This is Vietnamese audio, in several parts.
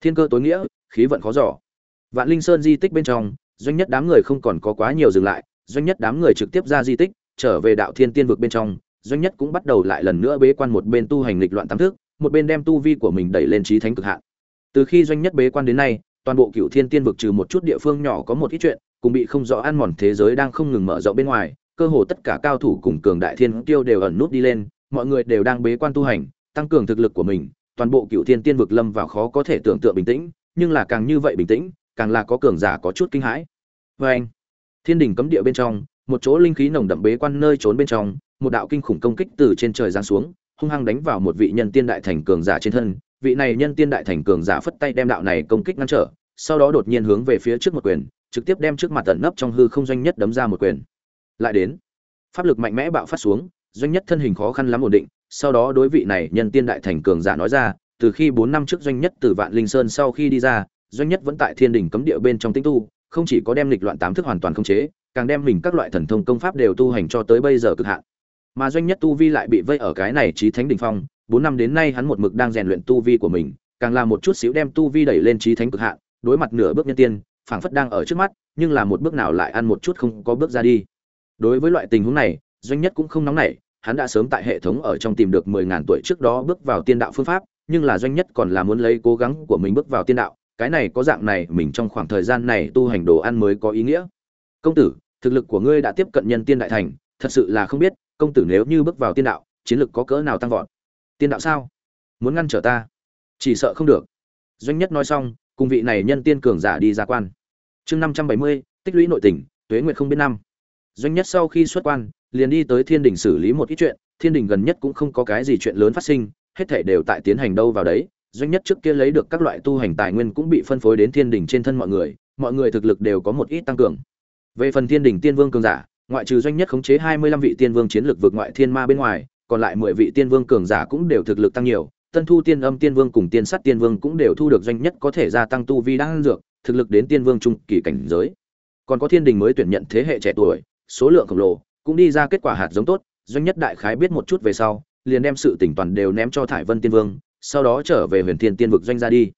thiên cơ tối nghĩa, khí vận khó giỏ vạn linh sơn di tích bên trong, doanh nhất đám người không còn có quá nhiều dừng lại, doanh nhất đám người trực tiếp ra di tích, trở về đạo thiên tiên vực bên trong, doanh nhất cũng bắt đầu lại lần nữa bế quan một bên tu hành lịch loạn tám thức, một bên đem tu vi của mình đẩy lên trí thánh cực hạn. Từ khi doanh nhất bế quan đến nay, toàn bộ cựu thiên tiên vực trừ một chút địa phương nhỏ có một ít chuyện, cùng bị không rõ ăn mòn thế giới đang không ngừng mở rộng bên ngoài, cơ hồ tất cả cao thủ cùng cường đại thiên tiêu đều ẩn nút đi lên, mọi người đều đang bế quan tu hành, tăng cường thực lực của mình toàn bộ cựu thiên tiên vực lâm vào khó có thể tưởng tượng bình tĩnh, nhưng là càng như vậy bình tĩnh, càng là có cường giả có chút kinh hãi. Vê anh, thiên đình cấm địa bên trong, một chỗ linh khí nồng đậm bế quan nơi trốn bên trong, một đạo kinh khủng công kích từ trên trời giáng xuống, hung hăng đánh vào một vị nhân tiên đại thành cường giả trên thân. Vị này nhân tiên đại thành cường giả phất tay đem đạo này công kích ngăn trở, sau đó đột nhiên hướng về phía trước một quyền, trực tiếp đem trước mặt tận nấp trong hư không doanh nhất đấm ra một quyền. Lại đến, pháp lực mạnh mẽ bạo phát xuống, doanh nhất thân hình khó khăn lắm ổn định sau đó đối vị này nhân tiên đại thành cường giả nói ra, từ khi bốn năm trước doanh nhất từ vạn linh sơn sau khi đi ra, doanh nhất vẫn tại thiên đình cấm địa bên trong tinh tu, không chỉ có đem lịch loạn tám thức hoàn toàn khống chế, càng đem mình các loại thần thông công pháp đều tu hành cho tới bây giờ cực hạn. Mà doanh nhất tu vi lại bị vây ở cái này trí thánh đỉnh phong, bốn năm đến nay hắn một mực đang rèn luyện tu vi của mình, càng là một chút xíu đem tu vi đẩy lên trí thánh cực hạn, đối mặt nửa bước nhân tiên, phảng phất đang ở trước mắt, nhưng là một bước nào lại ăn một chút không có bước ra đi. Đối với loại tình huống này, doanh nhất cũng không nóng nảy hắn đã sớm tại hệ thống ở trong tìm được mười ngàn tuổi trước đó bước vào tiên đạo phương pháp nhưng là doanh nhất còn là muốn lấy cố gắng của mình bước vào tiên đạo cái này có dạng này mình trong khoảng thời gian này tu hành đồ ăn mới có ý nghĩa. Công tử thực lực của ngươi đã tiếp cận nhân tiên đại thành thật sự là không biết công tử nếu như bước vào tiên đạo chiến lực có cỡ nào tăng vọt? Tiên đạo sao? Muốn ngăn trở ta? Chỉ sợ không được. Doanh nhất nói xong cùng vị này nhân tiên cường giả đi ra quan. Chương năm trăm bảy mươi tích lũy nội tình, tuế nguyệt không biết năm. Doanh nhất sau khi xuất quan liền đi tới thiên đình xử lý một ít chuyện, thiên đình gần nhất cũng không có cái gì chuyện lớn phát sinh, hết thể đều tại tiến hành đâu vào đấy. Doanh nhất trước kia lấy được các loại tu hành tài nguyên cũng bị phân phối đến thiên đình trên thân mọi người mọi người thực lực đều có một ít tăng cường. Về phần thiên đình tiên vương cường giả, ngoại trừ doanh nhất khống chế hai mươi lăm vị tiên vương chiến lược vượt ngoại thiên ma bên ngoài, còn lại mười vị tiên vương cường giả cũng đều thực lực tăng nhiều, tân thu tiên âm tiên vương cùng tiên sắt tiên vương cũng đều thu được doanh nhất có thể gia tăng tu vi đang dược, thực lực đến tiên vương trung kỳ cảnh giới. Còn có thiên đình mới tuyển nhận thế hệ trẻ tuổi, số lượng khổng lồ cũng đi ra kết quả hạt giống tốt, doanh nhất đại khái biết một chút về sau, liền đem sự tỉnh toàn đều ném cho thải vân tiên vương, sau đó trở về huyền thiên tiên vực doanh ra đi.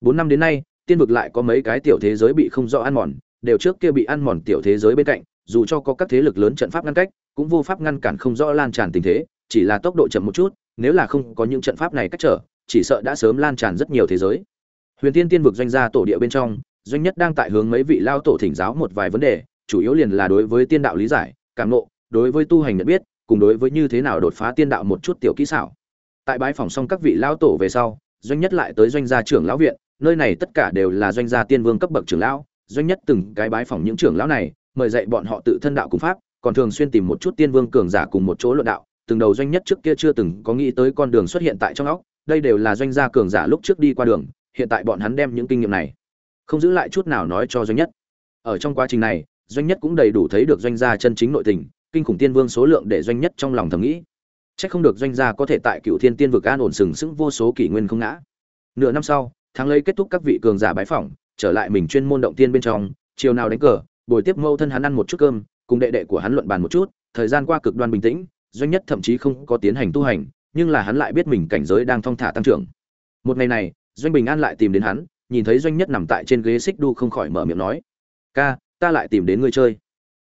Bốn năm đến nay, tiên vực lại có mấy cái tiểu thế giới bị không rõ ăn mòn, đều trước kia bị ăn mòn tiểu thế giới bên cạnh, dù cho có các thế lực lớn trận pháp ngăn cách, cũng vô pháp ngăn cản không rõ lan tràn tình thế, chỉ là tốc độ chậm một chút, nếu là không có những trận pháp này cách trở, chỉ sợ đã sớm lan tràn rất nhiều thế giới. Huyền thiên tiên vực doanh gia tổ địa bên trong, doanh nhất đang tại hướng mấy vị lao tổ thỉnh giáo một vài vấn đề, chủ yếu liền là đối với tiên đạo lý giải, cảm nộ đối với tu hành nhận biết, cùng đối với như thế nào đột phá tiên đạo một chút tiểu kỹ xảo. Tại bãi phòng xong các vị lao tổ về sau, doanh nhất lại tới doanh gia trưởng lão viện, nơi này tất cả đều là doanh gia tiên vương cấp bậc trưởng lão. Doanh nhất từng cái bái phòng những trưởng lão này, mời dạy bọn họ tự thân đạo cùng pháp, còn thường xuyên tìm một chút tiên vương cường giả cùng một chỗ luận đạo. Từng đầu doanh nhất trước kia chưa từng có nghĩ tới con đường xuất hiện tại trong óc, đây đều là doanh gia cường giả lúc trước đi qua đường, hiện tại bọn hắn đem những kinh nghiệm này không giữ lại chút nào nói cho doanh nhất. Ở trong quá trình này, doanh nhất cũng đầy đủ thấy được doanh gia chân chính nội tình kinh khủng tiên vương số lượng để doanh nhất trong lòng thầm nghĩ Chắc không được doanh gia có thể tại Cựu Thiên Tiên vực an ổn sừng sững vô số kỷ nguyên không ngã. Nửa năm sau, tháng lấy kết thúc các vị cường giả bái phỏng, trở lại mình chuyên môn động tiên bên trong, chiều nào đánh cờ, buổi tiếp mâu thân hắn ăn một chút cơm, cùng đệ đệ của hắn luận bàn một chút, thời gian qua cực đoan bình tĩnh, doanh nhất thậm chí không có tiến hành tu hành, nhưng là hắn lại biết mình cảnh giới đang thong thả tăng trưởng. Một ngày này, doanh bình an lại tìm đến hắn, nhìn thấy doanh nhất nằm tại trên ghế xích đu không khỏi mở miệng nói: "Ca, ta lại tìm đến ngươi chơi.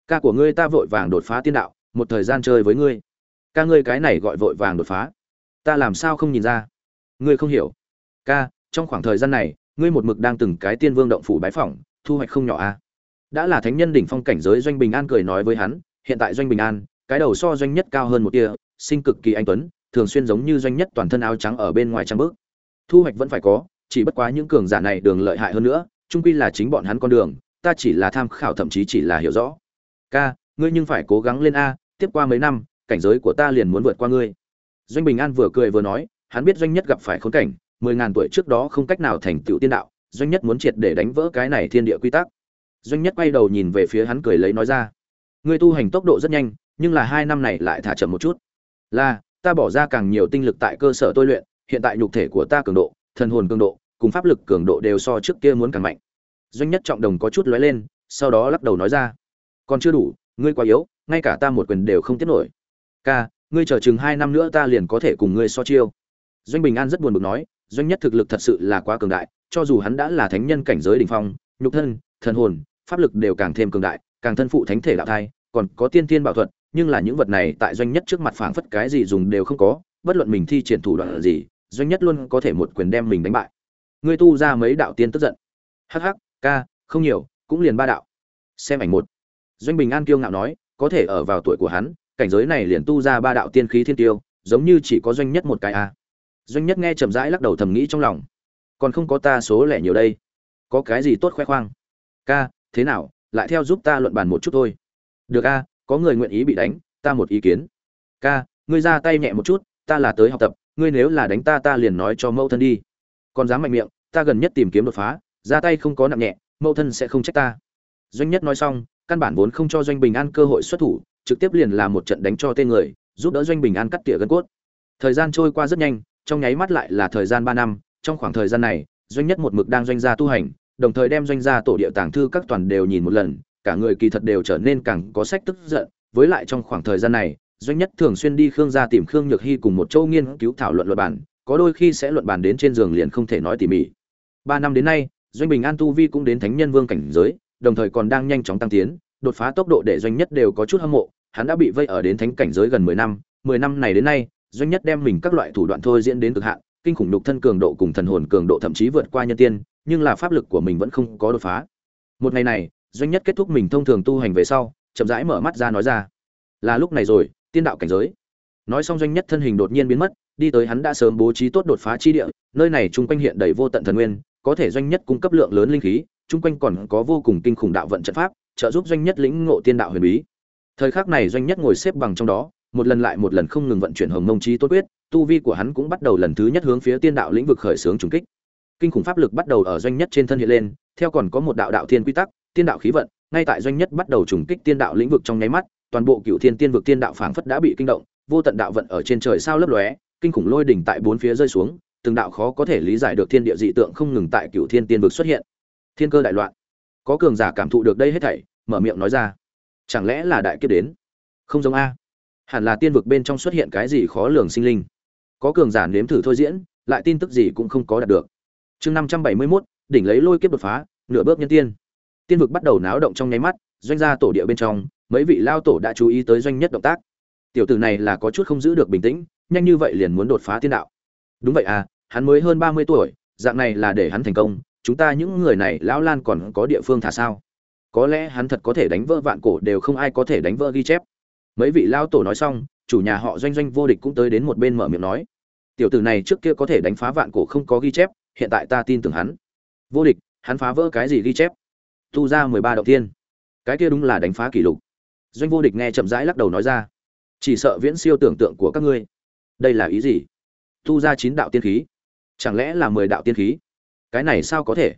Ca của ngươi ta vội vàng đột phá tiên đạo, một thời gian chơi với ngươi." ca ngươi cái này gọi vội vàng đột phá. Ta làm sao không nhìn ra? Ngươi không hiểu. Ca trong khoảng thời gian này ngươi một mực đang từng cái tiên vương động phủ bái phỏng thu hoạch không nhỏ a à? đã là thánh nhân đỉnh phong cảnh giới doanh bình an cười nói với hắn hiện tại doanh bình an cái đầu so doanh nhất cao hơn một tia sinh cực kỳ anh tuấn thường xuyên giống như doanh nhất toàn thân áo trắng ở bên ngoài trang bước. Thu hoạch vẫn phải có chỉ bất quá những cường giả này đường lợi hại hơn nữa trung quy là chính bọn hắn con đường ta chỉ là tham khảo thậm chí chỉ là hiểu rõ ca, ngươi nhưng phải cố gắng lên a, tiếp qua mấy năm, cảnh giới của ta liền muốn vượt qua ngươi. Doanh bình an vừa cười vừa nói, hắn biết doanh nhất gặp phải khốn cảnh, mười ngàn tuổi trước đó không cách nào thành tựu tiên đạo, doanh nhất muốn triệt để đánh vỡ cái này thiên địa quy tắc. Doanh nhất quay đầu nhìn về phía hắn cười lấy nói ra, ngươi tu hành tốc độ rất nhanh, nhưng là hai năm này lại thả chậm một chút. Là, ta bỏ ra càng nhiều tinh lực tại cơ sở tôi luyện, hiện tại nhục thể của ta cường độ, thần hồn cường độ, cùng pháp lực cường độ đều so trước kia muốn càng mạnh. Doanh nhất trọng đồng có chút lóe lên, sau đó lắc đầu nói ra còn chưa đủ ngươi quá yếu ngay cả ta một quyền đều không tiếp nổi ca ngươi chờ chừng hai năm nữa ta liền có thể cùng ngươi so chiêu doanh bình an rất buồn bực nói doanh nhất thực lực thật sự là quá cường đại cho dù hắn đã là thánh nhân cảnh giới đỉnh phong, nhục thân, thần hồn, pháp lực đều càng thêm cường đại, càng thân phụ thánh thể đạo thai, còn có tiên tiên bảo thuật, nhưng là những vật này tại doanh nhất trước mặt phảng phất cái gì dùng đều không có, bất luận mình thi triển thủ đoạn gì, doanh nhất luôn có thể một quyền đem mình đánh bại. Ngươi tu ra mấy đạo tiên tức giận. Hắc hắc, ca, không nhiều, cũng liền ba đạo. Xem ảnh một. Doanh Bình An kiêu ngạo nói, có thể ở vào tuổi của hắn, cảnh giới này liền tu ra ba đạo tiên khí thiên tiêu, giống như chỉ có doanh nhất một cái a. Doanh nhất nghe chậm rãi lắc đầu thầm nghĩ trong lòng, còn không có ta số lẻ nhiều đây, có cái gì tốt khoe khoang? Ca, thế nào, lại theo giúp ta luận bàn một chút thôi. Được a, có người nguyện ý bị đánh, ta một ý kiến. Ca, ngươi ra tay nhẹ một chút, ta là tới học tập, ngươi nếu là đánh ta ta liền nói cho mẫu thân đi. Còn dám mạnh miệng, ta gần nhất tìm kiếm đột phá, ra tay không có nặng nhẹ, mẫu thân sẽ không trách ta. Doanh nhất nói xong, căn bản vốn không cho doanh bình an cơ hội xuất thủ, trực tiếp liền làm một trận đánh cho tên người, giúp đỡ doanh bình an cắt tỉa gân cốt. Thời gian trôi qua rất nhanh, trong nháy mắt lại là thời gian ba năm, trong khoảng thời gian này, doanh nhất một mực đang doanh gia tu hành, đồng thời đem doanh gia tổ địa tàng thư các toàn đều nhìn một lần, cả người kỳ thật đều trở nên càng có sách tức giận, với lại trong khoảng thời gian này, doanh nhất thường xuyên đi khương gia tìm khương nhược hy cùng một châu nghiên cứu thảo luận luận bản, có đôi khi sẽ luận bản đến trên giường liền không thể nói tỉ mỉ. Ba năm đến nay, doanh bình an tu vi cũng đến thánh nhân vương cảnh giới, đồng thời còn đang nhanh chóng tăng tiến, đột phá tốc độ để doanh nhất đều có chút hâm mộ, hắn đã bị vây ở đến thánh cảnh giới gần mười năm, mười năm này đến nay, doanh nhất đem mình các loại thủ đoạn thôi diễn đến cực hạn, kinh khủng đục thân cường độ cùng thần hồn cường độ thậm chí vượt qua nhân tiên, nhưng là pháp lực của mình vẫn không có đột phá. Một ngày này, doanh nhất kết thúc mình thông thường tu hành về sau, chậm rãi mở mắt ra nói ra, là lúc này rồi, tiên đạo cảnh giới. Nói xong doanh nhất thân hình đột nhiên biến mất, đi tới hắn đã sớm bố trí tốt đột phá chi địa, nơi này trung quanh hiện đầy vô tận thần nguyên, có thể doanh nhất cung cấp lượng lớn linh khí, chung quanh còn có vô cùng kinh khủng đạo vận trận pháp, trợ giúp doanh nhất lĩnh ngộ tiên đạo huyền bí. Thời khắc này doanh nhất ngồi xếp bằng trong đó, một lần lại một lần không ngừng vận chuyển hồng mông trí tốt quyết, tu vi của hắn cũng bắt đầu lần thứ nhất hướng phía tiên đạo lĩnh vực khởi xướng trùng kích. Kinh khủng pháp lực bắt đầu ở doanh nhất trên thân hiện lên, theo còn có một đạo đạo thiên quy tắc, tiên đạo khí vận, ngay tại doanh nhất bắt đầu trùng kích tiên đạo lĩnh vực trong nháy mắt, toàn bộ cựu thiên tiên vực tiên đạo phảng phất đã bị kinh động, vô tận đạo vận ở trên trời sao lấp lóe, kinh khủng lôi đỉnh tại bốn phía rơi xuống, từng đạo khó có thể lý giải được thiên địa dị tượng không ngừng tại cựu thiên tiên vực xuất hiện. Thiên cơ đại loạn. Có cường giả cảm thụ được đây hết thảy, mở miệng nói ra. Chẳng lẽ là đại kiếp đến? Không giống a. Hẳn là tiên vực bên trong xuất hiện cái gì khó lường sinh linh. Có cường giả nếm thử thôi diễn, lại tin tức gì cũng không có đạt được. Chương năm trăm bảy mươi mốt đỉnh lấy lôi kiếp đột phá, nửa bước nhân tiên. Tiên vực bắt đầu náo động trong nháy mắt, doanh gia tổ địa bên trong, mấy vị lao tổ đã chú ý tới doanh nhất động tác. Tiểu tử này là có chút không giữ được bình tĩnh, nhanh như vậy liền muốn đột phá tiên đạo. Đúng vậy à, hắn mới hơn ba mươi tuổi, dạng này là để hắn thành công, chúng ta những người này lão lan còn có địa phương thả sao? Có lẽ hắn thật có thể đánh vỡ vạn cổ đều không ai có thể đánh vỡ ghi chép. Mấy vị lao tổ nói xong, chủ nhà họ doanh doanh vô địch cũng tới đến một bên mở miệng nói, tiểu tử này trước kia có thể đánh phá vạn cổ không có ghi chép, hiện tại ta tin tưởng hắn. Vô địch, hắn phá vỡ cái gì ghi chép? Tu ra mười ba đầu tiên. Cái kia đúng là đánh phá kỷ lục. Doanh vô địch nghe chậm rãi lắc đầu nói ra, chỉ sợ viễn siêu tưởng tượng của các ngươi. Đây là ý gì? Tu ra chín đạo tiên khí, chẳng lẽ là mười đạo tiên khí? Cái này sao có thể?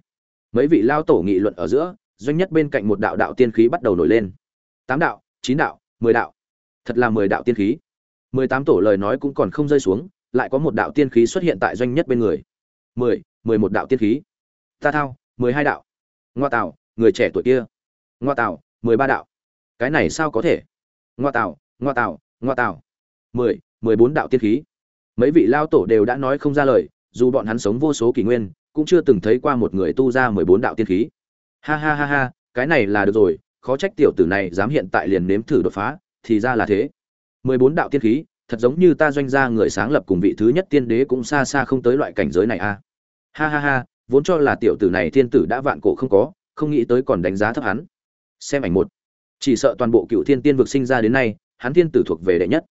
Mấy vị lao tổ nghị luận ở giữa, doanh nhất bên cạnh một đạo đạo tiên khí bắt đầu nổi lên. Tám đạo, chín đạo, mười đạo. Thật là mười đạo tiên khí. Mười tám tổ lời nói cũng còn không rơi xuống, lại có một đạo tiên khí xuất hiện tại doanh nhất bên người. Mười mười một đạo tiên khí. Ta thao, mười hai đạo. Ngoa tạo người trẻ tuổi kia. Ngoa tạo mười ba đạo. Cái này sao có thể? Ngoa tạo ngoa tạo ngoa tạo mười mười bốn đạo tiên khí. Mấy vị lao tổ đều đã nói không ra lời, dù bọn hắn sống vô số kỷ nguyên cũng chưa từng thấy qua một người tu ra mười bốn đạo tiên khí. Ha ha ha ha, cái này là được rồi, khó trách tiểu tử này dám hiện tại liền nếm thử đột phá, thì ra là thế. Mười bốn đạo tiên khí, thật giống như ta doanh gia người sáng lập cùng vị thứ nhất tiên đế cũng xa xa không tới loại cảnh giới này a ha ha ha, vốn cho là tiểu tử này thiên tử đã vạn cổ không có, không nghĩ tới còn đánh giá thấp hắn. Xem ảnh một. Chỉ sợ toàn bộ cựu thiên tiên vực sinh ra đến nay, hắn thiên tử thuộc về đệ nhất.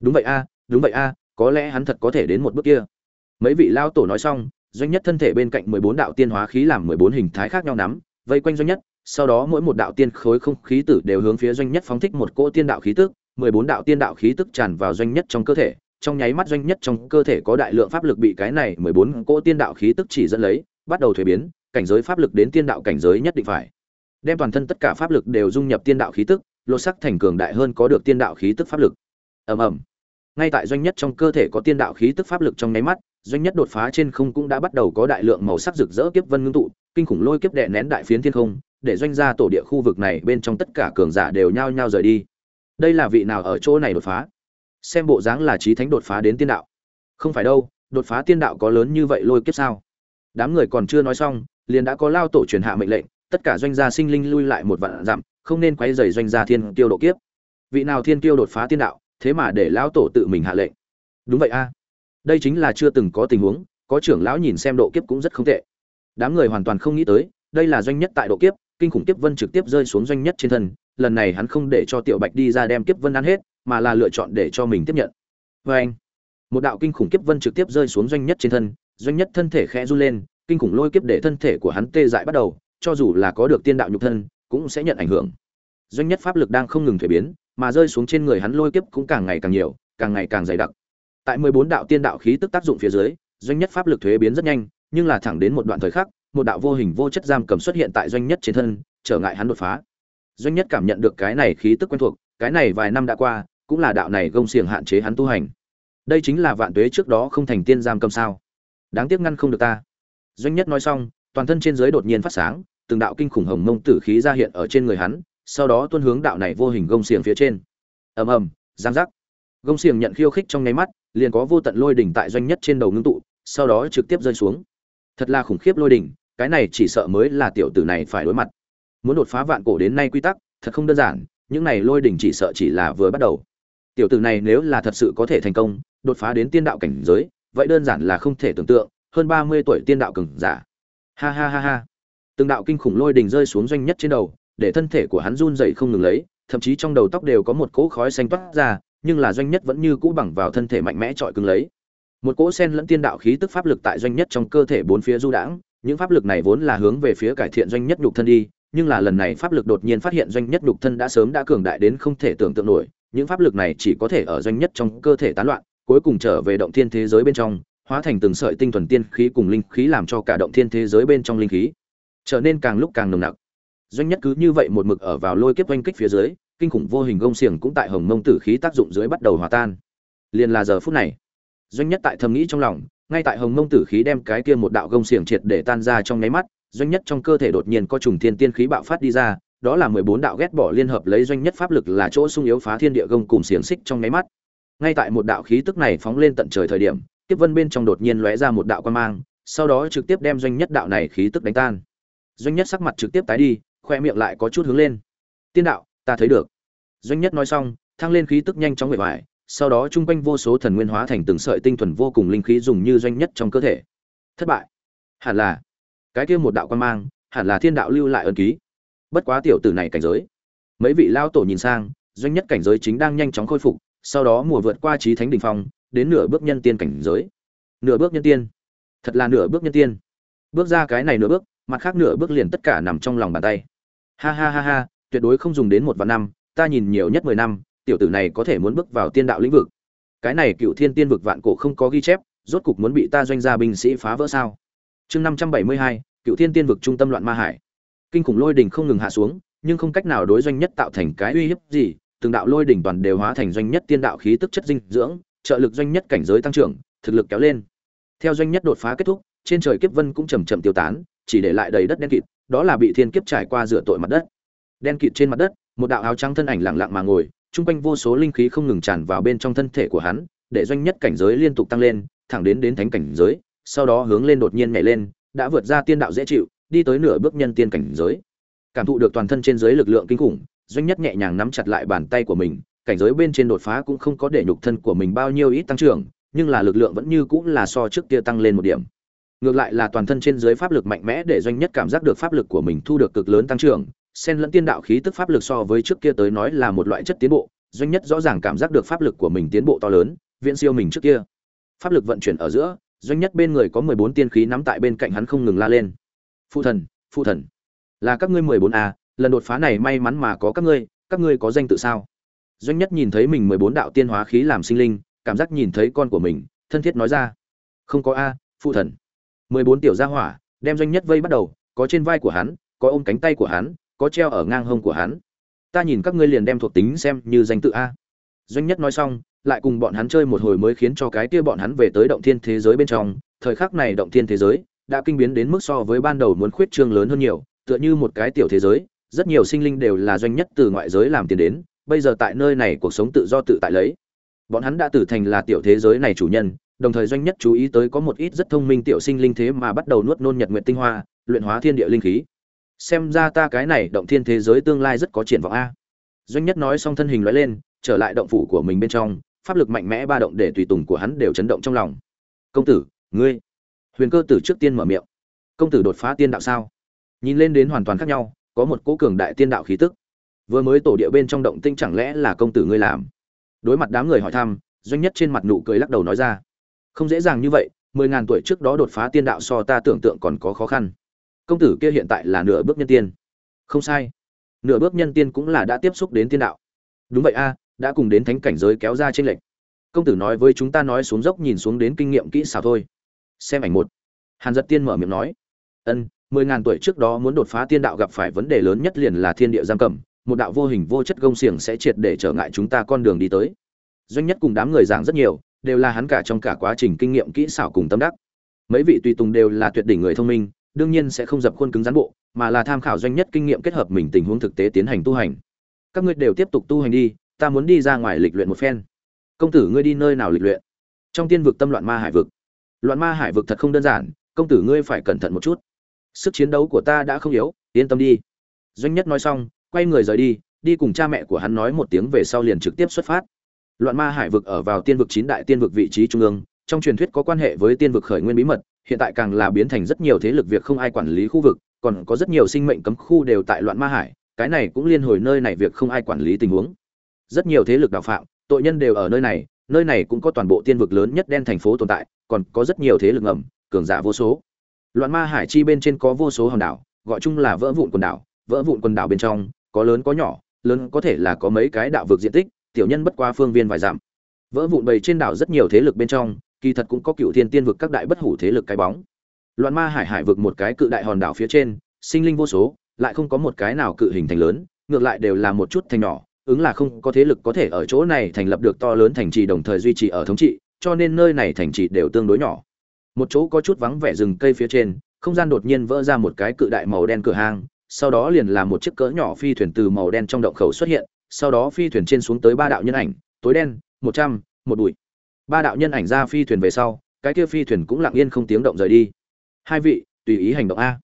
Đúng vậy a, đúng vậy a, có lẽ hắn thật có thể đến một bước kia. Mấy vị lao tổ nói xong doanh nhất thân thể bên cạnh mười bốn đạo tiên hóa khí làm mười bốn hình thái khác nhau nắm, vây quanh doanh nhất, sau đó mỗi một đạo tiên khối không khí tử đều hướng phía doanh nhất phóng thích một cỗ tiên đạo khí tức, mười bốn đạo tiên đạo khí tức tràn vào doanh nhất trong cơ thể, trong nháy mắt doanh nhất trong cơ thể có đại lượng pháp lực bị cái này mười bốn cỗ tiên đạo khí tức chỉ dẫn lấy, bắt đầu thuế biến, cảnh giới pháp lực đến tiên đạo cảnh giới nhất định phải đem toàn thân tất cả pháp lực đều dung nhập tiên đạo khí tức, lột sắc thành cường đại hơn có được tiên đạo khí tức pháp lực. Ầm ầm. Ngay tại doanh nhất trong cơ thể có tiên đạo khí tức pháp lực trong nháy mắt, doanh nhất đột phá trên không cũng đã bắt đầu có đại lượng màu sắc rực rỡ kiếp vân ngưng tụ, kinh khủng lôi kiếp đè nén đại phiến thiên không, để doanh gia tổ địa khu vực này bên trong tất cả cường giả đều nhao nhao rời đi. Đây là vị nào ở chỗ này đột phá? Xem bộ dáng là chí thánh đột phá đến tiên đạo. Không phải đâu, đột phá tiên đạo có lớn như vậy lôi kiếp sao? đám người còn chưa nói xong liền đã có lao tổ truyền hạ mệnh lệnh tất cả doanh gia sinh linh lui lại một vạn dặm không nên quấy rầy doanh gia thiên tiêu độ kiếp vị nào thiên tiêu đột phá tiên đạo thế mà để lão tổ tự mình hạ lệnh đúng vậy a đây chính là chưa từng có tình huống, có trưởng lão nhìn xem độ kiếp cũng rất không tệ. Đám người hoàn toàn không nghĩ tới, đây là doanh nhất tại độ kiếp, kinh khủng kiếp vân trực tiếp rơi xuống doanh nhất trên thân, lần này hắn không để cho tiểu bạch đi ra đem kiếp vân ăn hết, mà là lựa chọn để cho mình tiếp nhận. Vê anh, một đạo kinh khủng kiếp vân trực tiếp rơi xuống doanh nhất trên thân, doanh nhất thân thể khẽ run lên, kinh khủng lôi kiếp để thân thể của hắn tê dại bắt đầu, cho dù là có được tiên đạo nhục thân, cũng sẽ nhận ảnh hưởng. Doanh nhất pháp lực đang không ngừng thuế biến, mà rơi xuống trên người hắn lôi kiếp cũng càng ngày càng nhiều, càng ngày càng dày đặc tại mười bốn đạo tiên đạo khí tức tác dụng phía dưới, doanh nhất pháp lực thuế biến rất nhanh, nhưng là thẳng đến một đoạn thời khắc, một đạo vô hình vô chất giam cầm xuất hiện tại doanh nhất trên thân, trở ngại hắn đột phá. Doanh nhất cảm nhận được cái này khí tức quen thuộc, cái này vài năm đã qua, cũng là đạo này gông xiềng hạn chế hắn tu hành. Đây chính là vạn tuế trước đó không thành tiên giam cầm sao. Đáng tiếc ngăn không được ta. Doanh nhất nói xong, toàn thân trên dưới đột nhiên phát sáng, từng đạo kinh khủng hồng mông tử khí ra hiện ở trên người hắn, sau đó tuân hướng đạo này vô hình gông xiềng phía trên. Ầm ầm, giang giác. Gông xiềng nhận khiêu khích trong nháy mắt liền có vô tận lôi đỉnh tại doanh nhất trên đầu ngưng tụ, sau đó trực tiếp rơi xuống. Thật là khủng khiếp lôi đỉnh, cái này chỉ sợ mới là tiểu tử này phải đối mặt. Muốn đột phá vạn cổ đến nay quy tắc, thật không đơn giản, những này lôi đỉnh chỉ sợ chỉ là vừa bắt đầu. Tiểu tử này nếu là thật sự có thể thành công, đột phá đến tiên đạo cảnh giới, vậy đơn giản là không thể tưởng tượng, hơn ba mươi tuổi tiên đạo cường giả. Ha ha ha ha. Từng đạo kinh khủng lôi đỉnh rơi xuống doanh nhất trên đầu, để thân thể của hắn run dậy không ngừng lấy, thậm chí trong đầu tóc đều có một cỗ khói xanh toát ra nhưng là doanh nhất vẫn như cũ bằng vào thân thể mạnh mẽ trọi cứng lấy. Một cỗ sen lẫn tiên đạo khí tức pháp lực tại doanh nhất trong cơ thể bốn phía du đãng, những pháp lực này vốn là hướng về phía cải thiện doanh nhất nhục thân đi, nhưng là lần này pháp lực đột nhiên phát hiện doanh nhất nhục thân đã sớm đã cường đại đến không thể tưởng tượng nổi, những pháp lực này chỉ có thể ở doanh nhất trong cơ thể tán loạn, cuối cùng trở về động thiên thế giới bên trong, hóa thành từng sợi tinh thuần tiên khí cùng linh khí làm cho cả động thiên thế giới bên trong linh khí trở nên càng lúc càng nồng nặc. Doanh nhất cứ như vậy một mực ở vào lôi kiếp oanh kích phía dưới kinh khủng vô hình gông xiềng cũng tại hồng mông tử khí tác dụng dưới bắt đầu hòa tan. Liền là giờ phút này, doanh nhất tại thầm nghĩ trong lòng, ngay tại hồng mông tử khí đem cái kia một đạo gông xiềng triệt để tan ra trong nháy mắt, doanh nhất trong cơ thể đột nhiên có trùng thiên tiên khí bạo phát đi ra, đó là mười bốn đạo ghét bỏ liên hợp lấy doanh nhất pháp lực là chỗ sung yếu phá thiên địa gông cùng xiềng xích trong nháy mắt. Ngay tại một đạo khí tức này phóng lên tận trời thời điểm, tiếp vân bên trong đột nhiên lóe ra một đạo quan mang, sau đó trực tiếp đem doanh nhất đạo này khí tức đánh tan. Doanh nhất sắc mặt trực tiếp tái đi, khoe miệng lại có chút hướng lên. Tiên đạo ta thấy được. Doanh nhất nói xong, thăng lên khí tức nhanh chóng bề ngoài sau đó chung quanh vô số thần nguyên hóa thành từng sợi tinh thuần vô cùng linh khí dùng như doanh nhất trong cơ thể. Thất bại. Hẳn là, cái kia một đạo quan mang, hẳn là thiên đạo lưu lại ân ký. Bất quá tiểu tử này cảnh giới. Mấy vị lao tổ nhìn sang, doanh nhất cảnh giới chính đang nhanh chóng khôi phục, sau đó mùa vượt qua trí thánh đình phong, đến nửa bước nhân tiên cảnh giới. Nửa bước nhân tiên. Thật là nửa bước nhân tiên. Bước ra cái này nửa bước, mặt khác nửa bước liền tất cả nằm trong lòng bàn tay. Ha ha ha ha tuyệt đối không dùng đến một vạn năm, ta nhìn nhiều nhất mười năm, tiểu tử này có thể muốn bước vào tiên đạo lĩnh vực. Cái này cựu thiên tiên vực vạn cổ không có ghi chép, rốt cục muốn bị ta doanh gia binh sĩ phá vỡ sao? Chương năm trăm bảy mươi hai, cựu thiên tiên vực trung tâm loạn ma hải. Kinh khủng lôi đỉnh không ngừng hạ xuống, nhưng không cách nào đối doanh nhất tạo thành cái uy hiếp gì, từng đạo lôi đỉnh toàn đều hóa thành doanh nhất tiên đạo khí tức chất dinh dưỡng, trợ lực doanh nhất cảnh giới tăng trưởng, thực lực kéo lên. Theo doanh nhất đột phá kết thúc, trên trời kiếp vân cũng chầm chậm tiêu tán, chỉ để lại đầy đất đen kịt, đó là bị thiên kiếp trải qua rửa tội mặt đất đen kịt trên mặt đất, một đạo áo trắng thân ảnh lặng lặng mà ngồi, chung quanh vô số linh khí không ngừng tràn vào bên trong thân thể của hắn, để doanh nhất cảnh giới liên tục tăng lên, thẳng đến đến thánh cảnh giới, sau đó hướng lên đột nhiên nhảy lên, đã vượt ra tiên đạo dễ chịu, đi tới nửa bước nhân tiên cảnh giới. Cảm thụ được toàn thân trên giới lực lượng kinh khủng, doanh nhất nhẹ nhàng nắm chặt lại bàn tay của mình, cảnh giới bên trên đột phá cũng không có để nhục thân của mình bao nhiêu ít tăng trưởng, nhưng là lực lượng vẫn như cũng là so trước kia tăng lên một điểm. Ngược lại là toàn thân trên giới pháp lực mạnh mẽ để doanh nhất cảm giác được pháp lực của mình thu được cực lớn tăng trưởng xen lẫn tiên đạo khí tức pháp lực so với trước kia tới nói là một loại chất tiến bộ, doanh nhất rõ ràng cảm giác được pháp lực của mình tiến bộ to lớn, viễn siêu mình trước kia. Pháp lực vận chuyển ở giữa, doanh nhất bên người có mười bốn tiên khí nắm tại bên cạnh hắn không ngừng la lên. Phụ thần phụ thần, là các ngươi mười bốn a lần đột phá này may mắn mà có các ngươi các ngươi có danh tự sao? Doanh nhất nhìn thấy mình mười bốn đạo tiên hóa khí làm sinh linh, cảm giác nhìn thấy con của mình, thân thiết nói ra. Không có a, phụ thần. mười bốn tiểu gia hỏa, đem doanh nhất vây bắt đầu, có trên vai của hắn, có ôm cánh tay của hắn có treo ở ngang hông của hắn. Ta nhìn các ngươi liền đem thuộc tính xem như danh tự a. Doanh nhất nói xong, lại cùng bọn hắn chơi một hồi mới khiến cho cái kia bọn hắn về tới động thiên thế giới bên trong. Thời khắc này động thiên thế giới đã kinh biến đến mức so với ban đầu muốn khuyết trương lớn hơn nhiều, tựa như một cái tiểu thế giới, rất nhiều sinh linh đều là doanh nhất từ ngoại giới làm tiền đến, bây giờ tại nơi này cuộc sống tự do tự tại lấy. Bọn hắn đã tử thành là tiểu thế giới này chủ nhân, đồng thời doanh nhất chú ý tới có một ít rất thông minh tiểu sinh linh thế mà bắt đầu nuốt nôn nhật nguyện tinh hoa, luyện hóa thiên địa linh khí xem ra ta cái này động thiên thế giới tương lai rất có triển vọng a. Doanh nhất nói xong thân hình loại lên, trở lại động phủ của mình bên trong, pháp lực mạnh mẽ ba động để tùy tùng của hắn đều chấn động trong lòng. Công tử, ngươi. Huyền cơ tử trước tiên mở miệng. Công tử đột phá tiên đạo sao? Nhìn lên đến hoàn toàn khác nhau, có một cố cường đại tiên đạo khí tức. Vừa mới tổ địa bên trong động tinh chẳng lẽ là công tử ngươi làm? Đối mặt đám người hỏi thăm, doanh nhất trên mặt nụ cười lắc đầu nói ra. Không dễ dàng như vậy, mười ngàn tuổi trước đó đột phá tiên đạo so ta tưởng tượng còn có khó khăn công tử kia hiện tại là nửa bước nhân tiên. Không sai. Nửa bước nhân tiên cũng là đã tiếp xúc đến tiên đạo. Đúng vậy a, đã cùng đến thánh cảnh giới kéo ra trên lệnh công tử nói với chúng ta nói xuống dốc nhìn xuống đến kinh nghiệm kỹ xảo thôi. Xem ảnh một. Hàn giật tiên mở miệng nói. Ân, mười ngàn tuổi trước đó muốn đột phá tiên đạo gặp phải vấn đề lớn nhất liền là thiên địa giam cầm, một đạo vô hình vô chất gông xiềng sẽ triệt để trở ngại chúng ta con đường đi tới. Doanh nhất cùng đám người giảng rất nhiều, đều là hắn cả trong cả quá trình kinh nghiệm kỹ xảo cùng tâm đắc. Mấy vị tùy tùng đều là tuyệt đỉnh người thông minh đương nhiên sẽ không dập khuôn cứng rắn bộ, mà là tham khảo doanh nhất kinh nghiệm kết hợp mình tình huống thực tế tiến hành tu hành. Các ngươi đều tiếp tục tu hành đi, ta muốn đi ra ngoài lịch luyện một phen. Công tử ngươi đi nơi nào lịch luyện? Trong tiên vực tâm loạn ma hải vực. Loạn ma hải vực thật không đơn giản, công tử ngươi phải cẩn thận một chút. Sức chiến đấu của ta đã không yếu, yên tâm đi. Doanh nhất nói xong, quay người rời đi đi cùng cha mẹ của hắn nói một tiếng về sau liền trực tiếp xuất phát. Loạn ma hải vực ở vào tiên vực chín đại tiên vực vị trí trung ương trong truyền thuyết có quan hệ với tiên vực khởi nguyên bí mật, hiện tại càng là biến thành rất nhiều thế lực việc không ai quản lý khu vực, còn có rất nhiều sinh mệnh cấm khu đều tại loạn ma hải, cái này cũng liên hồi nơi này việc không ai quản lý tình huống. Rất nhiều thế lực đạo phạm, tội nhân đều ở nơi này nơi này cũng có toàn bộ tiên vực lớn nhất đen thành phố tồn tại, còn có rất nhiều thế lực ngầm, cường giả vô số. Loạn ma hải chi bên trên có vô số hòn đảo, gọi chung là vỡ vụn quần đảo, vỡ vụn quần đảo bên trong, có lớn có nhỏ, lớn có thể là có mấy cái đạo vực diện tích, tiểu nhân bất qua phương viên vài dặm. Vỡ vụn bầy trên đảo rất nhiều thế lực bên trong kỳ thật cũng có cựu thiên tiên vực các đại bất hủ thế lực cái bóng. Loạn ma hải hải vực một cái cự đại hòn đảo phía trên, sinh linh vô số, lại không có một cái nào cự hình thành lớn, ngược lại đều là một chút thành nhỏ, ứng là không có thế lực có thể ở chỗ này thành lập được to lớn thành trì đồng thời duy trì ở thống trị, cho nên nơi này thành trì đều tương đối nhỏ. Một chỗ có chút vắng vẻ rừng cây phía trên, không gian đột nhiên vỡ ra một cái cự đại màu đen cửa hang, sau đó liền là một chiếc cỡ nhỏ phi thuyền từ màu đen trong động khẩu xuất hiện, sau đó phi thuyền trên xuống tới ba đạo nhân ảnh, tối đen, một trăm, một bụi ba đạo nhân ảnh ra phi thuyền về sau, cái kia phi thuyền cũng lặng yên không tiếng động rời đi. Hai vị, tùy ý hành động a.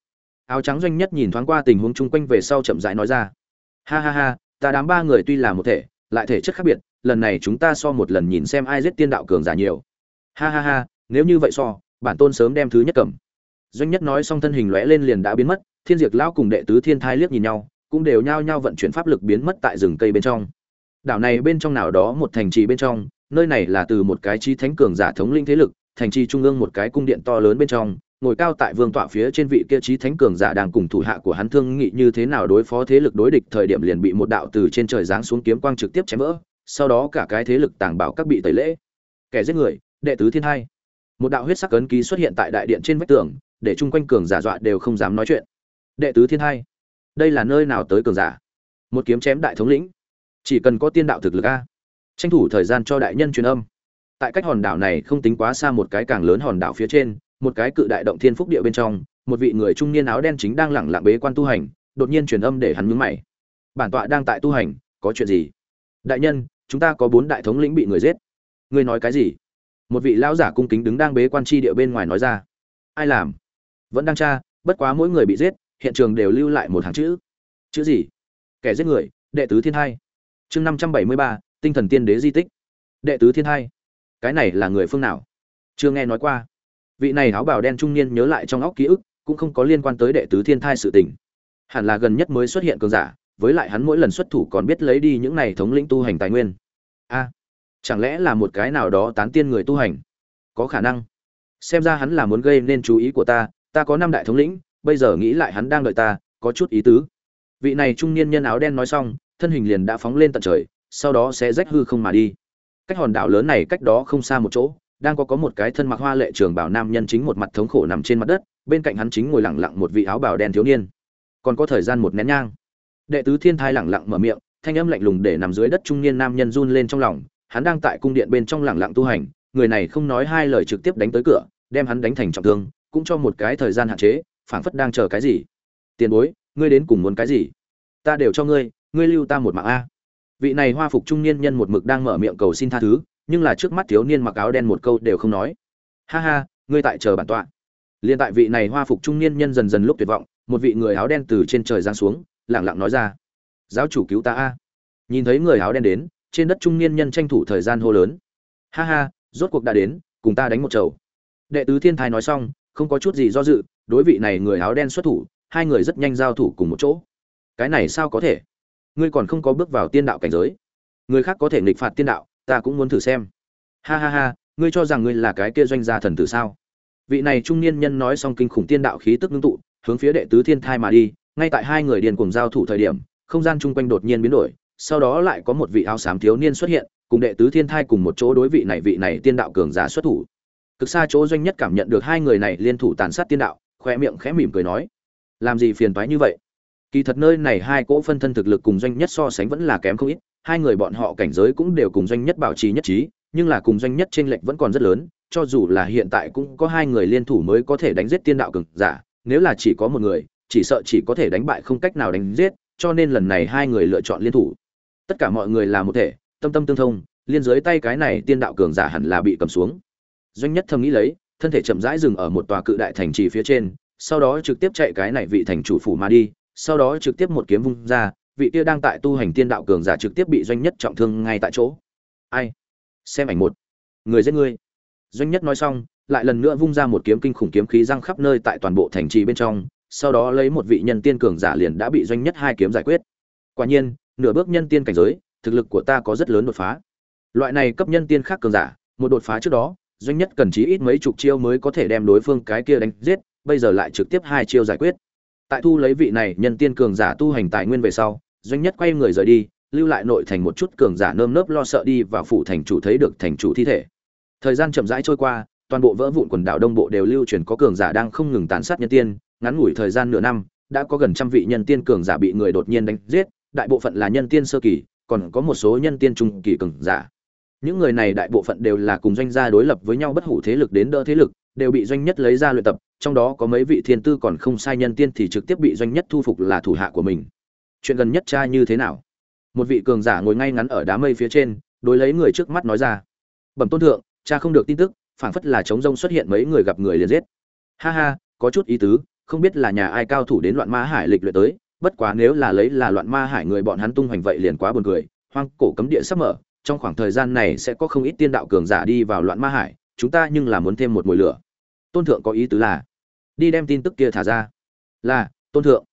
Áo trắng doanh nhất nhìn thoáng qua tình huống chung quanh về sau chậm rãi nói ra. Ha ha ha, ta đám ba người tuy là một thể, lại thể chất khác biệt, lần này chúng ta so một lần nhìn xem ai giết tiên đạo cường giả nhiều. Ha ha ha, nếu như vậy so, bản tôn sớm đem thứ nhất cầm. Doanh nhất nói xong thân hình lóe lên liền đã biến mất, thiên diệt lão cùng đệ tứ thiên thai liếc nhìn nhau, cũng đều nhao nhao vận chuyển pháp lực biến mất tại rừng cây bên trong. Đảo này bên trong nào đó một thành trì bên trong nơi này là từ một cái chi thánh cường giả thống linh thế lực, thành trì trung ương một cái cung điện to lớn bên trong, ngồi cao tại vương tọa phía trên vị kia chí thánh cường giả đang cùng thủ hạ của hắn thương nghị như thế nào đối phó thế lực đối địch, thời điểm liền bị một đạo từ trên trời giáng xuống kiếm quang trực tiếp chém vỡ, sau đó cả cái thế lực tàng bảo các bị tẩy lễ. Kẻ giết người, đệ tứ thiên hai. Một đạo huyết sắc ấn ký xuất hiện tại đại điện trên vách tường, để chung quanh cường giả dọa đều không dám nói chuyện. Đệ tứ thiên hai. Đây là nơi nào tới cường giả? Một kiếm chém đại thống lĩnh. Chỉ cần có tiên đạo thực lực a tranh thủ thời gian cho đại nhân truyền âm. Tại cách hòn đảo này không tính quá xa một cái càng lớn hòn đảo phía trên, một cái cự đại động thiên phúc địa bên trong, một vị người trung niên áo đen chính đang lẳng lặng bế quan tu hành, đột nhiên truyền âm để hắn nhướng mày. Bản tọa đang tại tu hành, có chuyện gì? Đại nhân, chúng ta có bốn đại thống lĩnh bị người giết. Ngươi nói cái gì? Một vị lão giả cung kính đứng đang bế quan chi địa bên ngoài nói ra. Ai làm? Vẫn đang tra, bất quá mỗi người bị giết, hiện trường đều lưu lại một hàng chữ. Chữ gì? Kẻ giết người, đệ tứ thiên hai. Chương năm trăm bảy mươi ba tinh thần tiên đế di tích. Đệ tứ thiên hai. Cái này là người phương nào? Chưa nghe nói qua. Vị này áo bào đen trung niên nhớ lại trong óc ký ức, cũng không có liên quan tới đệ tứ thiên thai sự tình. Hẳn là gần nhất mới xuất hiện cường giả, với lại hắn mỗi lần xuất thủ còn biết lấy đi những này thống lĩnh tu hành tài nguyên. A, chẳng lẽ là một cái nào đó tán tiên người tu hành? Có khả năng. Xem ra hắn là muốn gây nên chú ý của ta ta có năm đại thống lĩnh, bây giờ nghĩ lại hắn đang đợi ta, có chút ý tứ. Vị này trung niên nhân áo đen nói xong, thân hình liền đã phóng lên tận trời sau đó sẽ rách hư không mà đi. Cách hòn đảo lớn này cách đó không xa một chỗ, đang có có một cái thân mặc hoa lệ trường bảo nam nhân chính một mặt thống khổ nằm trên mặt đất, bên cạnh hắn chính ngồi lặng lặng một vị áo bào đen thiếu niên. Còn có thời gian một nén nhang. Đệ tứ thiên thai lặng lặng mở miệng, thanh âm lạnh lùng để nằm dưới đất trung niên nam nhân run lên trong lòng, hắn đang tại cung điện bên trong lặng lặng tu hành, người này không nói hai lời trực tiếp đánh tới cửa, đem hắn đánh thành trọng thương, cũng cho một cái thời gian hạn chế, phảng phất đang chờ cái gì. Tiền bối, ngươi đến cùng muốn cái gì? Ta đều cho ngươi ngươi lưu ta một mạng a vị này hoa phục trung niên nhân một mực đang mở miệng cầu xin tha thứ, nhưng là trước mắt thiếu niên mặc áo đen một câu đều không nói. Ha ha, ngươi tại chờ bản tọa. Liền tại vị này hoa phục trung niên nhân dần dần lúc tuyệt vọng, một vị người áo đen từ trên trời giáng xuống lẳng lặng nói ra. Giáo chủ cứu ta a. Nhìn thấy người áo đen đến, trên đất trung niên nhân tranh thủ thời gian hô lớn. Ha ha, rốt cuộc đã đến, cùng ta đánh một chầu. Đệ tứ thiên thái nói xong, không có chút gì do dự, đối vị này người áo đen xuất thủ, hai người rất nhanh giao thủ cùng một chỗ. Cái này sao có thể? Ngươi còn không có bước vào tiên đạo cảnh giới. Người khác có thể nghịch phạt tiên đạo, ta cũng muốn thử xem. Ha ha ha, ngươi cho rằng ngươi là cái kia doanh gia thần tử sao? Vị này trung niên nhân nói xong kinh khủng tiên đạo khí tức ngưng tụ, hướng phía đệ tứ thiên thai mà đi, ngay tại hai người điền cùng giao thủ thời điểm, không gian chung quanh đột nhiên biến đổi, sau đó lại có một vị áo xám thiếu niên xuất hiện, cùng đệ tứ thiên thai cùng một chỗ đối vị này vị này tiên đạo cường giả xuất thủ. Cực xa chỗ doanh nhất cảm nhận được hai người này liên thủ tàn sát tiên đạo khoe miệng khẽ mỉm cười nói, làm gì phiền toái như vậy? Kỳ thật nơi này hai cỗ phân thân thực lực cùng doanh nhất so sánh vẫn là kém không ít, hai người bọn họ cảnh giới cũng đều cùng doanh nhất bảo trì nhất trí, nhưng là cùng doanh nhất trên lệch vẫn còn rất lớn, cho dù là hiện tại cũng có hai người liên thủ mới có thể đánh giết tiên đạo cường giả, nếu là chỉ có một người, chỉ sợ chỉ có thể đánh bại không cách nào đánh giết, cho nên lần này hai người lựa chọn liên thủ. Tất cả mọi người là một thể, tâm tâm tương thông, liên giới tay cái này tiên đạo cường giả hẳn là bị cầm xuống. Doanh nhất thầm nghĩ lấy, thân thể chậm rãi dừng ở một tòa cự đại thành trì phía trên, sau đó trực tiếp chạy cái này vị thành chủ phủ mà đi sau đó trực tiếp một kiếm vung ra, vị kia đang tại tu hành tiên đạo cường giả trực tiếp bị doanh nhất trọng thương ngay tại chỗ. Ai? Xem ảnh một. Người giết ngươi doanh nhất nói xong, lại lần nữa vung ra một kiếm kinh khủng kiếm khí răng khắp nơi tại toàn bộ thành trì bên trong, sau đó lấy một vị nhân tiên cường giả liền đã bị doanh nhất hai kiếm giải quyết. Quả nhiên, nửa bước nhân tiên cảnh giới, thực lực của ta có rất lớn đột phá. Loại này cấp nhân tiên khác cường giả, một đột phá trước đó, doanh nhất cần chí ít mấy chục chiêu mới có thể đem đối phương cái kia đánh giết, bây giờ lại trực tiếp hai chiêu giải quyết tại thu lấy vị này nhân tiên cường giả tu hành tài nguyên về sau, doanh nhất quay người rời đi, lưu lại nội thành một chút cường giả nơm nớp lo sợ đi vào phủ thành chủ thấy được thành chủ thi thể. Thời gian chậm rãi trôi qua, toàn bộ vỡ vụn quần đảo đông bộ đều lưu truyền có cường giả đang không ngừng tàn sát nhân tiên, ngắn ngủi thời gian nửa năm, đã có gần trăm vị nhân tiên cường giả bị người đột nhiên đánh giết, đại bộ phận là nhân tiên sơ kỳ, còn có một số nhân tiên trung kỳ cường giả. Những người này đại bộ phận đều là cùng doanh gia đối lập với nhau bất hủ thế lực đến đỡ thế lực đều bị doanh nhất lấy ra luyện tập, trong đó có mấy vị thiên tư còn không sai nhân tiên thì trực tiếp bị doanh nhất thu phục là thủ hạ của mình. Chuyện gần nhất cha như thế nào? Một vị cường giả ngồi ngay ngắn ở đám mây phía trên, đối lấy người trước mắt nói ra. Bẩm tôn thượng, cha không được tin tức, phảng phất là chống rông xuất hiện mấy người gặp người liền giết. Ha ha, có chút ý tứ, không biết là nhà ai cao thủ đến loạn ma hải lịch luyện tới, bất quá nếu là lấy là loạn ma hải người bọn hắn tung hoành vậy liền quá buồn cười. Hoang cổ cấm địa sắp mở, trong khoảng thời gian này sẽ có không ít tiên đạo cường giả đi vào loạn ma hải chúng ta nhưng là muốn thêm một mùi lửa. Tôn thượng có ý tứ là, đi đem tin tức kia thả ra. Là, tôn thượng.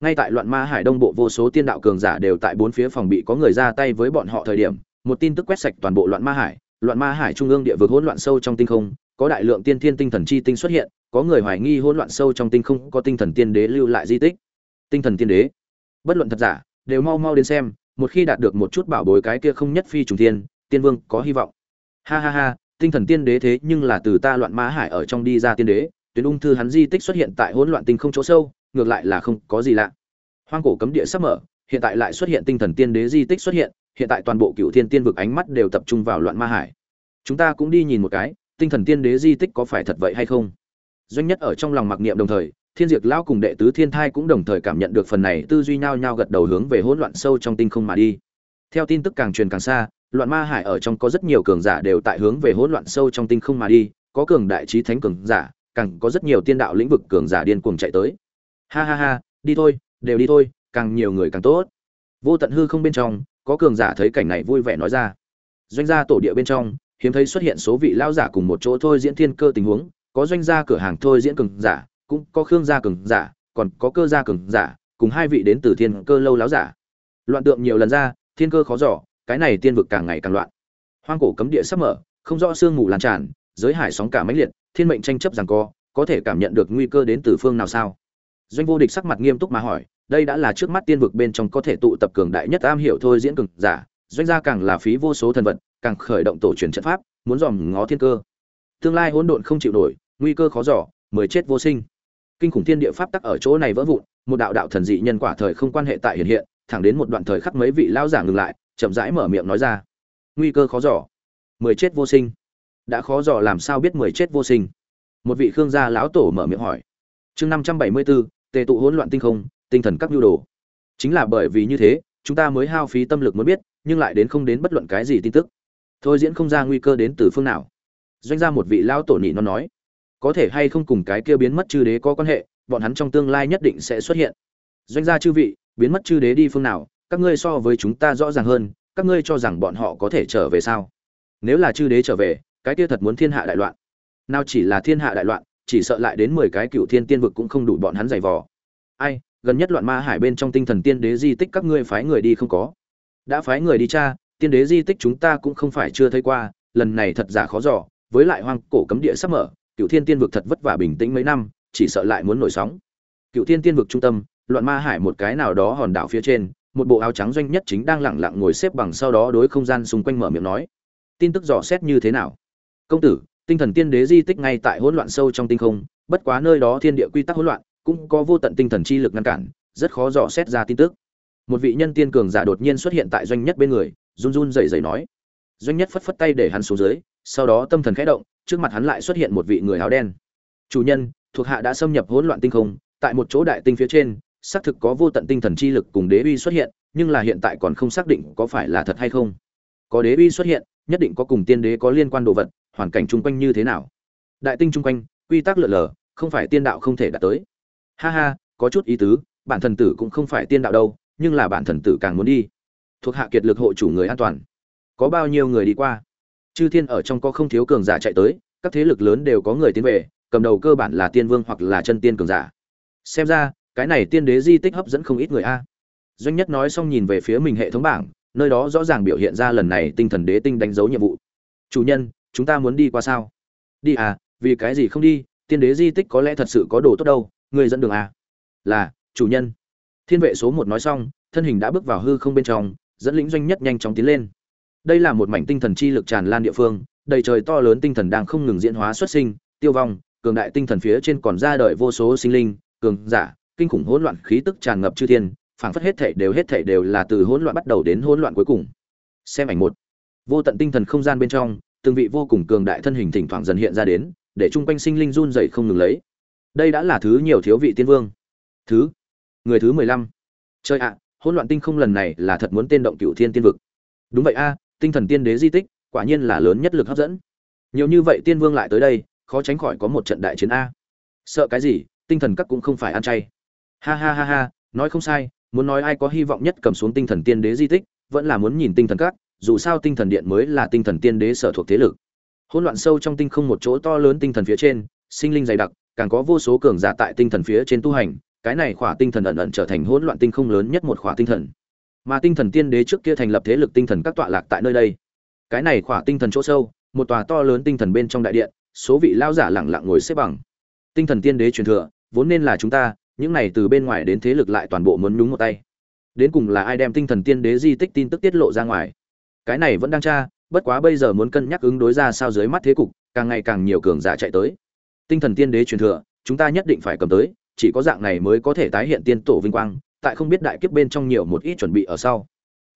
Ngay tại loạn ma hải đông bộ vô số tiên đạo cường giả đều tại bốn phía phòng bị có người ra tay với bọn họ thời điểm, một tin tức quét sạch toàn bộ loạn ma hải. Loạn ma hải trung ương địa vực hỗn loạn sâu trong tinh không, có đại lượng tiên thiên tinh thần chi tinh xuất hiện, có người hoài nghi hỗn loạn sâu trong tinh không có tinh thần tiên đế lưu lại di tích. Tinh thần tiên đế. Bất luận thật giả, đều mau mau đến xem, một khi đạt được một chút bảo bối cái kia không nhất phi trùng thiên, tiên vương có hy vọng. Ha ha ha tinh thần tiên đế thế nhưng là từ ta loạn ma hải ở trong đi ra tiên đế, tuyến ung thư hắn di tích xuất hiện tại hỗn loạn tinh không chỗ sâu, ngược lại là không có gì lạ. Hoang cổ cấm địa sắp mở, hiện tại lại xuất hiện tinh thần tiên đế di tích xuất hiện hiện tại toàn bộ cựu thiên tiên vực ánh mắt đều tập trung vào loạn ma hải. Chúng ta cũng đi nhìn một cái, tinh thần tiên đế di tích có phải thật vậy hay không? Doanh nhất ở trong lòng mặc niệm đồng thời, thiên diệt lão cùng đệ tứ thiên thai cũng đồng thời cảm nhận được phần này tư duy nhao nhao gật đầu hướng về hỗn loạn sâu trong tinh không mà đi. Theo tin tức càng truyền càng xa loạn ma hải ở trong có rất nhiều cường giả đều tại hướng về hỗn loạn sâu trong tinh không mà đi, có cường đại trí thánh cường giả, càng có rất nhiều tiên đạo lĩnh vực cường giả điên cuồng chạy tới. Ha ha ha, đi thôi, đều đi thôi, càng nhiều người càng tốt. Vô tận hư không bên trong, có cường giả thấy cảnh này vui vẻ nói ra. Doanh gia tổ địa bên trong, hiếm thấy xuất hiện số vị lao giả cùng một chỗ thôi diễn thiên cơ tình huống, có doanh gia cửa hàng thôi diễn cường giả, cũng có khương gia cường giả, còn có cơ gia cường giả, cùng hai vị đến từ thiên cơ lâu láo giả. Loạn tượng nhiều lần ra, thiên cơ khó giỏ cái này tiên vực càng ngày càng loạn. Hoang cổ cấm địa sắp mở, không rõ sương mù lan tràn, giới hải sóng cả mãnh liệt, thiên mệnh tranh chấp rằng co, có thể cảm nhận được nguy cơ đến từ phương nào sao? Doanh vô địch sắc mặt nghiêm túc mà hỏi, đây đã là trước mắt tiên vực bên trong có thể tụ tập cường đại nhất am hiểu thôi diễn cường giả, doanh gia càng là phí vô số thần vật, càng khởi động tổ truyền trận pháp, muốn dòm ngó thiên cơ. Tương lai hỗn độn không chịu nổi, nguy cơ khó giỏ mới chết vô sinh. Kinh khủng thiên địa pháp tắc ở chỗ này vỡ vụn, một đạo đạo thần dị nhân quả thời không quan hệ tại hiện hiện, thẳng đến một đoạn thời khắc mấy vị lao giả ngừng lại chậm rãi mở miệng nói ra. Nguy cơ khó giỏ mười chết vô sinh. Đã khó giỏ làm sao biết mười chết vô sinh? Một vị khương gia lão tổ mở miệng hỏi. Chương năm trăm bảy mươi bốn, tề tụ hỗn loạn tinh không, tinh thần các nhu đồ. Chính là bởi vì như thế, chúng ta mới hao phí tâm lực muốn biết, nhưng lại đến không đến bất luận cái gì tin tức. Thôi diễn không ra nguy cơ đến từ phương nào. Doanh gia một vị lão tổ nhị nó nói. Có thể hay không cùng cái kia biến mất chư đế có quan hệ, bọn hắn trong tương lai nhất định sẽ xuất hiện. Doanh gia chư vị, biến mất chư đế đi phương nào các ngươi so với chúng ta rõ ràng hơn, các ngươi cho rằng bọn họ có thể trở về sao? Nếu là chư đế trở về, cái kia thật muốn thiên hạ đại loạn. Nào chỉ là thiên hạ đại loạn, chỉ sợ lại đến mười cái cựu thiên tiên vực cũng không đủ bọn hắn giày vò. Ai, gần nhất loạn ma hải bên trong tinh thần tiên đế di tích các ngươi phái người đi không có? Đã phái người đi cha, tiên đế di tích chúng ta cũng không phải chưa thấy qua, lần này thật giả khó dò, với lại hoang cổ cấm địa sắp mở, cựu thiên tiên vực thật vất vả bình tĩnh mấy năm, chỉ sợ lại muốn nổi sóng. Cựu thiên tiên vực trung tâm, loạn ma hải một cái nào đó hòn đảo phía trên một bộ áo trắng doanh nhất chính đang lẳng lặng ngồi xếp bằng sau đó đối không gian xung quanh mở miệng nói, tin tức dò xét như thế nào? Công tử, tinh thần tiên đế di tích ngay tại hỗn loạn sâu trong tinh không, bất quá nơi đó thiên địa quy tắc hỗn loạn, cũng có vô tận tinh thần chi lực ngăn cản, rất khó dò xét ra tin tức. Một vị nhân tiên cường giả đột nhiên xuất hiện tại doanh nhất bên người, run run rẩy rẩy nói. Doanh nhất phất phất tay để hắn xuống dưới, sau đó tâm thần khẽ động, trước mặt hắn lại xuất hiện một vị người áo đen. Chủ nhân, thuộc hạ đã xâm nhập hỗn loạn tinh không, tại một chỗ đại tinh phía trên xác thực có vô tận tinh thần chi lực cùng đế uy xuất hiện, nhưng là hiện tại còn không xác định có phải là thật hay không. Có đế uy xuất hiện, nhất định có cùng tiên đế có liên quan đồ vật, hoàn cảnh chung quanh như thế nào. Đại tinh chung quanh, quy tắc lượn lờ, không phải tiên đạo không thể đạt tới. Ha ha, có chút ý tứ, bản thần tử cũng không phải tiên đạo đâu, nhưng là bản thần tử càng muốn đi. Thuộc hạ kiệt lực hộ chủ người an toàn. Có bao nhiêu người đi qua? Chư thiên ở trong có không thiếu cường giả chạy tới, các thế lực lớn đều có người tiến về, cầm đầu cơ bản là tiên vương hoặc là chân tiên cường giả. Xem ra cái này tiên đế di tích hấp dẫn không ít người a. Doanh nhất nói xong nhìn về phía mình hệ thống bảng, nơi đó rõ ràng biểu hiện ra lần này tinh thần đế tinh đánh dấu nhiệm vụ. Chủ nhân, chúng ta muốn đi qua sao? Đi à vì cái gì không đi? Tiên đế di tích có lẽ thật sự có đồ tốt đâu, người dẫn đường à? Là, chủ nhân. Thiên vệ số một nói xong, thân hình đã bước vào hư không bên trong, dẫn lĩnh doanh nhất nhanh chóng tiến lên. Đây là một mảnh tinh thần chi lực tràn lan địa phương, đầy trời to lớn tinh thần đang không ngừng diễn hóa xuất sinh, tiêu vong, cường đại tinh thần phía trên còn ra đời vô số sinh linh, cường giả kinh khủng hỗn loạn khí tức tràn ngập chư thiên, phảng phất hết thảy đều, hết thảy đều là từ hỗn loạn bắt đầu đến hỗn loạn cuối cùng. Xem ảnh một. Vô tận tinh thần không gian bên trong, từng vị vô cùng cường đại thân hình thỉnh thoảng dần hiện ra đến, để chung quanh sinh linh run rẩy không ngừng lấy. Đây đã là thứ nhiều thiếu vị tiên vương. Thứ. Người thứ mười lăm. Chơi ạ, hỗn loạn tinh không lần này là thật muốn tên động cửu thiên tiên vực. Đúng vậy a, tinh thần tiên đế di tích, quả nhiên là lớn nhất lực hấp dẫn. Nhiều như vậy tiên vương lại tới đây, khó tránh khỏi có một trận đại chiến a. Sợ cái gì, tinh thần các cũng không phải ăn chay ha ha ha ha nói không sai muốn nói ai có hy vọng nhất cầm xuống tinh thần tiên đế di tích vẫn là muốn nhìn tinh thần các dù sao tinh thần điện mới là tinh thần tiên đế sở thuộc thế lực hỗn loạn sâu trong tinh không một chỗ to lớn tinh thần phía trên sinh linh dày đặc càng có vô số cường giả tại tinh thần phía trên tu hành cái này khỏa tinh thần ẩn ẩn trở thành hỗn loạn tinh không lớn nhất một khỏa tinh thần mà tinh thần tiên đế trước kia thành lập thế lực tinh thần các tọa lạc tại nơi đây cái này khỏa tinh thần chỗ sâu một tòa to lớn tinh thần bên trong đại điện số vị lao giả lẳng lặng ngồi xếp bằng tinh thần tiên đế truyền thừa vốn nên là chúng ta những này từ bên ngoài đến thế lực lại toàn bộ muốn nhúng một tay. Đến cùng là ai đem tinh thần tiên đế di tích tin tức tiết lộ ra ngoài? Cái này vẫn đang tra, bất quá bây giờ muốn cân nhắc ứng đối ra sao dưới mắt thế cục, càng ngày càng nhiều cường giả chạy tới. Tinh thần tiên đế truyền thừa, chúng ta nhất định phải cầm tới, chỉ có dạng này mới có thể tái hiện tiên tổ vinh quang, tại không biết đại kiếp bên trong nhiều một ít chuẩn bị ở sau.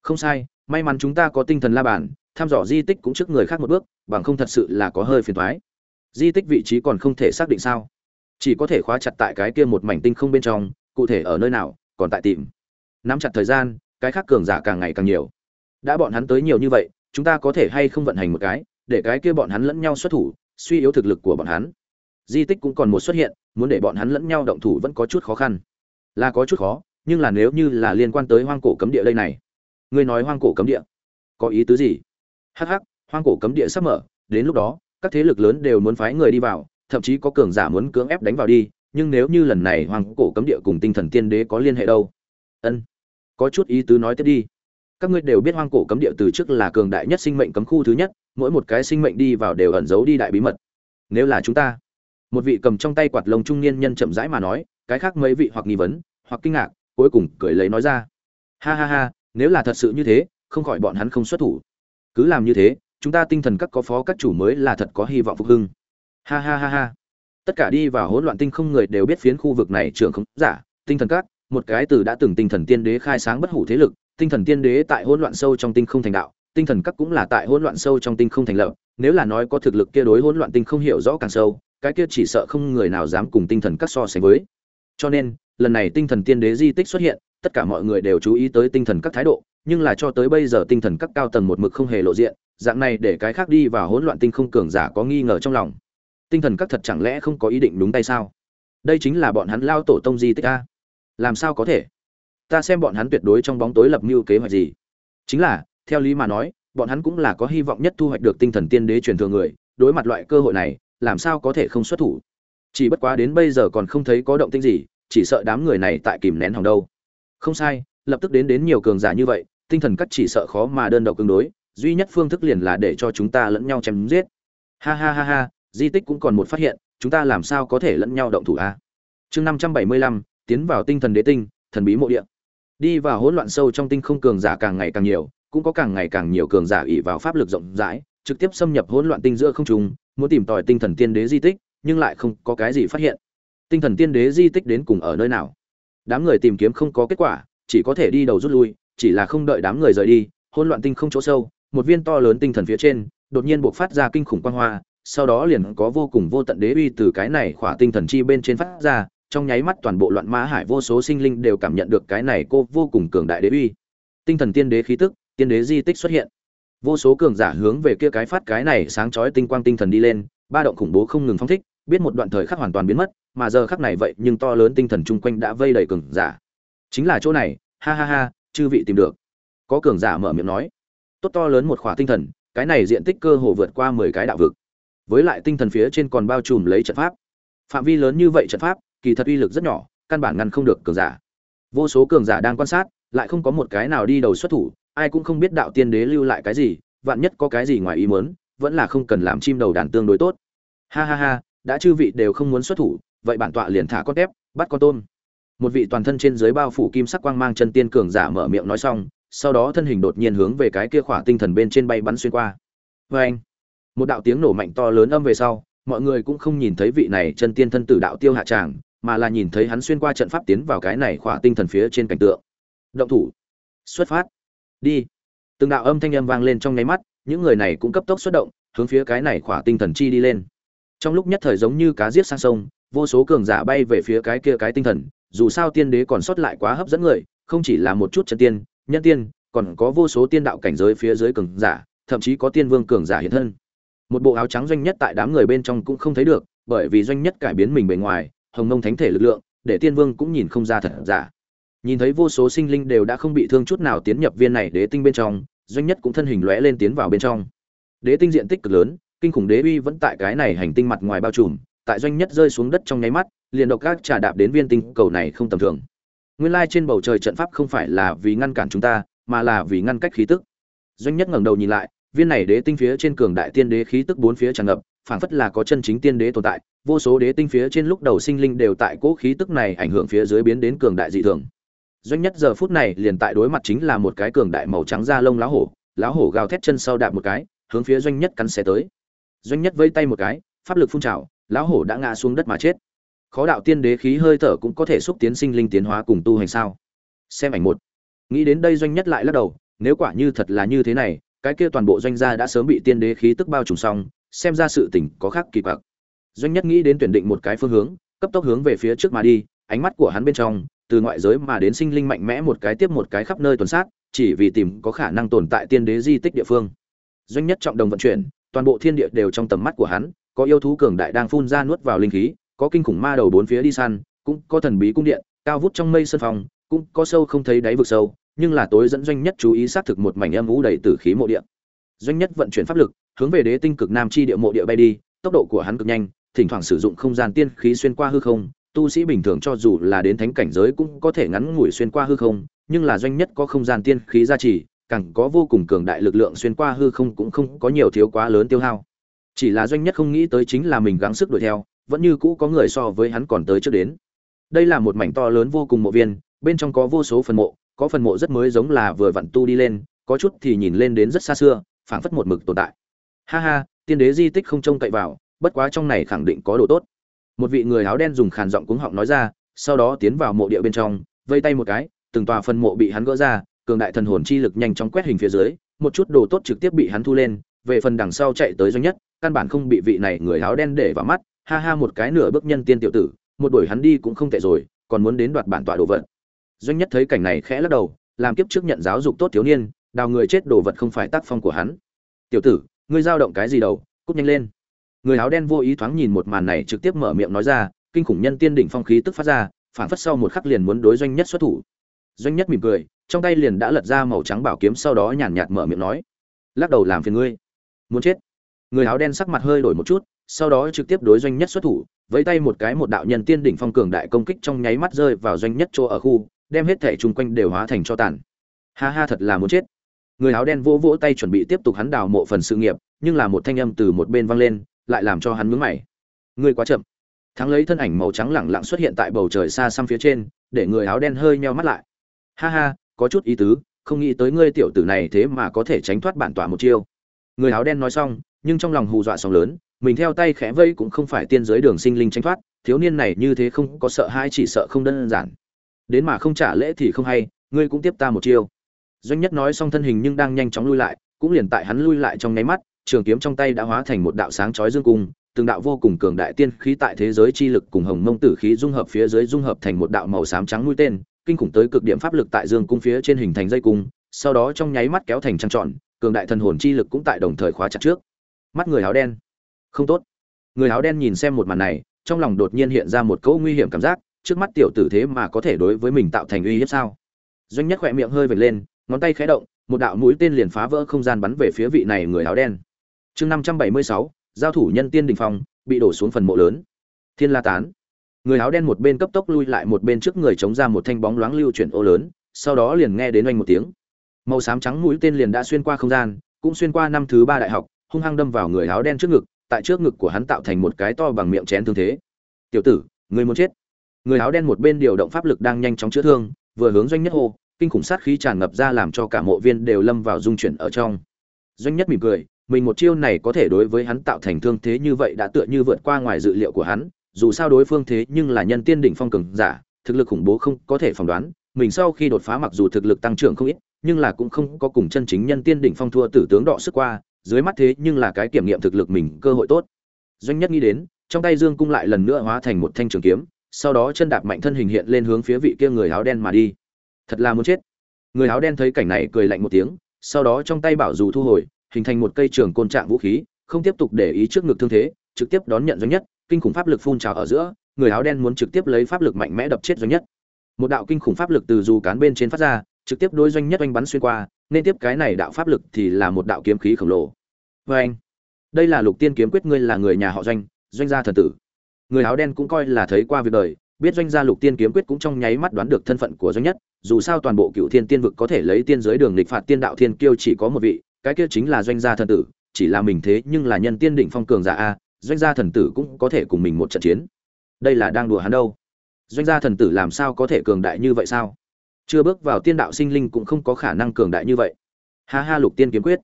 Không sai, may mắn chúng ta có tinh thần la bàn thăm dò di tích cũng trước người khác một bước, bằng không thật sự là có hơi phiền thoái di tích vị trí còn không thể xác định sao? Chỉ có thể khóa chặt tại cái kia một mảnh tinh không bên trong, cụ thể ở nơi nào, còn tại tìm. Nắm chặt thời gian, cái khác cường giả càng ngày càng nhiều. Đã bọn hắn tới nhiều như vậy, chúng ta có thể hay không vận hành một cái, để cái kia bọn hắn lẫn nhau xuất thủ, suy yếu thực lực của bọn hắn. Di tích cũng còn một xuất hiện, muốn để bọn hắn lẫn nhau động thủ vẫn có chút khó khăn. Là có chút khó, nhưng là nếu như là liên quan tới hoang cổ cấm địa đây này. Ngươi nói hoang cổ cấm địa, có ý tứ gì? Hắc hắc, hoang cổ cấm địa sắp mở, đến lúc đó, các thế lực lớn đều muốn phái người đi vào thậm chí có cường giả muốn cưỡng ép đánh vào đi, nhưng nếu như lần này hoang cổ cấm địa cùng tinh thần tiên đế có liên hệ đâu? Ân, có chút ý tứ nói tiếp đi. Các ngươi đều biết hoang cổ cấm địa từ trước là cường đại nhất sinh mệnh cấm khu thứ nhất, mỗi một cái sinh mệnh đi vào đều ẩn giấu đi đại bí mật. Nếu là chúng ta, một vị cầm trong tay quạt lông trung niên nhân chậm rãi mà nói, cái khác mấy vị hoặc nghi vấn, hoặc kinh ngạc, cuối cùng cười lấy nói ra. Ha ha ha, nếu là thật sự như thế, không khỏi bọn hắn không xuất thủ. Cứ làm như thế, chúng ta tinh thần các có phó các chủ mới là thật có hy vọng phục hưng ha ha ha ha. Tất cả đi vào hỗn loạn tinh không người đều biết phiến khu vực này trưởng không giả, tinh thần các, một cái từ đã từng tinh thần tiên đế khai sáng bất hủ thế lực, tinh thần tiên đế tại hỗn loạn sâu trong tinh không thành đạo, tinh thần các cũng là tại hỗn loạn sâu trong tinh không thành lập, nếu là nói có thực lực kia đối hỗn loạn tinh không hiểu rõ càng sâu, cái kia chỉ sợ không người nào dám cùng tinh thần các so sánh với. Cho nên, lần này tinh thần tiên đế di tích xuất hiện, tất cả mọi người đều chú ý tới tinh thần các thái độ, nhưng là cho tới bây giờ tinh thần các cao tầng một mực không hề lộ diện, dạng này để cái khác đi vào hỗn loạn tinh không cường giả có nghi ngờ trong lòng tinh thần các thật chẳng lẽ không có ý định đúng tay sao? Đây chính là bọn hắn lao tổ tông di tích a. Làm sao có thể? Ta xem bọn hắn tuyệt đối trong bóng tối lập mưu kế hoạch gì. Chính là, theo lý mà nói, bọn hắn cũng là có hy vọng nhất thu hoạch được tinh thần tiên đế truyền thừa người, đối mặt loại cơ hội này, làm sao có thể không xuất thủ? Chỉ bất quá đến bây giờ còn không thấy có động tĩnh gì, chỉ sợ đám người này tại kìm nén hòng đâu. Không sai, lập tức đến đến nhiều cường giả như vậy, tinh thần cắt chỉ sợ khó mà đơn độc cứng đối, duy nhất phương thức liền là để cho chúng ta lẫn nhau chém giết. Ha ha ha ha di tích cũng còn một phát hiện, chúng ta làm sao có thể lẫn nhau động thủ a chương năm trăm bảy mươi lăm, tiến vào tinh thần đế tinh, thần bí mộ địa. Đi vào hỗn loạn sâu trong tinh không cường giả càng ngày càng nhiều, cũng có càng ngày càng nhiều cường giả ỉ vào pháp lực rộng rãi, trực tiếp xâm nhập hỗn loạn tinh giữa không trung, muốn tìm tòi tinh thần tiên đế di tích, nhưng lại không có cái gì phát hiện. Tinh thần tiên đế di tích đến cùng ở nơi nào? Đám người tìm kiếm không có kết quả, chỉ có thể đi đầu rút lui, chỉ là không đợi đám người rời đi, hỗn loạn tinh không chỗ sâu, một viên to lớn tinh thần phía trên, đột nhiên buộc phát ra kinh khủng quang hoa sau đó liền có vô cùng vô tận đế uy từ cái này khỏa tinh thần chi bên trên phát ra, trong nháy mắt toàn bộ loạn mã hải vô số sinh linh đều cảm nhận được cái này cô vô cùng cường đại đế uy. Tinh thần tiên đế khí tức, tiên đế di tích xuất hiện. Vô số cường giả hướng về kia cái phát cái này sáng chói tinh quang tinh thần đi lên, ba động khủng bố không ngừng phong thích, biết một đoạn thời khắc hoàn toàn biến mất, mà giờ khắc này vậy nhưng to lớn tinh thần chung quanh đã vây đầy cường giả. Chính là chỗ này, ha ha ha, chư vị tìm được. Có cường giả mở miệng nói, tốt to lớn một khỏa tinh thần, cái này diện tích cơ hồ vượt qua mười cái đạo vực với lại tinh thần phía trên còn bao trùm lấy trận pháp. Phạm vi lớn như vậy trận pháp, kỳ thật uy lực rất nhỏ, căn bản ngăn không được cường giả. Vô số cường giả đang quan sát, lại không có một cái nào đi đầu xuất thủ, ai cũng không biết đạo tiên đế lưu lại cái gì, vạn nhất có cái gì ngoài ý muốn, vẫn là không cần làm chim đầu đàn tương đối tốt. Ha ha ha, đã chư vị đều không muốn xuất thủ, vậy bản tọa liền thả con tép, bắt con tôm. Một vị toàn thân trên dưới bao phủ kim sắc quang mang chân tiên cường giả mở miệng nói xong, sau đó thân hình đột nhiên hướng về cái kia khỏa tinh thần bên trên bay bắn xuyên qua. Vê anh một đạo tiếng nổ mạnh to lớn âm về sau, mọi người cũng không nhìn thấy vị này chân tiên thân tử đạo tiêu hạ tràng, mà là nhìn thấy hắn xuyên qua trận pháp tiến vào cái này khỏa tinh thần phía trên cảnh tượng. Động thủ. Xuất phát. Đi. Từng đạo âm thanh âm vang lên trong nháy mắt, những người này cũng cấp tốc xuất động, hướng phía cái này khỏa tinh thần chi đi lên. Trong lúc nhất thời giống như cá giết sang sông, vô số cường giả bay về phía cái kia cái tinh thần, dù sao tiên đế còn sót lại quá hấp dẫn người, không chỉ là một chút chân tiên, nhân tiên, còn có vô số tiên đạo cảnh giới phía dưới cường giả, thậm chí có tiên vương cường giả hiện thân một bộ áo trắng doanh nhất tại đám người bên trong cũng không thấy được, bởi vì doanh nhất cải biến mình bề ngoài, hồng mông thánh thể lực lượng, để tiên vương cũng nhìn không ra thật giả. Nhìn thấy vô số sinh linh đều đã không bị thương chút nào tiến nhập viên này đế tinh bên trong, doanh nhất cũng thân hình lóe lên tiến vào bên trong. Đế tinh diện tích cực lớn, kinh khủng đế uy vẫn tại cái này hành tinh mặt ngoài bao trùm, tại doanh nhất rơi xuống đất trong nháy mắt, liền độc các trà đạp đến viên tinh, cầu này không tầm thường. Nguyên lai trên bầu trời trận pháp không phải là vì ngăn cản chúng ta, mà là vì ngăn cách khí tức. Doanh nhất ngẩng đầu nhìn lại viên này đế tinh phía trên cường đại tiên đế khí tức bốn phía tràn ngập, phảng phất là có chân chính tiên đế tồn tại, vô số đế tinh phía trên lúc đầu sinh linh đều tại cố khí tức này ảnh hưởng phía dưới biến đến cường đại dị thường. Doanh nhất giờ phút này liền tại đối mặt chính là một cái cường đại màu trắng da lông lá hổ lá hổ gào thét chân sau đạp một cái, hướng phía doanh nhất cắn xé tới. Doanh nhất vây tay một cái, pháp lực phun trào, lão hổ đã ngã xuống đất mà chết. Khó đạo tiên đế khí hơi thở cũng có thể xúc tiến sinh linh tiến hóa cùng tu hành sao? Xem ảnh một. Nghĩ đến đây doanh nhất lại lắc đầu, nếu quả như thật là như thế này cái kia toàn bộ doanh gia đã sớm bị tiên đế khí tức bao trùm xong, xem ra sự tình có khác kỳ quặc. Doanh nhất nghĩ đến tuyển định một cái phương hướng, cấp tốc hướng về phía trước mà đi, ánh mắt của hắn bên trong, từ ngoại giới mà đến sinh linh mạnh mẽ một cái tiếp một cái khắp nơi tuần sát, chỉ vì tìm có khả năng tồn tại tiên đế di tích địa phương. Doanh nhất trọng đồng vận chuyển, toàn bộ thiên địa đều trong tầm mắt của hắn, có yêu thú cường đại đang phun ra nuốt vào linh khí, có kinh khủng ma đầu bốn phía đi săn, cũng có thần bí cung điện, cao vút trong mây sơn phòng cũng có sâu không thấy đáy vực sâu nhưng là tối dẫn doanh nhất chú ý xác thực một mảnh âm u đầy tử khí mộ địa. Doanh nhất vận chuyển pháp lực, hướng về đế tinh cực nam chi địa mộ địa bay đi, tốc độ của hắn cực nhanh, thỉnh thoảng sử dụng không gian tiên khí xuyên qua hư không, tu sĩ bình thường cho dù là đến thánh cảnh giới cũng có thể ngắn ngủi xuyên qua hư không, nhưng là doanh nhất có không gian tiên khí gia trì, càng có vô cùng cường đại lực lượng xuyên qua hư không cũng không có nhiều thiếu quá lớn tiêu hao. Chỉ là doanh nhất không nghĩ tới chính là mình gắng sức đuổi theo, vẫn như cũ có người so với hắn còn tới trước đến. Đây là một mảnh to lớn vô cùng mộ viên, bên trong có vô số phần mộ có phần mộ rất mới giống là vừa vặn tu đi lên, có chút thì nhìn lên đến rất xa xưa, phảng phất một mực tồn tại. Ha ha, tiên đế di tích không trông cậy vào, bất quá trong này khẳng định có đồ tốt. Một vị người áo đen dùng khàn giọng cuống họng nói ra, sau đó tiến vào mộ địa bên trong, vây tay một cái, từng tòa phần mộ bị hắn gỡ ra, cường đại thần hồn chi lực nhanh chóng quét hình phía dưới, một chút đồ tốt trực tiếp bị hắn thu lên, về phần đằng sau chạy tới doanh nhất, căn bản không bị vị này người áo đen để vào mắt. Ha ha, một cái nửa bước nhân tiên tiểu tử, một đuổi hắn đi cũng không tệ rồi, còn muốn đến đoạt bản tọa đồ vật doanh nhất thấy cảnh này khẽ lắc đầu, làm kiếp trước nhận giáo dục tốt thiếu niên, đào người chết đồ vật không phải tác phong của hắn. Tiểu tử, ngươi dao động cái gì đầu Cúp nhanh lên. Người áo đen vô ý thoáng nhìn một màn này trực tiếp mở miệng nói ra, kinh khủng nhân tiên đỉnh phong khí tức phát ra phản phất sau một khắc liền muốn đối doanh nhất xuất thủ. Doanh nhất mỉm cười, trong tay liền đã lật ra màu trắng bảo kiếm sau đó nhàn nhạt mở miệng nói, lắc đầu làm phiền ngươi. Muốn chết? Người áo đen sắc mặt hơi đổi một chút, sau đó trực tiếp đối doanh nhất xuất thủ với tay một cái một đạo nhân tiên đỉnh phong cường đại công kích trong nháy mắt rơi vào doanh nhất chỗ ở khu đem hết thể chung quanh đều hóa thành cho tàn. Ha ha, thật là muốn chết. Người áo đen vỗ vỗ tay chuẩn bị tiếp tục hắn đào mộ phần sự nghiệp, nhưng là một thanh âm từ một bên vang lên, lại làm cho hắn nhướng mày. Ngươi quá chậm. Thắng lấy thân ảnh màu trắng lẳng lặng xuất hiện tại bầu trời xa xăm phía trên, để người áo đen hơi nheo mắt lại. Ha ha, có chút ý tứ, không nghĩ tới ngươi tiểu tử này thế mà có thể tránh thoát bản tỏa một chiêu. Người áo đen nói xong, nhưng trong lòng hù dọa sóng lớn, mình theo tay khẽ vây cũng không phải tiên giới đường sinh linh tránh thoát, thiếu niên này như thế không có sợ hai chỉ sợ không đơn giản đến mà không trả lễ thì không hay ngươi cũng tiếp ta một chiêu. Doanh nhất nói xong thân hình nhưng đang nhanh chóng lui lại cũng liền tại hắn lui lại trong nháy mắt trường kiếm trong tay đã hóa thành một đạo sáng chói dương cung từng đạo vô cùng cường đại tiên khí tại thế giới chi lực cùng hồng mông tử khí dung hợp phía dưới dung hợp thành một đạo màu xám trắng mũi tên kinh khủng tới cực điểm pháp lực tại dương cung phía trên hình thành dây cung sau đó trong nháy mắt kéo thành trăng tròn, cường đại thần hồn chi lực cũng tại đồng thời khóa chặt trước. Mắt người áo đen. Không tốt. Người áo đen nhìn xem một màn này trong lòng đột nhiên hiện ra một cỗ nguy hiểm cảm giác trước mắt tiểu tử thế mà có thể đối với mình tạo thành uy hiếp sao? Doanh nhất khỏe miệng hơi vệt lên, ngón tay khẽ động, một đạo mũi tên liền phá vỡ không gian bắn về phía vị này người áo đen. Chương năm trăm bảy mươi sáu, giao thủ nhân tiên đình phong, bị đổ xuống phần mộ lớn. Thiên la tán. Người áo đen một bên cấp tốc lui lại một bên trước người chống ra một thanh bóng loáng lưu chuyển ô lớn, sau đó liền nghe đến oanh một tiếng. Màu xám trắng mũi tên liền đã xuyên qua không gian, cũng xuyên qua năm thứ ba đại học, hung hăng đâm vào người áo đen trước ngực, tại trước ngực của hắn tạo thành một cái to bằng miệng chén thương thế. Tiểu tử người muốn chết? Người áo đen một bên điều động pháp lực đang nhanh chóng chữa thương, vừa hướng doanh nhất hô, kinh khủng sát khí tràn ngập ra làm cho cả mộ viên đều lâm vào dung chuyển ở trong. Doanh nhất mỉm cười, mình một chiêu này có thể đối với hắn tạo thành thương thế như vậy đã tựa như vượt qua ngoài dự liệu của hắn, dù sao đối phương thế nhưng là nhân tiên đỉnh phong cường giả, thực lực khủng bố không có thể phỏng đoán, mình sau khi đột phá mặc dù thực lực tăng trưởng không ít, nhưng là cũng không có cùng chân chính nhân tiên đỉnh phong thua tử tướng đọ sức qua, dưới mắt thế nhưng là cái kiểm nghiệm thực lực mình cơ hội tốt. Doanh nhất nghĩ đến, trong tay dương cung lại lần nữa hóa thành một thanh trường kiếm sau đó chân đạp mạnh thân hình hiện lên hướng phía vị kia người áo đen mà đi. Thật là muốn chết. Người áo đen thấy cảnh này cười lạnh một tiếng, sau đó trong tay bảo dù thu hồi, hình thành một cây trường côn trạng vũ khí, không tiếp tục để ý trước ngực thương thế, trực tiếp đón nhận doanh nhất, kinh khủng pháp lực phun trào ở giữa, người áo đen muốn trực tiếp lấy pháp lực mạnh mẽ đập chết doanh nhất. Một đạo kinh khủng pháp lực từ dù cán bên trên phát ra, trực tiếp đối doanh nhất oanh bắn xuyên qua, nên tiếp cái này đạo pháp lực thì là một đạo kiếm khí khổng lồ. Vê anh đây là lục tiên kiếm quyết ngươi là người nhà họ doanh doanh gia thần tử người áo đen cũng coi là thấy qua việc đời, biết doanh gia lục tiên kiếm quyết cũng trong nháy mắt đoán được thân phận của doanh nhất, dù sao toàn bộ cựu thiên tiên vực có thể lấy tiên giới đường lịch phạt tiên đạo thiên kiêu chỉ có một vị, cái kia chính là doanh gia thần tử, chỉ là mình thế nhưng là nhân tiên đỉnh phong cường giả a, doanh gia thần tử cũng có thể cùng mình một trận chiến. Đây là đang đùa hắn đâu? Doanh gia thần tử làm sao có thể cường đại như vậy sao? Chưa bước vào tiên đạo sinh linh cũng không có khả năng cường đại như vậy. Ha ha lục tiên kiếm quyết.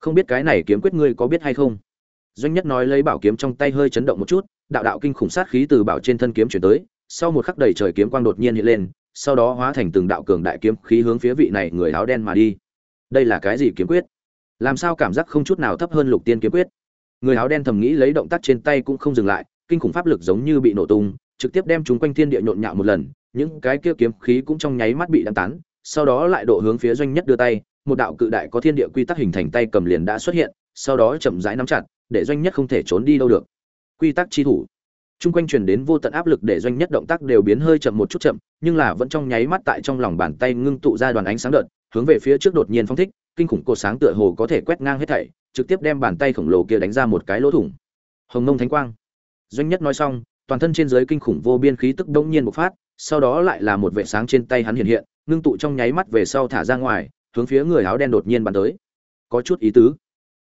Không biết cái này kiếm quyết ngươi có biết hay không? Doanh nhất nói lấy bảo kiếm trong tay hơi chấn động một chút, đạo đạo kinh khủng sát khí từ bảo trên thân kiếm chuyển tới, sau một khắc đầy trời kiếm quang đột nhiên hiện lên, sau đó hóa thành từng đạo cường đại kiếm khí hướng phía vị này người áo đen mà đi. Đây là cái gì kiếm quyết? Làm sao cảm giác không chút nào thấp hơn lục tiên kiếm quyết? Người áo đen thầm nghĩ lấy động tác trên tay cũng không dừng lại, kinh khủng pháp lực giống như bị nổ tung, trực tiếp đem chúng quanh thiên địa nhộn nhạo một lần, những cái kia kiếm khí cũng trong nháy mắt bị đăng tán, sau đó lại độ hướng phía doanh nhất đưa tay, một đạo cự đại có thiên địa quy tắc hình thành tay cầm liền đã xuất hiện, sau đó chậm rãi nắm chặt để doanh nhất không thể trốn đi đâu được. Quy tắc chi thủ. Chung quanh truyền đến vô tận áp lực để doanh nhất động tác đều biến hơi chậm một chút chậm, nhưng là vẫn trong nháy mắt tại trong lòng bàn tay ngưng tụ ra đoàn ánh sáng đợt, hướng về phía trước đột nhiên phong thích, kinh khủng cột sáng tựa hồ có thể quét ngang hết thảy, trực tiếp đem bàn tay khổng lồ kia đánh ra một cái lỗ thủng. Hồng nông thánh quang. Doanh nhất nói xong, toàn thân trên dưới kinh khủng vô biên khí tức đông nhiên bộc phát, sau đó lại là một vệ sáng trên tay hắn hiện hiện, ngưng tụ trong nháy mắt về sau thả ra ngoài, hướng phía người áo đen đột nhiên bắn tới. Có chút ý tứ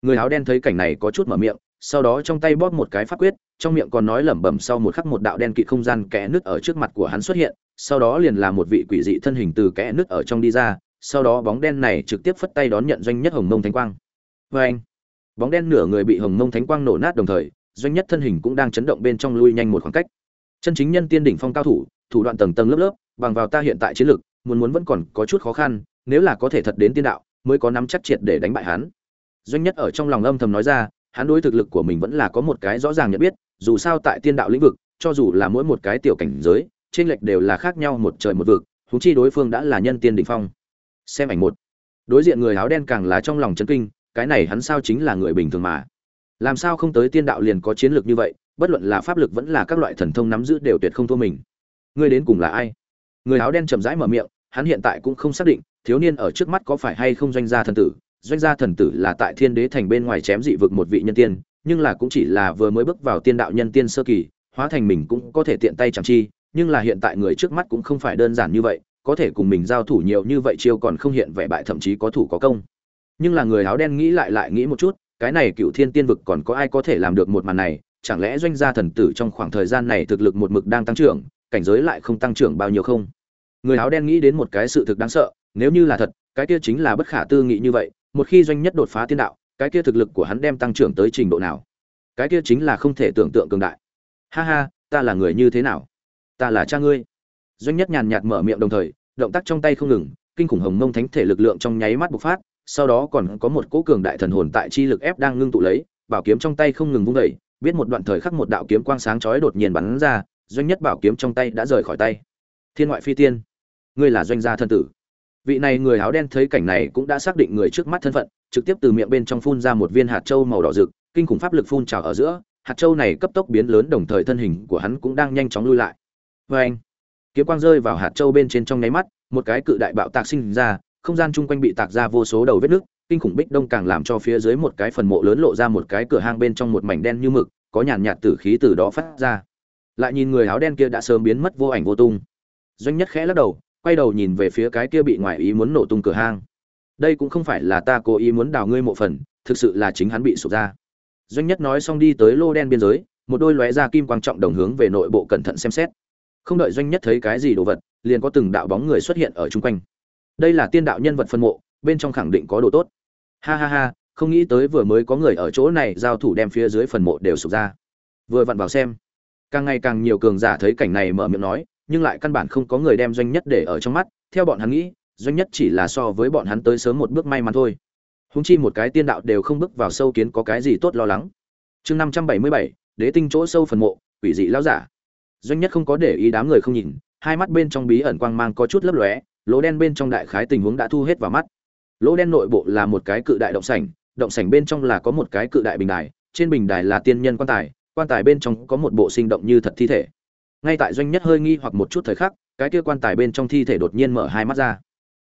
người áo đen thấy cảnh này có chút mở miệng, sau đó trong tay bóp một cái pháp quyết, trong miệng còn nói lẩm bẩm sau một khắc một đạo đen kịt không gian kẽ nứt ở trước mặt của hắn xuất hiện, sau đó liền là một vị quỷ dị thân hình từ kẽ nứt ở trong đi ra, sau đó bóng đen này trực tiếp phất tay đón nhận doanh nhất hồng mông thánh quang. Vê anh, bóng đen nửa người bị hồng mông thánh quang nổ nát đồng thời, doanh nhất thân hình cũng đang chấn động bên trong lui nhanh một khoảng cách. Chân chính nhân tiên đỉnh phong cao thủ thủ đoạn tầng tầng lớp lớp, bằng vào ta hiện tại chiến lực, muốn muốn vẫn còn có chút khó khăn, nếu là có thể thật đến tiên đạo, mới có nắm chắc triệt để đánh bại hắn doanh nhất ở trong lòng âm thầm nói ra, hắn đối thực lực của mình vẫn là có một cái rõ ràng nhận biết, dù sao tại tiên đạo lĩnh vực, cho dù là mỗi một cái tiểu cảnh giới, trên lệch đều là khác nhau một trời một vực, huống chi đối phương đã là nhân tiên đỉnh phong. Xem ảnh một. Đối diện người áo đen càng là trong lòng chấn kinh, cái này hắn sao chính là người bình thường mà? Làm sao không tới tiên đạo liền có chiến lược như vậy, bất luận là pháp lực vẫn là các loại thần thông nắm giữ đều tuyệt không thua mình. Ngươi đến cùng là ai? Người áo đen chậm rãi mở miệng, hắn hiện tại cũng không xác định, thiếu niên ở trước mắt có phải hay không doanh gia thần tử doanh gia thần tử là tại thiên đế thành bên ngoài chém dị vực một vị nhân tiên, nhưng là cũng chỉ là vừa mới bước vào tiên đạo nhân tiên sơ kỳ, hóa thành mình cũng có thể tiện tay chẳng chi, nhưng là hiện tại người trước mắt cũng không phải đơn giản như vậy, có thể cùng mình giao thủ nhiều như vậy chiêu còn không hiện vẻ bại thậm chí có thủ có công. Nhưng là người áo đen nghĩ lại lại nghĩ một chút, cái này cựu thiên tiên vực còn có ai có thể làm được một màn này, chẳng lẽ doanh gia thần tử trong khoảng thời gian này thực lực một mực đang tăng trưởng, cảnh giới lại không tăng trưởng bao nhiêu không? Người áo đen nghĩ đến một cái sự thực đáng sợ, nếu như là thật, cái kia chính là bất khả tư nghị như vậy một khi doanh nhất đột phá tiên đạo cái kia thực lực của hắn đem tăng trưởng tới trình độ nào? Cái kia chính là không thể tưởng tượng cường đại. Ha ha ta là người như thế nào? Ta là cha ngươi. Doanh nhất nhàn nhạt mở miệng đồng thời động tác trong tay không ngừng kinh khủng hồng mông thánh thể lực lượng trong nháy mắt bộc phát sau đó còn có một cỗ cường đại thần hồn tại chi lực ép đang ngưng tụ lấy bảo kiếm trong tay không ngừng vung đẩy, biết một đoạn thời khắc một đạo kiếm quang sáng chói đột nhiên bắn ra doanh nhất bảo kiếm trong tay đã rời khỏi tay. Thiên ngoại phi tiên ngươi là doanh gia thân tử vị này người áo đen thấy cảnh này cũng đã xác định người trước mắt thân phận, trực tiếp từ miệng bên trong phun ra một viên hạt châu màu đỏ rực, kinh khủng pháp lực phun trào ở giữa, hạt châu này cấp tốc biến lớn đồng thời thân hình của hắn cũng đang nhanh chóng lui lại. Vê anh, kiếm quang rơi vào hạt châu bên trên trong nháy mắt, một cái cự đại bạo tạc sinh ra, không gian chung quanh bị tạc ra vô số đầu vết nước kinh khủng bích đông càng làm cho phía dưới một cái phần mộ lớn lộ ra một cái cửa hang bên trong một mảnh đen như mực, có nhàn nhạt tử khí từ đó phát ra. Lại nhìn người áo đen kia đã sớm biến mất vô ảnh vô tung. Doanh nhất khẽ lắc đầu quay đầu nhìn về phía cái kia bị ngoại ý muốn nổ tung cửa hang. Đây cũng không phải là ta cố ý muốn đào ngươi mộ phần, thực sự là chính hắn bị sụp ra. Doanh nhất nói xong đi tới lô đen biên giới, một đôi lóe ra kim quang trọng đồng hướng về nội bộ cẩn thận xem xét. Không đợi doanh nhất thấy cái gì đồ vật, liền có từng đạo bóng người xuất hiện ở chung quanh. Đây là tiên đạo nhân vật phân mộ, bên trong khẳng định có đồ tốt. Ha ha ha, không nghĩ tới vừa mới có người ở chỗ này giao thủ đem phía dưới phần mộ đều sụp ra. Vừa vặn vào xem, càng ngày càng nhiều cường giả thấy cảnh này mở miệng nói nhưng lại căn bản không có người đem doanh nhất để ở trong mắt, theo bọn hắn nghĩ, doanh nhất chỉ là so với bọn hắn tới sớm một bước may mắn thôi. Húng chi một cái tiên đạo đều không bước vào sâu kiến có cái gì tốt lo lắng. Chương năm trăm bảy mươi bảy, đế tinh chỗ sâu phần mộ, quỷ dị lão giả. Doanh nhất không có để ý đám người không nhìn, hai mắt bên trong bí ẩn quang mang có chút lấp lóe, lỗ đen bên trong đại khái tình huống đã thu hết vào mắt. Lỗ đen nội bộ là một cái cự đại động sảnh động sảnh bên trong là có một cái cự đại bình đài, trên bình đài là tiên nhân quan tài quan tài bên trong có một bộ sinh động như thật thi thể ngay tại doanh nhất hơi nghi hoặc một chút thời khắc, cái kia quan tài bên trong thi thể đột nhiên mở hai mắt ra.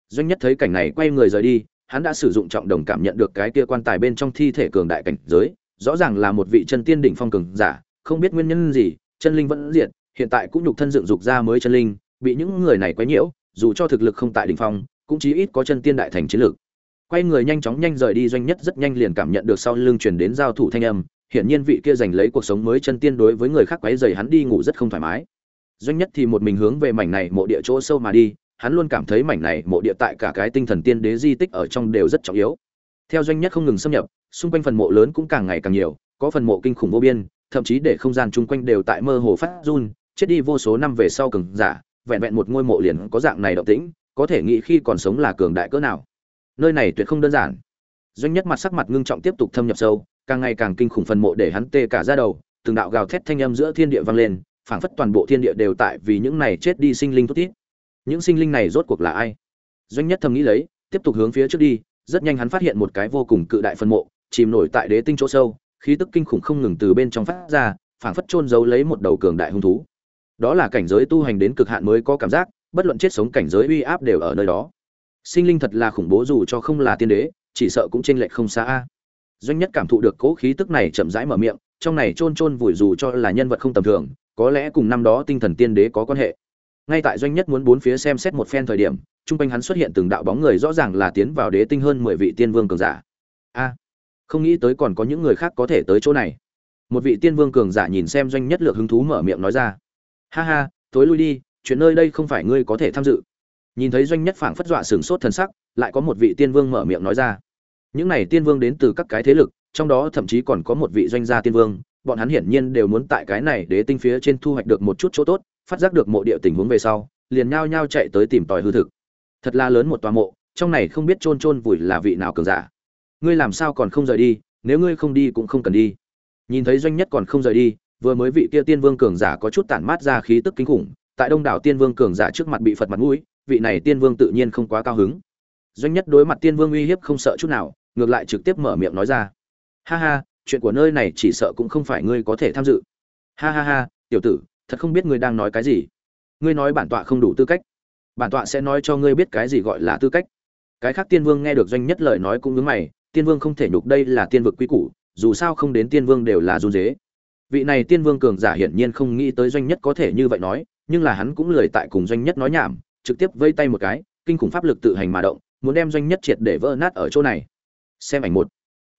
Doanh nhất thấy cảnh này quay người rời đi, hắn đã sử dụng trọng đồng cảm nhận được cái kia quan tài bên trong thi thể cường đại cảnh giới, rõ ràng là một vị chân tiên đỉnh phong cường giả, không biết nguyên nhân gì, chân linh vẫn diệt, hiện tại cũng nhục thân dựng dục ra mới chân linh, bị những người này quấy nhiễu, dù cho thực lực không tại đỉnh phong, cũng chí ít có chân tiên đại thành chiến lực quay người nhanh chóng nhanh rời đi, doanh nhất rất nhanh liền cảm nhận được sau lưng truyền đến giao thủ thanh âm hiển nhiên vị kia giành lấy cuộc sống mới chân tiên đối với người khác quấy rầy hắn đi ngủ rất không thoải mái. Doanh nhất thì một mình hướng về mảnh này mộ địa chỗ sâu mà đi, hắn luôn cảm thấy mảnh này mộ địa tại cả cái tinh thần tiên đế di tích ở trong đều rất trọng yếu. Theo doanh nhất không ngừng xâm nhập, xung quanh phần mộ lớn cũng càng ngày càng nhiều, có phần mộ kinh khủng vô biên, thậm chí để không gian chung quanh đều tại mơ hồ phát run, chết đi vô số năm về sau cường giả, vẹn vẹn một ngôi mộ liền có dạng này động tĩnh, có thể nghĩ khi còn sống là cường đại cỡ nào. Nơi này tuyệt không đơn giản. Doanh nhất mặt sắc mặt ngưng trọng tiếp tục thâm nhập sâu, càng ngày càng kinh khủng phần mộ để hắn tê cả ra đầu, từng đạo gào thét thanh âm giữa thiên địa vang lên, phảng phất toàn bộ thiên địa đều tại vì những này chết đi sinh linh tốt tít những sinh linh này rốt cuộc là ai? Doanh nhất thầm nghĩ lấy, tiếp tục hướng phía trước đi, rất nhanh hắn phát hiện một cái vô cùng cự đại phân mộ, chìm nổi tại đế tinh chỗ sâu, khí tức kinh khủng không ngừng từ bên trong phát ra, phảng phất chôn giấu lấy một đầu cường đại hung thú. Đó là cảnh giới tu hành đến cực hạn mới có cảm giác, bất luận chết sống cảnh giới uy áp đều ở nơi đó. Sinh linh thật là khủng bố dù cho không là tiên đế, chỉ sợ cũng chênh lệch không xa a doanh nhất cảm thụ được cố khí tức này chậm rãi mở miệng, trong này chôn chôn vùi dù cho là nhân vật không tầm thường, có lẽ cùng năm đó tinh thần tiên đế có quan hệ. Ngay tại doanh nhất muốn bốn phía xem xét một phen thời điểm, trung quanh hắn xuất hiện từng đạo bóng người rõ ràng là tiến vào đế tinh hơn mười vị tiên vương cường giả. A, không nghĩ tới còn có những người khác có thể tới chỗ này. Một vị tiên vương cường giả nhìn xem doanh nhất lược hứng thú mở miệng nói ra. Ha ha tối lui đi, chuyện nơi đây không phải ngươi có thể tham dự. Nhìn thấy doanh nhất phảng phất dọa sửng sốt thần sắc, lại có một vị tiên vương mở miệng nói ra những này tiên vương đến từ các cái thế lực, trong đó thậm chí còn có một vị doanh gia tiên vương, bọn hắn hiển nhiên đều muốn tại cái này để tinh phía trên thu hoạch được một chút chỗ tốt, phát giác được mộ địa tình huống về sau, liền nhao nhao chạy tới tìm tòi hư thực. Thật là lớn một tòa mộ, trong này không biết chôn chôn vùi là vị nào cường giả. Ngươi làm sao còn không rời đi, nếu ngươi không đi cũng không cần đi. Nhìn thấy doanh nhất còn không rời đi, vừa mới vị kia tiên vương cường giả có chút tản mát ra khí tức kinh khủng, tại đông đảo tiên vương cường giả trước mặt bị phật mặt mũi, vị này tiên vương tự nhiên không quá cao hứng. Doanh nhất đối mặt tiên vương uy hiếp không sợ chút nào ngược lại trực tiếp mở miệng nói ra. Ha ha, chuyện của nơi này chỉ sợ cũng không phải ngươi có thể tham dự. Ha ha ha, tiểu tử, thật không biết ngươi đang nói cái gì. Ngươi nói bản tọa không đủ tư cách. Bản tọa sẽ nói cho ngươi biết cái gì gọi là tư cách. Cái khác tiên vương nghe được doanh nhất lời nói cũng ngứng mày, tiên vương không thể nhục đây là tiên vực quy củ, dù sao không đến tiên vương đều là run dế. Vị này tiên vương cường giả hiển nhiên không nghĩ tới doanh nhất có thể như vậy nói, nhưng là hắn cũng lười tại cùng doanh nhất nói nhảm, trực tiếp vây tay một cái, kinh khủng pháp lực tự hành mà động, muốn đem doanh nhất triệt để vỡ nát ở chỗ này xem ảnh một.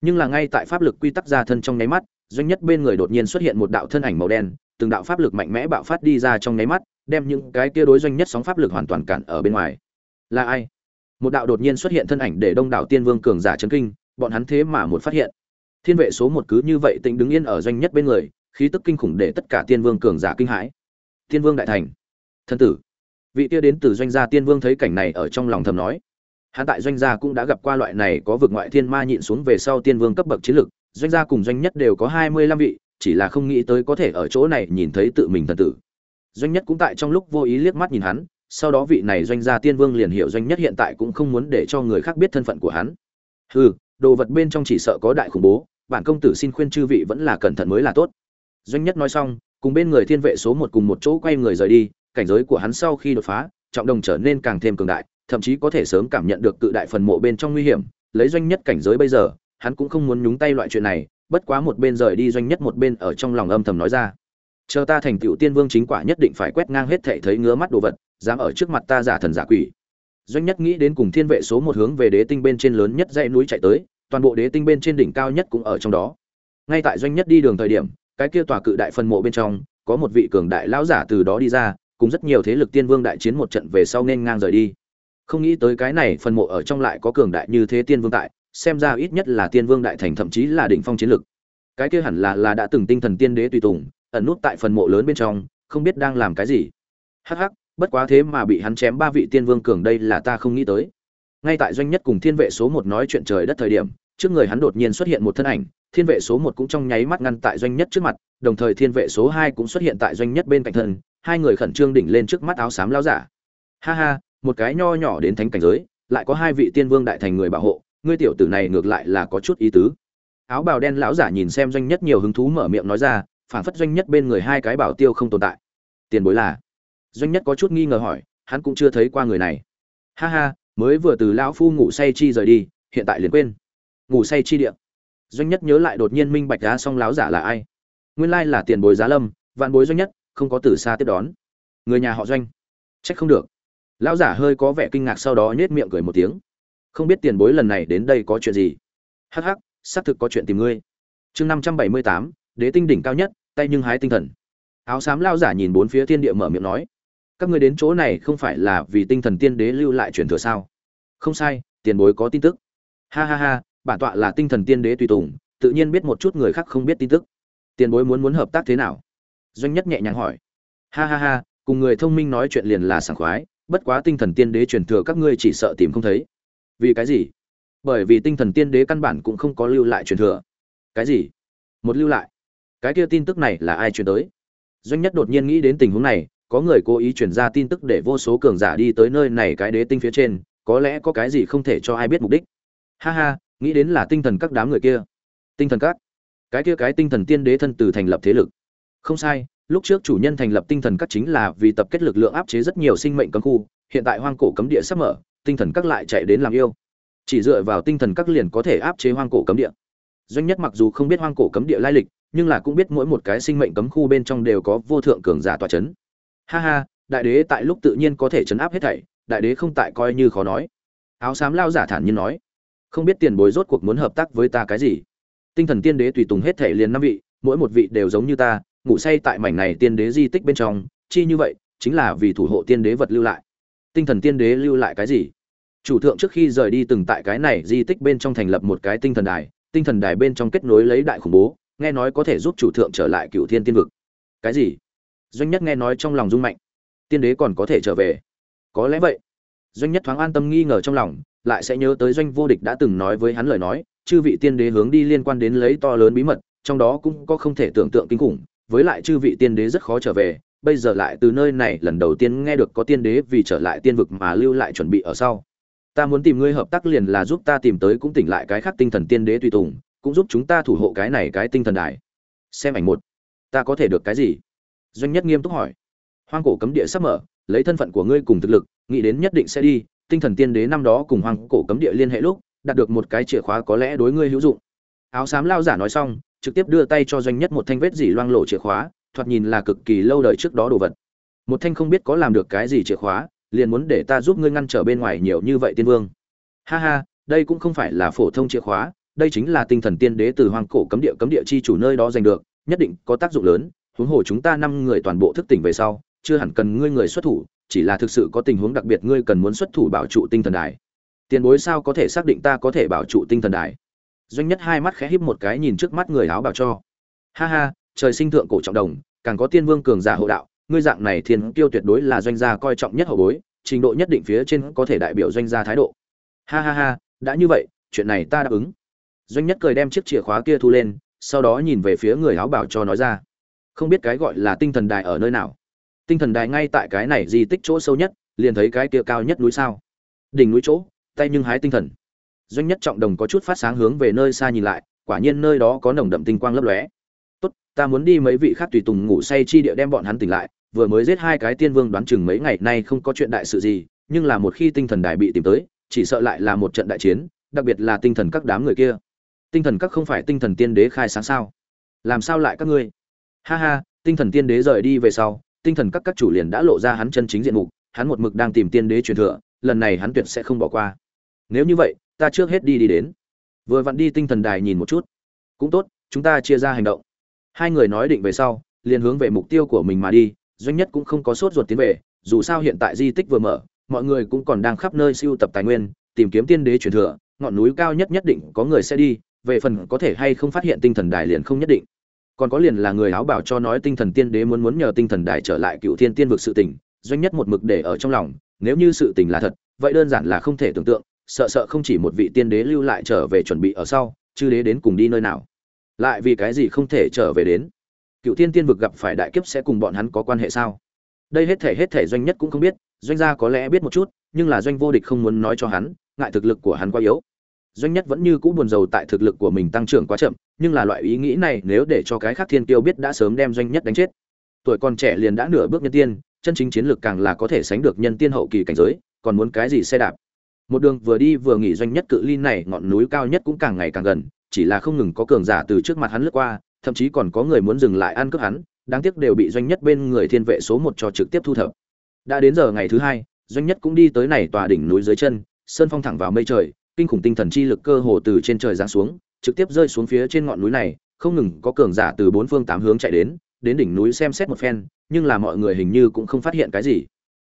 Nhưng là ngay tại pháp lực quy tắc ra thân trong nháy mắt, doanh nhất bên người đột nhiên xuất hiện một đạo thân ảnh màu đen, từng đạo pháp lực mạnh mẽ bạo phát đi ra trong nháy mắt, đem những cái kia đối doanh nhất sóng pháp lực hoàn toàn cản ở bên ngoài. Là ai? Một đạo đột nhiên xuất hiện thân ảnh để đông đảo tiên vương cường giả chấn kinh, bọn hắn thế mà một phát hiện. Thiên vệ số một cứ như vậy tĩnh đứng yên ở doanh nhất bên người, khí tức kinh khủng để tất cả tiên vương cường giả kinh hãi. Tiên vương đại thành. Thân tử. Vị kia đến từ doanh gia tiên vương thấy cảnh này ở trong lòng thầm nói hắn tại doanh gia cũng đã gặp qua loại này có vực ngoại thiên ma nhịn xuống về sau tiên vương cấp bậc chiến lực doanh gia cùng doanh nhất đều có hai mươi lăm vị, chỉ là không nghĩ tới có thể ở chỗ này nhìn thấy tự mình thần tử. Doanh nhất cũng tại trong lúc vô ý liếc mắt nhìn hắn, sau đó vị này doanh gia tiên vương liền hiểu doanh nhất hiện tại cũng không muốn để cho người khác biết thân phận của hắn. Hừ, đồ vật bên trong chỉ sợ có đại khủng bố, bản công tử xin khuyên chư vị vẫn là cẩn thận mới là tốt. Doanh nhất nói xong, cùng bên người thiên vệ số một cùng một chỗ quay người rời đi, cảnh giới của hắn sau khi đột phá, trọng đồng trở nên càng thêm cường đại thậm chí có thể sớm cảm nhận được cự đại phần mộ bên trong nguy hiểm, lấy doanh nhất cảnh giới bây giờ, hắn cũng không muốn nhúng tay loại chuyện này, bất quá một bên rời đi doanh nhất một bên ở trong lòng âm thầm nói ra. Chờ ta thành tựu tiên vương chính quả nhất định phải quét ngang hết thệ thấy ngứa mắt đồ vật, dám ở trước mặt ta giả thần giả quỷ. Doanh nhất nghĩ đến cùng thiên vệ số một hướng về đế tinh bên trên lớn nhất dãy núi chạy tới, toàn bộ đế tinh bên trên đỉnh cao nhất cũng ở trong đó. Ngay tại doanh nhất đi đường thời điểm, cái kia tòa cự đại phân mộ bên trong, có một vị cường đại lão giả từ đó đi ra, cùng rất nhiều thế lực tiên vương đại chiến một trận về sau nên ngang rời đi không nghĩ tới cái này phần mộ ở trong lại có cường đại như thế tiên vương tại, xem ra ít nhất là tiên vương đại thành thậm chí là đỉnh phong chiến lực. Cái kia hẳn là là đã từng tinh thần tiên đế tùy tùng, ẩn nút tại phần mộ lớn bên trong, không biết đang làm cái gì. Hắc hắc, bất quá thế mà bị hắn chém ba vị tiên vương cường đây là ta không nghĩ tới. Ngay tại doanh nhất cùng thiên vệ số một nói chuyện trời đất thời điểm, trước người hắn đột nhiên xuất hiện một thân ảnh, thiên vệ số một cũng trong nháy mắt ngăn tại doanh nhất trước mặt, đồng thời thiên vệ số hai cũng xuất hiện tại doanh nhất bên cạnh thân, hai người khẩn trương đỉnh lên trước mắt áo xám lao giả. Ha ha một cái nho nhỏ đến thánh cảnh giới, lại có hai vị tiên vương đại thành người bảo hộ, ngươi tiểu tử này ngược lại là có chút ý tứ. Áo bào đen lão giả nhìn xem doanh nhất nhiều hứng thú mở miệng nói ra phản phất doanh nhất bên người hai cái bảo tiêu không tồn tại. Tiền bối là? Doanh nhất có chút nghi ngờ hỏi, hắn cũng chưa thấy qua người này. Ha ha, mới vừa từ lão phu ngủ say chi rời đi, hiện tại liền quên. Ngủ say chi điện doanh nhất nhớ lại đột nhiên minh bạch giá xong lão giả là ai. Nguyên lai là tiền bối giá lâm, vạn bối doanh nhất, không có từ xa tiếp đón. Người nhà họ doanh. Trách không được lão giả hơi có vẻ kinh ngạc sau đó nhếch miệng cười một tiếng. Không biết tiền bối lần này đến đây có chuyện gì? Hắc hắc, xác thực có chuyện tìm ngươi. Chương năm trăm bảy mươi tám, đế tinh đỉnh cao nhất, tay nhưng hái tinh thần. Áo xám lao giả nhìn bốn phía thiên địa mở miệng nói, các ngươi đến chỗ này không phải là vì tinh thần tiên đế lưu lại truyền thừa sao? Không sai, tiền bối có tin tức. Ha ha ha, bản tọa là tinh thần tiên đế tùy tùng, tự nhiên biết một chút người khác không biết tin tức. Tiền bối muốn muốn hợp tác thế nào? Doanh nhất nhẹ nhàng hỏi. Ha ha ha, cùng người thông minh nói chuyện liền là sảng khoái bất quá tinh thần tiên đế truyền thừa các ngươi chỉ sợ tìm không thấy. Vì cái gì? Bởi vì tinh thần tiên đế căn bản cũng không có lưu lại truyền thừa. Cái gì? Một lưu lại? Cái kia tin tức này là ai truyền tới? Doanh nhất đột nhiên nghĩ đến tình huống này, có người cố ý truyền ra tin tức để vô số cường giả đi tới nơi này cái đế tinh phía trên, có lẽ có cái gì không thể cho ai biết mục đích. Ha ha, nghĩ đến là tinh thần các đám người kia. Tinh thần các? Cái kia cái tinh thần tiên đế thân từ thành lập thế lực. Không sai lúc trước chủ nhân thành lập tinh thần các chính là vì tập kết lực lượng áp chế rất nhiều sinh mệnh cấm khu, hiện tại hoang cổ cấm địa sắp mở, tinh thần các lại chạy đến làm yêu. Chỉ dựa vào tinh thần các liền có thể áp chế hoang cổ cấm địa. Doanh nhất mặc dù không biết hoang cổ cấm địa lai lịch, nhưng là cũng biết mỗi một cái sinh mệnh cấm khu bên trong đều có vô thượng cường giả tọa chấn. Ha ha, đại đế tại lúc tự nhiên có thể chấn áp hết thảy, đại đế không tại coi như khó nói. Áo xám lao giả thản nhiên nói, không biết tiền bối rốt cuộc muốn hợp tác với ta cái gì? Tinh thần tiên đế tùy tùng hết thể liền năm vị, mỗi một vị đều giống như ta ngủ say tại mảnh này tiên đế di tích bên trong, chi như vậy, chính là vì thủ hộ tiên đế vật lưu lại. Tinh thần tiên đế lưu lại cái gì? Chủ thượng trước khi rời đi từng tại cái này di tích bên trong thành lập một cái tinh thần đài, tinh thần đài bên trong kết nối lấy đại khủng bố, nghe nói có thể giúp chủ thượng trở lại cựu thiên tiên vực. Cái gì? Doanh nhất nghe nói trong lòng rung mạnh. Tiên đế còn có thể trở về? Có lẽ vậy. Doanh nhất thoáng an tâm nghi ngờ trong lòng, lại sẽ nhớ tới doanh vô địch đã từng nói với hắn lời nói, chư vị tiên đế hướng đi liên quan đến lấy to lớn bí mật, trong đó cũng có không thể tưởng tượng kinh khủng với lại chư vị tiên đế rất khó trở về, bây giờ lại từ nơi này lần đầu tiên nghe được có tiên đế vì trở lại tiên vực mà lưu lại chuẩn bị ở sau. Ta muốn tìm ngươi hợp tác liền là giúp ta tìm tới cũng tỉnh lại cái khác tinh thần tiên đế tùy tùng, cũng giúp chúng ta thủ hộ cái này cái tinh thần đài. Xem ảnh một. Ta có thể được cái gì? Doanh nhất nghiêm túc hỏi. Hoang cổ cấm địa sắp mở, lấy thân phận của ngươi cùng thực lực, nghĩ đến nhất định sẽ đi, tinh thần tiên đế năm đó cùng hoang cổ cấm địa liên hệ lúc, đạt được một cái chìa khóa có lẽ đối ngươi hữu dụng. Áo xám lao giả nói xong trực tiếp đưa tay cho doanh nhất một thanh vết dỉ loang lộ chìa khóa, thoạt nhìn là cực kỳ lâu đời trước đó đồ vật. Một thanh không biết có làm được cái gì chìa khóa, liền muốn để ta giúp ngươi ngăn trở bên ngoài nhiều như vậy tiên vương. Ha ha, đây cũng không phải là phổ thông chìa khóa, đây chính là tinh thần tiên đế từ hoàng cổ cấm địa cấm địa chi chủ nơi đó giành được, nhất định có tác dụng lớn, huống hồ chúng ta năm người toàn bộ thức tỉnh về sau, chưa hẳn cần ngươi người xuất thủ, chỉ là thực sự có tình huống đặc biệt ngươi cần muốn xuất thủ bảo trụ tinh thần đài. Tiền bối sao có thể xác định ta có thể bảo trụ tinh thần đài? Doanh nhất hai mắt khẽ híp một cái nhìn trước mắt người áo bảo cho. Ha ha, trời sinh thượng cổ trọng đồng, càng có tiên vương cường giả hộ đạo, ngươi dạng này thiên kiêu tuyệt đối là doanh gia coi trọng nhất hậu bối, trình độ nhất định phía trên có thể đại biểu doanh gia thái độ. Ha ha ha, đã như vậy, chuyện này ta đáp ứng. Doanh nhất cười đem chiếc chìa khóa kia thu lên, sau đó nhìn về phía người áo bảo cho nói ra. Không biết cái gọi là tinh thần đài ở nơi nào. Tinh thần đài ngay tại cái này di tích chỗ sâu nhất, liền thấy cái kia cao nhất núi sao. Đỉnh núi chỗ, tay nhưng hái tinh thần doanh nhất trọng đồng có chút phát sáng hướng về nơi xa nhìn lại, quả nhiên nơi đó có nồng đậm tinh quang lấp lóe. Tốt, ta muốn đi mấy vị khác tùy tùng ngủ say chi địa đem bọn hắn tỉnh lại, vừa mới giết hai cái tiên vương đoán chừng mấy ngày nay không có chuyện đại sự gì, nhưng là một khi tinh thần đài bị tìm tới, chỉ sợ lại là một trận đại chiến, đặc biệt là tinh thần các đám người kia. Tinh thần các không phải tinh thần tiên đế khai sáng sao? Làm sao lại các ngươi? Ha ha, tinh thần tiên đế rời đi về sau, tinh thần các các chủ liền đã lộ ra hắn chân chính diện mục, hắn một mực đang tìm tiên đế truyền thừa, lần này hắn tuyệt sẽ không bỏ qua. Nếu như vậy ta trước hết đi đi đến. Vừa vặn đi tinh thần đài nhìn một chút. Cũng tốt, chúng ta chia ra hành động. Hai người nói định về sau, liền hướng về mục tiêu của mình mà đi, doanh nhất cũng không có sốt ruột tiến về, dù sao hiện tại di tích vừa mở, mọi người cũng còn đang khắp nơi siêu tập tài nguyên, tìm kiếm tiên đế truyền thừa, ngọn núi cao nhất nhất định có người sẽ đi, về phần có thể hay không phát hiện tinh thần đài liền không nhất định. Còn có liền là người áo bảo cho nói tinh thần tiên đế muốn muốn nhờ tinh thần đài trở lại cựu thiên tiên vực sự tình, doanh nhất một mực để ở trong lòng, nếu như sự tình là thật, vậy đơn giản là không thể tưởng tượng sợ sợ không chỉ một vị tiên đế lưu lại trở về chuẩn bị ở sau, chư đế đến cùng đi nơi nào. Lại vì cái gì không thể trở về đến? Cựu tiên tiên vực gặp phải đại kiếp sẽ cùng bọn hắn có quan hệ sao? Đây hết thể hết thể doanh nhất cũng không biết, doanh gia có lẽ biết một chút, nhưng là doanh vô địch không muốn nói cho hắn, ngại thực lực của hắn quá yếu. Doanh nhất vẫn như cũ buồn rầu tại thực lực của mình tăng trưởng quá chậm, nhưng là loại ý nghĩ này nếu để cho cái khác thiên tiêu biết đã sớm đem doanh nhất đánh chết. Tuổi còn trẻ liền đã nửa bước nhân tiên, chân chính chiến lược càng là có thể sánh được nhân tiên hậu kỳ cảnh giới, còn muốn cái gì xe đạp? Một đường vừa đi vừa nghỉ doanh nhất cự ly này ngọn núi cao nhất cũng càng ngày càng gần, chỉ là không ngừng có cường giả từ trước mặt hắn lướt qua, thậm chí còn có người muốn dừng lại ăn cướp hắn, đáng tiếc đều bị doanh nhất bên người thiên vệ số một cho trực tiếp thu thập. Đã đến giờ ngày thứ hai, doanh nhất cũng đi tới này tòa đỉnh núi dưới chân, sơn phong thẳng vào mây trời, kinh khủng tinh thần chi lực cơ hồ từ trên trời giáng xuống, trực tiếp rơi xuống phía trên ngọn núi này, không ngừng có cường giả từ bốn phương tám hướng chạy đến đến đỉnh núi xem xét một phen, nhưng là mọi người hình như cũng không phát hiện cái gì.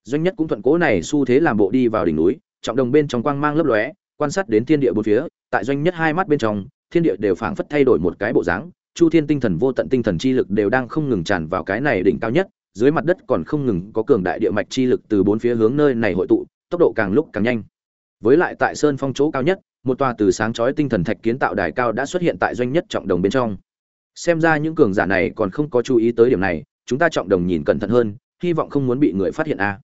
Doanh nhất cũng thuận cố này xu thế làm bộ đi vào đỉnh núi trọng đồng bên trong quang mang lấp lóe, quan sát đến thiên địa bốn phía, tại doanh nhất hai mắt bên trong, thiên địa đều phảng phất thay đổi một cái bộ dáng, chu thiên tinh thần vô tận tinh thần chi lực đều đang không ngừng tràn vào cái này đỉnh cao nhất, dưới mặt đất còn không ngừng có cường đại địa mạch chi lực từ bốn phía hướng nơi này hội tụ, tốc độ càng lúc càng nhanh. Với lại tại sơn phong chỗ cao nhất, một tòa từ sáng chói tinh thần thạch kiến tạo đài cao đã xuất hiện tại doanh nhất trọng đồng bên trong. Xem ra những cường giả này còn không có chú ý tới điểm này, chúng ta trọng đồng nhìn cẩn thận hơn, hy vọng không muốn bị người phát hiện a.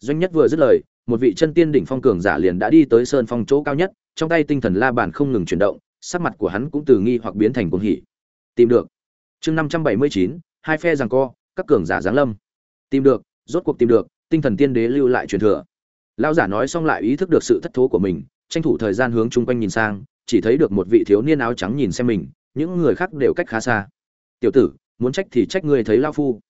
Doanh nhất vừa dứt lời một vị chân tiên đỉnh phong cường giả liền đã đi tới sơn phong chỗ cao nhất, trong tay tinh thần la bàn không ngừng chuyển động, sắc mặt của hắn cũng từ nghi hoặc biến thành cuồng hỉ. Tìm được. Chương năm trăm bảy mươi chín, hai phe giằng co, các cường giả giáng lâm. Tìm được, rốt cuộc tìm được, tinh thần tiên đế lưu lại truyền thừa. Lão giả nói xong lại ý thức được sự thất thố của mình, tranh thủ thời gian hướng chung quanh nhìn sang, chỉ thấy được một vị thiếu niên áo trắng nhìn xem mình, những người khác đều cách khá xa. Tiểu tử, muốn trách thì trách người thấy lao phu.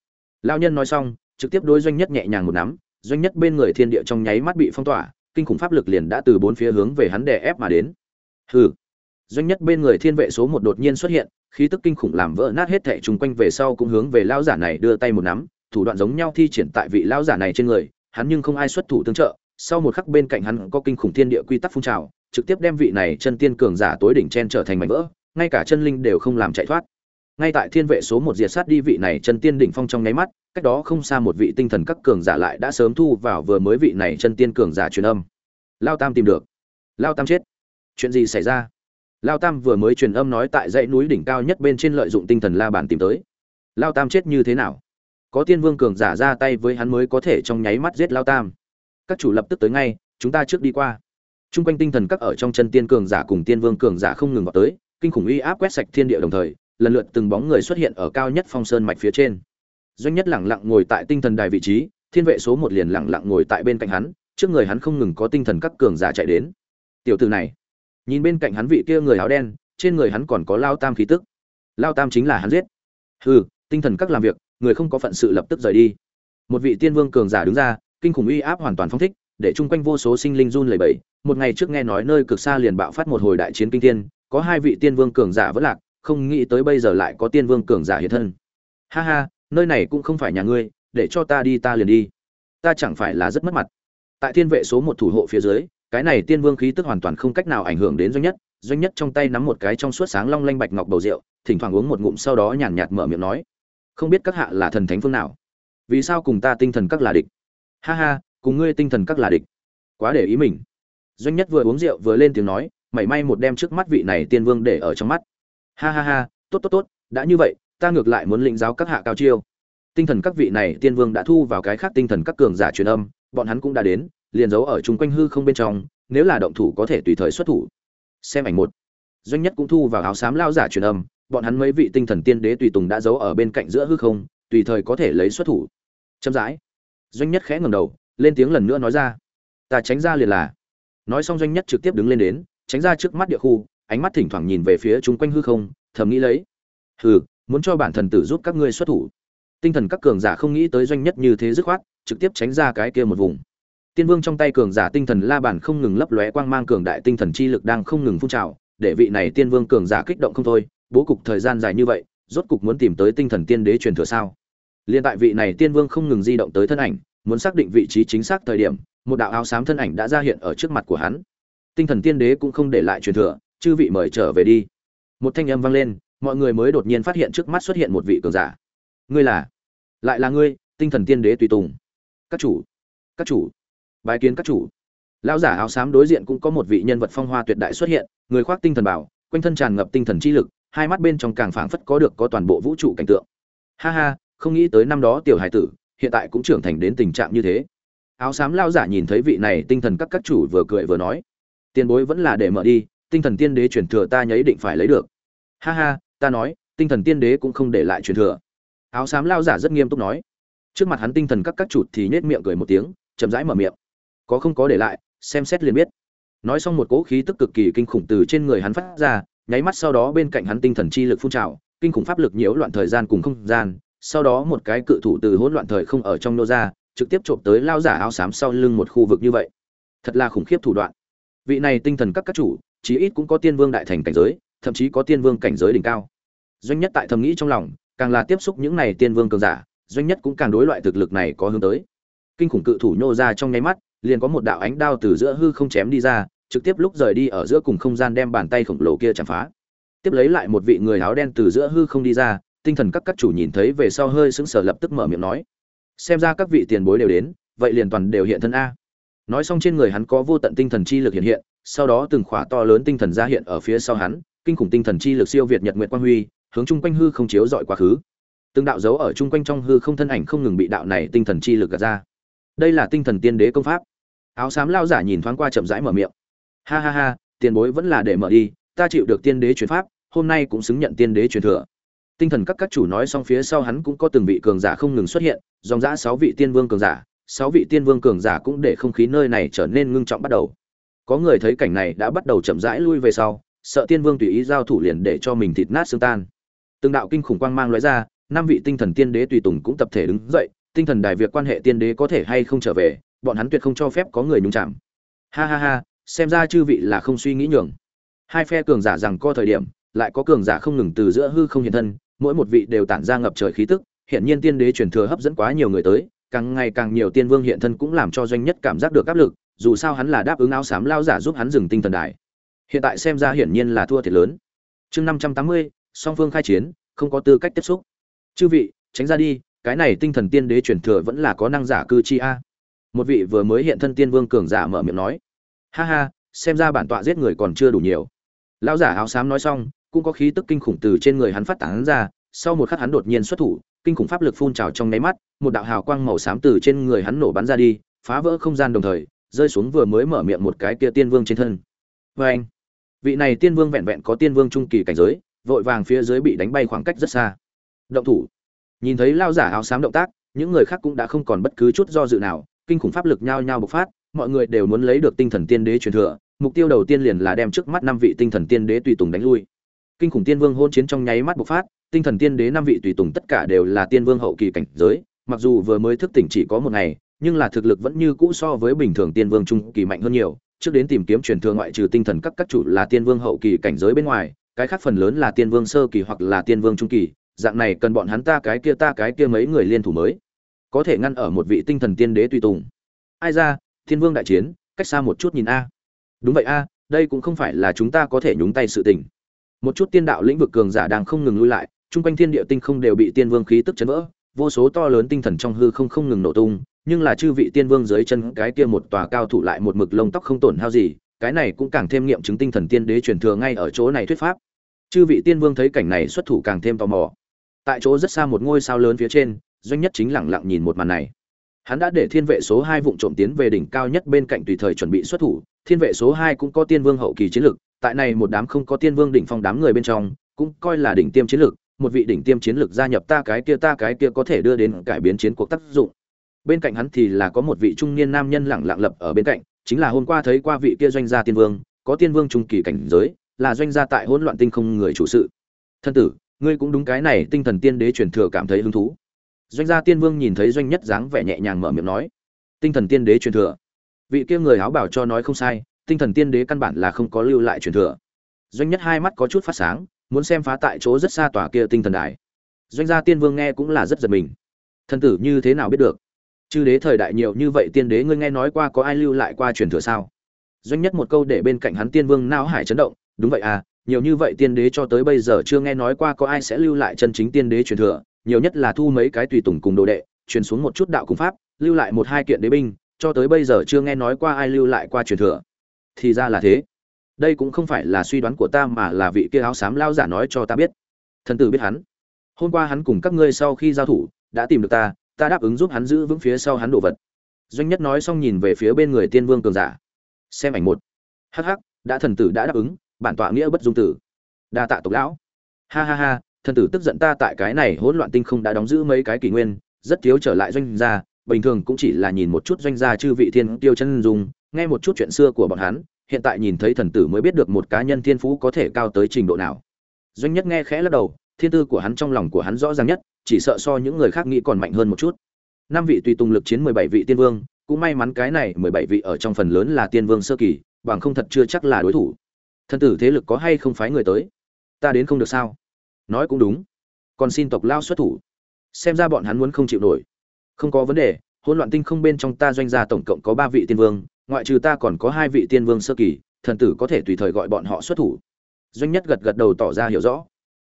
Lao nhân nói xong, trực tiếp đối doanh nhất nhẹ nhàng một nắm doanh nhất bên người thiên địa trong nháy mắt bị phong tỏa, kinh khủng pháp lực liền đã từ bốn phía hướng về hắn đè ép mà đến. Hừ. Doanh nhất bên người thiên vệ số một đột nhiên xuất hiện, khí tức kinh khủng làm vỡ nát hết thảy chung quanh về sau cũng hướng về lao giả này đưa tay một nắm, thủ đoạn giống nhau thi triển tại vị lao giả này trên người, hắn nhưng không ai xuất thủ tương trợ. Sau một khắc bên cạnh hắn có kinh khủng thiên địa quy tắc phun trào, trực tiếp đem vị này chân tiên cường giả tối đỉnh chen trở thành mảnh vỡ, ngay cả chân linh đều không làm chạy thoát ngay tại thiên vệ số một diệt sát đi vị này chân tiên đỉnh phong trong nháy mắt cách đó không xa một vị tinh thần các cường giả lại đã sớm thu vào vừa mới vị này chân tiên cường giả truyền âm. Lao tam tìm được. Lao tam chết. Chuyện gì xảy ra? Lao tam vừa mới truyền âm nói tại dãy núi đỉnh cao nhất bên trên lợi dụng tinh thần la bàn tìm tới. Lao tam chết như thế nào? Có tiên vương cường giả ra tay với hắn mới có thể trong nháy mắt giết lao tam. Các chủ lập tức tới ngay chúng ta trước đi qua. Trung quanh tinh thần các ở trong chân tiên cường giả cùng tiên vương cường giả không ngừng vào tới, kinh khủng uy áp quét sạch thiên địa đồng thời, lần lượt từng bóng người xuất hiện ở cao nhất phong sơn mạch phía trên. Doanh nhất lẳng lặng ngồi tại tinh thần đài vị trí, thiên vệ số một liền lẳng lặng ngồi tại bên cạnh hắn, trước người hắn không ngừng có tinh thần các cường giả chạy đến. Tiểu tử này, nhìn bên cạnh hắn vị kia người áo đen, trên người hắn còn có lao tam khí tức. Lao tam chính là hắn giết. Hừ, tinh thần các làm việc, người không có phận sự lập tức rời đi. Một vị tiên vương cường giả đứng ra, kinh khủng uy áp hoàn toàn phong thích, để chung quanh vô số sinh linh run lẩy bẩy. Một ngày trước nghe nói nơi cực xa liền bạo phát một hồi đại chiến kinh thiên, có hai vị tiên vương cường giả vẫn lạc, không nghĩ tới bây giờ lại có tiên vương cường giả hiện thân. Ha ha, nơi này cũng không phải nhà ngươi, để cho ta đi ta liền đi. Ta chẳng phải là rất mất mặt. Tại thiên vệ số một thủ hộ phía dưới, cái này tiên vương khí tức hoàn toàn không cách nào ảnh hưởng đến doanh nhất, doanh nhất trong tay nắm một cái trong suốt sáng long lanh bạch ngọc bầu rượu, thỉnh thoảng uống một ngụm sau đó nhàn nhạt mở miệng nói: "Không biết các hạ là thần thánh phương nào? Vì sao cùng ta tinh thần các là địch?" "Ha ha, cùng ngươi tinh thần các là địch." Quá để ý mình. Doanh nhất vừa uống rượu vừa lên tiếng nói, mảy may một đem trước mắt vị này tiên vương để ở trong mắt. "Ha ha ha, tốt tốt tốt, đã như vậy, ta ngược lại muốn lĩnh giáo các hạ cao chiêu." Tinh thần các vị này tiên vương đã thu vào cái khác tinh thần các cường giả truyền âm, bọn hắn cũng đã đến, liền giấu ở chung quanh hư không bên trong, nếu là động thủ có thể tùy thời xuất thủ. Xem ảnh một. Doanh nhất cũng thu vào áo xám lao giả truyền âm, bọn hắn mấy vị tinh thần tiên đế tùy tùng đã giấu ở bên cạnh giữa hư không, tùy thời có thể lấy xuất thủ. Chậm rãi. Doanh nhất khẽ ngẩng đầu, lên tiếng lần nữa nói ra: "Ta tránh ra liền là." Nói xong doanh nhất trực tiếp đứng lên đến, tránh ra trước mắt địa khu, ánh mắt thỉnh thoảng nhìn về phía chúng quanh hư không, thầm nghĩ lấy: "Hừ, muốn cho bản thần tử giúp các ngươi xuất thủ." Tinh thần các cường giả không nghĩ tới doanh nhất như thế dứt khoát, trực tiếp tránh ra cái kia một vùng. Tiên Vương trong tay cường giả tinh thần la bàn không ngừng lấp lóe quang mang cường đại tinh thần chi lực đang không ngừng phun trào, để vị này Tiên Vương cường giả kích động không thôi, bố cục thời gian dài như vậy, rốt cục muốn tìm tới tinh thần tiên đế truyền thừa sao? Liên tại vị này Tiên Vương không ngừng di động tới thân ảnh, muốn xác định vị trí chính xác thời điểm, một đạo áo xám thân ảnh đã ra hiện ở trước mặt của hắn. Tinh thần tiên đế cũng không để lại truyền thừa, chư vị mời trở về đi. Một thanh âm vang lên, mọi người mới đột nhiên phát hiện trước mắt xuất hiện một vị cường giả. Ngươi là? Lại là ngươi, tinh thần tiên đế tùy tùng. Các chủ, các chủ bài kiến các chủ lão giả áo xám đối diện cũng có một vị nhân vật phong hoa tuyệt đại xuất hiện người khoác tinh thần bảo quanh thân tràn ngập tinh thần chi lực hai mắt bên trong càng phảng phất có được có toàn bộ vũ trụ cảnh tượng ha ha không nghĩ tới năm đó tiểu hải tử hiện tại cũng trưởng thành đến tình trạng như thế áo xám lao giả nhìn thấy vị này tinh thần các các chủ vừa cười vừa nói tiền bối vẫn là để mở đi tinh thần tiên đế truyền thừa ta nháy định phải lấy được. Ha ha, ta nói, tinh thần tiên đế cũng không để lại truyền thừa. Áo xám lao giả rất nghiêm túc nói. Trước mặt hắn tinh thần các các chủ thì nhếch miệng cười một tiếng, chậm rãi mở miệng. Có không có để lại, xem xét liền biết. Nói xong một cỗ khí tức cực kỳ kinh khủng từ trên người hắn phát ra, nháy mắt sau đó bên cạnh hắn tinh thần chi lực phun trào, kinh khủng pháp lực nhiễu loạn thời gian cùng không gian, sau đó một cái cự thủ từ hỗn loạn thời không ở trong nô ra, trực tiếp trộm tới lao giả áo xám sau lưng một khu vực như vậy. Thật là khủng khiếp thủ đoạn. Vị này tinh thần các các chủ chí ít cũng có tiên vương đại thành cảnh giới thậm chí có tiên vương cảnh giới đỉnh cao doanh nhất tại thầm nghĩ trong lòng càng là tiếp xúc những này tiên vương cường giả doanh nhất cũng càng đối loại thực lực này có hướng tới kinh khủng cự thủ nhô ra trong nháy mắt liền có một đạo ánh đao từ giữa hư không chém đi ra, trực tiếp lúc rời đi ở giữa cùng không gian đem bàn tay khổng lồ kia chạm phá. Tiếp lấy lại một vị người áo đen từ giữa hư không đi ra, tinh thần các các chủ nhìn thấy về sau hơi sững sờ lập tức mở miệng nói: "Xem ra các vị tiền bối đều đến, vậy liền toàn đều hiện thân a." Nói xong trên người hắn có vô tận tinh thần chi lực hiện hiện, sau đó từng khỏa to lớn tinh thần ra hiện ở phía sau hắn, kinh khủng tinh thần chi lực siêu việt nhật nguyệt quang huy, hướng chung quanh hư không chiếu dọi quá khứ. Từng đạo dấu ở chung quanh trong hư không thân ảnh không ngừng bị đạo này tinh thần chi lực gạt ra. Đây là tinh thần tiên đế công pháp áo xám lao giả nhìn thoáng qua chậm rãi mở miệng ha ha ha tiền bối vẫn là để mở đi ta chịu được tiên đế truyền pháp hôm nay cũng xứng nhận tiên đế truyền thừa tinh thần các các chủ nói xong phía sau hắn cũng có từng vị cường giả không ngừng xuất hiện dòng giã sáu vị tiên vương cường giả sáu vị tiên vương cường giả cũng để không khí nơi này trở nên ngưng trọng bắt đầu có người thấy cảnh này đã bắt đầu chậm rãi lui về sau, sợ tiên vương tùy ý giao thủ liền để cho mình thịt nát xương tan. Từng đạo kinh khủng quang mang lóe ra, năm vị tinh thần tiên đế tùy tùng cũng tập thể đứng dậy, tinh thần đài việc quan hệ tiên đế có thể hay không trở về, bọn hắn tuyệt không cho phép có người nhúng chạm ha ha ha, xem ra chư vị là không suy nghĩ nhường. Hai phe cường giả rằng co thời điểm, lại có cường giả không ngừng từ giữa hư không hiện thân, mỗi một vị đều tản ra ngập trời khí tức hiện nhiên tiên đế truyền thừa hấp dẫn quá nhiều người tới, càng ngày càng nhiều tiên vương hiện thân cũng làm cho doanh nhất cảm giác được áp lực dù sao hắn là đáp ứng áo xám lao giả giúp hắn dừng tinh thần đài. Hiện tại xem ra hiển nhiên là thua thiệt lớn. Chương năm trăm tám mươi, song phương khai chiến, không có tư cách tiếp xúc. Chư vị, tránh ra đi, cái này tinh thần tiên đế truyền thừa vẫn là có năng giả cư chi a. Một vị vừa mới hiện thân tiên vương cường giả mở miệng nói. Ha ha, xem ra bản tọa giết người còn chưa đủ nhiều. Lão giả áo xám nói xong, cũng có khí tức kinh khủng từ trên người hắn phát tán ra, sau một khắc hắn đột nhiên xuất thủ, kinh khủng pháp lực phun trào trong nháy mắt, một đạo hào quang màu xám từ trên người hắn nổ bắn ra đi, phá vỡ không gian đồng thời rơi xuống vừa mới mở miệng một cái kia tiên vương trên thân. Vê anh, vị này tiên vương vẹn vẹn có tiên vương trung kỳ cảnh giới, vội vàng phía dưới bị đánh bay khoảng cách rất xa. Động thủ. Nhìn thấy lao giả áo xám động tác, những người khác cũng đã không còn bất cứ chút do dự nào, kinh khủng pháp lực nhao nhao bộc phát, mọi người đều muốn lấy được tinh thần tiên đế truyền thừa, mục tiêu đầu tiên liền là đem trước mắt năm vị tinh thần tiên đế tùy tùng đánh lui. Kinh khủng tiên vương hôn chiến trong nháy mắt bộc phát, tinh thần tiên đế năm vị tùy tùng tất cả đều là tiên vương hậu kỳ cảnh giới, mặc dù vừa mới thức tỉnh chỉ có một ngày nhưng là thực lực vẫn như cũ so với bình thường tiên vương trung kỳ mạnh hơn nhiều. Trước đến tìm kiếm truyền thừa ngoại trừ tinh thần các các chủ là tiên vương hậu kỳ cảnh giới bên ngoài, cái khác phần lớn là tiên vương sơ kỳ hoặc là tiên vương trung kỳ. Dạng này cần bọn hắn ta cái kia ta cái kia mấy người liên thủ mới có thể ngăn ở một vị tinh thần tiên đế tùy tùng. Ai ra thiên vương đại chiến, cách xa một chút nhìn a. Đúng vậy a, đây cũng không phải là chúng ta có thể nhúng tay sự tình. Một chút tiên đạo lĩnh vực cường giả đang không ngừng lui lại, chung quanh thiên địa tinh không đều bị tiên vương khí tức chấn vỡ, vô số to lớn tinh thần trong hư không không ngừng nổ tung nhưng là chư vị tiên vương dưới chân cái kia một tòa cao thủ lại một mực lông tóc không tổn hao gì, cái này cũng càng thêm nghiệm chứng tinh thần tiên đế truyền thừa ngay ở chỗ này thuyết pháp. Chư vị tiên vương thấy cảnh này xuất thủ càng thêm tò mò. Tại chỗ rất xa một ngôi sao lớn phía trên, doanh nhất chính lặng lặng nhìn một màn này. Hắn đã để thiên vệ số hai vụng trộm tiến về đỉnh cao nhất bên cạnh tùy thời chuẩn bị xuất thủ, thiên vệ số hai cũng có tiên vương hậu kỳ chiến lực, tại này một đám không có tiên vương đỉnh phong đám người bên trong, cũng coi là đỉnh tiêm chiến lực, một vị đỉnh tiêm chiến lực gia nhập ta cái kia ta cái kia có thể đưa đến cải biến chiến cuộc tác dụng bên cạnh hắn thì là có một vị trung niên nam nhân lẳng lặng lập ở bên cạnh, chính là hôm qua thấy qua vị kia doanh gia tiên vương, có tiên vương trung kỳ cảnh giới, là doanh gia tại hỗn loạn tinh không người chủ sự. Thân tử, ngươi cũng đúng cái này, tinh thần tiên đế truyền thừa cảm thấy hứng thú. Doanh gia tiên vương nhìn thấy doanh nhất dáng vẻ nhẹ nhàng mở miệng nói, tinh thần tiên đế truyền thừa. Vị kia người áo bảo cho nói không sai, tinh thần tiên đế căn bản là không có lưu lại truyền thừa. Doanh nhất hai mắt có chút phát sáng, muốn xem phá tại chỗ rất xa tòa kia tinh thần đài. Doanh gia tiên vương nghe cũng là rất giật mình. Thân tử như thế nào biết được? Chư đế thời đại nhiều như vậy tiên đế ngươi nghe nói qua có ai lưu lại qua truyền thừa sao? Doanh nhất một câu để bên cạnh hắn tiên vương não hải chấn động, đúng vậy à nhiều như vậy tiên đế cho tới bây giờ chưa nghe nói qua có ai sẽ lưu lại chân chính tiên đế truyền thừa, nhiều nhất là thu mấy cái tùy tùng cùng đồ đệ, truyền xuống một chút đạo cùng pháp, lưu lại một hai kiện đế binh, cho tới bây giờ chưa nghe nói qua ai lưu lại qua truyền thừa. Thì ra là thế. Đây cũng không phải là suy đoán của ta mà là vị kia áo xám lao giả nói cho ta biết. Thần tử biết hắn. Hôm qua hắn cùng các ngươi sau khi giao thủ, đã tìm được ta ta đáp ứng giúp hắn giữ vững phía sau hắn đồ vật. Doanh nhất nói xong nhìn về phía bên người tiên vương cường giả. Xem ảnh một. Hh đã thần tử đã đáp ứng, bản tọa nghĩa bất dung tử. Đa tạ tộc lão. Ha ha ha, thần tử tức giận ta tại cái này hỗn loạn tinh không đã đóng giữ mấy cái kỷ nguyên, rất thiếu trở lại doanh gia, bình thường cũng chỉ là nhìn một chút doanh gia chư vị thiên tiêu chân dung, nghe một chút chuyện xưa của bọn hắn, hiện tại nhìn thấy thần tử mới biết được một cá nhân thiên phú có thể cao tới trình độ nào. Doanh nhất nghe khẽ lắc đầu, thiên tư của hắn trong lòng của hắn rõ ràng nhất chỉ sợ so những người khác nghĩ còn mạnh hơn một chút. Năm vị tùy tùng lực chiến mười bảy vị tiên vương, cũng may mắn cái này mười bảy vị ở trong phần lớn là tiên vương sơ kỳ, bằng không thật chưa chắc là đối thủ. Thân tử thế lực có hay không phái người tới? Ta đến không được sao? Nói cũng đúng. Còn xin tộc lao xuất thủ. Xem ra bọn hắn muốn không chịu nổi. Không có vấn đề, hỗn loạn tinh không bên trong ta doanh gia tổng cộng có ba vị tiên vương, ngoại trừ ta còn có hai vị tiên vương sơ kỳ, thần tử có thể tùy thời gọi bọn họ xuất thủ. Doanh nhất gật gật đầu tỏ ra hiểu rõ.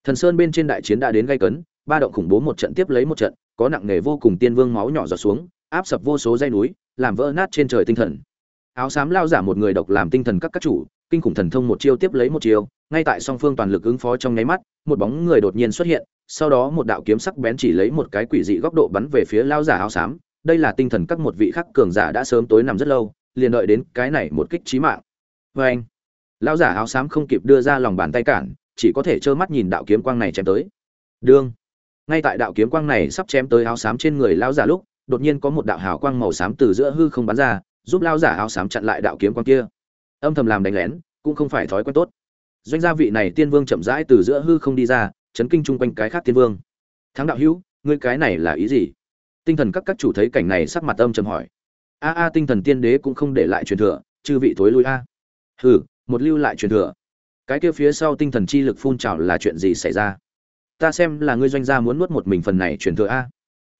Thần sơn bên trên đại chiến đã đến gây cấn ba động khủng bố một trận tiếp lấy một trận, có nặng nề vô cùng tiên vương máu nhỏ giọt xuống, áp sập vô số dây núi, làm vỡ nát trên trời tinh thần. Áo xám lao giả một người độc làm tinh thần các các chủ, kinh khủng thần thông một chiêu tiếp lấy một chiêu, ngay tại song phương toàn lực ứng phó trong nháy mắt, một bóng người đột nhiên xuất hiện, sau đó một đạo kiếm sắc bén chỉ lấy một cái quỷ dị góc độ bắn về phía lao giả áo xám. Đây là tinh thần các một vị khắc cường giả đã sớm tối nằm rất lâu, liền đợi đến cái này một kích chí mạng. Vê anh lao giả áo xám không kịp đưa ra lòng bàn tay cản, chỉ có thể trơ mắt nhìn đạo kiếm quang này chém tới. Đương ngay tại đạo kiếm quang này sắp chém tới áo xám trên người lao giả lúc, đột nhiên có một đạo hào quang màu xám từ giữa hư không bắn ra, giúp lao giả áo xám chặn lại đạo kiếm quang kia. Âm thầm làm đánh lén, cũng không phải thói quen tốt. Doanh gia vị này tiên vương chậm rãi từ giữa hư không đi ra, chấn kinh chung quanh cái khác tiên vương. Thắng đạo hữu, ngươi cái này là ý gì? Tinh thần các các chủ thấy cảnh này sắc mặt âm trầm hỏi. A a, tinh thần tiên đế cũng không để lại truyền thừa, chư vị thối lui a. Hừ, một lưu lại truyền thừa. Cái kia phía sau tinh thần chi lực phun trào là chuyện gì xảy ra? Ta xem là ngươi doanh gia muốn nuốt một mình phần này truyền thừa a.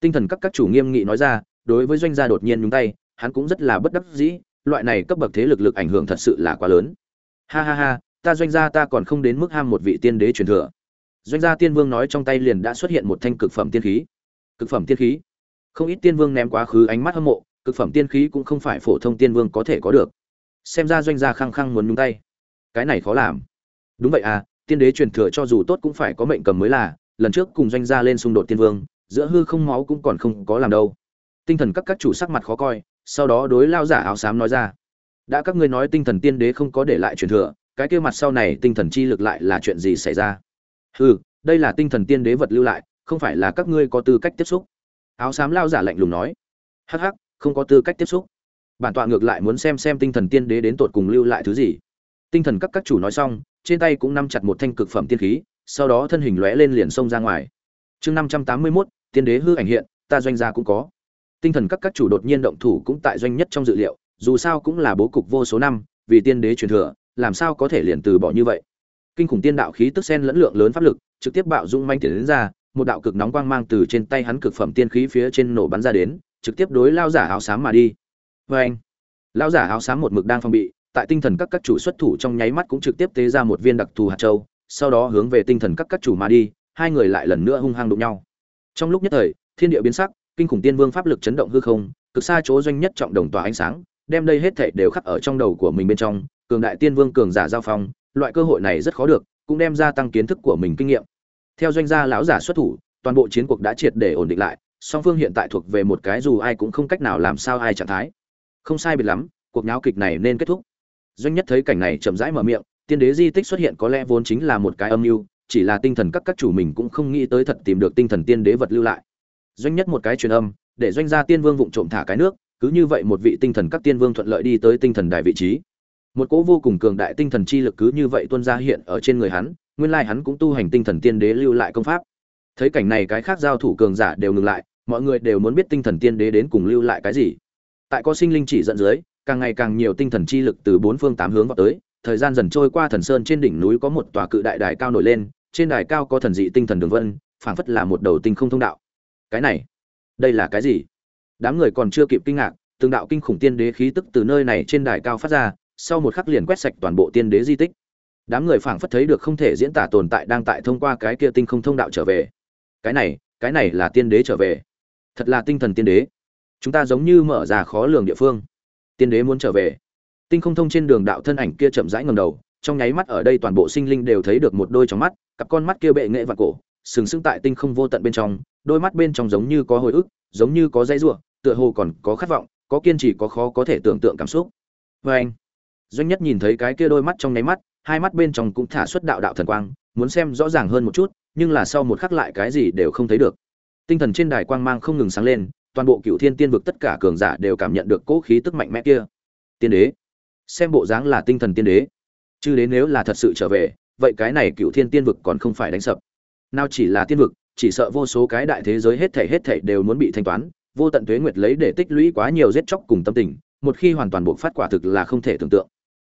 Tinh thần các các chủ nghiêm nghị nói ra, đối với doanh gia đột nhiên nhúng tay, hắn cũng rất là bất đắc dĩ, loại này cấp bậc thế lực lực ảnh hưởng thật sự là quá lớn. Ha ha ha, ta doanh gia ta còn không đến mức ham một vị tiên đế truyền thừa. Doanh gia tiên vương nói trong tay liền đã xuất hiện một thanh cực phẩm tiên khí. Cực phẩm tiên khí? Không ít tiên vương ném quá khứ ánh mắt hâm mộ, cực phẩm tiên khí cũng không phải phổ thông tiên vương có thể có được. Xem ra doanh gia khăng khăng muốn nhúng tay. Cái này khó làm. Đúng vậy à tiên đế truyền thừa cho dù tốt cũng phải có mệnh cầm mới là, lần trước cùng doanh gia lên xung đột tiên vương, giữa hư không máu cũng còn không có làm đâu. Tinh thần các các chủ sắc mặt khó coi, sau đó đối lao giả áo xám nói ra, đã các ngươi nói tinh thần tiên đế không có để lại truyền thừa, cái kia mặt sau này tinh thần chi lực lại là chuyện gì xảy ra? Hừ, đây là tinh thần tiên đế vật lưu lại, không phải là các ngươi có tư cách tiếp xúc. Áo xám lao giả lạnh lùng nói. Hắc hắc, không có tư cách tiếp xúc. Bản tọa ngược lại muốn xem xem tinh thần tiên đế đến tột cùng lưu lại thứ gì. Tinh thần các các chủ nói xong trên tay cũng nắm chặt một thanh cực phẩm tiên khí, sau đó thân hình lóe lên liền xông ra ngoài. Chương năm trăm tám mươi mốt, tiên đế hư ảnh hiện, ta doanh gia cũng có. Tinh thần các các chủ đột nhiên động thủ cũng tại doanh nhất trong dự liệu, dù sao cũng là bố cục vô số năm, vì tiên đế truyền thừa, làm sao có thể liền từ bỏ như vậy? Kinh khủng tiên đạo khí tức xen lẫn lượng lớn pháp lực, trực tiếp bạo dung manh tiến đến ra, một đạo cực nóng quang mang từ trên tay hắn cực phẩm tiên khí phía trên nổ bắn ra đến, trực tiếp đối lao giả áo xám mà đi. Vê anh lao giả áo xám một mực đang phòng bị tại tinh thần các các chủ xuất thủ trong nháy mắt cũng trực tiếp tế ra một viên đặc thù hạt châu, sau đó hướng về tinh thần các các chủ mà đi, hai người lại lần nữa hung hăng đụng nhau. Trong lúc nhất thời, thiên địa biến sắc, kinh khủng tiên vương pháp lực chấn động hư không, cực xa chỗ doanh nhất trọng đồng tỏa ánh sáng, đem đây hết thảy đều khắc ở trong đầu của mình bên trong, cường đại tiên vương cường giả giao phong, loại cơ hội này rất khó được, cũng đem ra tăng kiến thức của mình kinh nghiệm. Theo doanh gia lão giả xuất thủ, toàn bộ chiến cuộc đã triệt để ổn định lại, song phương hiện tại thuộc về một cái dù ai cũng không cách nào làm sao ai trạng thái. Không sai biệt lắm, cuộc nháo kịch này nên kết thúc doanh nhất thấy cảnh này chậm rãi mở miệng, tiên đế di tích xuất hiện có lẽ vốn chính là một cái âm mưu, chỉ là tinh thần các các chủ mình cũng không nghĩ tới thật tìm được tinh thần tiên đế vật lưu lại. Doanh nhất một cái truyền âm, để doanh gia tiên vương vụng trộm thả cái nước, cứ như vậy một vị tinh thần các tiên vương thuận lợi đi tới tinh thần đài vị trí. Một cỗ vô cùng cường đại tinh thần chi lực cứ như vậy tuôn ra hiện ở trên người hắn, nguyên lai hắn cũng tu hành tinh thần tiên đế lưu lại công pháp. Thấy cảnh này cái khác giao thủ cường giả đều ngừng lại, mọi người đều muốn biết tinh thần tiên đế đến cùng lưu lại cái gì. Tại có sinh linh chỉ dẫn dưới càng ngày càng nhiều tinh thần chi lực từ bốn phương tám hướng vào tới, thời gian dần trôi qua thần sơn trên đỉnh núi có một tòa cự đại đài cao nổi lên, trên đài cao có thần dị tinh thần đường vân, phảng phất là một đầu tinh không thông đạo. Cái này, đây là cái gì? Đám người còn chưa kịp kinh ngạc, từng đạo kinh khủng tiên đế khí tức từ nơi này trên đài cao phát ra, sau một khắc liền quét sạch toàn bộ tiên đế di tích. Đám người phảng phất thấy được không thể diễn tả tồn tại đang tại thông qua cái kia tinh không thông đạo trở về. Cái này cái này là tiên đế trở về. Thật là tinh thần tiên đế. Chúng ta giống như mở ra khó lường địa phương tiên đế muốn trở về. Tinh không thông trên đường đạo thân ảnh kia chậm rãi ngầm đầu, trong nháy mắt ở đây toàn bộ sinh linh đều thấy được một đôi trong mắt, cặp con mắt kia bệ nghệ và cổ, sừng sững tại tinh không vô tận bên trong, đôi mắt bên trong giống như có hồi ức, giống như có dây ruộng tựa hồ còn có khát vọng, có kiên trì, có khó có thể tưởng tượng cảm xúc. Vê anh doanh nhất nhìn thấy cái kia đôi mắt trong nháy mắt, hai mắt bên trong cũng thả xuất đạo đạo thần quang, muốn xem rõ ràng hơn một chút, nhưng là sau một khắc lại cái gì đều không thấy được. Tinh thần trên đài quang mang không ngừng sáng lên toàn bộ cựu thiên tiên vực tất cả cường giả đều cảm nhận được cỗ khí tức mạnh mẽ kia. Tiên đế. Xem bộ dáng là tinh thần tiên đế. Chứ đến nếu là thật sự trở về, vậy cái này cựu thiên tiên vực còn không phải đánh sập. Nào chỉ là tiên vực, chỉ sợ vô số cái đại thế giới hết thảy hết thảy đều muốn bị thanh toán, vô tận tuế nguyệt lấy để tích lũy quá nhiều giết chóc cùng tâm tình, một khi hoàn toàn buộc phát quả thực là không thể tưởng tượng.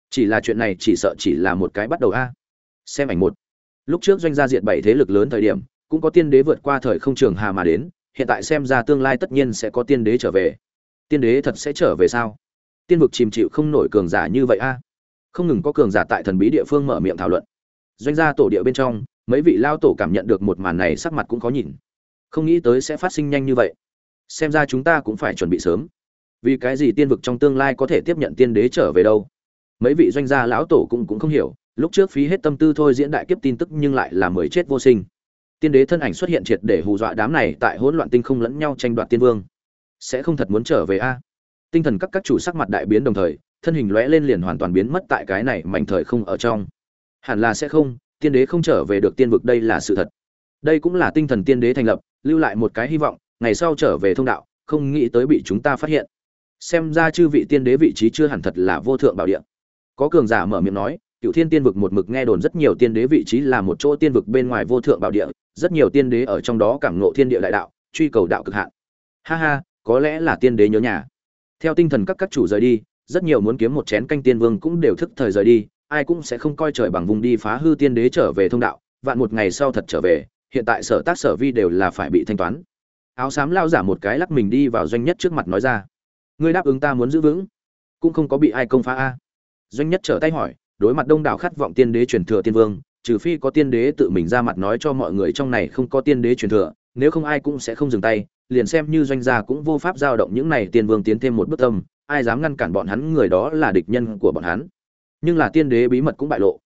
Chỉ là chuyện này chỉ sợ chỉ là một cái bắt đầu a. Xem ảnh một. Lúc trước doanh gia diện bảy thế lực lớn thời điểm, cũng có tiên đế vượt qua thời không trường hà mà đến hiện tại xem ra tương lai tất nhiên sẽ có tiên đế trở về. Tiên đế thật sẽ trở về sao? Tiên vực chìm chịu không nổi cường giả như vậy a? À? Không ngừng có cường giả tại thần bí địa phương mở miệng thảo luận. Doanh gia tổ địa bên trong, mấy vị lao tổ cảm nhận được một màn này sắc mặt cũng khó nhìn. Không nghĩ tới sẽ phát sinh nhanh như vậy. Xem ra chúng ta cũng phải chuẩn bị sớm. Vì cái gì tiên vực trong tương lai có thể tiếp nhận tiên đế trở về đâu? Mấy vị doanh gia lão tổ cũng cũng không hiểu. Lúc trước phí hết tâm tư thôi diễn đại kiếp tin tức nhưng lại là mới chết vô sinh tiên đế thân ảnh xuất hiện triệt để hù dọa đám này tại hỗn loạn tinh không lẫn nhau tranh đoạt tiên vương. Sẽ không thật muốn trở về a? Tinh thần các các chủ sắc mặt đại biến đồng thời, thân hình lóe lên liền hoàn toàn biến mất tại cái này mảnh thời không ở trong. Hẳn là sẽ không, tiên đế không trở về được tiên vực đây là sự thật. Đây cũng là tinh thần tiên đế thành lập, lưu lại một cái hy vọng, ngày sau trở về thông đạo, không nghĩ tới bị chúng ta phát hiện. Xem ra chư vị tiên đế vị trí chưa hẳn thật là vô thượng bảo địa. Có cường giả mở miệng nói cựu thiên tiên vực một mực nghe đồn rất nhiều tiên đế vị trí là một chỗ tiên vực bên ngoài vô thượng bảo địa, rất nhiều tiên đế ở trong đó cảm ngộ thiên địa đại đạo, truy cầu đạo cực hạn. Ha ha, có lẽ là tiên đế nhớ nhà. Theo tinh thần các các chủ rời đi, rất nhiều muốn kiếm một chén canh tiên vương cũng đều thức thời rời đi, ai cũng sẽ không coi trời bằng vùng đi phá hư tiên đế trở về thông đạo, vạn một ngày sau thật trở về, hiện tại sở tác sở vi đều là phải bị thanh toán. Áo xám lao giả một cái lắc mình đi vào doanh nhất trước mặt nói ra, ngươi đáp ứng ta muốn giữ vững, cũng không có bị ai công phá a. Doanh nhất trở tay hỏi đối mặt đông đảo khát vọng tiên đế truyền thừa tiên vương, trừ phi có tiên đế tự mình ra mặt nói cho mọi người trong này không có tiên đế truyền thừa, nếu không ai cũng sẽ không dừng tay, liền xem như doanh gia cũng vô pháp giao động những này tiên vương tiến thêm một bước tâm, ai dám ngăn cản bọn hắn, người đó là địch nhân của bọn hắn. Nhưng là tiên đế bí mật cũng bại lộ.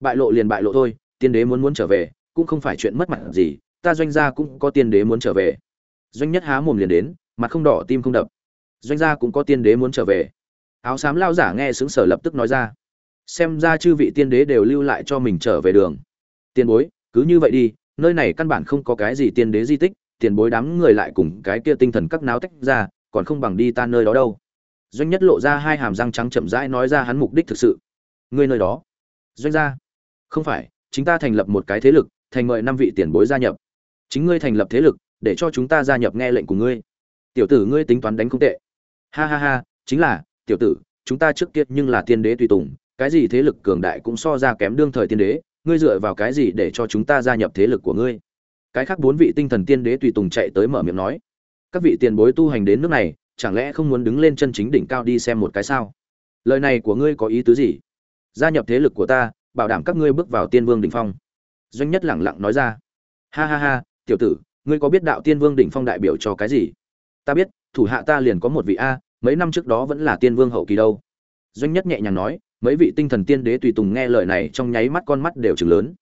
Bại lộ liền bại lộ thôi, tiên đế muốn muốn trở về, cũng không phải chuyện mất mặt gì, ta doanh gia cũng có tiên đế muốn trở về. Doanh nhất há mồm liền đến, mặt không đỏ tim không đập. Doanh gia cũng có tiên đế muốn trở về. Áo xám lao giả nghe xứng sở lập tức nói ra xem ra chư vị tiên đế đều lưu lại cho mình trở về đường. Tiền bối, cứ như vậy đi, nơi này căn bản không có cái gì tiên đế di tích, tiền bối đám người lại cùng cái kia tinh thần các náo tách ra, còn không bằng đi ta nơi đó đâu. Doanh nhất lộ ra hai hàm răng trắng chậm rãi nói ra hắn mục đích thực sự. Ngươi nơi đó? Doanh gia. Không phải, chính ta thành lập một cái thế lực, thành mời năm vị tiền bối gia nhập. Chính ngươi thành lập thế lực, để cho chúng ta gia nhập nghe lệnh của ngươi. Tiểu tử ngươi tính toán đánh không tệ. Ha ha ha, chính là, tiểu tử, chúng ta trước kia nhưng là tiên đế tùy tùng cái gì thế lực cường đại cũng so ra kém đương thời tiên đế, ngươi dựa vào cái gì để cho chúng ta gia nhập thế lực của ngươi? Cái khác bốn vị tinh thần tiên đế tùy tùng chạy tới mở miệng nói, các vị tiền bối tu hành đến nước này, chẳng lẽ không muốn đứng lên chân chính đỉnh cao đi xem một cái sao? Lời này của ngươi có ý tứ gì? Gia nhập thế lực của ta, bảo đảm các ngươi bước vào tiên vương đỉnh phong. Doanh nhất lẳng lặng nói ra, ha ha ha, tiểu tử, ngươi có biết đạo tiên vương đỉnh phong đại biểu cho cái gì? Ta biết, thủ hạ ta liền có một vị a, mấy năm trước đó vẫn là tiên vương hậu kỳ đâu. Doanh nhất nhẹ nhàng nói mấy vị tinh thần tiên đế tùy tùng nghe lời này trong nháy mắt con mắt đều chừng lớn.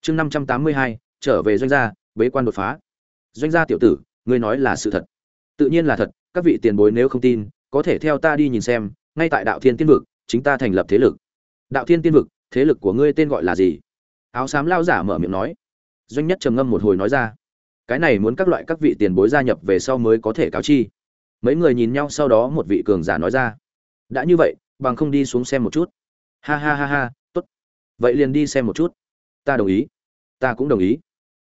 Chương năm trăm tám mươi hai, trở về doanh gia, bế quan đột phá. Doanh gia tiểu tử, ngươi nói là sự thật. Tự nhiên là thật, các vị tiền bối nếu không tin, có thể theo ta đi nhìn xem, ngay tại đạo thiên tiên vực, chính ta thành lập thế lực. Đạo thiên tiên vực, thế lực của ngươi tên gọi là gì? Áo xám lao giả mở miệng nói. Doanh nhất trầm ngâm một hồi nói ra. Cái này muốn các loại các vị tiền bối gia nhập về sau mới có thể cáo chi. Mấy người nhìn nhau sau đó một vị cường giả nói ra. Đã như vậy, bằng không đi xuống xem một chút ha ha ha ha, tốt. Vậy liền đi xem một chút. Ta đồng ý. Ta cũng đồng ý.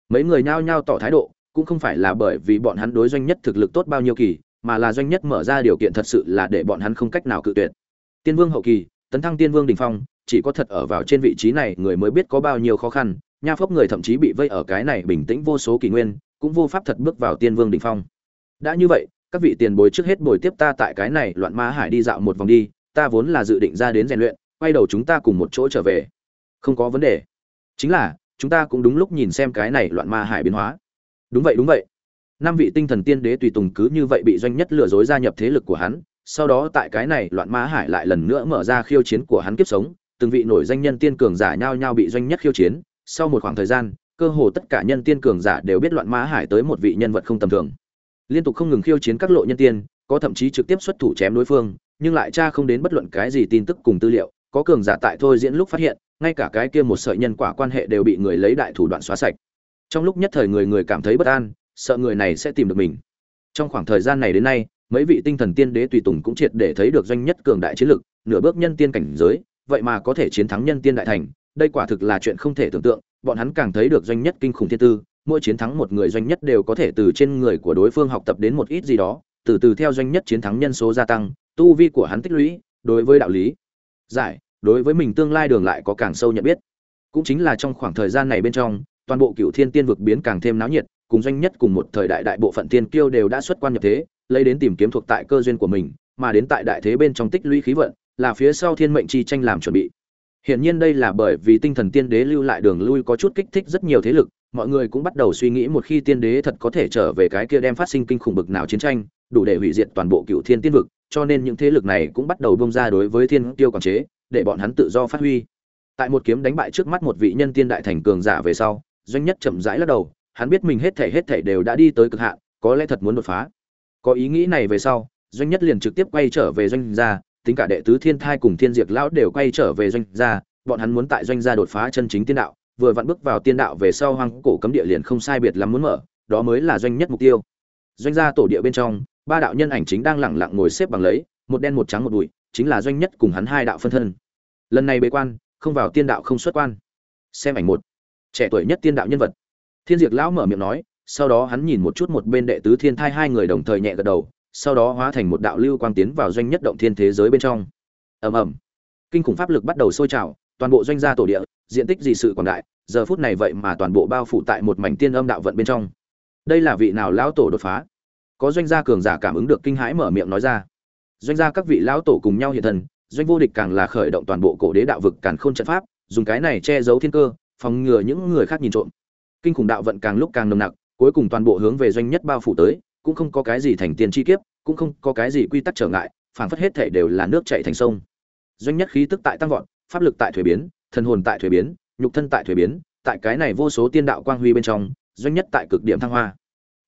Mấy người nhao nhao tỏ thái độ, cũng không phải là bởi vì bọn hắn đối doanh nhất thực lực tốt bao nhiêu kỳ, mà là doanh nhất mở ra điều kiện thật sự là để bọn hắn không cách nào cự tuyệt. Tiên vương hậu kỳ, tấn thăng tiên vương đình phong, chỉ có thật ở vào trên vị trí này người mới biết có bao nhiêu khó khăn, nha phốc người thậm chí bị vây ở cái này bình tĩnh vô số kỷ nguyên, cũng vô pháp thật bước vào tiên vương đình phong. Đã như vậy, các vị tiền bối trước hết bồi tiếp ta tại cái này loạn ma hải đi dạo một vòng đi, ta vốn là dự định ra đến rèn luyện quay đầu chúng ta cùng một chỗ trở về. Không có vấn đề. Chính là, chúng ta cũng đúng lúc nhìn xem cái này loạn ma hải biến hóa. Đúng vậy đúng vậy. Năm vị tinh thần tiên đế tùy tùng cứ như vậy bị doanh nhất lừa dối gia nhập thế lực của hắn, sau đó tại cái này loạn ma hải lại lần nữa mở ra khiêu chiến của hắn kiếp sống, từng vị nổi danh nhân tiên cường giả nhau nhau bị doanh nhất khiêu chiến. Sau một khoảng thời gian, cơ hồ tất cả nhân tiên cường giả đều biết loạn ma hải tới một vị nhân vật không tầm thường. Liên tục không ngừng khiêu chiến các lộ nhân tiên, có thậm chí trực tiếp xuất thủ chém đối phương, nhưng lại tra không đến bất luận cái gì tin tức cùng tư liệu có cường giả tại thôi diễn lúc phát hiện, ngay cả cái kia một sợi nhân quả quan hệ đều bị người lấy đại thủ đoạn xóa sạch. Trong lúc nhất thời người người cảm thấy bất an, sợ người này sẽ tìm được mình. Trong khoảng thời gian này đến nay, mấy vị tinh thần tiên đế tùy tùng cũng triệt để thấy được doanh nhất cường đại chiến lực, nửa bước nhân tiên cảnh giới, vậy mà có thể chiến thắng nhân tiên đại thành, đây quả thực là chuyện không thể tưởng tượng, bọn hắn càng thấy được doanh nhất kinh khủng thiên tư, mỗi chiến thắng một người doanh nhất đều có thể từ trên người của đối phương học tập đến một ít gì đó, từ từ theo doanh nhất chiến thắng nhân số gia tăng, tu vi của hắn tích lũy, đối với đạo lý giải đối với mình tương lai đường lại có càng sâu nhận biết. Cũng chính là trong khoảng thời gian này bên trong toàn bộ cựu thiên tiên vực biến càng thêm náo nhiệt cùng doanh nhất cùng một thời đại đại bộ phận tiên kiêu đều đã xuất quan nhập thế lấy đến tìm kiếm thuộc tại cơ duyên của mình mà đến tại đại thế bên trong tích lũy khí vận là phía sau thiên mệnh chi tranh làm chuẩn bị. Hiển nhiên đây là bởi vì tinh thần tiên đế lưu lại đường lui có chút kích thích rất nhiều thế lực, mọi người cũng bắt đầu suy nghĩ một khi tiên đế thật có thể trở về cái kia đem phát sinh kinh khủng bực nào chiến tranh, đủ để hủy diệt toàn bộ cựu thiên tiên vực, cho nên những thế lực này cũng bắt đầu bung ra đối với thiên tiêu quản chế, để bọn hắn tự do phát huy. Tại một kiếm đánh bại trước mắt một vị nhân tiên đại thành cường giả về sau, doanh nhất chậm rãi lắc đầu, hắn biết mình hết thể hết thể đều đã đi tới cực hạn, có lẽ thật muốn đột phá. Có ý nghĩ này về sau, doanh nhất liền trực tiếp quay trở về doanh gia, tính cả đệ tứ thiên thai cùng thiên diệt lão đều quay trở về doanh gia, bọn hắn muốn tại doanh gia đột phá chân chính tiên đạo, vừa vặn bước vào tiên đạo về sau hoang cổ cấm địa liền không sai biệt lắm muốn mở, đó mới là doanh nhất mục tiêu. Doanh gia tổ địa bên trong, ba đạo nhân ảnh chính đang lẳng lặng ngồi xếp bằng lấy, một đen một trắng một bụi, chính là doanh nhất cùng hắn hai đạo phân thân. Lần này bế quan, không vào tiên đạo không xuất quan. Xem ảnh một, trẻ tuổi nhất tiên đạo nhân vật. Thiên Diệt lão mở miệng nói, sau đó hắn nhìn một chút một bên đệ tứ thiên thai hai người đồng thời nhẹ gật đầu, sau đó hóa thành một đạo lưu quang tiến vào doanh nhất động thiên thế giới bên trong. Ầm ầm. Kinh khủng pháp lực bắt đầu sôi trào, toàn bộ doanh gia tổ địa, diện tích gì sự quảng đại, giờ phút này vậy mà toàn bộ bao phủ tại một mảnh tiên âm đạo vận bên trong. Đây là vị nào lão tổ đột phá? Có doanh gia cường giả cảm ứng được kinh hãi mở miệng nói ra. Doanh gia các vị lão tổ cùng nhau hiện thần, doanh vô địch càng là khởi động toàn bộ cổ đế đạo vực càn khôn trận pháp, dùng cái này che giấu thiên cơ, phòng ngừa những người khác nhìn trộm. Kinh khủng đạo vận càng lúc càng nồng nặc, cuối cùng toàn bộ hướng về doanh nhất bao phủ tới, cũng không có cái gì thành tiền chi kiếp, cũng không có cái gì quy tắc trở ngại, phảng phất hết thể đều là nước chảy thành sông. Doanh nhất khí tức tại tăng vọt, pháp lực tại thuế biến, thần hồn tại thuế biến, nhục thân tại thuế biến, tại cái này vô số tiên đạo quang huy bên trong, doanh nhất tại cực điểm thăng hoa.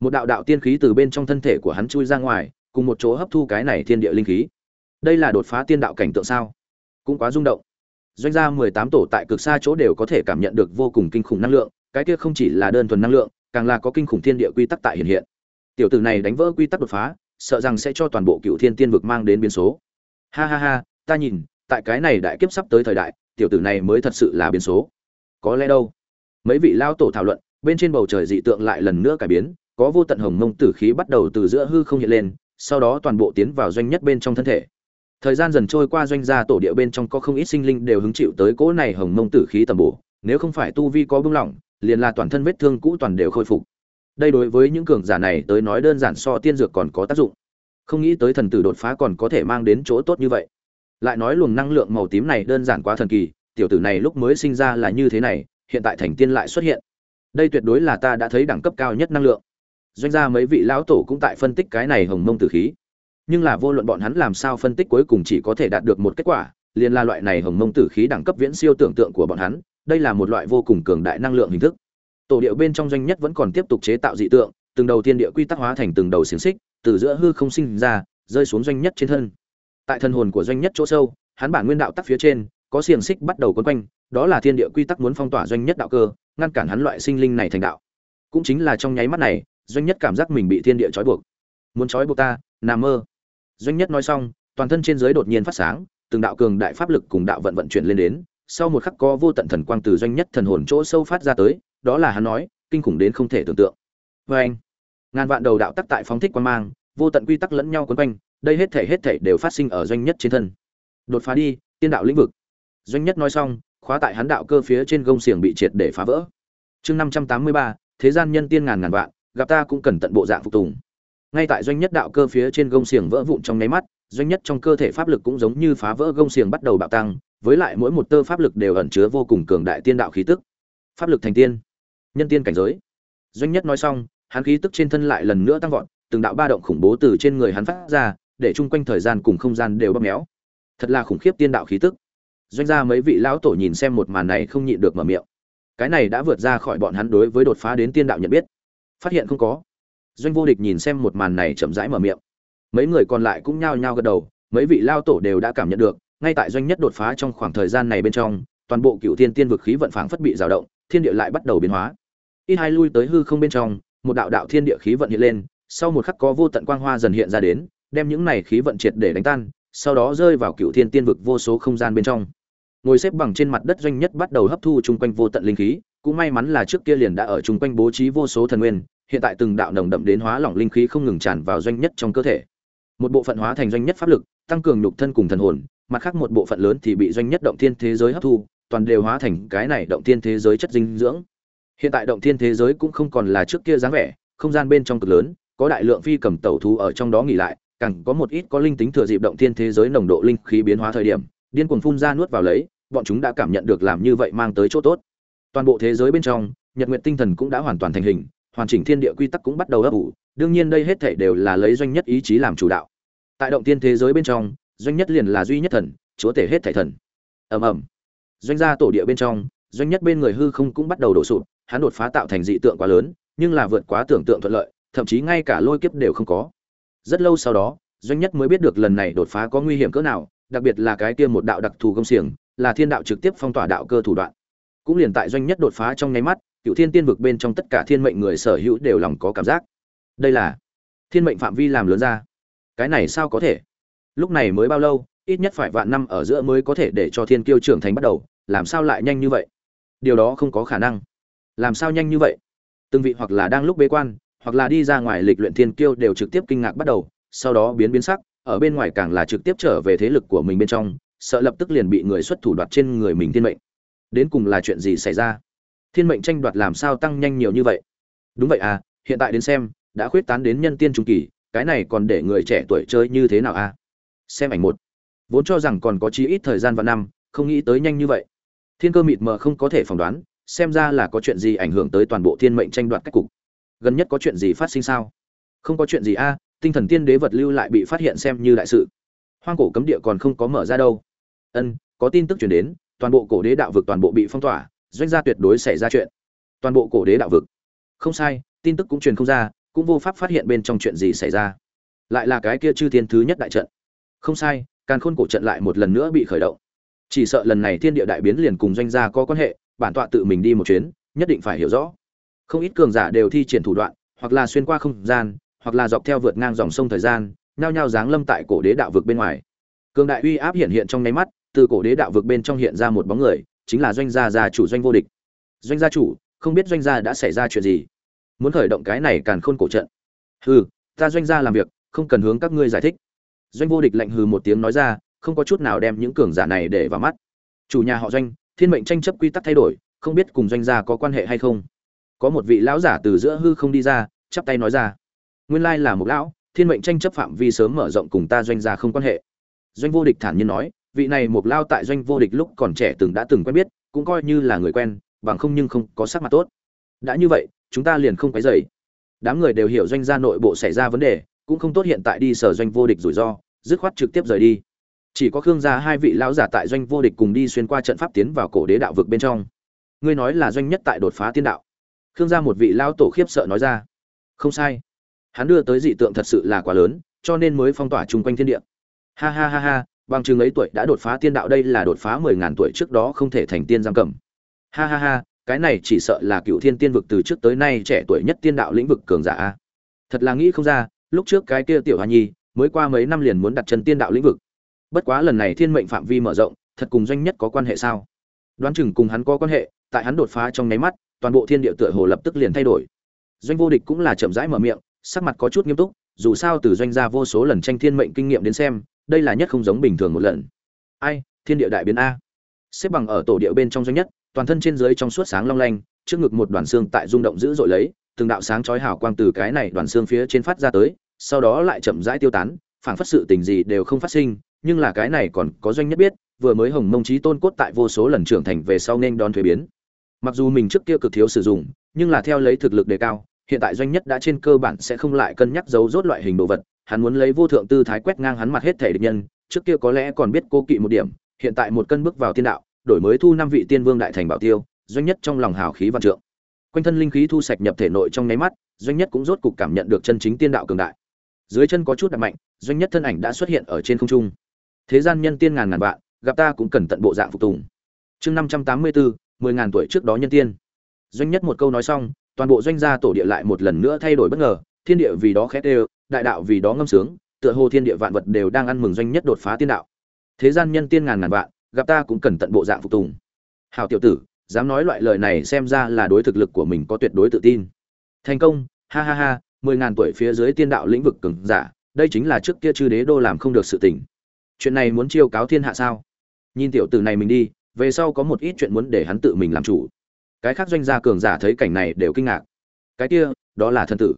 Một đạo đạo tiên khí từ bên trong thân thể của hắn chui ra ngoài, cùng một chỗ hấp thu cái này thiên địa linh khí. Đây là đột phá tiên đạo cảnh tượng sao? Cũng quá rung động. Doanh gia mười tám tổ tại cực xa chỗ đều có thể cảm nhận được vô cùng kinh khủng năng lượng cái kia không chỉ là đơn thuần năng lượng càng là có kinh khủng thiên địa quy tắc tại hiện hiện. Tiểu tử này đánh vỡ quy tắc đột phá sợ rằng sẽ cho toàn bộ cựu thiên tiên vực mang đến biến số. Ha ha ha ta nhìn tại cái này đại kiếp sắp tới thời đại tiểu tử này mới thật sự là biến số. Có lẽ đâu? Mấy vị lao tổ thảo luận bên trên bầu trời dị tượng lại lần nữa cải biến có vô tận hồng mông tử khí bắt đầu từ giữa hư không hiện lên, sau đó toàn bộ tiến vào doanh nhất bên trong thân thể. Thời gian dần trôi qua doanh gia tổ địa bên trong có không ít sinh linh đều hứng chịu tới cỗ này hồng mông tử khí tầm bổ, nếu không phải tu vi có bưng lỏng, liền là toàn thân vết thương cũ toàn đều khôi phục. Đây đối với những cường giả này tới nói đơn giản so tiên dược còn có tác dụng. Không nghĩ tới thần tử đột phá còn có thể mang đến chỗ tốt như vậy. Lại nói luồng năng lượng màu tím này đơn giản quá thần kỳ, tiểu tử này lúc mới sinh ra là như thế này, hiện tại thành tiên lại xuất hiện. Đây tuyệt đối là ta đã thấy đẳng cấp cao nhất năng lượng doanh gia mấy vị lão tổ cũng tại phân tích cái này hồng mông tử khí. Nhưng là vô luận bọn hắn làm sao phân tích cuối cùng chỉ có thể đạt được một kết quả, liền là loại này hồng mông tử khí đẳng cấp viễn siêu tưởng tượng của bọn hắn, đây là một loại vô cùng cường đại năng lượng hình thức. Tổ điệu bên trong doanh nhất vẫn còn tiếp tục chế tạo dị tượng, từng đầu tiên địa quy tắc hóa thành từng đầu xiềng xích, từ giữa hư không sinh ra, rơi xuống doanh nhất trên thân. Tại thân hồn của doanh nhất chỗ sâu, hắn bản nguyên đạo tắc phía trên, có xiềng xích bắt đầu quấn quanh, đó là thiên địa quy tắc muốn phong tỏa doanh nhất đạo cơ, ngăn cản hắn loại sinh linh này thành đạo. Cũng chính là trong nháy mắt này doanh nhất cảm giác mình bị thiên địa trói buộc. Muốn trói buộc ta, nằm mơ. Doanh nhất nói xong, toàn thân trên giới đột nhiên phát sáng, từng đạo cường đại pháp lực cùng đạo vận vận chuyển lên đến, sau một khắc có vô tận thần quang từ doanh nhất thần hồn chỗ sâu phát ra tới, đó là hắn nói, kinh khủng đến không thể tưởng tượng. Vê anh ngàn vạn đầu đạo tắc tại phóng thích quan mang, vô tận quy tắc lẫn nhau quấn quanh, đây hết thể hết thể đều phát sinh ở doanh nhất trên thân. Đột phá đi, tiên đạo lĩnh vực. Doanh nhất nói xong, khóa tại hắn đạo cơ phía trên gông xiềng bị triệt để phá vỡ. Chương năm trăm tám mươi ba, thế gian nhân tiên ngàn ngàn vạn gặp ta cũng cần tận bộ dạng phục tùng. Ngay tại doanh nhất đạo cơ phía trên gông xiềng vỡ vụn trong nháy mắt, doanh nhất trong cơ thể pháp lực cũng giống như phá vỡ gông xiềng bắt đầu bạo tăng, với lại mỗi một tơ pháp lực đều ẩn chứa vô cùng cường đại tiên đạo khí tức. Pháp lực thành tiên, nhân tiên cảnh giới. Doanh nhất nói xong, hắn khí tức trên thân lại lần nữa tăng vọt, từng đạo ba động khủng bố từ trên người hắn phát ra, để chung quanh thời gian cùng không gian đều bóp méo. Thật là khủng khiếp tiên đạo khí tức. Doanh gia mấy vị lão tổ nhìn xem một màn này không nhịn được mở miệng. Cái này đã vượt ra khỏi bọn hắn đối với đột phá đến tiên đạo nhận biết phát hiện không có. Doanh vô địch nhìn xem một màn này chậm rãi mở miệng. Mấy người còn lại cũng nhao nhao gật đầu, mấy vị lao tổ đều đã cảm nhận được, ngay tại doanh nhất đột phá trong khoảng thời gian này bên trong, toàn bộ cựu thiên tiên vực khí vận phảng phất bị rào động, thiên địa lại bắt đầu biến hóa. Ít hai lui tới hư không bên trong, một đạo đạo thiên địa khí vận hiện lên, sau một khắc có vô tận quang hoa dần hiện ra đến, đem những này khí vận triệt để đánh tan, sau đó rơi vào cựu thiên tiên vực vô số không gian bên trong. Ngồi xếp bằng trên mặt đất doanh nhất bắt đầu hấp thu chung quanh vô tận linh khí cũng may mắn là trước kia liền đã ở chung quanh bố trí vô số thần nguyên, hiện tại từng đạo nồng đậm đến hóa lỏng linh khí không ngừng tràn vào doanh nhất trong cơ thể. Một bộ phận hóa thành doanh nhất pháp lực, tăng cường nhục thân cùng thần hồn, mặt khác một bộ phận lớn thì bị doanh nhất động thiên thế giới hấp thu, toàn đều hóa thành cái này động thiên thế giới chất dinh dưỡng. Hiện tại động thiên thế giới cũng không còn là trước kia dáng vẻ, không gian bên trong cực lớn, có đại lượng phi cầm tẩu thú ở trong đó nghỉ lại, càng có một ít có linh tính thừa dịp động thiên thế giới nồng độ linh khí biến hóa thời điểm, điên cuồng phun ra nuốt vào lấy, bọn chúng đã cảm nhận được làm như vậy mang tới chỗ tốt toàn bộ thế giới bên trong, nhật nguyện tinh thần cũng đã hoàn toàn thành hình, hoàn chỉnh thiên địa quy tắc cũng bắt đầu ấp ủ, đương nhiên đây hết thể đều là lấy doanh nhất ý chí làm chủ đạo. Tại động tiên thế giới bên trong, doanh nhất liền là duy nhất thần, chúa tể hết thể thần. Ầm ầm. Doanh gia tổ địa bên trong, doanh nhất bên người hư không cũng bắt đầu đổ sụp, hắn đột phá tạo thành dị tượng quá lớn, nhưng là vượt quá tưởng tượng thuận lợi, thậm chí ngay cả lôi kiếp đều không có. Rất lâu sau đó, doanh nhất mới biết được lần này đột phá có nguy hiểm cỡ nào, đặc biệt là cái kia một đạo đặc thù công xiềng, là thiên đạo trực tiếp phong tỏa đạo cơ thủ đoạn cũng liền tại doanh nhất đột phá trong nháy mắt cựu thiên tiên vực bên trong tất cả thiên mệnh người sở hữu đều lòng có cảm giác. Đây là thiên mệnh phạm vi làm lớn ra. Cái này sao có thể? Lúc này mới bao lâu, ít nhất phải vạn năm ở giữa mới có thể để cho thiên kiêu trưởng thành bắt đầu, làm sao lại nhanh như vậy? Điều đó không có khả năng. Làm sao nhanh như vậy? Từng vị hoặc là đang lúc bế quan, hoặc là đi ra ngoài lịch luyện thiên kiêu đều trực tiếp kinh ngạc bắt đầu, sau đó biến biến sắc, ở bên ngoài càng là trực tiếp trở về thế lực của mình bên trong, sợ lập tức liền bị người xuất thủ đoạt trên người mình thiên mệnh đến cùng là chuyện gì xảy ra? Thiên mệnh tranh đoạt làm sao tăng nhanh nhiều như vậy? Đúng vậy à hiện tại đến xem, đã khuyết tán đến nhân tiên trung kỳ, cái này còn để người trẻ tuổi chơi như thế nào à? Xem ảnh một. Vốn cho rằng còn có chí ít thời gian và năm, không nghĩ tới nhanh như vậy. Thiên cơ mịt mờ không có thể phỏng đoán, xem ra là có chuyện gì ảnh hưởng tới toàn bộ thiên mệnh tranh đoạt cách cục. Gần nhất có chuyện gì phát sinh sao? Không có chuyện gì a tinh thần tiên đế vật lưu lại bị phát hiện xem như đại sự. Hoang cổ cấm địa còn không có mở ra đâu. Ân, có tin tức chuyển đến toàn bộ cổ đế đạo vực toàn bộ bị phong tỏa, doanh gia tuyệt đối xảy ra chuyện. Toàn bộ cổ đế đạo vực. Không sai, tin tức cũng truyền không ra, cũng vô pháp phát hiện bên trong chuyện gì xảy ra. Lại là cái kia chư thiên thứ nhất đại trận. Không sai, càn khôn cổ trận lại một lần nữa bị khởi động. Chỉ sợ lần này thiên địa đại biến liền cùng doanh gia có quan hệ, bản tọa tự mình đi một chuyến, nhất định phải hiểu rõ. Không ít cường giả đều thi triển thủ đoạn, hoặc là xuyên qua không gian, hoặc là dọc theo vượt ngang dòng sông thời gian, nhao nhao giáng lâm tại cổ đế đạo vực bên ngoài. Cường đại uy áp hiện hiện trong nháy mắt từ cổ đế đạo vực bên trong hiện ra một bóng người, chính là doanh gia gia chủ doanh vô địch. Doanh gia chủ, không biết doanh gia đã xảy ra chuyện gì? Muốn khởi động cái này càn khôn cổ trận. Hừ, ta doanh gia làm việc, không cần hướng các ngươi giải thích. Doanh vô địch lạnh hừ một tiếng nói ra, không có chút nào đem những cường giả này để vào mắt. Chủ nhà họ doanh, thiên mệnh tranh chấp quy tắc thay đổi, không biết cùng doanh gia có quan hệ hay không? Có một vị lão giả từ giữa hư không đi ra, chắp tay nói ra. Nguyên lai là một lão, thiên mệnh tranh chấp phạm vi sớm mở rộng cùng ta doanh gia không quan hệ. Doanh vô địch thản nhiên nói vị này một lao tại doanh vô địch lúc còn trẻ từng đã từng quen biết, cũng coi như là người quen, bằng không nhưng không có sắc mặt tốt. Đã như vậy, chúng ta liền không quấy dày đám người đều hiểu doanh gia nội bộ xảy ra vấn đề, cũng không tốt hiện tại đi sở doanh vô địch rủi ro, dứt khoát trực tiếp rời đi. Chỉ có khương gia hai vị lão giả tại doanh vô địch cùng đi xuyên qua trận pháp tiến vào cổ đế đạo vực bên trong. Ngươi nói là doanh nhất tại đột phá tiên đạo. Khương gia một vị lão tổ khiếp sợ nói ra. Không sai. Hắn đưa tới dị tượng thật sự là quá lớn, cho nên mới phong tỏa chung quanh thiên địa. Ha ha ha ha bằng chừng ấy tuổi đã đột phá tiên đạo đây là đột phá mười ngàn tuổi trước đó không thể thành tiên giam cầm. Ha ha ha, cái này chỉ sợ là cựu thiên tiên vực từ trước tới nay trẻ tuổi nhất tiên đạo lĩnh vực cường giả thật là nghĩ không ra, lúc trước cái kia tiểu hoa nhi, mới qua mấy năm liền muốn đặt chân tiên đạo lĩnh vực. Bất quá lần này thiên mệnh phạm vi mở rộng, thật cùng doanh nhất có quan hệ sao? Đoán chừng cùng hắn có quan hệ, tại hắn đột phá trong nháy mắt, toàn bộ thiên địa tựa hồ lập tức liền thay đổi. Doanh vô địch cũng là chậm rãi mở miệng, sắc mặt có chút nghiêm túc, dù sao từ doanh gia vô số lần tranh thiên mệnh kinh nghiệm đến xem đây là nhất không giống bình thường một lần. Ai, thiên địa đại biến a. Xếp bằng ở tổ địa bên trong doanh nhất, toàn thân trên dưới trong suốt sáng long lanh, trước ngực một đoàn xương tại rung động dữ dội lấy, từng đạo sáng chói hào quang từ cái này đoàn xương phía trên phát ra tới, sau đó lại chậm rãi tiêu tán, phảng phất sự tình gì đều không phát sinh, nhưng là cái này còn có doanh nhất biết, vừa mới hồng mông trí tôn cốt tại vô số lần trưởng thành về sau nên đón thuế biến. Mặc dù mình trước kia cực thiếu sử dụng, nhưng là theo lấy thực lực đề cao, hiện tại doanh nhất đã trên cơ bản sẽ không lại cân nhắc giấu rốt loại hình đồ vật hắn muốn lấy vô thượng tư thái quét ngang hắn mặt hết thể địch nhân, trước kia có lẽ còn biết cô kỵ một điểm, hiện tại một cân bước vào thiên đạo, đổi mới thu năm vị tiên vương đại thành bảo tiêu, doanh nhất trong lòng hào khí văn trượng. Quanh thân linh khí thu sạch nhập thể nội trong nháy mắt, doanh nhất cũng rốt cục cảm nhận được chân chính tiên đạo cường đại. Dưới chân có chút đạp mạnh, doanh nhất thân ảnh đã xuất hiện ở trên không trung. Thế gian nhân tiên ngàn ngàn vạn, gặp ta cũng cần tận bộ dạng phục tùng. Chương năm trăm tám mươi bốn mười ngàn tuổi trước đó nhân tiên. Doanh nhất một câu nói xong, toàn bộ doanh gia tổ địa lại một lần nữa thay đổi bất ngờ, thiên địa vì đó khét ê đại đạo vì đó ngâm sướng, tựa hồ thiên địa vạn vật đều đang ăn mừng doanh nhất đột phá tiên đạo. Thế gian nhân tiên ngàn ngàn vạn, gặp ta cũng cần tận bộ dạng phục tùng. Hào tiểu tử, dám nói loại lời này xem ra là đối thực lực của mình có tuyệt đối tự tin. Thành công, ha ha ha, mười ngàn tuổi phía dưới tiên đạo lĩnh vực cường giả, đây chính là trước kia chư đế đô làm không được sự tình. Chuyện này muốn chiêu cáo thiên hạ sao? Nhìn tiểu tử này mình đi, về sau có một ít chuyện muốn để hắn tự mình làm chủ. Cái khác doanh gia cường giả thấy cảnh này đều kinh ngạc. Cái kia, đó là thần tử.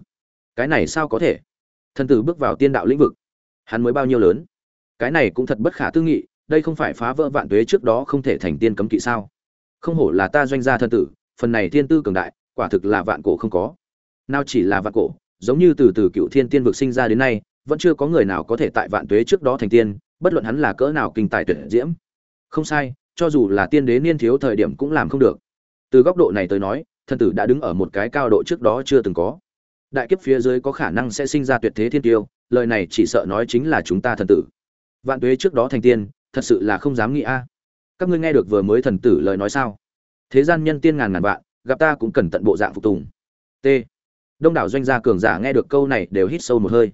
Cái này sao có thể? Thần tử bước vào tiên đạo lĩnh vực. Hắn mới bao nhiêu lớn? Cái này cũng thật bất khả tư nghị, đây không phải phá vỡ vạn tuế trước đó không thể thành tiên cấm kỵ sao? Không hổ là ta doanh gia thần tử, phần này thiên tư cường đại, quả thực là vạn cổ không có. Nào chỉ là vạn cổ, giống như từ từ cựu thiên tiên vực sinh ra đến nay, vẫn chưa có người nào có thể tại vạn tuế trước đó thành tiên, bất luận hắn là cỡ nào kinh tài tuyển diễm. Không sai, cho dù là tiên đế niên thiếu thời điểm cũng làm không được. Từ góc độ này tới nói, thần tử đã đứng ở một cái cao độ trước đó chưa từng có đại kiếp phía dưới có khả năng sẽ sinh ra tuyệt thế thiên tiêu, lời này chỉ sợ nói chính là chúng ta thần tử. Vạn tuế trước đó thành tiên, thật sự là không dám nghĩ a. Các ngươi nghe được vừa mới thần tử lời nói sao? Thế gian nhân tiên ngàn ngàn vạn, gặp ta cũng cần tận bộ dạng phục tùng. T. Đông đảo doanh gia cường giả nghe được câu này đều hít sâu một hơi.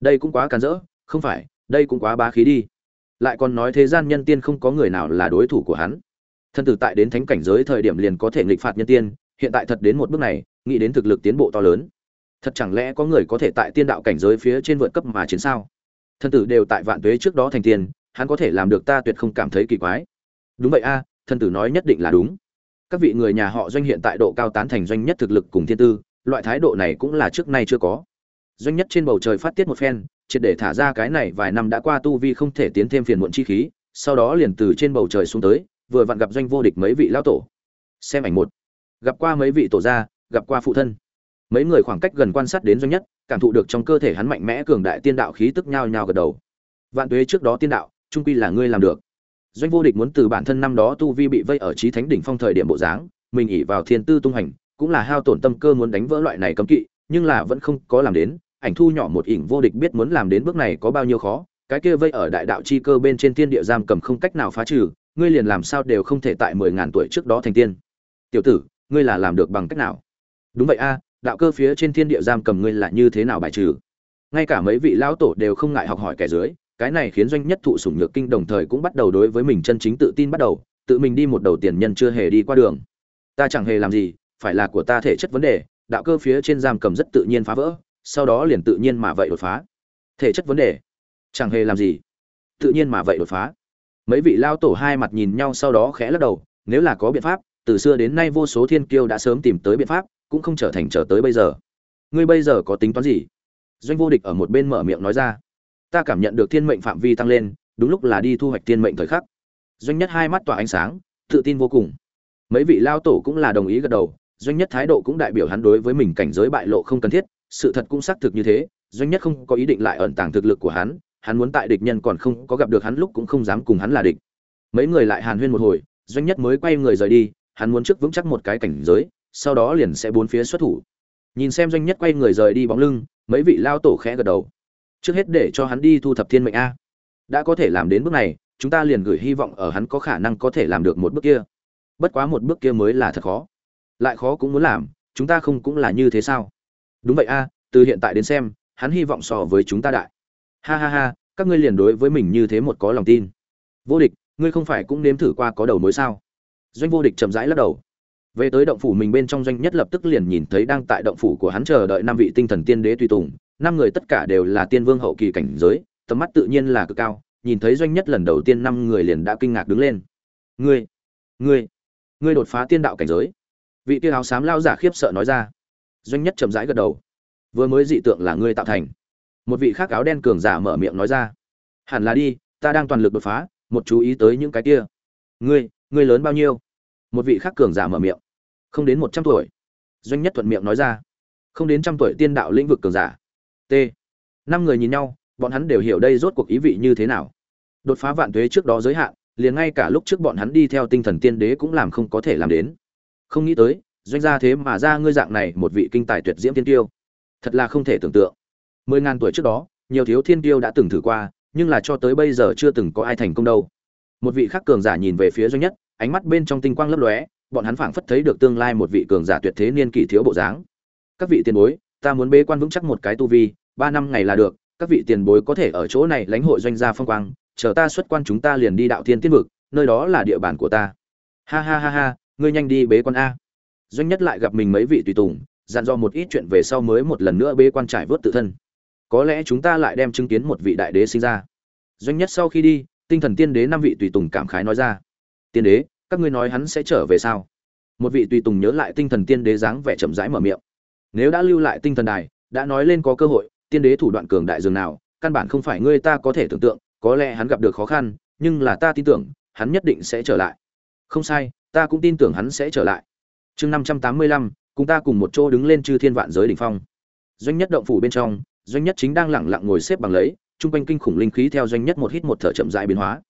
Đây cũng quá càn rỡ, không phải, đây cũng quá bá khí đi. Lại còn nói thế gian nhân tiên không có người nào là đối thủ của hắn. Thần tử tại đến thánh cảnh giới thời điểm liền có thể nghịch phạt nhân tiên, hiện tại thật đến một bước này, nghĩ đến thực lực tiến bộ to lớn thật chẳng lẽ có người có thể tại tiên đạo cảnh giới phía trên vượt cấp mà chiến sao? Thân tử đều tại vạn tuế trước đó thành tiền, hắn có thể làm được ta tuyệt không cảm thấy kỳ quái. Đúng vậy a thân tử nói nhất định là đúng. Các vị người nhà họ doanh hiện tại độ cao tán thành doanh nhất thực lực cùng thiên tư loại thái độ này cũng là trước nay chưa có. Doanh nhất trên bầu trời phát tiết một phen triệt để thả ra cái này vài năm đã qua tu vi không thể tiến thêm phiền muộn chi khí sau đó liền từ trên bầu trời xuống tới vừa vặn gặp doanh vô địch mấy vị lão tổ. Xem ảnh một. Gặp qua mấy vị tổ gia gặp qua phụ thân mấy người khoảng cách gần quan sát đến doanh nhất, cảm thụ được trong cơ thể hắn mạnh mẽ cường đại tiên đạo khí tức nhao nhao gật đầu. Vạn tuế trước đó tiên đạo, trung quy là ngươi làm được. Doanh vô địch muốn từ bản thân năm đó tu vi bị vây ở trí thánh đỉnh phong thời điểm bộ dáng, mình ỉ vào thiên tư tung hành, cũng là hao tổn tâm cơ muốn đánh vỡ loại này cấm kỵ, nhưng là vẫn không có làm đến, ảnh thu nhỏ một ỉn vô địch biết muốn làm đến bước này có bao nhiêu khó, cái kia vây ở đại đạo chi cơ bên trên thiên địa giam cầm không cách nào phá trừ, ngươi liền làm sao đều không thể tại mười ngàn tuổi trước đó thành tiên. Tiểu tử, ngươi là làm được bằng cách nào? Đúng vậy a đạo cơ phía trên thiên địa giam cầm ngươi là như thế nào bài trừ? Ngay cả mấy vị lão tổ đều không ngại học hỏi kẻ dưới, cái này khiến doanh nhất thụ sủng nhược kinh đồng thời cũng bắt đầu đối với mình chân chính tự tin bắt đầu, tự mình đi một đầu tiền nhân chưa hề đi qua đường. Ta chẳng hề làm gì, phải là của ta thể chất vấn đề, đạo cơ phía trên giam cầm rất tự nhiên phá vỡ, sau đó liền tự nhiên mà vậy đột phá. Thể chất vấn đề, chẳng hề làm gì, tự nhiên mà vậy đột phá. Mấy vị lao tổ hai mặt nhìn nhau sau đó khẽ lắc đầu, nếu là có biện pháp, từ xưa đến nay vô số thiên kiêu đã sớm tìm tới biện pháp cũng không trở thành trở tới bây giờ. Ngươi bây giờ có tính toán gì? Doanh vô địch ở một bên mở miệng nói ra. Ta cảm nhận được thiên mệnh phạm vi tăng lên, đúng lúc là đi thu hoạch thiên mệnh thời khắc. Doanh nhất hai mắt tỏa ánh sáng, tự tin vô cùng. Mấy vị lao tổ cũng là đồng ý gật đầu, doanh nhất thái độ cũng đại biểu hắn đối với mình cảnh giới bại lộ không cần thiết, sự thật cũng xác thực như thế, doanh nhất không có ý định lại ẩn tàng thực lực của hắn hắn muốn tại địch nhân còn không có gặp được hắn lúc cũng không dám cùng hắn là địch. Mấy người lại hàn huyên một hồi, doanh nhất mới quay người rời đi, hắn muốn trước vững chắc một cái cảnh giới sau đó liền sẽ bốn phía xuất thủ. Nhìn xem doanh nhất quay người rời đi bóng lưng, mấy vị lao tổ khẽ gật đầu. Trước hết để cho hắn đi thu thập thiên mệnh a. Đã có thể làm đến bước này, chúng ta liền gửi hy vọng ở hắn có khả năng có thể làm được một bước kia. Bất quá một bước kia mới là thật khó. Lại khó cũng muốn làm, chúng ta không cũng là như thế sao? Đúng vậy a, từ hiện tại đến xem, hắn hy vọng so với chúng ta đại. Ha ha ha, các ngươi liền đối với mình như thế một có lòng tin. Vô địch, ngươi không phải cũng nếm thử qua có đầu mối sao? Doanh vô địch chậm rãi lắc đầu về tới động phủ mình bên trong doanh nhất lập tức liền nhìn thấy đang tại động phủ của hắn chờ đợi năm vị tinh thần tiên đế tùy tùng, năm người tất cả đều là tiên vương hậu kỳ cảnh giới, tầm mắt tự nhiên là cực cao, nhìn thấy doanh nhất lần đầu tiên năm người liền đã kinh ngạc đứng lên. Ngươi ngươi ngươi đột phá tiên đạo cảnh giới? Vị tiêu áo xám lao giả khiếp sợ nói ra. Doanh nhất chậm rãi gật đầu. Vừa mới dị tượng là ngươi tạo thành. Một vị khác áo đen cường giả mở miệng nói ra. Hẳn là đi, ta đang toàn lực đột phá, một chú ý tới những cái kia. Ngươi ngươi lớn bao nhiêu? Một vị khác cường giả mở miệng không đến một trăm tuổi. Doanh nhất thuận miệng nói ra. Không đến trăm tuổi tiên đạo lĩnh vực cường giả. T. Năm người nhìn nhau, bọn hắn đều hiểu đây rốt cuộc ý vị như thế nào. Đột phá vạn tuế trước đó giới hạn, liền ngay cả lúc trước bọn hắn đi theo tinh thần tiên đế cũng làm không có thể làm đến. Không nghĩ tới, doanh gia thế mà ra ngươi dạng này một vị kinh tài tuyệt diễm tiên tiêu. Thật là không thể tưởng tượng. Mười ngàn tuổi trước đó, nhiều thiếu thiên tiêu đã từng thử qua, nhưng là cho tới bây giờ chưa từng có ai thành công đâu. Một vị khắc cường giả nhìn về phía doanh nhất, ánh mắt bên trong tinh quang lấp lóe bọn hắn phảng phất thấy được tương lai một vị cường giả tuyệt thế niên kỷ thiếu bộ dáng. Các vị tiền bối, ta muốn bế quan vững chắc một cái tu vi, ba năm ngày là được, các vị tiền bối có thể ở chỗ này lãnh hội doanh gia phong quang, chờ ta xuất quan chúng ta liền đi đạo thiên tiên vực, nơi đó là địa bàn của ta. Ha ha ha ha, ngươi nhanh đi bế quan a. Doanh nhất lại gặp mình mấy vị tùy tùng, dặn dò một ít chuyện về sau mới một lần nữa bế quan trải vớt tự thân. Có lẽ chúng ta lại đem chứng kiến một vị đại đế sinh ra. Doanh nhất sau khi đi, tinh thần tiên đế năm vị tùy tùng cảm khái nói ra. Tiên đế các ngươi nói hắn sẽ trở về sao? Một vị tùy tùng nhớ lại tinh thần tiên đế dáng vẻ chậm rãi mở miệng. Nếu đã lưu lại tinh thần đài, đã nói lên có cơ hội, tiên đế thủ đoạn cường đại dường nào, căn bản không phải ngươi ta có thể tưởng tượng, có lẽ hắn gặp được khó khăn, nhưng là ta tin tưởng, hắn nhất định sẽ trở lại. Không sai, ta cũng tin tưởng hắn sẽ trở lại. Chương năm trăm tám mươi lăm, cùng ta cùng một chỗ đứng lên chư thiên vạn giới đỉnh phong. Doanh nhất động phủ bên trong, doanh nhất chính đang lẳng lặng ngồi xếp bằng lấy trung quanh kinh khủng linh khí theo doanh nhất một hít một thở chậm rãi biến hóa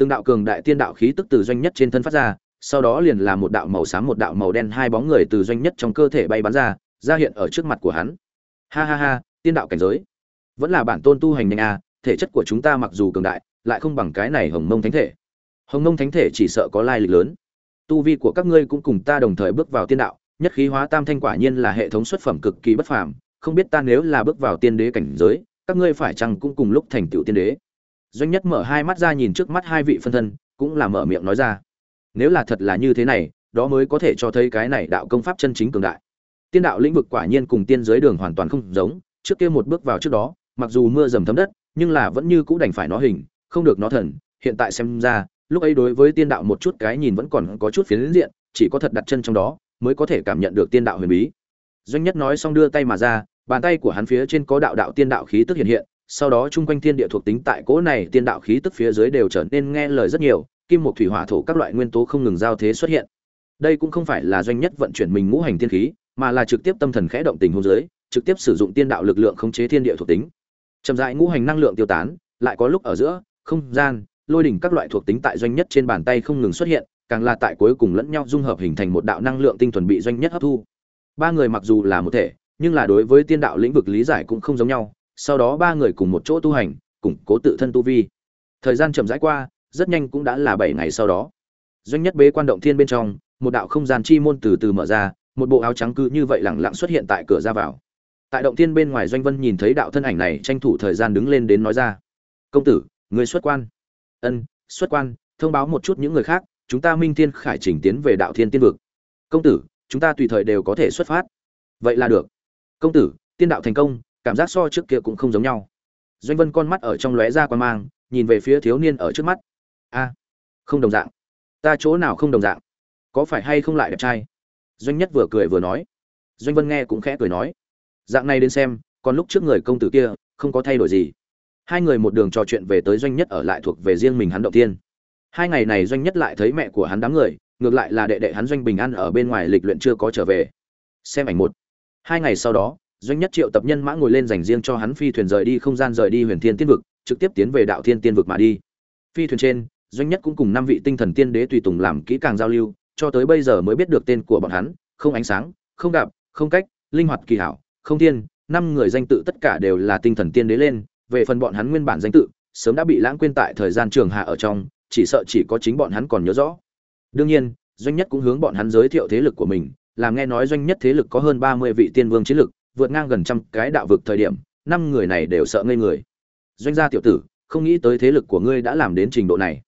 từng đạo cường đại tiên đạo khí tức từ doanh nhất trên thân phát ra, sau đó liền là một đạo màu xám, một đạo màu đen, hai bóng người từ doanh nhất trong cơ thể bay bắn ra ra hiện ở trước mặt của hắn. Ha ha ha, tiên đạo cảnh giới. Vẫn là bản tôn tu hành nhanh a thể chất của chúng ta mặc dù cường đại, lại không bằng cái này hồng mông thánh thể. Hồng mông thánh thể chỉ sợ có lai lịch lớn. Tu vi của các ngươi cũng cùng ta đồng thời bước vào tiên đạo, nhất khí hóa tam thanh quả nhiên là hệ thống xuất phẩm cực kỳ bất phàm, không biết ta nếu là bước vào tiên đế cảnh giới, các ngươi phải chăng cũng cùng lúc thành tựu tiên đế? Doanh nhất mở hai mắt ra nhìn trước mắt hai vị phân thân, cũng là mở miệng nói ra. Nếu là thật là như thế này, đó mới có thể cho thấy cái này đạo công pháp chân chính cường đại. Tiên đạo lĩnh vực quả nhiên cùng tiên giới đường hoàn toàn không giống, trước kia một bước vào trước đó, mặc dù mưa dầm thấm đất, nhưng là vẫn như cũ đành phải nó hình, không được nó thần. Hiện tại xem ra, lúc ấy đối với tiên đạo một chút cái nhìn vẫn còn có chút phiến diện, chỉ có thật đặt chân trong đó, mới có thể cảm nhận được tiên đạo huyền bí. Doanh nhất nói xong đưa tay mà ra, bàn tay của hắn phía trên có đạo đạo tiên đạo khí tức hiện hiện sau đó chung quanh thiên địa thuộc tính tại cỗ này tiên đạo khí tức phía dưới đều trở nên nghe lời rất nhiều, kim một thủy hỏa thổ các loại nguyên tố không ngừng giao thế xuất hiện. Đây cũng không phải là doanh nhất vận chuyển mình ngũ hành tiên khí, mà là trực tiếp tâm thần khẽ động tình hôn giới trực tiếp sử dụng tiên đạo lực lượng khống chế thiên địa thuộc tính. Chậm rãi ngũ hành năng lượng tiêu tán, lại có lúc ở giữa, không gian, lôi đỉnh các loại thuộc tính tại doanh nhất trên bàn tay không ngừng xuất hiện, càng là tại cuối cùng lẫn nhau dung hợp hình thành một đạo năng lượng tinh thuần bị doanh nhất hấp thu. Ba người mặc dù là một thể, nhưng là đối với tiên đạo lĩnh vực lý giải cũng không giống nhau sau đó ba người cùng một chỗ tu hành, củng cố tự thân tu vi. Thời gian chậm rãi qua, rất nhanh cũng đã là bảy ngày sau đó. Doanh nhất bế quan động thiên bên trong, một đạo không gian chi môn từ từ mở ra, một bộ áo trắng cứ như vậy lẳng lặng xuất hiện tại cửa ra vào. Tại động thiên bên ngoài doanh vân nhìn thấy đạo thân ảnh này tranh thủ thời gian đứng lên đến nói ra. Công tử, người xuất quan. Ân, xuất quan, thông báo một chút những người khác, chúng ta minh thiên khải chỉnh tiến về đạo thiên tiên vực. Công tử, chúng ta tùy thời đều có thể xuất phát. Vậy là được. Công tử, tiên đạo thành công cảm giác so trước kia cũng không giống nhau. Doanh vân con mắt ở trong lóe ra quan mang, nhìn về phía thiếu niên ở trước mắt. A, không đồng dạng. Ta chỗ nào không đồng dạng? Có phải hay không lại đẹp trai? Doanh nhất vừa cười vừa nói. Doanh vân nghe cũng khẽ cười nói. Dạng này đến xem, còn lúc trước người công tử kia, không có thay đổi gì. Hai người một đường trò chuyện về tới doanh nhất ở lại thuộc về riêng mình hắn động tiên. Hai ngày này doanh nhất lại thấy mẹ của hắn đám người, ngược lại là đệ đệ hắn doanh bình an ở bên ngoài lịch luyện chưa có trở về. Xem ảnh một. Hai ngày sau đó doanh nhất triệu tập nhân mã ngồi lên dành riêng cho hắn phi thuyền rời đi không gian rời đi huyền thiên tiên vực, trực tiếp tiến về đạo thiên tiên vực mà đi. Phi thuyền trên, doanh nhất cũng cùng năm vị tinh thần tiên đế tùy tùng làm kỹ càng giao lưu, cho tới bây giờ mới biết được tên của bọn hắn, không ánh sáng, không gặp, không cách, linh hoạt kỳ hảo, không tiên năm người danh tự tất cả đều là tinh thần tiên đế lên, về phần bọn hắn nguyên bản danh tự, sớm đã bị lãng quên tại thời gian trường hạ ở trong, chỉ sợ chỉ có chính bọn hắn còn nhớ rõ. Đương nhiên, doanh nhất cũng hướng bọn hắn giới thiệu thế lực của mình, làm nghe nói doanh nhất thế lực có hơn ba mươi vị tiên vương chiến lực vượt ngang gần trăm cái đạo vực thời điểm, năm người này đều sợ ngây người. Doanh gia tiểu tử, không nghĩ tới thế lực của ngươi đã làm đến trình độ này.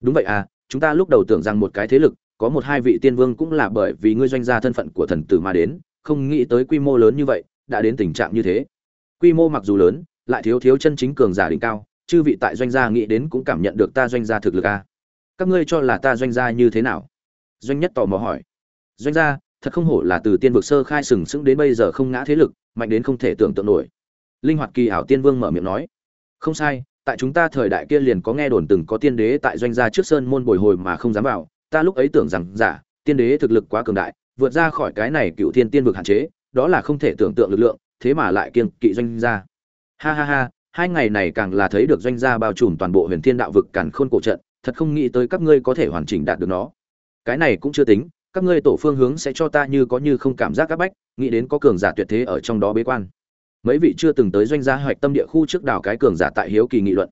Đúng vậy à chúng ta lúc đầu tưởng rằng một cái thế lực, có một hai vị tiên vương cũng là bởi vì ngươi doanh gia thân phận của thần tử mà đến, không nghĩ tới quy mô lớn như vậy, đã đến tình trạng như thế. Quy mô mặc dù lớn, lại thiếu thiếu chân chính cường giả đỉnh cao, chư vị tại doanh gia nghĩ đến cũng cảm nhận được ta doanh gia thực lực à. các ngươi cho là ta doanh gia như thế nào? Doanh nhất tò mò hỏi. Doanh gia thật không hổ là từ tiên vực sơ khai sừng sững đến bây giờ không ngã thế lực, mạnh đến không thể tưởng tượng nổi. Linh hoạt kỳ ảo tiên vương mở miệng nói, không sai, tại chúng ta thời đại kia liền có nghe đồn từng có tiên đế tại doanh gia trước sơn môn bồi hồi mà không dám vào. Ta lúc ấy tưởng rằng giả tiên đế thực lực quá cường đại, vượt ra khỏi cái này cựu thiên tiên vực hạn chế, đó là không thể tưởng tượng lực lượng, thế mà lại kiêng kỵ doanh gia. Ha ha ha, hai ngày này càng là thấy được doanh gia bao trùm toàn bộ huyền thiên đạo vực càn khôn cổ trận, thật không nghĩ tới các ngươi có thể hoàn chỉnh đạt được nó. Cái này cũng chưa tính các ngươi tổ phương hướng sẽ cho ta như có như không cảm giác các bách, nghĩ đến có cường giả tuyệt thế ở trong đó bế quan. Mấy vị chưa từng tới doanh gia hoạch tâm địa khu trước đảo cái cường giả tại hiếu kỳ nghị luận.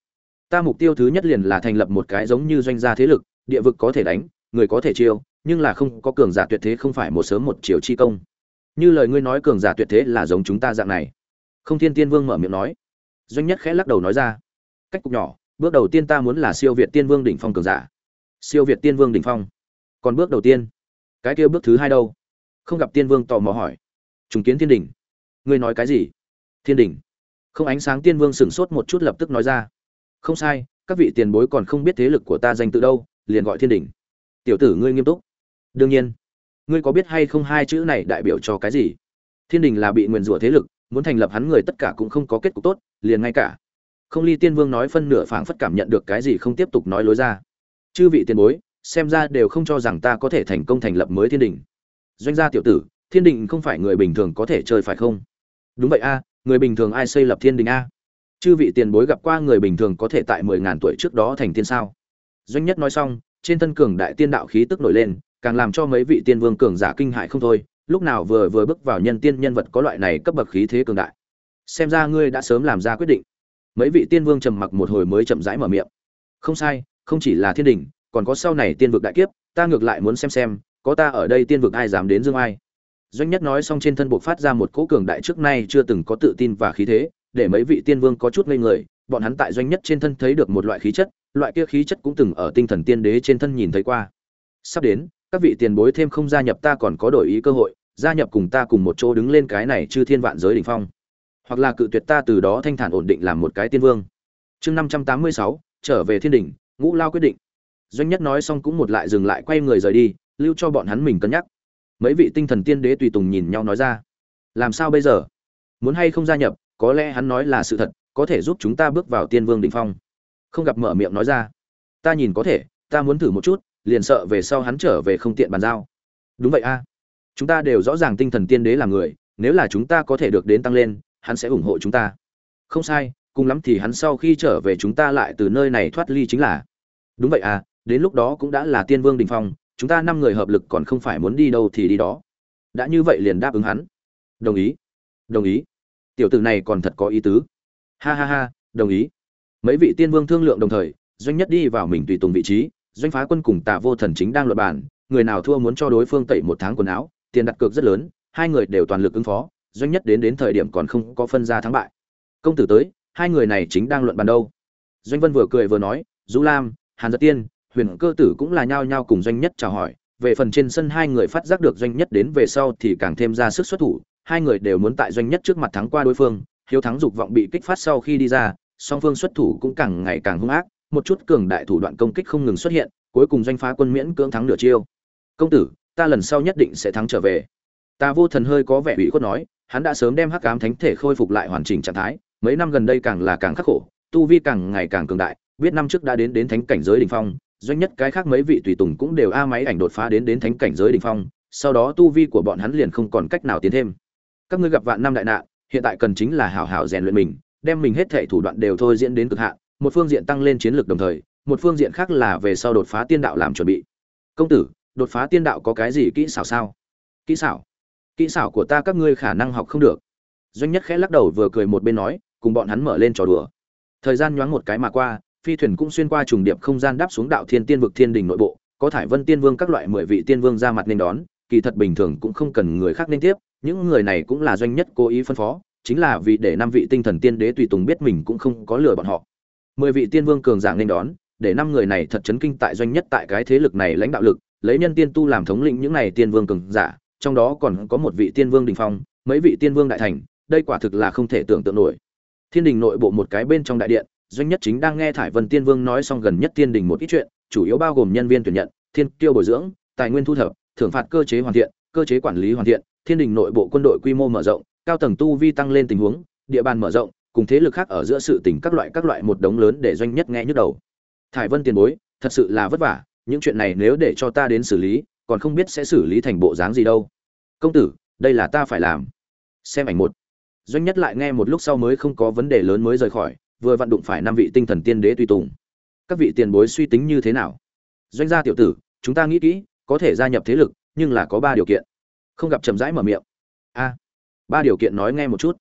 Ta mục tiêu thứ nhất liền là thành lập một cái giống như doanh gia thế lực, địa vực có thể đánh, người có thể chiêu, nhưng là không có cường giả tuyệt thế không phải một sớm một chiều chi công. Như lời ngươi nói cường giả tuyệt thế là giống chúng ta dạng này. Không thiên tiên vương mở miệng nói. Doanh nhất khẽ lắc đầu nói ra. Cách cục nhỏ, bước đầu tiên ta muốn là siêu việt tiên vương đỉnh phong cường giả. Siêu việt tiên vương đỉnh phong. Còn bước đầu tiên cái kia bước thứ hai đâu? Không gặp tiên vương tò mò hỏi. Trùng kiến thiên đỉnh ngươi nói cái gì? Thiên đỉnh không ánh sáng tiên vương sửng sốt một chút lập tức nói ra. Không sai, các vị tiền bối còn không biết thế lực của ta danh tự đâu, liền gọi thiên đỉnh tiểu tử ngươi nghiêm túc. Đương nhiên. Ngươi có biết hay không hai chữ này đại biểu cho cái gì? Thiên đình là bị nguyền rủa thế lực, muốn thành lập hắn người tất cả cũng không có kết cục tốt, liền ngay cả. Không ly tiên vương nói phân nửa phảng phất cảm nhận được cái gì không tiếp tục nói lối ra. Chư vị tiền bối xem ra đều không cho rằng ta có thể thành công thành lập mới thiên đình. Doanh gia tiểu tử, thiên đình không phải người bình thường có thể chơi phải không? Đúng vậy a, người bình thường ai xây lập thiên đình a? Chư vị tiền bối gặp qua người bình thường có thể tại mười ngàn tuổi trước đó thành tiên sao? Doanh nhất nói xong, trên thân cường đại tiên đạo khí tức nổi lên, càng làm cho mấy vị tiên vương cường giả kinh hại không thôi, lúc nào vừa vừa bước vào nhân tiên nhân vật có loại này cấp bậc khí thế cường đại. Xem ra ngươi đã sớm làm ra quyết định. Mấy vị tiên vương trầm mặc một hồi mới chậm rãi mở miệng. Không sai, không chỉ là thiên đình còn có sau này tiên vực đại kiếp, ta ngược lại muốn xem xem, có ta ở đây tiên vực ai dám đến dương ai. Doanh nhất nói xong trên thân buộc phát ra một cỗ cường đại trước nay chưa từng có tự tin và khí thế, để mấy vị tiên vương có chút ngây người, bọn hắn tại doanh nhất trên thân thấy được một loại khí chất, loại kia khí chất cũng từng ở tinh thần tiên đế trên thân nhìn thấy qua. Sắp đến, các vị tiền bối thêm không gia nhập ta còn có đổi ý cơ hội, gia nhập cùng ta cùng một chỗ đứng lên cái này chư thiên vạn giới đỉnh phong. Hoặc là cự tuyệt ta từ đó thanh thản ổn định làm một cái tiên vương. Chương năm trăm tám mươi sáu, trở về thiên đỉnh, ngũ lao quyết định doanh nhất nói xong cũng một lại dừng lại quay người rời đi, lưu cho bọn hắn mình cân nhắc. Mấy vị tinh thần tiên đế tùy tùng nhìn nhau nói ra, làm sao bây giờ? Muốn hay không gia nhập, có lẽ hắn nói là sự thật, có thể giúp chúng ta bước vào tiên vương đỉnh phong. Không gặp mở miệng nói ra, ta nhìn có thể, ta muốn thử một chút, liền sợ về sau hắn trở về không tiện bàn giao. Đúng vậy a, chúng ta đều rõ ràng tinh thần tiên đế là người, nếu là chúng ta có thể được đến tăng lên, hắn sẽ ủng hộ chúng ta. Không sai, cùng lắm thì hắn sau khi trở về chúng ta lại từ nơi này thoát ly chính là. Đúng vậy à đến lúc đó cũng đã là tiên vương đình phong, chúng ta năm người hợp lực còn không phải muốn đi đâu thì đi đó. Đã như vậy liền đáp ứng hắn. Đồng ý. Đồng ý. Tiểu tử này còn thật có ý tứ. Ha ha ha, đồng ý. Mấy vị tiên vương thương lượng đồng thời, doanh nhất đi vào mình tùy tùng vị trí, doanh phá quân cùng tạ vô thần chính đang luận bàn, người nào thua muốn cho đối phương tẩy một tháng quần áo, tiền đặt cược rất lớn, hai người đều toàn lực ứng phó, doanh nhất đến đến thời điểm còn không có phân ra thắng bại. Công tử tới, hai người này chính đang luận bàn đâu? Doanh vân vừa cười vừa nói du lam, hàn giật tiên huyền cơ tử cũng là nhao nhao cùng doanh nhất chào hỏi, về phần trên sân hai người phát giác được doanh nhất đến về sau thì càng thêm ra sức xuất thủ, hai người đều muốn tại doanh nhất trước mặt thắng qua đối phương, hiếu thắng dục vọng bị kích phát sau khi đi ra, song phương xuất thủ cũng càng ngày càng hung ác, một chút cường đại thủ đoạn công kích không ngừng xuất hiện, cuối cùng doanh phá quân miễn cưỡng thắng nửa chiêu. Công tử, ta lần sau nhất định sẽ thắng trở về. Ta vô thần hơi có vẻ ủy khuất nói, hắn đã sớm đem hắc ám thánh thể khôi phục lại hoàn chỉnh trạng thái, mấy năm gần đây càng là càng khắc khổ, tu vi càng ngày càng cường đại, biết năm trước đã đến đến thánh cảnh giới đỉnh phong doanh nhất cái khác mấy vị tùy tùng cũng đều a máy ảnh đột phá đến đến thánh cảnh giới đỉnh phong, sau đó tu vi của bọn hắn liền không còn cách nào tiến thêm. Các ngươi gặp vạn năm đại nạn, hiện tại cần chính là hảo hảo rèn luyện mình, đem mình hết thảy thủ đoạn đều thôi diễn đến cực hạn, một phương diện tăng lên chiến lược đồng thời, một phương diện khác là về sau đột phá tiên đạo làm chuẩn bị. Công tử, đột phá tiên đạo có cái gì kỹ xảo sao? Kỹ xảo? Kỹ xảo của ta các ngươi khả năng học không được. Doanh nhất khẽ lắc đầu vừa cười một bên nói, cùng bọn hắn mở lên trò đùa. Thời gian nhoáng một cái mà qua phi thuyền cũng xuyên qua trùng điệp không gian đáp xuống đạo thiên tiên vực thiên đình nội bộ, có thải vân tiên vương các loại mười vị tiên vương ra mặt nên đón, kỳ thật bình thường cũng không cần người khác nên tiếp, những người này cũng là doanh nhất cố ý phân phó, chính là vì để năm vị tinh thần tiên đế tùy tùng biết mình cũng không có lừa bọn họ. Mười vị tiên vương cường giả nên đón, để năm người này thật chấn kinh tại doanh nhất tại cái thế lực này lãnh đạo lực, lấy nhân tiên tu làm thống lĩnh những này tiên vương cường giả, trong đó còn có một vị tiên vương đình phong, mấy vị tiên vương đại thành, đây quả thực là không thể tưởng tượng nổi. Thiên đình nội bộ một cái bên trong đại điện doanh nhất chính đang nghe thải vân tiên vương nói xong gần nhất thiên đình một ít chuyện, chủ yếu bao gồm nhân viên tuyển nhận, thiên tiêu bồi dưỡng, tài nguyên thu thập, thưởng phạt cơ chế hoàn thiện, cơ chế quản lý hoàn thiện, thiên đình nội bộ quân đội quy mô mở rộng, cao tầng tu vi tăng lên tình huống, địa bàn mở rộng, cùng thế lực khác ở giữa sự tình các loại các loại một đống lớn để doanh nhất nghe nhức đầu. Thải vân tiền bối, thật sự là vất vả, những chuyện này nếu để cho ta đến xử lý, còn không biết sẽ xử lý thành bộ dáng gì đâu. Công tử, đây là ta phải làm. Xem ảnh một. Doanh nhất lại nghe một lúc sau mới không có vấn đề lớn mới rời khỏi vừa vận đụng phải năm vị tinh thần tiên đế tùy tùng. Các vị tiền bối suy tính như thế nào? Doanh gia tiểu tử, chúng ta nghĩ kỹ, có thể gia nhập thế lực, nhưng là có ba điều kiện. Không gặp chậm rãi mở miệng. A. Ba điều kiện nói nghe một chút.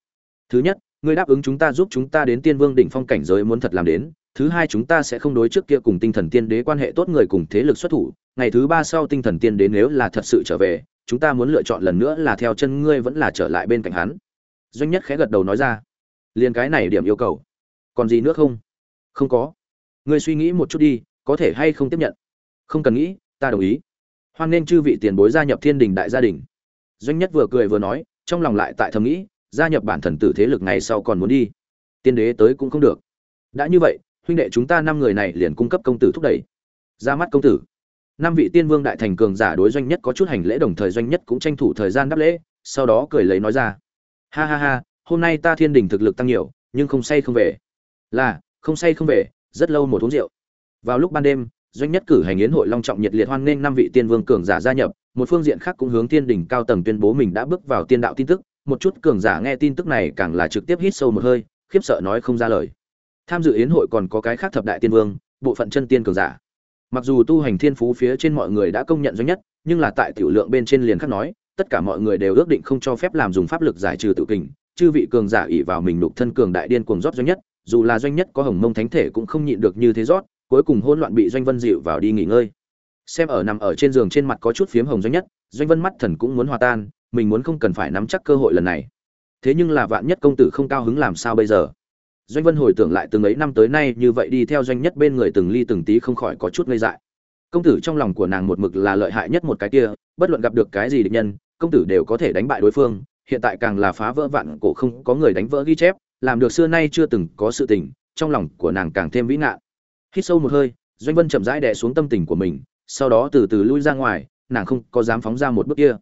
Thứ nhất ngươi đáp ứng chúng ta giúp chúng ta đến tiên vương đỉnh phong cảnh giới muốn thật làm đến. Thứ hai, chúng ta sẽ không đối trước kia cùng tinh thần tiên đế quan hệ tốt người cùng thế lực xuất thủ. Ngày thứ ba sau tinh thần tiên đế nếu là thật sự trở về, chúng ta muốn lựa chọn lần nữa là theo chân ngươi vẫn là trở lại bên cạnh hắn. Doanh nhất khẽ gật đầu nói ra. Liền cái này điểm yêu cầu còn gì nữa không? Không có. Ngươi suy nghĩ một chút đi, có thể hay không tiếp nhận? Không cần nghĩ, ta đồng ý. Hoan nên chư vị tiền bối gia nhập thiên đình đại gia đình. Doanh nhất vừa cười vừa nói, trong lòng lại tại thầm nghĩ, gia nhập bản thần tử thế lực ngày sau còn muốn đi. Tiên đế tới cũng không được. Đã như vậy, huynh đệ chúng ta năm người này liền cung cấp công tử thúc đẩy. Ra mắt công tử. Năm vị tiên vương đại thành cường giả đối doanh nhất có chút hành lễ đồng thời doanh nhất cũng tranh thủ thời gian đáp lễ, sau đó cười lấy nói ra. Ha ha ha, hôm nay ta thiên đình thực lực tăng nhiều, nhưng không say không về là, không say không về, rất lâu một uống rượu. Vào lúc ban đêm, doanh nhất cử hành yến hội long trọng nhiệt liệt hoan nghênh năm vị tiên vương cường giả gia nhập, một phương diện khác cũng hướng thiên đỉnh cao tầng tuyên bố mình đã bước vào tiên đạo tin tức, một chút cường giả nghe tin tức này càng là trực tiếp hít sâu một hơi, khiếp sợ nói không ra lời. Tham dự yến hội còn có cái khác thập đại tiên vương, bộ phận chân tiên cường giả. Mặc dù tu hành thiên phú phía trên mọi người đã công nhận doanh nhất, nhưng là tại tiểu lượng bên trên liền khắc nói, tất cả mọi người đều ước định không cho phép làm dùng pháp lực giải trừ tự kình, chư vị cường giả ỷ vào mình nục thân cường đại điên cuồng rót doanh nhất dù là doanh nhất có hồng mông thánh thể cũng không nhịn được như thế rót, cuối cùng hỗn loạn bị doanh vân dịu vào đi nghỉ ngơi. Xem ở nằm ở trên giường trên mặt có chút phiếm hồng doanh nhất, doanh vân mắt thần cũng muốn hòa tan, mình muốn không cần phải nắm chắc cơ hội lần này. Thế nhưng là vạn nhất công tử không cao hứng làm sao bây giờ? Doanh vân hồi tưởng lại từng ấy năm tới nay như vậy đi theo doanh nhất bên người từng ly từng tí không khỏi có chút ngây dại. Công tử trong lòng của nàng một mực là lợi hại nhất một cái kia, bất luận gặp được cái gì địch nhân, công tử đều có thể đánh bại đối phương, hiện tại càng là phá vỡ vạn cổ không có người đánh vỡ ghi chép làm được xưa nay chưa từng có sự tình, trong lòng của nàng càng thêm vĩ ngạn hít sâu một hơi, doanh vân chậm rãi đè xuống tâm tình của mình, sau đó từ từ lui ra ngoài, nàng không có dám phóng ra một bước kia.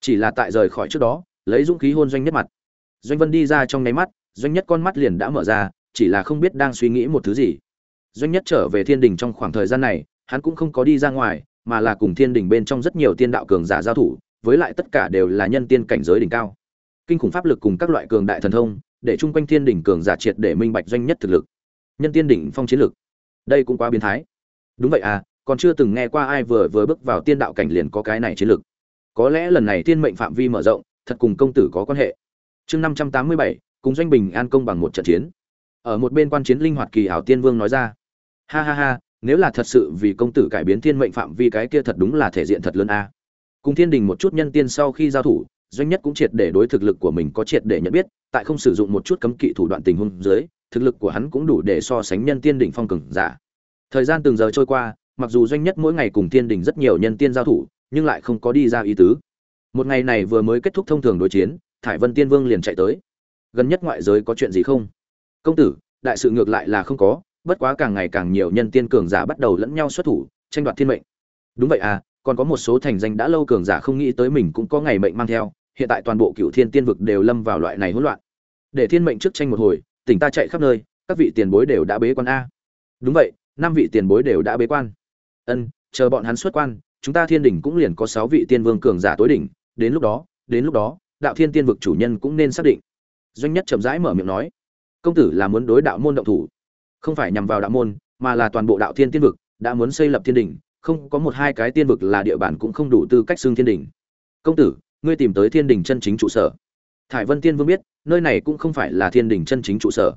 Chỉ là tại rời khỏi trước đó, lấy dũng khí hôn doanh nhất mặt. Doanh vân đi ra trong nháy mắt, doanh nhất con mắt liền đã mở ra, chỉ là không biết đang suy nghĩ một thứ gì. Doanh nhất trở về thiên đình trong khoảng thời gian này, hắn cũng không có đi ra ngoài, mà là cùng thiên đình bên trong rất nhiều tiên đạo cường giả giao thủ, với lại tất cả đều là nhân tiên cảnh giới đỉnh cao. Kinh khủng pháp lực cùng các loại cường đại thần thông để chung quanh thiên đỉnh cường giả triệt để minh bạch doanh nhất thực lực, nhân tiên đỉnh phong chiến lực đây cũng quá biến thái. Đúng vậy à còn chưa từng nghe qua ai vừa vừa bước vào tiên đạo cảnh liền có cái này chiến lực có lẽ lần này tiên mệnh phạm vi mở rộng, thật cùng công tử có quan hệ. Chương năm trăm tám mươi bảy, cùng doanh bình an công bằng một trận chiến. Ở một bên quan chiến linh hoạt kỳ hảo tiên vương nói ra. Ha ha ha, nếu là thật sự vì công tử cải biến thiên mệnh phạm vi cái kia thật đúng là thể diện thật lớn a. Cùng thiên đình một chút nhân tiên sau khi giao thủ, doanh nhất cũng triệt để đối thực lực của mình có triệt để nhận biết tại không sử dụng một chút cấm kỵ thủ đoạn tình huống dưới, thực lực của hắn cũng đủ để so sánh nhân tiên đỉnh phong cường giả. Thời gian từng giờ trôi qua, mặc dù doanh nhất mỗi ngày cùng tiên đỉnh rất nhiều nhân tiên giao thủ, nhưng lại không có đi ra ý tứ. Một ngày này vừa mới kết thúc thông thường đối chiến, thải vân tiên vương liền chạy tới. Gần nhất ngoại giới có chuyện gì không? Công tử, đại sự ngược lại là không có, bất quá càng ngày càng nhiều nhân tiên cường giả bắt đầu lẫn nhau xuất thủ, tranh đoạt thiên mệnh. Đúng vậy à còn có một số thành danh đã lâu cường giả không nghĩ tới mình cũng có ngày mệnh mang theo hiện tại toàn bộ cựu thiên tiên vực đều lâm vào loại này hỗn loạn. Để thiên mệnh trước tranh một hồi, tỉnh ta chạy khắp nơi, các vị tiền bối đều đã bế quan a. Đúng vậy, năm vị tiền bối đều đã bế quan. Ân, chờ bọn hắn xuất quan, chúng ta thiên đỉnh cũng liền có sáu vị tiên vương cường giả tối đỉnh, đến lúc đó, đến lúc đó, đạo thiên tiên vực chủ nhân cũng nên xác định. Doanh nhất chậm rãi mở miệng nói, công tử là muốn đối đạo môn động thủ. Không phải nhằm vào đạo môn, mà là toàn bộ đạo thiên tiên vực đã muốn xây lập thiên đỉnh, không có một hai cái tiên vực là địa bàn cũng không đủ tư cách xưng thiên đỉnh. Công tử ngươi tìm tới thiên Đình chân chính trụ sở. Thải vân tiên vương biết, nơi này cũng không phải là thiên Đình chân chính trụ sở.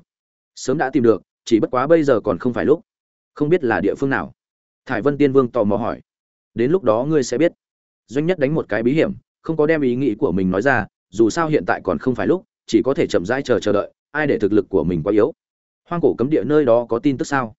Sớm đã tìm được, chỉ bất quá bây giờ còn không phải lúc. Không biết là địa phương nào. Thải vân tiên vương tò mò hỏi. Đến lúc đó ngươi sẽ biết. Doanh nhất đánh một cái bí hiểm, không có đem ý nghĩ của mình nói ra, dù sao hiện tại còn không phải lúc, chỉ có thể chậm rãi chờ chờ đợi, ai để thực lực của mình quá yếu. Hoang cổ cấm địa nơi đó có tin tức sao?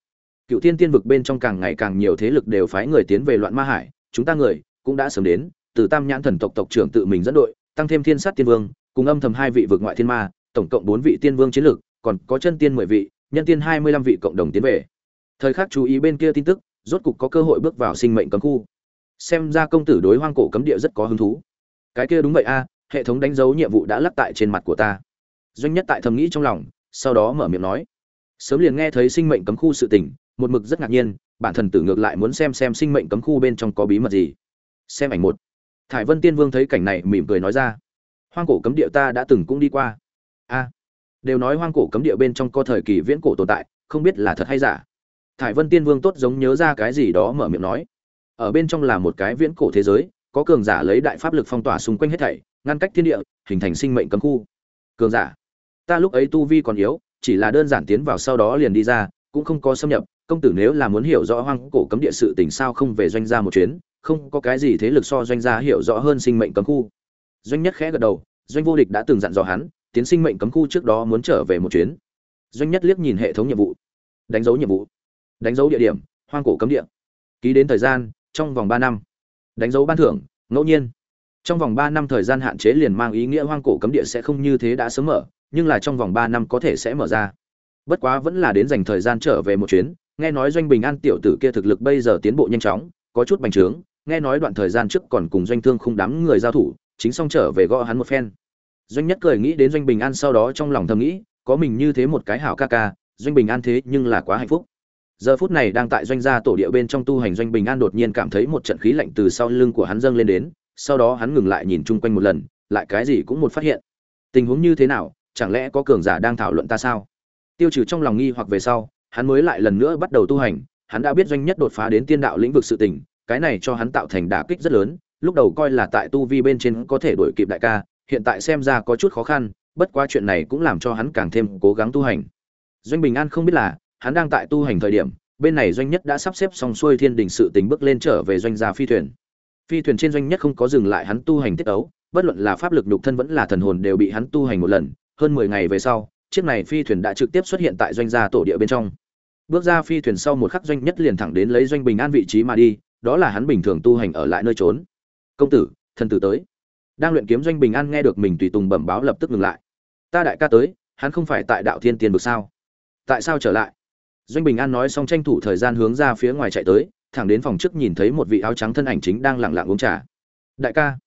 Cựu thiên tiên vực bên trong càng ngày càng nhiều thế lực đều phái người tiến về loạn ma hải, chúng ta người cũng đã sớm đến từ tam nhãn thần tộc tộc trưởng tự mình dẫn đội, tăng thêm thiên sát tiên vương, cùng âm thầm hai vị vượt ngoại thiên ma, tổng cộng bốn vị tiên vương chiến lược, còn có chân tiên mười vị, nhân tiên hai mươi lăm vị cộng đồng tiến về. Thời khắc chú ý bên kia tin tức, rốt cục có cơ hội bước vào sinh mệnh cấm khu. Xem ra công tử đối hoang cổ cấm địa rất có hứng thú. Cái kia đúng vậy a, hệ thống đánh dấu nhiệm vụ đã lắc tại trên mặt của ta. Doanh nhất tại thầm nghĩ trong lòng, sau đó mở miệng nói. Sớm liền nghe thấy sinh mệnh cấm khu sự tình, một mực rất ngạc nhiên, bản thần tử ngược lại muốn xem xem sinh mệnh cấm khu bên trong có bí mật gì. Xem ảnh một thải vân tiên vương thấy cảnh này mỉm cười nói ra, hoang cổ cấm địa ta đã từng cũng đi qua. A, đều nói hoang cổ cấm địa bên trong có thời kỳ viễn cổ tồn tại, không biết là thật hay giả. Thải vân tiên vương tốt giống nhớ ra cái gì đó mở miệng nói, ở bên trong là một cái viễn cổ thế giới, có cường giả lấy đại pháp lực phong tỏa xung quanh hết thảy, ngăn cách thiên địa, hình thành sinh mệnh cấm khu. Cường giả, ta lúc ấy tu vi còn yếu, chỉ là đơn giản tiến vào sau đó liền đi ra, cũng không có xâm nhập, công tử nếu là muốn hiểu rõ hoang cổ cấm địa sự tình sao không về doanh gia một chuyến không có cái gì thế lực so doanh gia hiểu rõ hơn sinh mệnh cấm khu. Doanh nhất khẽ gật đầu, doanh vô địch đã từng dặn dò hắn, tiến sinh mệnh cấm khu trước đó muốn trở về một chuyến. Doanh nhất liếc nhìn hệ thống nhiệm vụ. Đánh dấu nhiệm vụ. Đánh dấu địa điểm, hoang cổ cấm địa. Ký đến thời gian, trong vòng ba năm. Đánh dấu ban thưởng, ngẫu nhiên. Trong vòng ba năm thời gian hạn chế liền mang ý nghĩa hoang cổ cấm địa sẽ không như thế đã sớm mở, nhưng là trong vòng ba năm có thể sẽ mở ra. Bất quá vẫn là đến dành thời gian trở về một chuyến, nghe nói doanh bình an tiểu tử kia thực lực bây giờ tiến bộ nhanh chóng có chút bành trướng, nghe nói đoạn thời gian trước còn cùng doanh thương không đám người giao thủ, chính xong trở về gõ hắn một phen. Doanh nhất cười nghĩ đến doanh bình an sau đó trong lòng thầm nghĩ, có mình như thế một cái hảo ca ca, doanh bình an thế nhưng là quá hạnh phúc. Giờ phút này đang tại doanh gia tổ địa bên trong tu hành, doanh bình an đột nhiên cảm thấy một trận khí lạnh từ sau lưng của hắn dâng lên đến, sau đó hắn ngừng lại nhìn chung quanh một lần, lại cái gì cũng một phát hiện. Tình huống như thế nào, chẳng lẽ có cường giả đang thảo luận ta sao? Tiêu trừ trong lòng nghi hoặc về sau, hắn mới lại lần nữa bắt đầu tu hành hắn đã biết doanh nhất đột phá đến tiên đạo lĩnh vực sự tình, cái này cho hắn tạo thành đả kích rất lớn, lúc đầu coi là tại tu vi bên trên có thể đuổi kịp đại ca, hiện tại xem ra có chút khó khăn, bất quá chuyện này cũng làm cho hắn càng thêm cố gắng tu hành. Doanh bình an không biết là, hắn đang tại tu hành thời điểm, bên này doanh nhất đã sắp xếp xong xuôi thiên đình sự tình bước lên trở về doanh gia phi thuyền. Phi thuyền trên doanh nhất không có dừng lại hắn tu hành tiết ấu, bất luận là pháp lực nhục thân vẫn là thần hồn đều bị hắn tu hành một lần, hơn mười ngày về sau, chiếc này phi thuyền đã trực tiếp xuất hiện tại doanh gia tổ địa bên trong bước ra phi thuyền sau một khắc doanh nhất liền thẳng đến lấy doanh bình an vị trí mà đi, đó là hắn bình thường tu hành ở lại nơi trốn. Công tử, thần tử tới. Đang luyện kiếm doanh bình an nghe được mình tùy tùng bẩm báo lập tức ngừng lại. Ta đại ca tới, hắn không phải tại đạo thiên tiền vực sao? Tại sao trở lại? Doanh bình an nói xong tranh thủ thời gian hướng ra phía ngoài chạy tới, thẳng đến phòng trước nhìn thấy một vị áo trắng thân ảnh chính đang lặng lặng uống trà. Đại ca.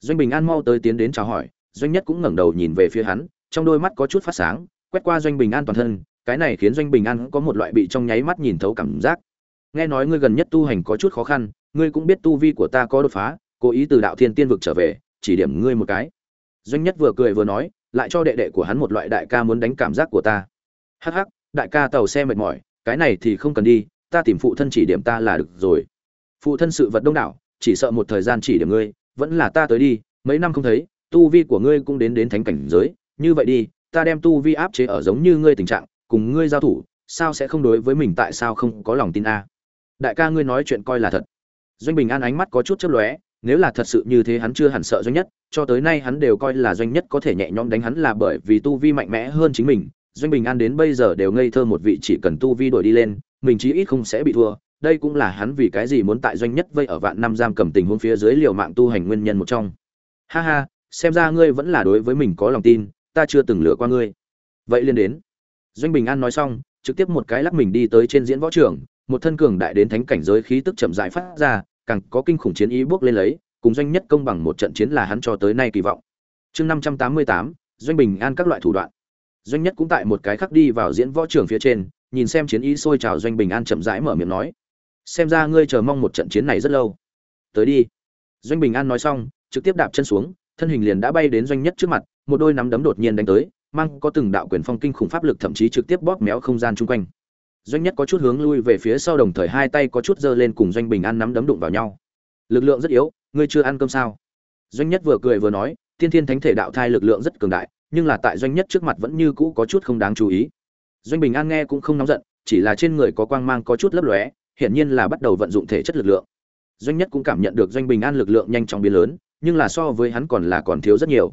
Doanh bình an mau tới tiến đến chào hỏi, doanh nhất cũng ngẩng đầu nhìn về phía hắn, trong đôi mắt có chút phát sáng, quét qua doanh bình an toàn thân cái này khiến doanh bình an có một loại bị trong nháy mắt nhìn thấu cảm giác. Nghe nói ngươi gần nhất tu hành có chút khó khăn, ngươi cũng biết tu vi của ta có đột phá, cố ý từ đạo thiên tiên vực trở về, chỉ điểm ngươi một cái. Doanh nhất vừa cười vừa nói, lại cho đệ đệ của hắn một loại đại ca muốn đánh cảm giác của ta. Hắc hắc, đại ca tàu xe mệt mỏi, cái này thì không cần đi, ta tìm phụ thân chỉ điểm ta là được rồi. Phụ thân sự vật đông đảo, chỉ sợ một thời gian chỉ điểm ngươi, vẫn là ta tới đi, mấy năm không thấy, tu vi của ngươi cũng đến đến thánh cảnh giới, như vậy đi, ta đem tu vi áp chế ở giống như ngươi tình trạng cùng ngươi giao thủ, sao sẽ không đối với mình tại sao không có lòng tin a? Đại ca ngươi nói chuyện coi là thật. Doanh bình an ánh mắt có chút chớp lóe, nếu là thật sự như thế hắn chưa hẳn sợ doanh nhất, cho tới nay hắn đều coi là doanh nhất có thể nhẹ nhõm đánh hắn là bởi vì tu vi mạnh mẽ hơn chính mình. Doanh bình an đến bây giờ đều ngây thơ một vị chỉ cần tu vi đổi đi lên, mình chí ít không sẽ bị thua. Đây cũng là hắn vì cái gì muốn tại doanh nhất vây ở vạn năm giam cầm tình huống phía dưới liều mạng tu hành nguyên nhân một trong. Ha ha, xem ra ngươi vẫn là đối với mình có lòng tin, ta chưa từng lừa qua ngươi. Vậy liên đến doanh bình an nói xong, trực tiếp một cái lắc mình đi tới trên diễn võ trường, một thân cường đại đến thánh cảnh giới khí tức chậm rãi phát ra, càng có kinh khủng chiến ý bước lên lấy, cùng doanh nhất công bằng một trận chiến là hắn cho tới nay kỳ vọng. Chương năm trăm tám mươi tám, doanh bình an các loại thủ đoạn. Doanh nhất cũng tại một cái khắc đi vào diễn võ trường phía trên, nhìn xem chiến ý sôi trào doanh bình an chậm rãi mở miệng nói, xem ra ngươi chờ mong một trận chiến này rất lâu. Tới đi. Doanh bình an nói xong, trực tiếp đạp chân xuống, thân hình liền đã bay đến doanh nhất trước mặt, một đôi nắm đấm đột nhiên đánh tới mang có từng đạo quyền phong kinh khủng pháp lực thậm chí trực tiếp bóp méo không gian chung quanh. Doanh nhất có chút hướng lui về phía sau đồng thời hai tay có chút giơ lên cùng doanh bình an nắm đấm đụng vào nhau. Lực lượng rất yếu, ngươi chưa ăn cơm sao? Doanh nhất vừa cười vừa nói tiên thiên thánh thể đạo thai lực lượng rất cường đại, nhưng là tại doanh nhất trước mặt vẫn như cũ có chút không đáng chú ý. Doanh bình an nghe cũng không nóng giận, chỉ là trên người có quang mang có chút lấp lóe, hiển nhiên là bắt đầu vận dụng thể chất lực lượng. Doanh nhất cũng cảm nhận được doanh bình an lực lượng nhanh chóng biến lớn, nhưng là so với hắn còn là còn thiếu rất nhiều.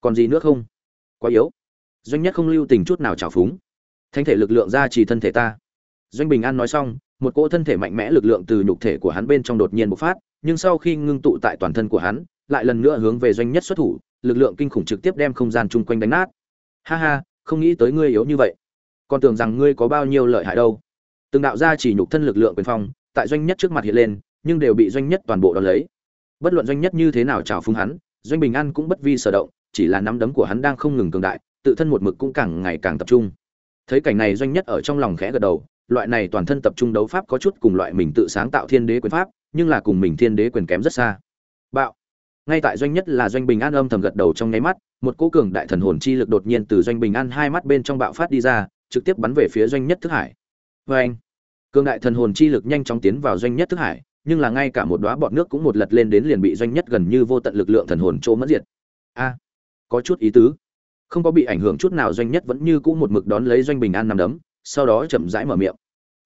Còn gì nữa không? Quá yếu doanh nhất không lưu tình chút nào trào phúng. Thánh thể lực lượng ra chỉ thân thể ta. Doanh bình an nói xong, một cỗ thân thể mạnh mẽ lực lượng từ nhục thể của hắn bên trong đột nhiên bộc phát, nhưng sau khi ngưng tụ tại toàn thân của hắn, lại lần nữa hướng về doanh nhất xuất thủ, lực lượng kinh khủng trực tiếp đem không gian chung quanh đánh nát. Ha ha, không nghĩ tới ngươi yếu như vậy. Còn tưởng rằng ngươi có bao nhiêu lợi hại đâu. Từng đạo ra chỉ nhục thân lực lượng quyền phong tại doanh nhất trước mặt hiện lên, nhưng đều bị doanh nhất toàn bộ đón lấy. Bất luận doanh nhất như thế nào chào phúng hắn, doanh bình an cũng bất vi sở động, chỉ là nắm đấm của hắn đang không ngừng cường đại tự thân một mực cũng càng ngày càng tập trung. Thấy cảnh này doanh nhất ở trong lòng khẽ gật đầu, loại này toàn thân tập trung đấu pháp có chút cùng loại mình tự sáng tạo thiên đế quyền pháp, nhưng là cùng mình thiên đế quyền kém rất xa. Bạo. Ngay tại doanh nhất là doanh bình an âm thầm gật đầu trong nháy mắt, một cỗ cường đại thần hồn chi lực đột nhiên từ doanh bình an hai mắt bên trong bạo phát đi ra, trực tiếp bắn về phía doanh nhất thức hải. Vê anh cường đại thần hồn chi lực nhanh chóng tiến vào doanh nhất thức hải, nhưng là ngay cả một đóa bọt nước cũng một lật lên đến liền bị doanh nhất gần như vô tận lực lượng thần hồn trô mất diệt. A. Có chút ý tứ không có bị ảnh hưởng chút nào, doanh nhất vẫn như cũ một mực đón lấy doanh bình an nằm đấm, sau đó chậm rãi mở miệng.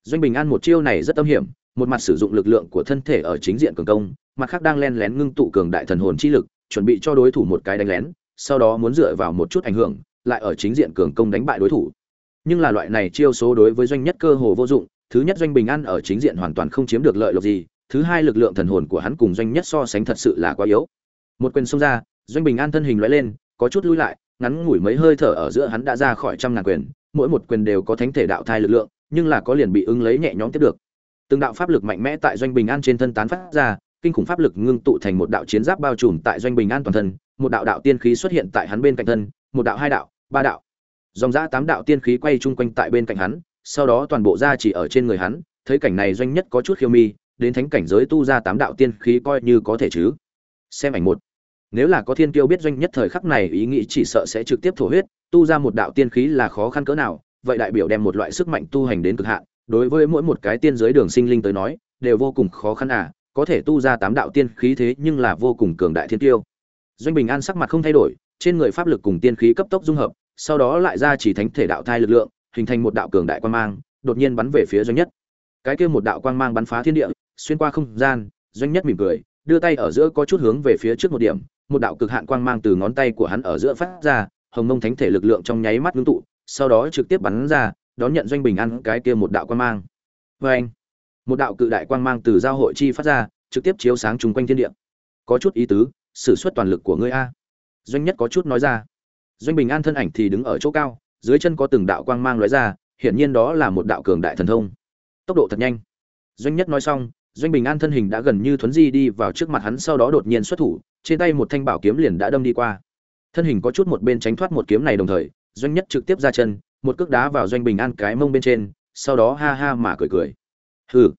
Doanh bình an một chiêu này rất âm hiểm, một mặt sử dụng lực lượng của thân thể ở chính diện cường công, mặt khác đang len lén ngưng tụ cường đại thần hồn chi lực, chuẩn bị cho đối thủ một cái đánh lén, sau đó muốn dựa vào một chút ảnh hưởng, lại ở chính diện cường công đánh bại đối thủ. Nhưng là loại này chiêu số đối với doanh nhất cơ hồ vô dụng, thứ nhất doanh bình an ở chính diện hoàn toàn không chiếm được lợi lộc gì, thứ hai lực lượng thần hồn của hắn cùng doanh nhất so sánh thật sự là quá yếu. Một quyền xông ra, doanh bình an thân hình loại lên, có chút lui lại ngắn ngủi mấy hơi thở ở giữa hắn đã ra khỏi trăm ngàn quyền, mỗi một quyền đều có thánh thể đạo thai lực lượng, nhưng là có liền bị ứng lấy nhẹ nhõm tiếp được. Từng đạo pháp lực mạnh mẽ tại doanh bình an trên thân tán phát ra, kinh khủng pháp lực ngưng tụ thành một đạo chiến giáp bao trùm tại doanh bình an toàn thân, một đạo đạo tiên khí xuất hiện tại hắn bên cạnh thân, một đạo, hai đạo, ba đạo. Dòng dã tám đạo tiên khí quay chung quanh tại bên cạnh hắn, sau đó toàn bộ ra chỉ ở trên người hắn, thấy cảnh này doanh nhất có chút khiêu mi, đến thánh cảnh giới tu ra tám đạo tiên khí coi như có thể chứ. Xem ảnh một nếu là có thiên kiêu biết doanh nhất thời khắc này ý nghĩ chỉ sợ sẽ trực tiếp thổ huyết, tu ra một đạo tiên khí là khó khăn cỡ nào, vậy đại biểu đem một loại sức mạnh tu hành đến cực hạn, đối với mỗi một cái tiên giới đường sinh linh tới nói, đều vô cùng khó khăn à có thể tu ra tám đạo tiên khí thế nhưng là vô cùng cường đại thiên Kiêu. doanh bình an sắc mặt không thay đổi, trên người pháp lực cùng tiên khí cấp tốc dung hợp, sau đó lại ra chỉ thánh thể đạo thai lực lượng, hình thành một đạo cường đại quang mang, đột nhiên bắn về phía doanh nhất cái kia một đạo quang mang bắn phá thiên địa, xuyên qua không gian, doanh nhất mỉm cười, đưa tay ở giữa có chút hướng về phía trước một điểm một đạo cực hạn quang mang từ ngón tay của hắn ở giữa phát ra, hồng mông thánh thể lực lượng trong nháy mắt ngưng tụ, sau đó trực tiếp bắn ra, đón nhận doanh bình an cái kia một đạo quang mang. Và anh một đạo cự đại quang mang từ giao hội chi phát ra, trực tiếp chiếu sáng chung quanh thiên địa. Có chút ý tứ, sử xuất toàn lực của ngươi a. Doanh nhất có chút nói ra. Doanh bình an thân ảnh thì đứng ở chỗ cao, dưới chân có từng đạo quang mang lóe ra, hiển nhiên đó là một đạo cường đại thần thông. Tốc độ thật nhanh. Doanh nhất nói xong doanh bình an thân hình đã gần như thuấn di đi vào trước mặt hắn, sau đó đột nhiên xuất thủ, trên tay một thanh bảo kiếm liền đã đâm đi qua. Thân hình có chút một bên tránh thoát một kiếm này đồng thời, doanh nhất trực tiếp ra chân, một cước đá vào doanh bình an cái mông bên trên, sau đó ha ha mà cười cười. Hừ.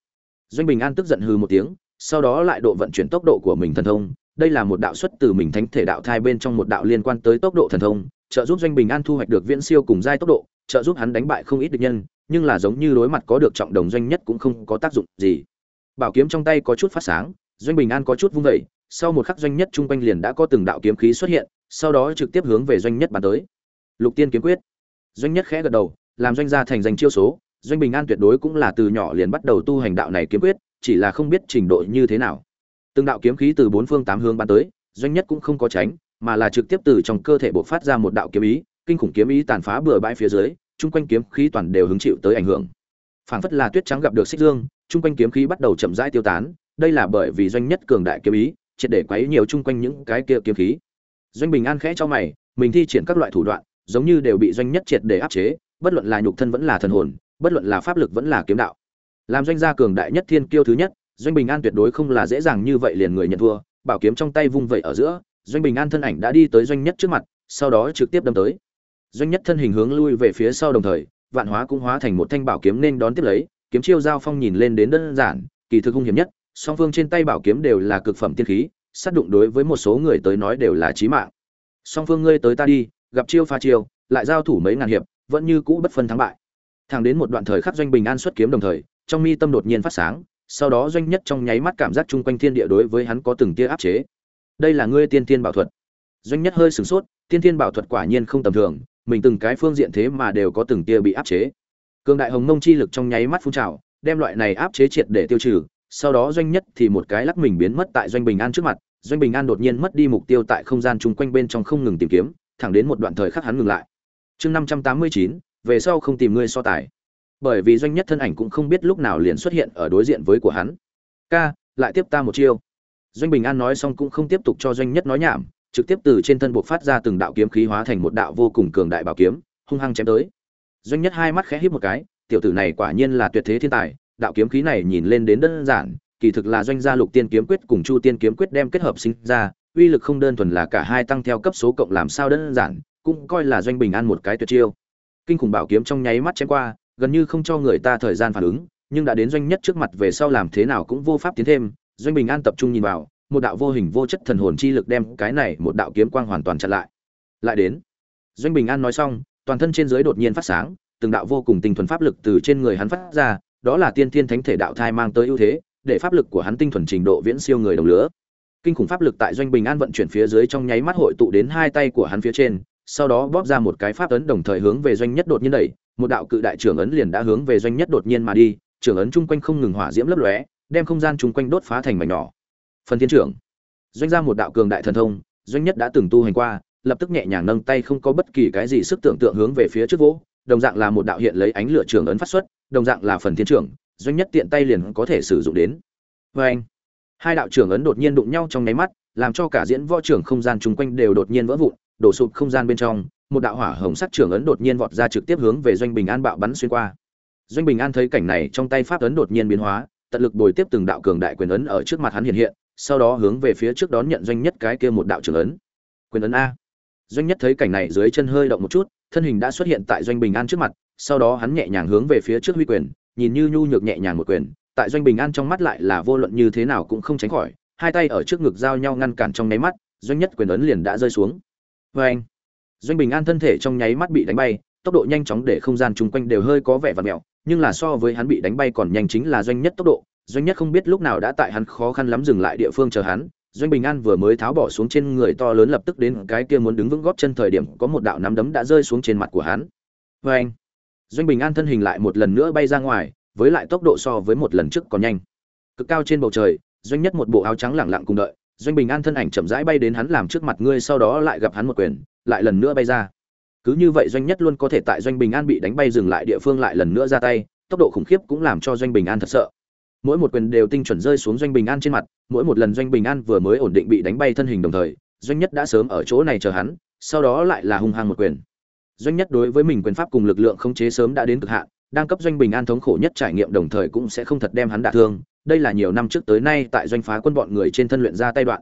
Doanh bình an tức giận hừ một tiếng, sau đó lại độ vận chuyển tốc độ của mình thần thông. Đây là một đạo xuất từ mình thánh thể đạo thai bên trong một đạo liên quan tới tốc độ thần thông, trợ giúp doanh bình an thu hoạch được viễn siêu cùng giai tốc độ, trợ giúp hắn đánh bại không ít địch nhân, nhưng là giống như đối mặt có được trọng đồng doanh nhất cũng không có tác dụng gì bảo kiếm trong tay có chút phát sáng, doanh bình an có chút vung vẩy sau một khắc doanh nhất chung quanh liền đã có từng đạo kiếm khí xuất hiện, sau đó trực tiếp hướng về doanh nhất bàn tới. Lục tiên kiếm quyết. Doanh nhất khẽ gật đầu, làm doanh gia thành danh chiêu số, doanh bình an tuyệt đối cũng là từ nhỏ liền bắt đầu tu hành đạo này kiếm quyết, chỉ là không biết trình độ như thế nào. Từng đạo kiếm khí từ bốn phương tám hướng bắn tới, doanh nhất cũng không có tránh, mà là trực tiếp từ trong cơ thể bộc phát ra một đạo kiếm ý, kinh khủng kiếm ý tàn phá bừa bãi phía dưới, chung quanh kiếm khí toàn đều hứng chịu tới ảnh hưởng. Phảng phất là tuyết trắng gặp được xích dương chung quanh kiếm khí bắt đầu chậm rãi tiêu tán, đây là bởi vì doanh nhất cường đại kiếm ý, triệt để quấy nhiều chung quanh những cái kia kiếm khí. Doanh bình an khẽ cho mày, mình thi triển các loại thủ đoạn, giống như đều bị doanh nhất triệt để áp chế, bất luận là nhục thân vẫn là thần hồn, bất luận là pháp lực vẫn là kiếm đạo. Làm doanh gia cường đại nhất thiên kiêu thứ nhất, doanh bình an tuyệt đối không là dễ dàng như vậy liền người nhận thua, bảo kiếm trong tay vung vậy ở giữa, doanh bình an thân ảnh đã đi tới doanh nhất trước mặt, sau đó trực tiếp đâm tới. Doanh nhất thân hình hướng lui về phía sau đồng thời, vạn hóa cũng hóa thành một thanh bảo kiếm nên đón tiếp lấy kiếm chiêu giao phong nhìn lên đến đơn giản, kỳ thực hung hiểm nhất, song phương trên tay bảo kiếm đều là cực phẩm tiên khí, sát đụng đối với một số người tới nói đều là chí mạng. Song phương ngươi tới ta đi, gặp chiêu pha chiêu, lại giao thủ mấy ngàn hiệp, vẫn như cũ bất phân thắng bại. Thẳng đến một đoạn thời khắc doanh bình an xuất kiếm đồng thời, trong mi tâm đột nhiên phát sáng, sau đó doanh nhất trong nháy mắt cảm giác chung quanh thiên địa đối với hắn có từng tia áp chế. Đây là ngươi tiên tiên bảo thuật. Doanh nhất hơi sửng sốt, tiên tiên bảo thuật quả nhiên không tầm thường, mình từng cái phương diện thế mà đều có từng tia bị áp chế cường đại hồng mông chi lực trong nháy mắt phun trào, đem loại này áp chế triệt để tiêu trừ, sau đó doanh nhất thì một cái lắc mình biến mất tại doanh bình an trước mặt, doanh bình an đột nhiên mất đi mục tiêu tại không gian chung quanh bên trong không ngừng tìm kiếm, thẳng đến một đoạn thời khắc hắn ngừng lại. Chương năm trăm tám mươi chín, về sau không tìm ngươi so tài. Bởi vì doanh nhất thân ảnh cũng không biết lúc nào liền xuất hiện ở đối diện với của hắn. Ca, lại tiếp ta một chiêu. Doanh bình an nói xong cũng không tiếp tục cho doanh nhất nói nhảm, trực tiếp từ trên thân buộc phát ra từng đạo kiếm khí hóa thành một đạo vô cùng cường đại bảo kiếm, hung hăng chém tới doanh nhất hai mắt khẽ híp một cái, tiểu tử này quả nhiên là tuyệt thế thiên tài, đạo kiếm khí này nhìn lên đến đơn giản, kỳ thực là doanh gia lục tiên kiếm quyết cùng chu tiên kiếm quyết đem kết hợp sinh ra, uy lực không đơn thuần là cả hai tăng theo cấp số cộng làm sao đơn giản, cũng coi là doanh bình an một cái tuyệt chiêu. Kinh khủng bảo kiếm trong nháy mắt chém qua, gần như không cho người ta thời gian phản ứng, nhưng đã đến doanh nhất trước mặt về sau làm thế nào cũng vô pháp tiến thêm, doanh bình an tập trung nhìn vào, một đạo vô hình vô chất thần hồn chi lực đem cái này một đạo kiếm quang hoàn toàn chặn lại. Lại đến. Doanh bình an nói xong toàn thân trên dưới đột nhiên phát sáng, từng đạo vô cùng tinh thuần pháp lực từ trên người hắn phát ra, đó là tiên thiên thánh thể đạo thai mang tới ưu thế, để pháp lực của hắn tinh thuần trình độ viễn siêu người đồng lứa. Kinh khủng pháp lực tại doanh bình an vận chuyển phía dưới trong nháy mắt hội tụ đến hai tay của hắn phía trên, sau đó bóp ra một cái pháp ấn đồng thời hướng về doanh nhất đột nhiên đẩy, một đạo cự đại trưởng ấn liền đã hướng về doanh nhất đột nhiên mà đi, trưởng ấn chung quanh không ngừng hỏa diễm lấp lóe, đem không gian chung quanh đốt phá thành mảnh nhỏ. Phần thiên trưởng. Doanh ra một đạo cường đại thần thông, doanh nhất đã từng tu hành qua lập tức nhẹ nhàng nâng tay không có bất kỳ cái gì sức tưởng tượng hướng về phía trước vỗ, đồng dạng là một đạo hiện lấy ánh lửa trường ấn phát xuất, đồng dạng là phần thiên trưởng doanh nhất tiện tay liền có thể sử dụng đến. Vê anh, hai đạo trưởng ấn đột nhiên đụng nhau trong nháy mắt, làm cho cả diễn võ trưởng không gian chung quanh đều đột nhiên vỡ vụn, đổ sụp không gian bên trong, một đạo hỏa hồng sắc trưởng ấn đột nhiên vọt ra trực tiếp hướng về doanh bình an bạo bắn xuyên qua. Doanh bình an thấy cảnh này trong tay pháp ấn đột nhiên biến hóa, tận lực bồi tiếp từng đạo cường đại quyền ấn ở trước mặt hắn hiện hiện, sau đó hướng về phía trước đón nhận doanh nhất cái kia một đạo trưởng ấn. Quyền ấn a doanh nhất thấy cảnh này dưới chân hơi động một chút, thân hình đã xuất hiện tại doanh bình an trước mặt, sau đó hắn nhẹ nhàng hướng về phía trước huy quyền, nhìn như nhu nhược nhẹ nhàng một quyền, tại doanh bình an trong mắt lại là vô luận như thế nào cũng không tránh khỏi, hai tay ở trước ngực giao nhau ngăn cản trong nháy mắt, doanh nhất quyền ấn liền đã rơi xuống. Vê anh, doanh bình an thân thể trong nháy mắt bị đánh bay, tốc độ nhanh chóng để không gian chung quanh đều hơi có vẻ vặt mẹo, nhưng là so với hắn bị đánh bay còn nhanh chính là doanh nhất tốc độ, doanh nhất không biết lúc nào đã tại hắn khó khăn lắm dừng lại địa phương chờ hắn doanh bình an vừa mới tháo bỏ xuống trên người to lớn lập tức đến cái kia muốn đứng vững góp chân thời điểm, có một đạo nắm đấm đã rơi xuống trên mặt của hắn. Vê anh, doanh bình an thân hình lại một lần nữa bay ra ngoài, với lại tốc độ so với một lần trước còn nhanh. Cực cao trên bầu trời, doanh nhất một bộ áo trắng lẳng lặng cùng đợi. Doanh bình an thân ảnh chậm rãi bay đến hắn làm trước mặt ngươi, sau đó lại gặp hắn một quyền, lại lần nữa bay ra. Cứ như vậy doanh nhất luôn có thể tại doanh bình an bị đánh bay dừng lại địa phương lại lần nữa ra tay, tốc độ khủng khiếp cũng làm cho doanh bình an thật sợ mỗi một quyền đều tinh chuẩn rơi xuống doanh bình an trên mặt, mỗi một lần doanh bình an vừa mới ổn định bị đánh bay thân hình đồng thời, doanh nhất đã sớm ở chỗ này chờ hắn, sau đó lại là hung hăng một quyền. Doanh nhất đối với mình quyền pháp cùng lực lượng khống chế sớm đã đến cực hạn, đang cấp doanh bình an thống khổ nhất trải nghiệm đồng thời cũng sẽ không thật đem hắn đả thương, đây là nhiều năm trước tới nay tại doanh phá quân bọn người trên thân luyện ra tay đoạn.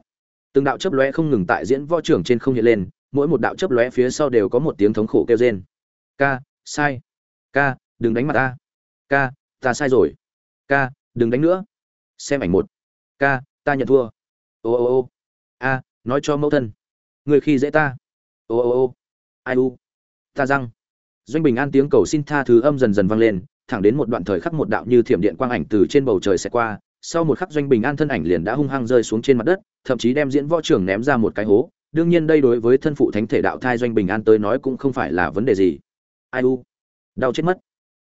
Từng đạo chớp lóe không ngừng tại diễn võ trưởng trên không hiện lên, mỗi một đạo chớp lóe phía sau đều có một tiếng thống khổ kêu rên. Ca, sai. Ca, đừng đánh mặt ta. Ca, ta sai rồi. Ca đừng đánh nữa. Xem ảnh một. Ca, ta nhận thua. Ô ô ô. A, nói cho mẫu thân. Người khi dễ ta. Ô ô ô. Ai u? Ta răng. Doanh bình an tiếng cầu xin tha thứ âm dần dần vang lên, thẳng đến một đoạn thời khắc một đạo như thiểm điện quang ảnh từ trên bầu trời sẽ qua. Sau một khắc doanh bình an thân ảnh liền đã hung hăng rơi xuống trên mặt đất, thậm chí đem diễn võ trưởng ném ra một cái hố. Đương nhiên đây đối với thân phụ thánh thể đạo thai doanh bình an tới nói cũng không phải là vấn đề gì. Ai u? Đau chết mất.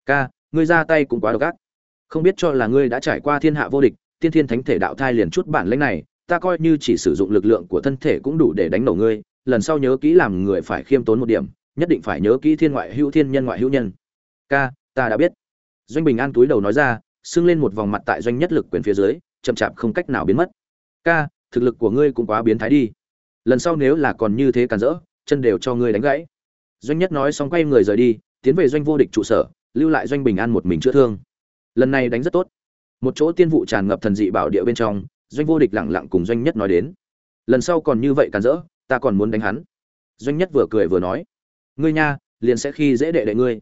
Ca, ngươi ra tay cũng quá độc ác không biết cho là ngươi đã trải qua thiên hạ vô địch, tiên thiên thánh thể đạo thai liền chút bản lĩnh này, ta coi như chỉ sử dụng lực lượng của thân thể cũng đủ để đánh nổ ngươi, lần sau nhớ kỹ làm người phải khiêm tốn một điểm, nhất định phải nhớ kỹ thiên ngoại hữu thiên nhân ngoại hữu nhân. Ca, ta đã biết. Doanh bình an túi đầu nói ra, sưng lên một vòng mặt tại doanh nhất lực quyền phía dưới, chậm chạp không cách nào biến mất. Ca, thực lực của ngươi cũng quá biến thái đi. Lần sau nếu là còn như thế càn rỡ, chân đều cho ngươi đánh gãy. Doanh nhất nói xong quay người rời đi, tiến về doanh vô địch trụ sở, lưu lại doanh bình an một mình chữa thương lần này đánh rất tốt. Một chỗ tiên vụ tràn ngập thần dị bảo địa bên trong, doanh vô địch lẳng lặng cùng doanh nhất nói đến. Lần sau còn như vậy càn rỡ, ta còn muốn đánh hắn. Doanh nhất vừa cười vừa nói. Ngươi nha, liền sẽ khi dễ đệ đệ ngươi.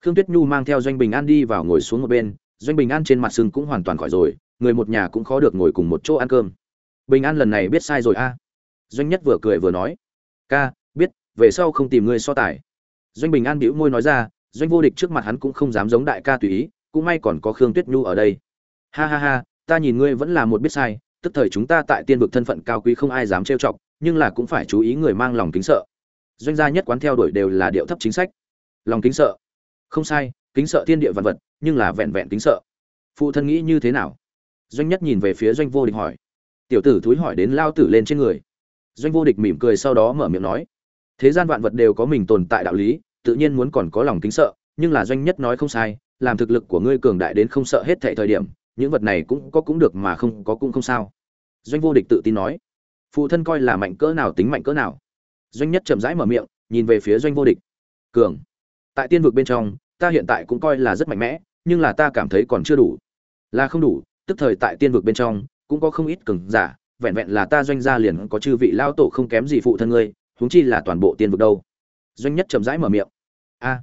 Khương tuyết nhu mang theo doanh bình an đi vào ngồi xuống một bên, doanh bình an trên mặt sưng cũng hoàn toàn khỏi rồi, người một nhà cũng khó được ngồi cùng một chỗ ăn cơm. Bình an lần này biết sai rồi a. Doanh nhất vừa cười vừa nói. Ca, biết, về sau không tìm ngươi so tài. Doanh bình an bĩu môi nói ra, doanh vô địch trước mặt hắn cũng không dám giống đại ca tùy ý cũng may còn có khương tuyết nhu ở đây. Ha ha ha, ta nhìn ngươi vẫn là một biết sai, tức thời chúng ta tại tiên vực thân phận cao quý không ai dám trêu chọc, nhưng là cũng phải chú ý người mang lòng kính sợ. Doanh gia nhất quán theo đuổi đều là điệu thấp chính sách. Lòng kính sợ. Không sai, kính sợ thiên địa vạn vật, nhưng là vẹn vẹn kính sợ. Phụ thân nghĩ như thế nào? Doanh nhất nhìn về phía doanh vô địch hỏi. Tiểu tử thúi hỏi đến lao tử lên trên người. Doanh vô địch mỉm cười sau đó mở miệng nói. Thế gian vạn vật đều có mình tồn tại đạo lý, tự nhiên muốn còn có lòng kính sợ, nhưng là doanh nhất nói không sai làm thực lực của ngươi cường đại đến không sợ hết thảy thời điểm, những vật này cũng có cũng được mà không có cũng không sao. Doanh vô địch tự tin nói. Phụ thân coi là mạnh cỡ nào tính mạnh cỡ nào. Doanh nhất chậm rãi mở miệng, nhìn về phía doanh vô địch. Cường. Tại tiên vực bên trong, ta hiện tại cũng coi là rất mạnh mẽ, nhưng là ta cảm thấy còn chưa đủ. Là không đủ, tức thời tại tiên vực bên trong, cũng có không ít cường giả, vẹn vẹn là ta doanh gia liền có chư vị lao tổ không kém gì phụ thân ngươi, huống chi là toàn bộ tiên vực đâu. Doanh nhất chậm rãi mở miệng. A.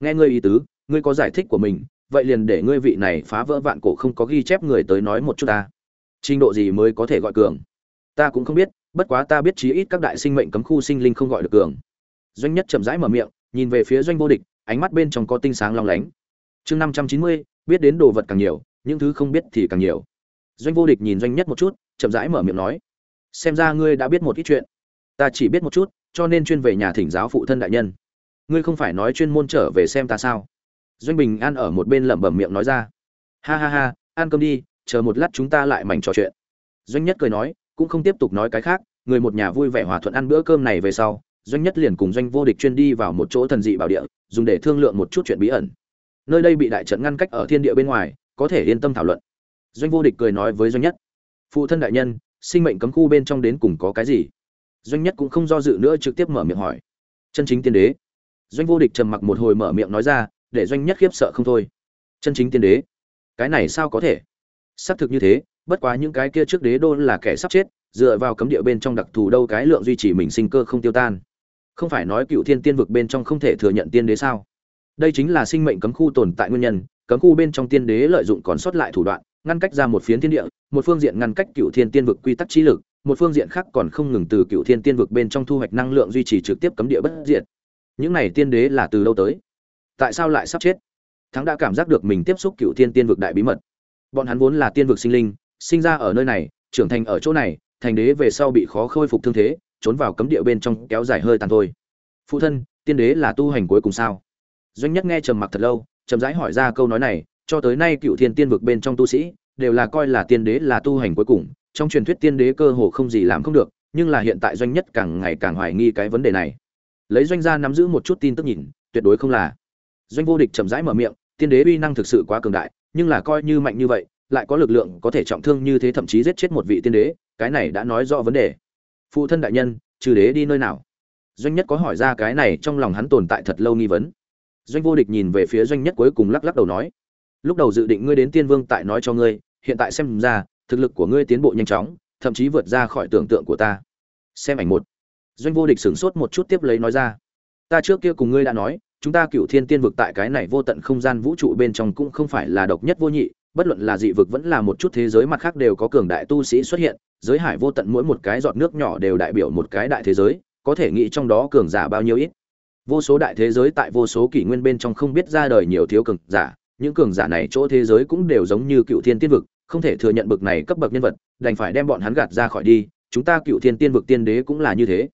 Nghe ngươi ý tứ ngươi có giải thích của mình, vậy liền để ngươi vị này phá vỡ vạn cổ không có ghi chép người tới nói một chút ta. Trình độ gì mới có thể gọi cường? Ta cũng không biết, bất quá ta biết chí ít các đại sinh mệnh cấm khu sinh linh không gọi được cường. Doanh nhất chậm rãi mở miệng, nhìn về phía doanh vô địch, ánh mắt bên trong có tinh sáng long lánh. Chương năm trăm chín mươi, biết đến đồ vật càng nhiều, những thứ không biết thì càng nhiều. Doanh vô địch nhìn doanh nhất một chút, chậm rãi mở miệng nói, xem ra ngươi đã biết một ít chuyện. Ta chỉ biết một chút, cho nên chuyên về nhà thỉnh giáo phụ thân đại nhân. Ngươi không phải nói chuyên môn trở về xem ta sao? Doanh bình an ở một bên lẩm bẩm miệng nói ra. Ha ha ha, ăn cơm đi, chờ một lát chúng ta lại mảnh trò chuyện. Doanh nhất cười nói, cũng không tiếp tục nói cái khác, người một nhà vui vẻ hòa thuận ăn bữa cơm này về sau, doanh nhất liền cùng doanh vô địch chuyên đi vào một chỗ thần dị bảo địa, dùng để thương lượng một chút chuyện bí ẩn. Nơi đây bị đại trận ngăn cách ở thiên địa bên ngoài, có thể yên tâm thảo luận. Doanh vô địch cười nói với doanh nhất, phụ thân đại nhân, sinh mệnh cấm khu bên trong đến cùng có cái gì? Doanh nhất cũng không do dự nữa trực tiếp mở miệng hỏi, chân chính tiên đế. Doanh vô địch trầm mặc một hồi mở miệng nói ra để doanh nhất khiếp sợ không thôi. Chân chính tiên đế. Cái này sao có thể? Xác thực như thế, bất quá những cái kia trước đế đô là kẻ sắp chết, dựa vào cấm địa bên trong đặc thù đâu cái lượng duy trì mình sinh cơ không tiêu tan. Không phải nói cựu thiên tiên vực bên trong không thể thừa nhận tiên đế sao? Đây chính là sinh mệnh cấm khu tồn tại nguyên nhân, cấm khu bên trong tiên đế lợi dụng còn sót lại thủ đoạn, ngăn cách ra một phiến thiên địa, một phương diện ngăn cách cựu thiên tiên vực quy tắc trí lực, một phương diện khác còn không ngừng từ cựu thiên tiên vực bên trong thu hoạch năng lượng duy trì trực tiếp cấm địa bất diệt. Những này tiên đế là từ đâu tới? Tại sao lại sắp chết? Thắng đã cảm giác được mình tiếp xúc cựu thiên tiên vực đại bí mật. Bọn hắn vốn là tiên vực sinh linh, sinh ra ở nơi này, trưởng thành ở chỗ này, thành đế về sau bị khó khôi phục thương thế, trốn vào cấm địa bên trong kéo dài hơi tàn thôi. Phụ thân, tiên đế là tu hành cuối cùng sao? Doanh nhất nghe trầm mặc thật lâu, chậm rãi hỏi ra câu nói này, cho tới nay cựu thiên tiên vực bên trong tu sĩ đều là coi là tiên đế là tu hành cuối cùng, trong truyền thuyết tiên đế cơ hồ không gì làm không được, nhưng là hiện tại doanh nhất càng ngày càng hoài nghi cái vấn đề này. Lấy doanh gia nắm giữ một chút tin tức nhìn, tuyệt đối không là doanh vô địch chậm rãi mở miệng, tiên đế uy năng thực sự quá cường đại, nhưng là coi như mạnh như vậy, lại có lực lượng có thể trọng thương như thế thậm chí giết chết một vị tiên đế, cái này đã nói rõ vấn đề. Phụ thân đại nhân, trừ đế đi nơi nào? Doanh nhất có hỏi ra cái này trong lòng hắn tồn tại thật lâu nghi vấn. Doanh vô địch nhìn về phía doanh nhất cuối cùng lắc lắc đầu nói, lúc đầu dự định ngươi đến tiên vương tại nói cho ngươi, hiện tại xem ra, thực lực của ngươi tiến bộ nhanh chóng, thậm chí vượt ra khỏi tưởng tượng của ta. Xem ảnh một. Doanh vô địch sửng sốt một chút tiếp lấy nói ra, ta trước kia cùng ngươi đã nói chúng ta cựu thiên tiên vực tại cái này vô tận không gian vũ trụ bên trong cũng không phải là độc nhất vô nhị, bất luận là dị vực vẫn là một chút thế giới mặt khác đều có cường đại tu sĩ xuất hiện, giới hải vô tận mỗi một cái giọt nước nhỏ đều đại biểu một cái đại thế giới, có thể nghĩ trong đó cường giả bao nhiêu ít. Vô số đại thế giới tại vô số kỷ nguyên bên trong không biết ra đời nhiều thiếu cường giả, những cường giả này chỗ thế giới cũng đều giống như cựu thiên tiên vực, không thể thừa nhận bực này cấp bậc nhân vật, đành phải đem bọn hắn gạt ra khỏi đi, chúng ta cựu thiên tiên vực tiên đế cũng là như thế.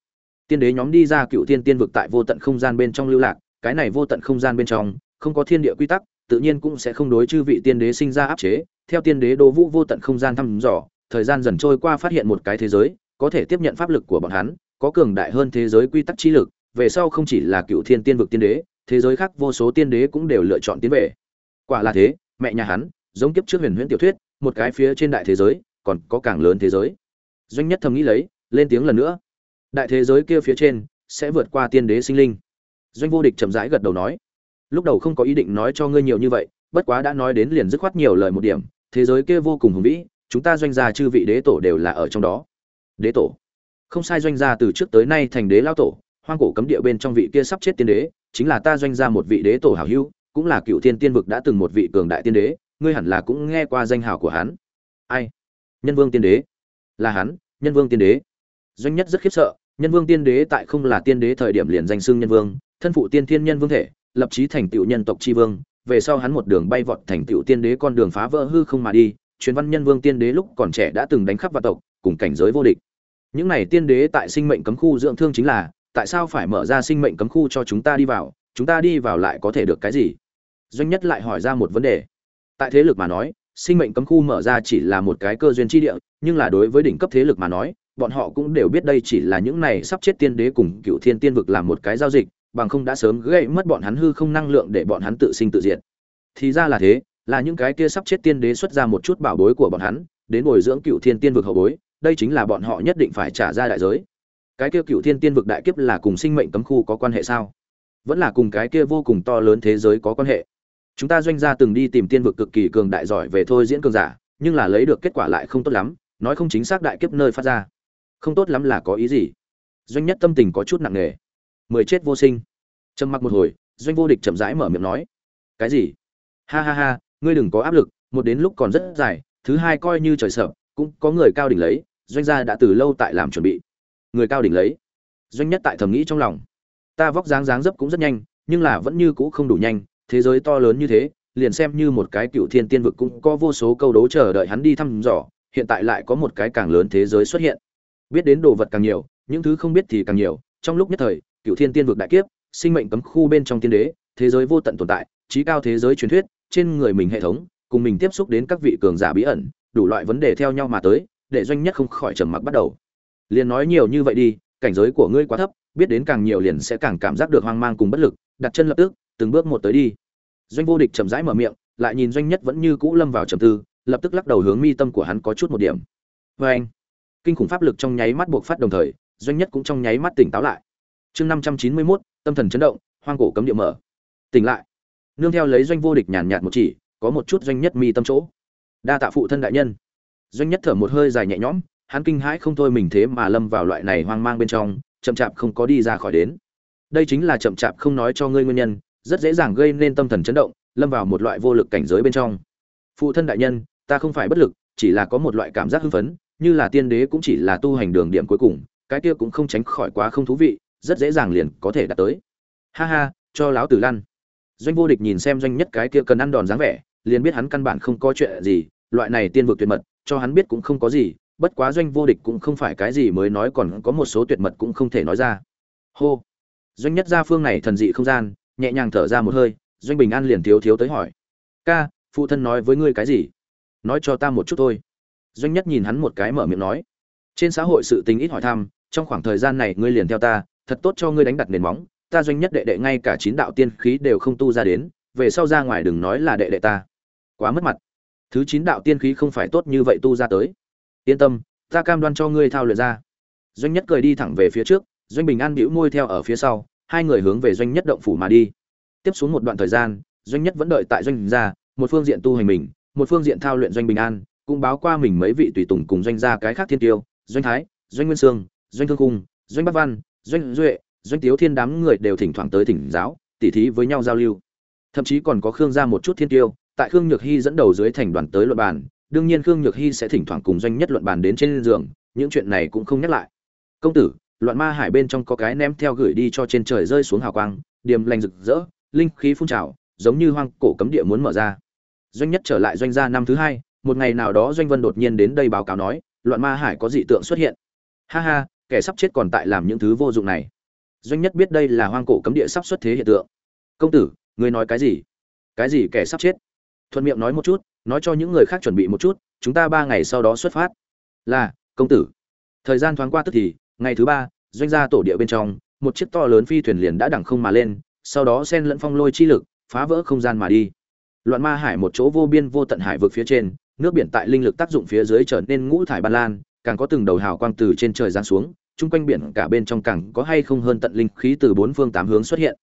Tiên đế nhóm đi ra cựu thiên tiên vực tại vô tận không gian bên trong lưu lạc cái này vô tận không gian bên trong, không có thiên địa quy tắc, tự nhiên cũng sẽ không đối chư vị tiên đế sinh ra áp chế. Theo tiên đế đô vũ vô tận không gian thăm dò, thời gian dần trôi qua phát hiện một cái thế giới, có thể tiếp nhận pháp lực của bọn hắn, có cường đại hơn thế giới quy tắc chi lực, về sau không chỉ là cựu thiên tiên vực tiên đế, thế giới khác vô số tiên đế cũng đều lựa chọn tiến về. Quả là thế, mẹ nhà hắn, giống kiếp trước huyền huyễn tiểu thuyết, một cái phía trên đại thế giới, còn có càng lớn thế giới. Doanh nhất thầm nghĩ lấy, lên tiếng lần nữa. Đại thế giới kia phía trên, sẽ vượt qua tiên đế sinh linh doanh vô địch chậm rãi gật đầu nói, lúc đầu không có ý định nói cho ngươi nhiều như vậy, bất quá đã nói đến liền dứt khoát nhiều lời một điểm, thế giới kia vô cùng hùng vĩ, chúng ta doanh gia chư vị đế tổ đều là ở trong đó. Đế tổ? Không sai, doanh gia từ trước tới nay thành đế lao tổ, hoang cổ cấm địa bên trong vị kia sắp chết tiên đế, chính là ta doanh gia một vị đế tổ hảo hữu, cũng là cựu thiên tiên vực đã từng một vị cường đại tiên đế, ngươi hẳn là cũng nghe qua danh hào của hắn. Ai? Nhân vương tiên đế? Là hắn, nhân vương tiên đế. Doanh nhất rất khiếp sợ, nhân vương tiên đế tại không là tiên đế thời điểm liền danh xưng nhân vương thân phụ tiên thiên nhân vương thể, lập chí thành tựu nhân tộc chi vương, về sau hắn một đường bay vọt thành tựu tiên đế con đường phá vỡ hư không mà đi, truyền văn nhân vương tiên đế lúc còn trẻ đã từng đánh khắp vạn tộc, cùng cảnh giới vô địch. Những này tiên đế tại sinh mệnh cấm khu dưỡng thương chính là, tại sao phải mở ra sinh mệnh cấm khu cho chúng ta đi vào, chúng ta đi vào lại có thể được cái gì? Doanh nhất lại hỏi ra một vấn đề. Tại thế lực mà nói, sinh mệnh cấm khu mở ra chỉ là một cái cơ duyên chi địa, nhưng là đối với đỉnh cấp thế lực mà nói, bọn họ cũng đều biết đây chỉ là những này sắp chết tiên đế cùng cựu thiên tiên vực làm một cái giao dịch bằng không đã sớm gây mất bọn hắn hư không năng lượng để bọn hắn tự sinh tự diệt. Thì ra là thế, là những cái kia sắp chết tiên đế xuất ra một chút bảo bối của bọn hắn, đến bồi dưỡng cựu thiên tiên vực hậu bối, đây chính là bọn họ nhất định phải trả ra đại giới. Cái kia cựu thiên tiên vực đại kiếp là cùng sinh mệnh cấm khu có quan hệ sao? Vẫn là cùng cái kia vô cùng to lớn thế giới có quan hệ. Chúng ta doanh gia từng đi tìm tiên vực cực kỳ cường đại giỏi về thôi diễn cường giả, nhưng là lấy được kết quả lại không tốt lắm, nói không chính xác đại kiếp nơi phát ra. Không tốt lắm là có ý gì? Doanh nhất tâm tình có chút nặng nề. Mười chết vô sinh trầm mặc một hồi, doanh vô địch chậm rãi mở miệng nói, cái gì? Ha ha ha, ngươi đừng có áp lực, một đến lúc còn rất dài, thứ hai coi như trời sợ, cũng có người cao đỉnh lấy, doanh gia đã từ lâu tại làm chuẩn bị. Người cao đỉnh lấy. Doanh nhất tại thầm nghĩ trong lòng. Ta vóc dáng dáng dấp cũng rất nhanh, nhưng là vẫn như cũ không đủ nhanh, thế giới to lớn như thế, liền xem như một cái cựu thiên tiên vực cũng có vô số câu đố chờ đợi hắn đi thăm dò, hiện tại lại có một cái càng lớn thế giới xuất hiện. Biết đến đồ vật càng nhiều, những thứ không biết thì càng nhiều, trong lúc nhất thời, cựu thiên tiên vực đại kiếp sinh mệnh cấm khu bên trong tiên đế, thế giới vô tận tồn tại, trí cao thế giới truyền thuyết, trên người mình hệ thống, cùng mình tiếp xúc đến các vị cường giả bí ẩn, đủ loại vấn đề theo nhau mà tới, để doanh nhất không khỏi trầm mặc bắt đầu. Liền nói nhiều như vậy đi, cảnh giới của ngươi quá thấp, biết đến càng nhiều liền sẽ càng cảm giác được hoang mang cùng bất lực, đặt chân lập tức, từng bước một tới đi. Doanh vô địch chậm rãi mở miệng, lại nhìn doanh nhất vẫn như cũ lâm vào trầm tư, lập tức lắc đầu hướng mi tâm của hắn có chút một điểm. Vê anh, kinh khủng pháp lực trong nháy mắt buộc phát đồng thời, doanh nhất cũng trong nháy mắt tỉnh táo lại. Chương năm trăm chín mươi mốt tâm thần chấn động, hoang cổ cấm địa mở. Tỉnh lại. Nương theo lấy doanh vô địch nhàn nhạt một chỉ, có một chút doanh nhất mi tâm chỗ. Đa tạ phụ thân đại nhân. Doanh nhất thở một hơi dài nhẹ nhõm, hắn kinh hãi không thôi mình thế mà lâm vào loại này hoang mang bên trong, chậm chạp không có đi ra khỏi đến. Đây chính là chậm chạp không nói cho ngươi nguyên nhân, rất dễ dàng gây nên tâm thần chấn động, lâm vào một loại vô lực cảnh giới bên trong. Phụ thân đại nhân, ta không phải bất lực, chỉ là có một loại cảm giác hưng phấn, như là tiên đế cũng chỉ là tu hành đường điểm cuối cùng, cái kia cũng không tránh khỏi quá không thú vị rất dễ dàng liền có thể đạt tới. Ha ha, cho láo tử lăn. Doanh vô địch nhìn xem doanh nhất cái kia cần ăn đòn dáng vẻ, liền biết hắn căn bản không có chuyện gì, loại này tiên vực tuyệt mật, cho hắn biết cũng không có gì, bất quá doanh vô địch cũng không phải cái gì mới nói còn có một số tuyệt mật cũng không thể nói ra. Hô. Doanh nhất gia phương này thần dị không gian, nhẹ nhàng thở ra một hơi, doanh bình an liền thiếu thiếu tới hỏi. Ca, phụ thân nói với ngươi cái gì? Nói cho ta một chút thôi. Doanh nhất nhìn hắn một cái mở miệng nói. Trên xã hội sự tình ít hỏi thăm, trong khoảng thời gian này ngươi liền theo ta thật tốt cho ngươi đánh đặt nền móng, ta doanh nhất đệ đệ ngay cả chín đạo tiên khí đều không tu ra đến, về sau ra ngoài đừng nói là đệ đệ ta. Quá mất mặt. Thứ chín đạo tiên khí không phải tốt như vậy tu ra tới. Yên tâm, ta cam đoan cho ngươi thao luyện ra. Doanh nhất cười đi thẳng về phía trước, doanh bình an bĩu môi theo ở phía sau, hai người hướng về doanh nhất động phủ mà đi. Tiếp xuống một đoạn thời gian, doanh nhất vẫn đợi tại doanh gia, một phương diện tu hành mình, một phương diện thao luyện doanh bình an, cũng báo qua mình mấy vị tùy tùng cùng doanh gia cái khác thiên tiêu, doanh thái, doanh nguyên sương, doanh thương cung, doanh bắc văn doanh duệ, doanh tiếu thiên đám người đều thỉnh thoảng tới thỉnh giáo, tỉ thí với nhau giao lưu. Thậm chí còn có khương gia một chút thiên tiêu, tại khương nhược hy dẫn đầu dưới thành đoàn tới luận bàn, đương nhiên khương nhược hy sẽ thỉnh thoảng cùng doanh nhất luận bàn đến trên giường, những chuyện này cũng không nhắc lại. Công tử loạn ma hải bên trong có cái ném theo gửi đi cho trên trời rơi xuống hào quang, điềm lành rực rỡ, linh khí phun trào, giống như hoang cổ cấm địa muốn mở ra. Doanh nhất trở lại doanh gia năm thứ hai, một ngày nào đó doanh vân đột nhiên đến đây báo cáo nói loạn ma hải có dị tượng xuất hiện. Ha ha kẻ sắp chết còn tại làm những thứ vô dụng này. Doanh nhất biết đây là hoang cổ cấm địa sắp xuất thế hiện tượng. Công tử, ngươi nói cái gì? Cái gì kẻ sắp chết? Thuận miệng nói một chút, nói cho những người khác chuẩn bị một chút, chúng ta ba ngày sau đó xuất phát. Là, công tử. Thời gian thoáng qua tức thì, ngày thứ ba, doanh gia tổ địa bên trong, một chiếc to lớn phi thuyền liền đã đẳng không mà lên, sau đó xen lẫn phong lôi chi lực, phá vỡ không gian mà đi. Loạn ma hải một chỗ vô biên vô tận hải vực phía trên, nước biển tại linh lực tác dụng phía dưới trở nên ngũ thải ban lan càng có từng đầu hào quang từ trên trời giáng xuống, chung quanh biển cả bên trong càng có hay không hơn tận linh khí từ bốn phương tám hướng xuất hiện.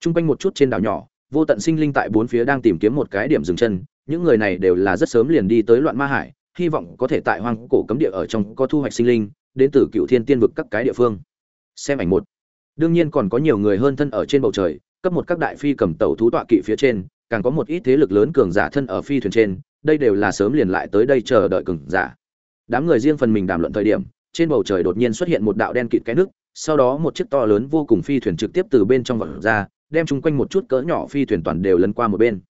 Chung quanh một chút trên đảo nhỏ, vô tận sinh linh tại bốn phía đang tìm kiếm một cái điểm dừng chân, những người này đều là rất sớm liền đi tới loạn ma hải, hy vọng có thể tại hoang cổ cấm địa ở trong có thu hoạch sinh linh, đến từ cựu thiên tiên vực các cái địa phương. Xem ảnh một. Đương nhiên còn có nhiều người hơn thân ở trên bầu trời, cấp một các đại phi cầm tàu thú tọa kỵ phía trên, càng có một ít thế lực lớn cường giả thân ở phi thuyền trên, đây đều là sớm liền lại tới đây chờ đợi cường giả đám người riêng phần mình đàm luận thời điểm, trên bầu trời đột nhiên xuất hiện một đạo đen kịt cái nước, sau đó một chiếc to lớn vô cùng phi thuyền trực tiếp từ bên trong vật ra, đem chung quanh một chút cỡ nhỏ phi thuyền toàn đều lấn qua một bên.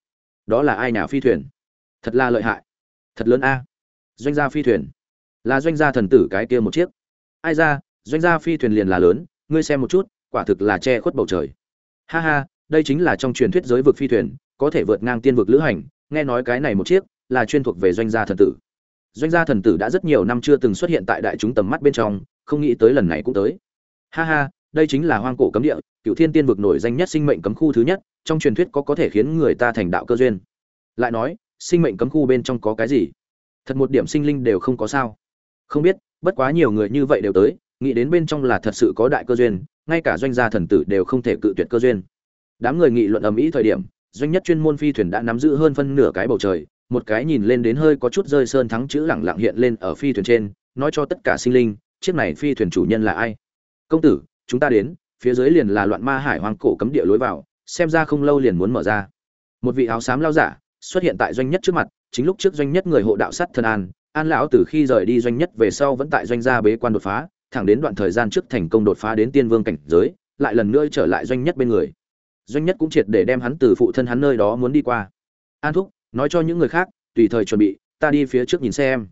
Đó là ai nhà phi thuyền? Thật là lợi hại. Thật lớn a. Doanh gia phi thuyền. Là doanh gia thần tử cái kia một chiếc. Ai ra, doanh gia phi thuyền liền là lớn, ngươi xem một chút, quả thực là che khuất bầu trời. Ha ha, đây chính là trong truyền thuyết giới vực phi thuyền, có thể vượt ngang tiên vực lữ hành, nghe nói cái này một chiếc là chuyên thuộc về doanh gia thần tử doanh gia thần tử đã rất nhiều năm chưa từng xuất hiện tại đại chúng tầm mắt bên trong, không nghĩ tới lần này cũng tới. Ha ha, đây chính là hoang cổ cấm địa, cựu thiên tiên vực nổi danh nhất sinh mệnh cấm khu thứ nhất, trong truyền thuyết có có thể khiến người ta thành đạo cơ duyên. Lại nói, sinh mệnh cấm khu bên trong có cái gì? Thật một điểm sinh linh đều không có sao. Không biết, bất quá nhiều người như vậy đều tới, nghĩ đến bên trong là thật sự có đại cơ duyên, ngay cả doanh gia thần tử đều không thể cự tuyệt cơ duyên. Đám người nghị luận ầm ĩ thời điểm, doanh nhất chuyên môn phi thuyền đã nắm giữ hơn phân nửa cái bầu trời một cái nhìn lên đến hơi có chút rơi sơn thắng chữ lẳng lặng hiện lên ở phi thuyền trên, nói cho tất cả sinh linh, chiếc này phi thuyền chủ nhân là ai? Công tử, chúng ta đến, phía dưới liền là loạn ma hải hoang cổ cấm địa lối vào, xem ra không lâu liền muốn mở ra. Một vị áo xám lao giả, xuất hiện tại doanh nhất trước mặt, chính lúc trước doanh nhất người hộ đạo sắt thân an an lão từ khi rời đi doanh nhất về sau vẫn tại doanh gia bế quan đột phá, thẳng đến đoạn thời gian trước thành công đột phá đến tiên vương cảnh giới, lại lần nữa trở lại doanh nhất bên người. Doanh nhất cũng triệt để đem hắn từ phụ thân hắn nơi đó muốn đi qua. An thúc nói cho những người khác, tùy thời chuẩn bị, ta đi phía trước nhìn xem.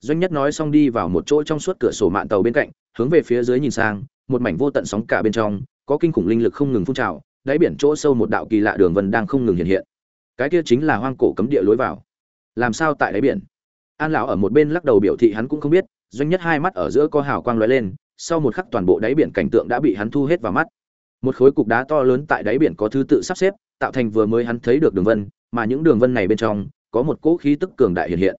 Doanh nhất nói xong đi vào một chỗ trong suốt cửa sổ mạn tàu bên cạnh, hướng về phía dưới nhìn sang, một mảnh vô tận sóng cả bên trong, có kinh khủng linh lực không ngừng phun trào, đáy biển chỗ sâu một đạo kỳ lạ đường vân đang không ngừng hiện hiện. Cái kia chính là hoang cổ cấm địa lối vào. Làm sao tại đáy biển? An lão ở một bên lắc đầu biểu thị hắn cũng không biết, doanh nhất hai mắt ở giữa có hào quang lóe lên, sau một khắc toàn bộ đáy biển cảnh tượng đã bị hắn thu hết vào mắt. Một khối cục đá to lớn tại đáy biển có thứ tự sắp xếp tạo thành vừa mới hắn thấy được đường vân, mà những đường vân này bên trong, có một cỗ khí tức cường đại hiện hiện.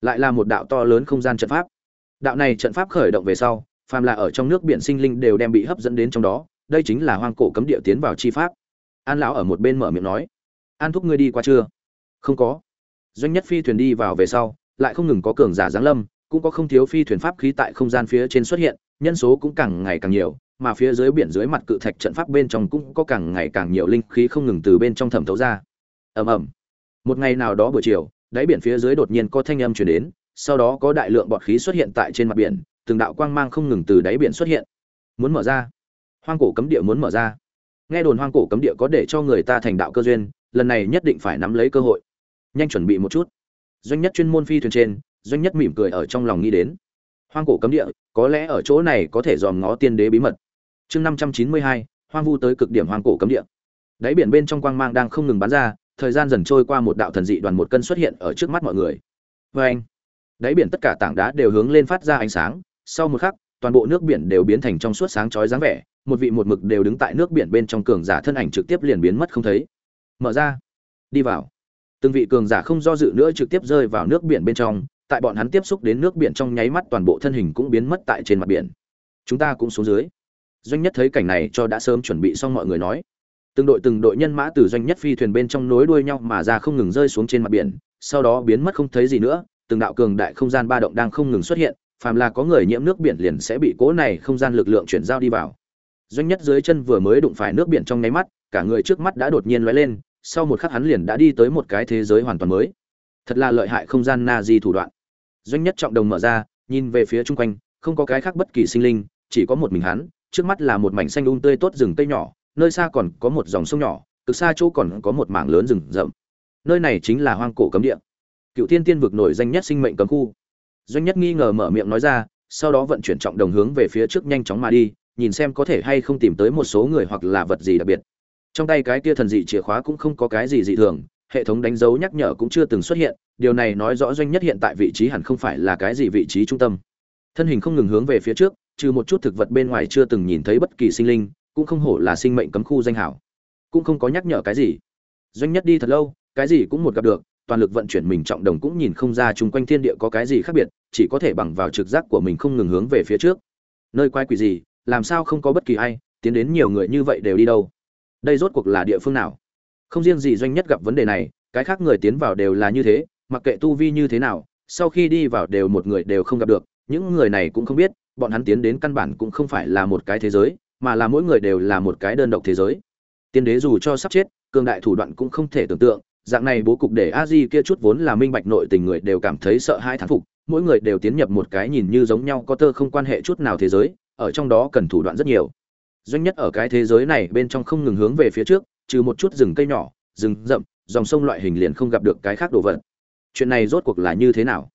Lại là một đạo to lớn không gian trận pháp. Đạo này trận pháp khởi động về sau, phàm là ở trong nước biển sinh linh đều đem bị hấp dẫn đến trong đó, đây chính là hoang cổ cấm địa tiến vào chi pháp. An lão ở một bên mở miệng nói, an thúc ngươi đi qua chưa? Không có. Doanh nhất phi thuyền đi vào về sau, lại không ngừng có cường giả giáng lâm, cũng có không thiếu phi thuyền pháp khí tại không gian phía trên xuất hiện, nhân số cũng càng ngày càng nhiều mà phía dưới biển dưới mặt cự thạch trận pháp bên trong cũng có càng ngày càng nhiều linh khí không ngừng từ bên trong thẩm thấu ra. Ầm ầm. Một ngày nào đó buổi chiều, đáy biển phía dưới đột nhiên có thanh âm truyền đến, sau đó có đại lượng bọt khí xuất hiện tại trên mặt biển, từng đạo quang mang không ngừng từ đáy biển xuất hiện. Muốn mở ra. Hoang cổ cấm địa muốn mở ra. Nghe đồn hoang cổ cấm địa có để cho người ta thành đạo cơ duyên, lần này nhất định phải nắm lấy cơ hội. Nhanh chuẩn bị một chút. Doanh nhất chuyên môn phi thuyền trên, doanh nhất mỉm cười ở trong lòng nghĩ đến. Hoang cổ cấm địa, có lẽ ở chỗ này có thể dòm ngó tiên đế bí mật chương năm trăm chín mươi hai, hoang vu tới cực điểm hoang cổ cấm địa. Đáy biển bên trong quang mang đang không ngừng bắn ra, thời gian dần trôi qua một đạo thần dị đoàn một cân xuất hiện ở trước mắt mọi người. Vê anh, đáy biển tất cả tảng đá đều hướng lên phát ra ánh sáng. Sau một khắc, toàn bộ nước biển đều biến thành trong suốt sáng chói dáng vẻ, một vị một mực đều đứng tại nước biển bên trong cường giả thân ảnh trực tiếp liền biến mất không thấy. Mở ra, đi vào. Từng vị cường giả không do dự nữa trực tiếp rơi vào nước biển bên trong, tại bọn hắn tiếp xúc đến nước biển trong nháy mắt toàn bộ thân hình cũng biến mất tại trên mặt biển. Chúng ta cũng xuống dưới doanh nhất thấy cảnh này cho đã sớm chuẩn bị xong mọi người nói. Từng đội từng đội nhân mã từ doanh nhất phi thuyền bên trong nối đuôi nhau mà ra không ngừng rơi xuống trên mặt biển, sau đó biến mất không thấy gì nữa, từng đạo cường đại không gian ba động đang không ngừng xuất hiện, phàm là có người nhiễm nước biển liền sẽ bị cố này không gian lực lượng chuyển giao đi vào. Doanh nhất dưới chân vừa mới đụng phải nước biển trong nháy mắt, cả người trước mắt đã đột nhiên lóe lên, sau một khắc hắn liền đã đi tới một cái thế giới hoàn toàn mới. Thật là lợi hại không gian na di thủ đoạn. Doanh nhất trọng đồng mở ra, nhìn về phía chung quanh, không có cái khác bất kỳ sinh linh, chỉ có một mình hắn trước mắt là một mảnh xanh um tươi tốt rừng cây nhỏ, nơi xa còn có một dòng sông nhỏ, cực xa chỗ còn có một mảng lớn rừng rậm. Nơi này chính là hoang cổ cấm địa. Cựu thiên tiên vực nổi danh nhất sinh mệnh cấm khu. Doanh nhất nghi ngờ mở miệng nói ra, sau đó vận chuyển trọng đồng hướng về phía trước nhanh chóng mà đi, nhìn xem có thể hay không tìm tới một số người hoặc là vật gì đặc biệt. Trong tay cái kia thần dị chìa khóa cũng không có cái gì dị thường, hệ thống đánh dấu nhắc nhở cũng chưa từng xuất hiện, điều này nói rõ doanh nhất hiện tại vị trí hẳn không phải là cái gì vị trí trung tâm. Thân hình không ngừng hướng về phía trước trừ một chút thực vật bên ngoài chưa từng nhìn thấy bất kỳ sinh linh, cũng không hổ là sinh mệnh cấm khu danh hảo. Cũng không có nhắc nhở cái gì. Doanh nhất đi thật lâu, cái gì cũng một gặp được, toàn lực vận chuyển mình trọng đồng cũng nhìn không ra chung quanh thiên địa có cái gì khác biệt, chỉ có thể bằng vào trực giác của mình không ngừng hướng về phía trước. Nơi quái quỷ gì, làm sao không có bất kỳ ai, tiến đến nhiều người như vậy đều đi đâu? Đây rốt cuộc là địa phương nào? Không riêng gì doanh nhất gặp vấn đề này, cái khác người tiến vào đều là như thế, mặc kệ tu vi như thế nào, sau khi đi vào đều một người đều không gặp được, những người này cũng không biết bọn hắn tiến đến căn bản cũng không phải là một cái thế giới, mà là mỗi người đều là một cái đơn độc thế giới. Tiên đế dù cho sắp chết, cường đại thủ đoạn cũng không thể tưởng tượng, dạng này bố cục để a di kia chút vốn là minh bạch nội tình người đều cảm thấy sợ hai thán phục, mỗi người đều tiến nhập một cái nhìn như giống nhau có tơ không quan hệ chút nào thế giới, ở trong đó cần thủ đoạn rất nhiều. Doanh nhất ở cái thế giới này bên trong không ngừng hướng về phía trước, trừ một chút rừng cây nhỏ, rừng rậm, dòng sông loại hình liền không gặp được cái khác đồ vật. Chuyện này rốt cuộc là như thế nào?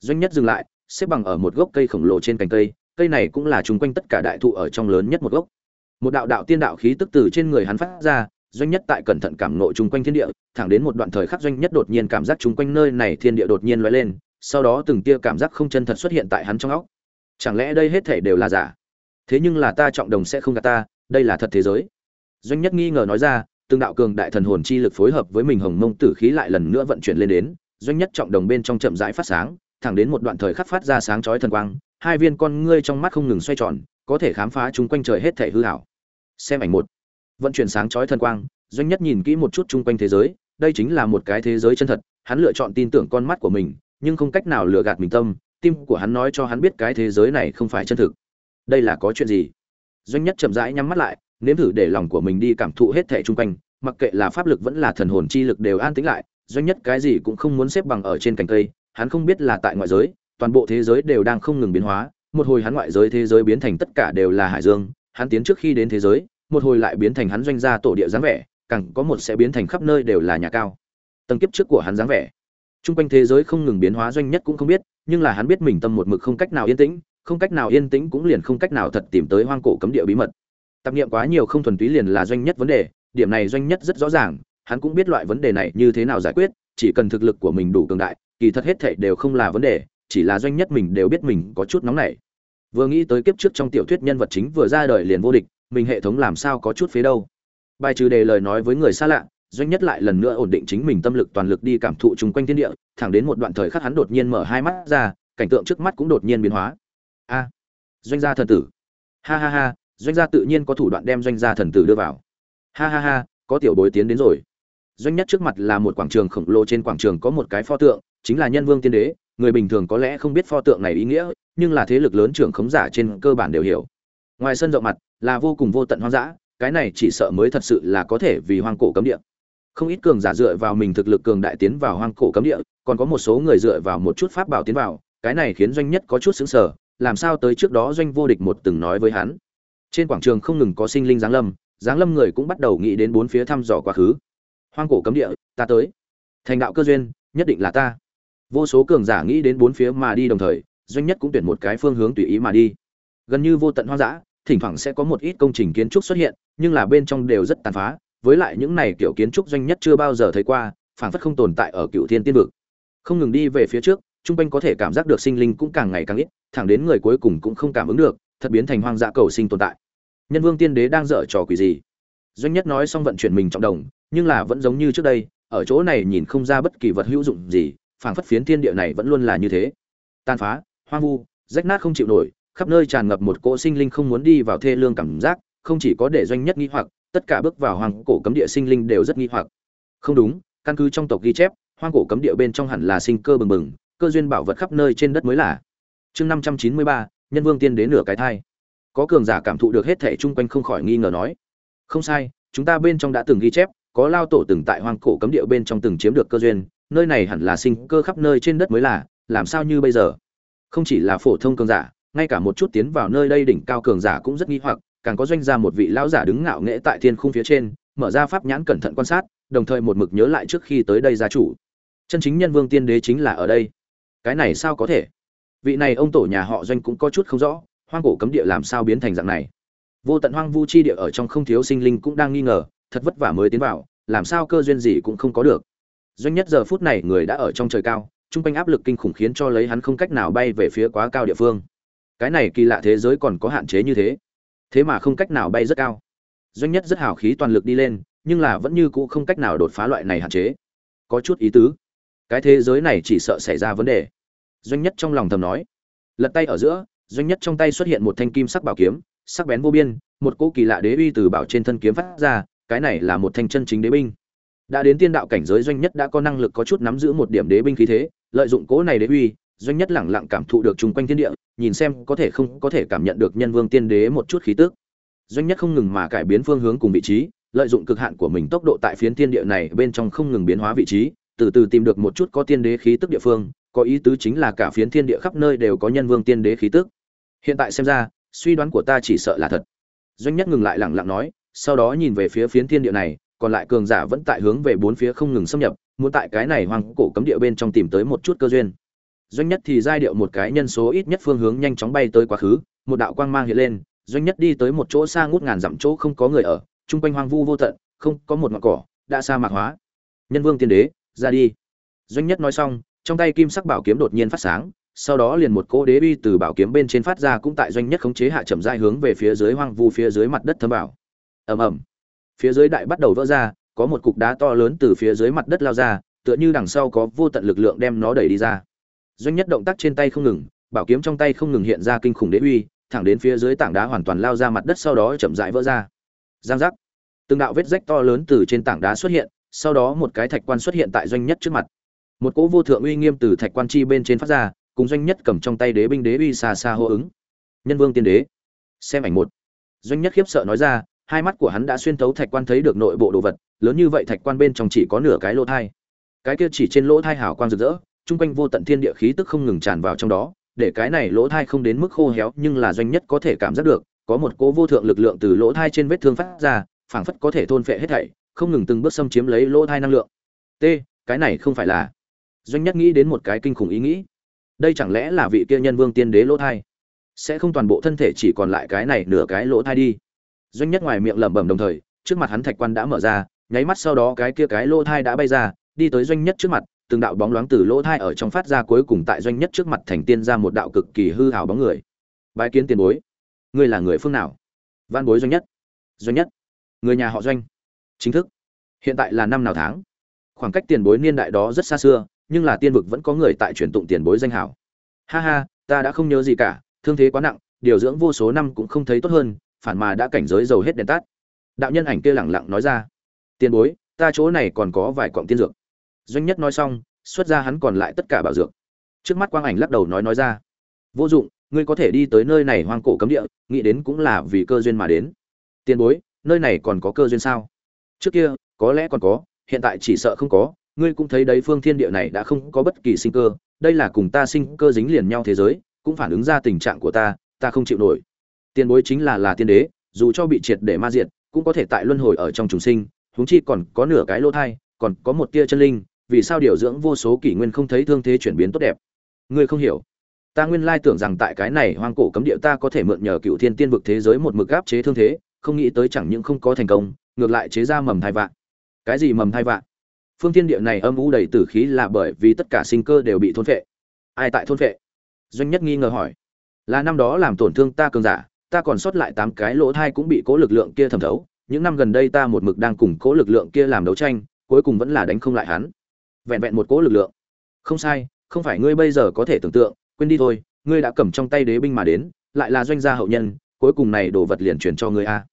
Doanh nhất dừng lại, xếp bằng ở một gốc cây khổng lồ trên cành cây cây này cũng là chung quanh tất cả đại thụ ở trong lớn nhất một gốc. Một đạo đạo tiên đạo khí tức từ trên người hắn phát ra, doanh nhất tại cẩn thận cảm ngộ chung quanh thiên địa, thẳng đến một đoạn thời khắc doanh nhất đột nhiên cảm giác chung quanh nơi này thiên địa đột nhiên lóe lên, sau đó từng tia cảm giác không chân thật xuất hiện tại hắn trong óc. Chẳng lẽ đây hết thể đều là giả? Thế nhưng là ta trọng đồng sẽ không gạt ta, đây là thật thế giới. Doanh nhất nghi ngờ nói ra, từng đạo cường đại thần hồn chi lực phối hợp với mình hồng mông tử khí lại lần nữa vận chuyển lên đến, doanh nhất trọng đồng bên trong chậm rãi phát sáng, thẳng đến một đoạn thời khắc phát ra sáng chói thần quang hai viên con ngươi trong mắt không ngừng xoay tròn, có thể khám phá chung quanh trời hết thể hư hảo xem ảnh một. Vận chuyển sáng chói thần quang, doanh nhất nhìn kỹ một chút chung quanh thế giới, đây chính là một cái thế giới chân thật, hắn lựa chọn tin tưởng con mắt của mình, nhưng không cách nào lừa gạt mình tâm, tim của hắn nói cho hắn biết cái thế giới này không phải chân thực. Đây là có chuyện gì? Doanh nhất chậm rãi nhắm mắt lại, nếm thử để lòng của mình đi cảm thụ hết thẻ chung quanh, mặc kệ là pháp lực vẫn là thần hồn chi lực đều an tĩnh lại, doanh nhất cái gì cũng không muốn xếp bằng ở trên cành cây, hắn không biết là tại ngoại giới toàn bộ thế giới đều đang không ngừng biến hóa một hồi hắn ngoại giới thế giới biến thành tất cả đều là hải dương hắn tiến trước khi đến thế giới một hồi lại biến thành hắn doanh gia tổ địa dáng vẻ càng có một sẽ biến thành khắp nơi đều là nhà cao. Tầng kiếp trước của hắn dáng vẻ. Trung quanh thế giới không ngừng biến hóa doanh nhất cũng không biết, nhưng là hắn biết mình tâm một mực không cách nào yên tĩnh, không cách nào yên tĩnh cũng liền không cách nào thật tìm tới hoang cổ cấm địa bí mật. Tập niệm quá nhiều không thuần túy liền là doanh nhất vấn đề, điểm này doanh nhất rất rõ ràng, hắn cũng biết loại vấn đề này như thế nào giải quyết, chỉ cần thực lực của mình đủ cường đại, kỳ thật hết thảy đều không là vấn đề, chỉ là doanh nhất mình đều biết mình có chút nóng nảy. Vừa nghĩ tới kiếp trước trong tiểu thuyết nhân vật chính vừa ra đời liền vô địch, mình hệ thống làm sao có chút phế đâu. Bài trừ đề lời nói với người xa lạ, doanh nhất lại lần nữa ổn định chính mình tâm lực toàn lực đi cảm thụ chung quanh thiên địa thẳng đến một đoạn thời khắc hắn đột nhiên mở hai mắt ra cảnh tượng trước mắt cũng đột nhiên biến hóa a doanh gia thần tử ha ha ha doanh gia tự nhiên có thủ đoạn đem doanh gia thần tử đưa vào ha ha ha có tiểu bối tiến đến rồi doanh nhất trước mặt là một quảng trường khổng lồ trên quảng trường có một cái pho tượng chính là nhân vương tiên đế người bình thường có lẽ không biết pho tượng này ý nghĩa, nhưng là thế lực lớn trưởng khống giả trên cơ bản đều hiểu. Ngoài sân rộng mặt, là vô cùng vô tận hoang dã, cái này chỉ sợ mới thật sự là có thể vì hoang cổ cấm địa. Không ít cường giả dựa vào mình thực lực cường đại tiến vào hoang cổ cấm địa, còn có một số người dựa vào một chút pháp bảo tiến vào, cái này khiến doanh nhất có chút xứng sở làm sao tới trước đó doanh vô địch một từng nói với hắn. Trên quảng trường không ngừng có sinh linh giáng lâm giáng lâm người cũng bắt đầu nghĩ đến bốn phía thăm dò quá khứ. Hoang cổ cấm địa, ta tới. Thành đạo cơ duyên, nhất định là ta vô số cường giả nghĩ đến bốn phía mà đi đồng thời, doanh nhất cũng tuyển một cái phương hướng tùy ý mà đi. Gần như vô tận hoang dã, thỉnh thoảng sẽ có một ít công trình kiến trúc xuất hiện, nhưng là bên trong đều rất tàn phá, với lại những này kiểu kiến trúc doanh nhất chưa bao giờ thấy qua phản phất không tồn tại ở cựu thiên tiên vực. Không ngừng đi về phía trước, trung quanh có thể cảm giác được sinh linh cũng càng ngày càng ít, thẳng đến người cuối cùng cũng không cảm ứng được, thật biến thành hoang dã cầu sinh tồn tại. Nhân vương tiên đế đang dở trò quỷ gì? Doanh nhất nói xong vận chuyển mình trọng đồng, nhưng là vẫn giống như trước đây, ở chỗ này nhìn không ra bất kỳ vật hữu dụng gì phảng phất phiến thiên địa này vẫn luôn là như thế tàn phá hoang vu rách nát không chịu nổi khắp nơi tràn ngập một cỗ sinh linh không muốn đi vào thê lương cảm giác không chỉ có để doanh nhất nghi hoặc tất cả bước vào hoang cổ cấm địa sinh linh đều rất nghi hoặc. Không đúng, căn cứ trong tộc ghi chép, hoang cổ cấm địa bên trong hẳn là sinh cơ bừng bừng, cơ duyên bảo vật khắp nơi trên đất mới là. Chương 593, Nhân Vương tiên đến nửa cái thai. Có cường giả cảm thụ được hết thể chung quanh không khỏi nghi ngờ nói: "Không sai, chúng ta bên trong đã từng ghi chép, có lao tổ từng tại hoang cổ cấm địa bên trong từng chiếm được cơ duyên, nơi này hẳn là sinh cơ khắp nơi trên đất mới là, làm sao như bây giờ?" Không chỉ là phổ thông cường giả, ngay cả một chút tiến vào nơi đây đỉnh cao cường giả cũng rất nghi hoặc, càng có doanh gia một vị lão giả đứng ngạo nghễ tại thiên khung phía trên, mở ra pháp nhãn cẩn thận quan sát, đồng thời một mực nhớ lại trước khi tới đây gia chủ. Chân chính nhân vương tiên đế chính là ở đây. Cái này sao có thể? vị này ông tổ nhà họ doanh cũng có chút không rõ hoang cổ cấm địa làm sao biến thành dạng này vô tận hoang vu chi địa ở trong không thiếu sinh linh cũng đang nghi ngờ thật vất vả mới tiến vào làm sao cơ duyên gì cũng không có được doanh nhất giờ phút này người đã ở trong trời cao, chung quanh áp lực kinh khủng khiến cho lấy hắn không cách nào bay về phía quá cao địa phương. Cái này kỳ lạ thế giới còn có hạn chế như thế. Thế mà không cách nào bay rất cao. Doanh nhất rất hào khí toàn lực đi lên, nhưng là vẫn như cũ không cách nào đột phá loại này hạn chế. Có chút ý tứ. Cái thế giới này chỉ sợ xảy ra vấn đề. Doanh nhất trong lòng thầm nói. Lật tay ở giữa, doanh nhất trong tay xuất hiện một thanh kim sắc bảo kiếm, sắc bén vô biên, một cỗ kỳ lạ đế uy từ bảo trên thân kiếm phát ra, cái này là một thanh chân chính đế binh đã đến tiên đạo cảnh giới doanh nhất đã có năng lực có chút nắm giữ một điểm đế binh khí thế, lợi dụng cỗ này đế uy, doanh nhất lẳng lặng cảm thụ được chung quanh thiên địa, nhìn xem có thể không có thể cảm nhận được nhân vương tiên đế một chút khí tức. Doanh nhất không ngừng mà cải biến phương hướng cùng vị trí, lợi dụng cực hạn của mình tốc độ tại phiến thiên địa này bên trong không ngừng biến hóa vị trí, từ từ tìm được một chút có tiên đế khí tức địa phương, có ý tứ chính là cả phiến thiên địa khắp nơi đều có nhân vương tiên đế khí tức. Hiện tại xem ra, suy đoán của ta chỉ sợ là thật. Doanh nhất ngừng lại lẳng lặng nói, sau đó nhìn về phía phiến thiên địa này còn lại cường giả vẫn tại hướng về bốn phía không ngừng xâm nhập, muốn tại cái này hoang cổ cấm địa bên trong tìm tới một chút cơ duyên. Doanh nhất thì giai điệu một cái nhân số ít nhất phương hướng nhanh chóng bay tới quá khứ, một đạo quang mang hiện lên, doanh nhất đi tới một chỗ xa ngút ngàn dặm chỗ không có người ở, chung quanh hoang vu vô tận, không có một ngọn cỏ, đã sa mạc hóa. Nhân vương tiên đế, ra đi. Doanh nhất nói xong, trong tay kim sắc bảo kiếm đột nhiên phát sáng, sau đó liền một cỗ đế uy từ bảo kiếm bên trên phát ra cũng tại doanh nhất khống chế hạ chậm rãi hướng về phía dưới hoang vu phía dưới mặt đất thâm bảo ầm ầm phía dưới đại bắt đầu vỡ ra, có một cục đá to lớn từ phía dưới mặt đất lao ra, tựa như đằng sau có vô tận lực lượng đem nó đẩy đi ra. Doanh nhất động tác trên tay không ngừng, bảo kiếm trong tay không ngừng hiện ra kinh khủng đế uy, thẳng đến phía dưới tảng đá hoàn toàn lao ra mặt đất sau đó chậm rãi vỡ ra. Giang giác. Từng đạo vết rách to lớn từ trên tảng đá xuất hiện, sau đó một cái thạch quan xuất hiện tại doanh nhất trước mặt. Một cỗ vô thượng uy nghiêm từ thạch quan chi bên trên phát ra, cùng doanh nhất cầm trong tay đế binh đế uy xa xa hô ứng. Nhân vương tiên đế. Xem ảnh một. Doanh nhất khiếp sợ nói ra hai mắt của hắn đã xuyên thấu thạch quan thấy được nội bộ đồ vật, lớn như vậy thạch quan bên trong chỉ có nửa cái lỗ thai. Cái kia chỉ trên lỗ thai hào quang rực rỡ trung quanh vô tận thiên địa khí tức không ngừng tràn vào trong đó, để cái này lỗ thai không đến mức khô héo, nhưng là doanh nhất có thể cảm giác được, có một cỗ vô thượng lực lượng từ lỗ thai trên vết thương phát ra, phảng phất có thể thôn phệ hết thảy, không ngừng từng bước xâm chiếm lấy lỗ thai năng lượng. T, cái này không phải là. Doanh nhất nghĩ đến một cái kinh khủng ý nghĩ. Đây chẳng lẽ là vị kia nhân vương tiên đế lỗ thai? Sẽ không toàn bộ thân thể chỉ còn lại cái này nửa cái lỗ thai đi doanh nhất ngoài miệng lẩm bẩm đồng thời, trước mặt hắn thạch quan đã mở ra, nháy mắt sau đó cái kia cái lỗ thai đã bay ra, đi tới doanh nhất trước mặt, từng đạo bóng loáng từ lỗ thai ở trong phát ra cuối cùng tại doanh nhất trước mặt thành tiên ra một đạo cực kỳ hư hào bóng người. Bái kiến tiền bối. Ngươi là người phương nào? Văn bối doanh nhất. Doanh nhất. Người nhà họ doanh. Chính thức. Hiện tại là năm nào tháng? Khoảng cách tiền bối niên đại đó rất xa xưa, nhưng là tiên vực vẫn có người tại truyền tụng tiền bối danh hảo. Ha ha, ta đã không nhớ gì cả, thương thế quá nặng, điều dưỡng vô số năm cũng không thấy tốt hơn phản mà đã cảnh giới dầu hết đèn tắt. Đạo nhân ảnh kia lẳng lặng nói ra, tiền bối, ta chỗ này còn có vài cọng tiên dược. Doanh nhất nói xong, xuất ra hắn còn lại tất cả bảo dược. Trước mắt quang ảnh lắc đầu nói nói ra, vô dụng, ngươi có thể đi tới nơi này hoang cổ cấm địa, nghĩ đến cũng là vì cơ duyên mà đến. Tiền bối, nơi này còn có cơ duyên sao? Trước kia, có lẽ còn có, hiện tại chỉ sợ không có, ngươi cũng thấy đấy phương thiên địa này đã không có bất kỳ sinh cơ, đây là cùng ta sinh cơ dính liền nhau thế giới, cũng phản ứng ra tình trạng của ta ta không chịu nổi tiền bối chính là là tiên đế, dù cho bị triệt để ma diệt, cũng có thể tại luân hồi ở trong trùng sinh, huống chi còn có nửa cái lỗ thai, còn có một tia chân linh, vì sao điều dưỡng vô số kỷ nguyên không thấy thương thế chuyển biến tốt đẹp? Ngươi không hiểu. Ta nguyên lai tưởng rằng tại cái này hoang cổ cấm địa ta có thể mượn nhờ cựu thiên tiên vực thế giới một mực gáp chế thương thế, không nghĩ tới chẳng những không có thành công, ngược lại chế ra mầm thai vạn. Cái gì mầm thai vạn? Phương thiên địa này âm u đầy tử khí là bởi vì tất cả sinh cơ đều bị thôn phệ. Ai tại thôn phệ? Doanh nhất nghi ngờ hỏi. Là năm đó làm tổn thương ta cường giả ta còn sót lại tám cái lỗ thai cũng bị cố lực lượng kia thẩm thấu, những năm gần đây ta một mực đang cùng cố lực lượng kia làm đấu tranh, cuối cùng vẫn là đánh không lại hắn. Vẹn vẹn một cố lực lượng. Không sai, không phải ngươi bây giờ có thể tưởng tượng, quên đi thôi, ngươi đã cầm trong tay đế binh mà đến, lại là doanh gia hậu nhân, cuối cùng này đồ vật liền chuyển cho ngươi a.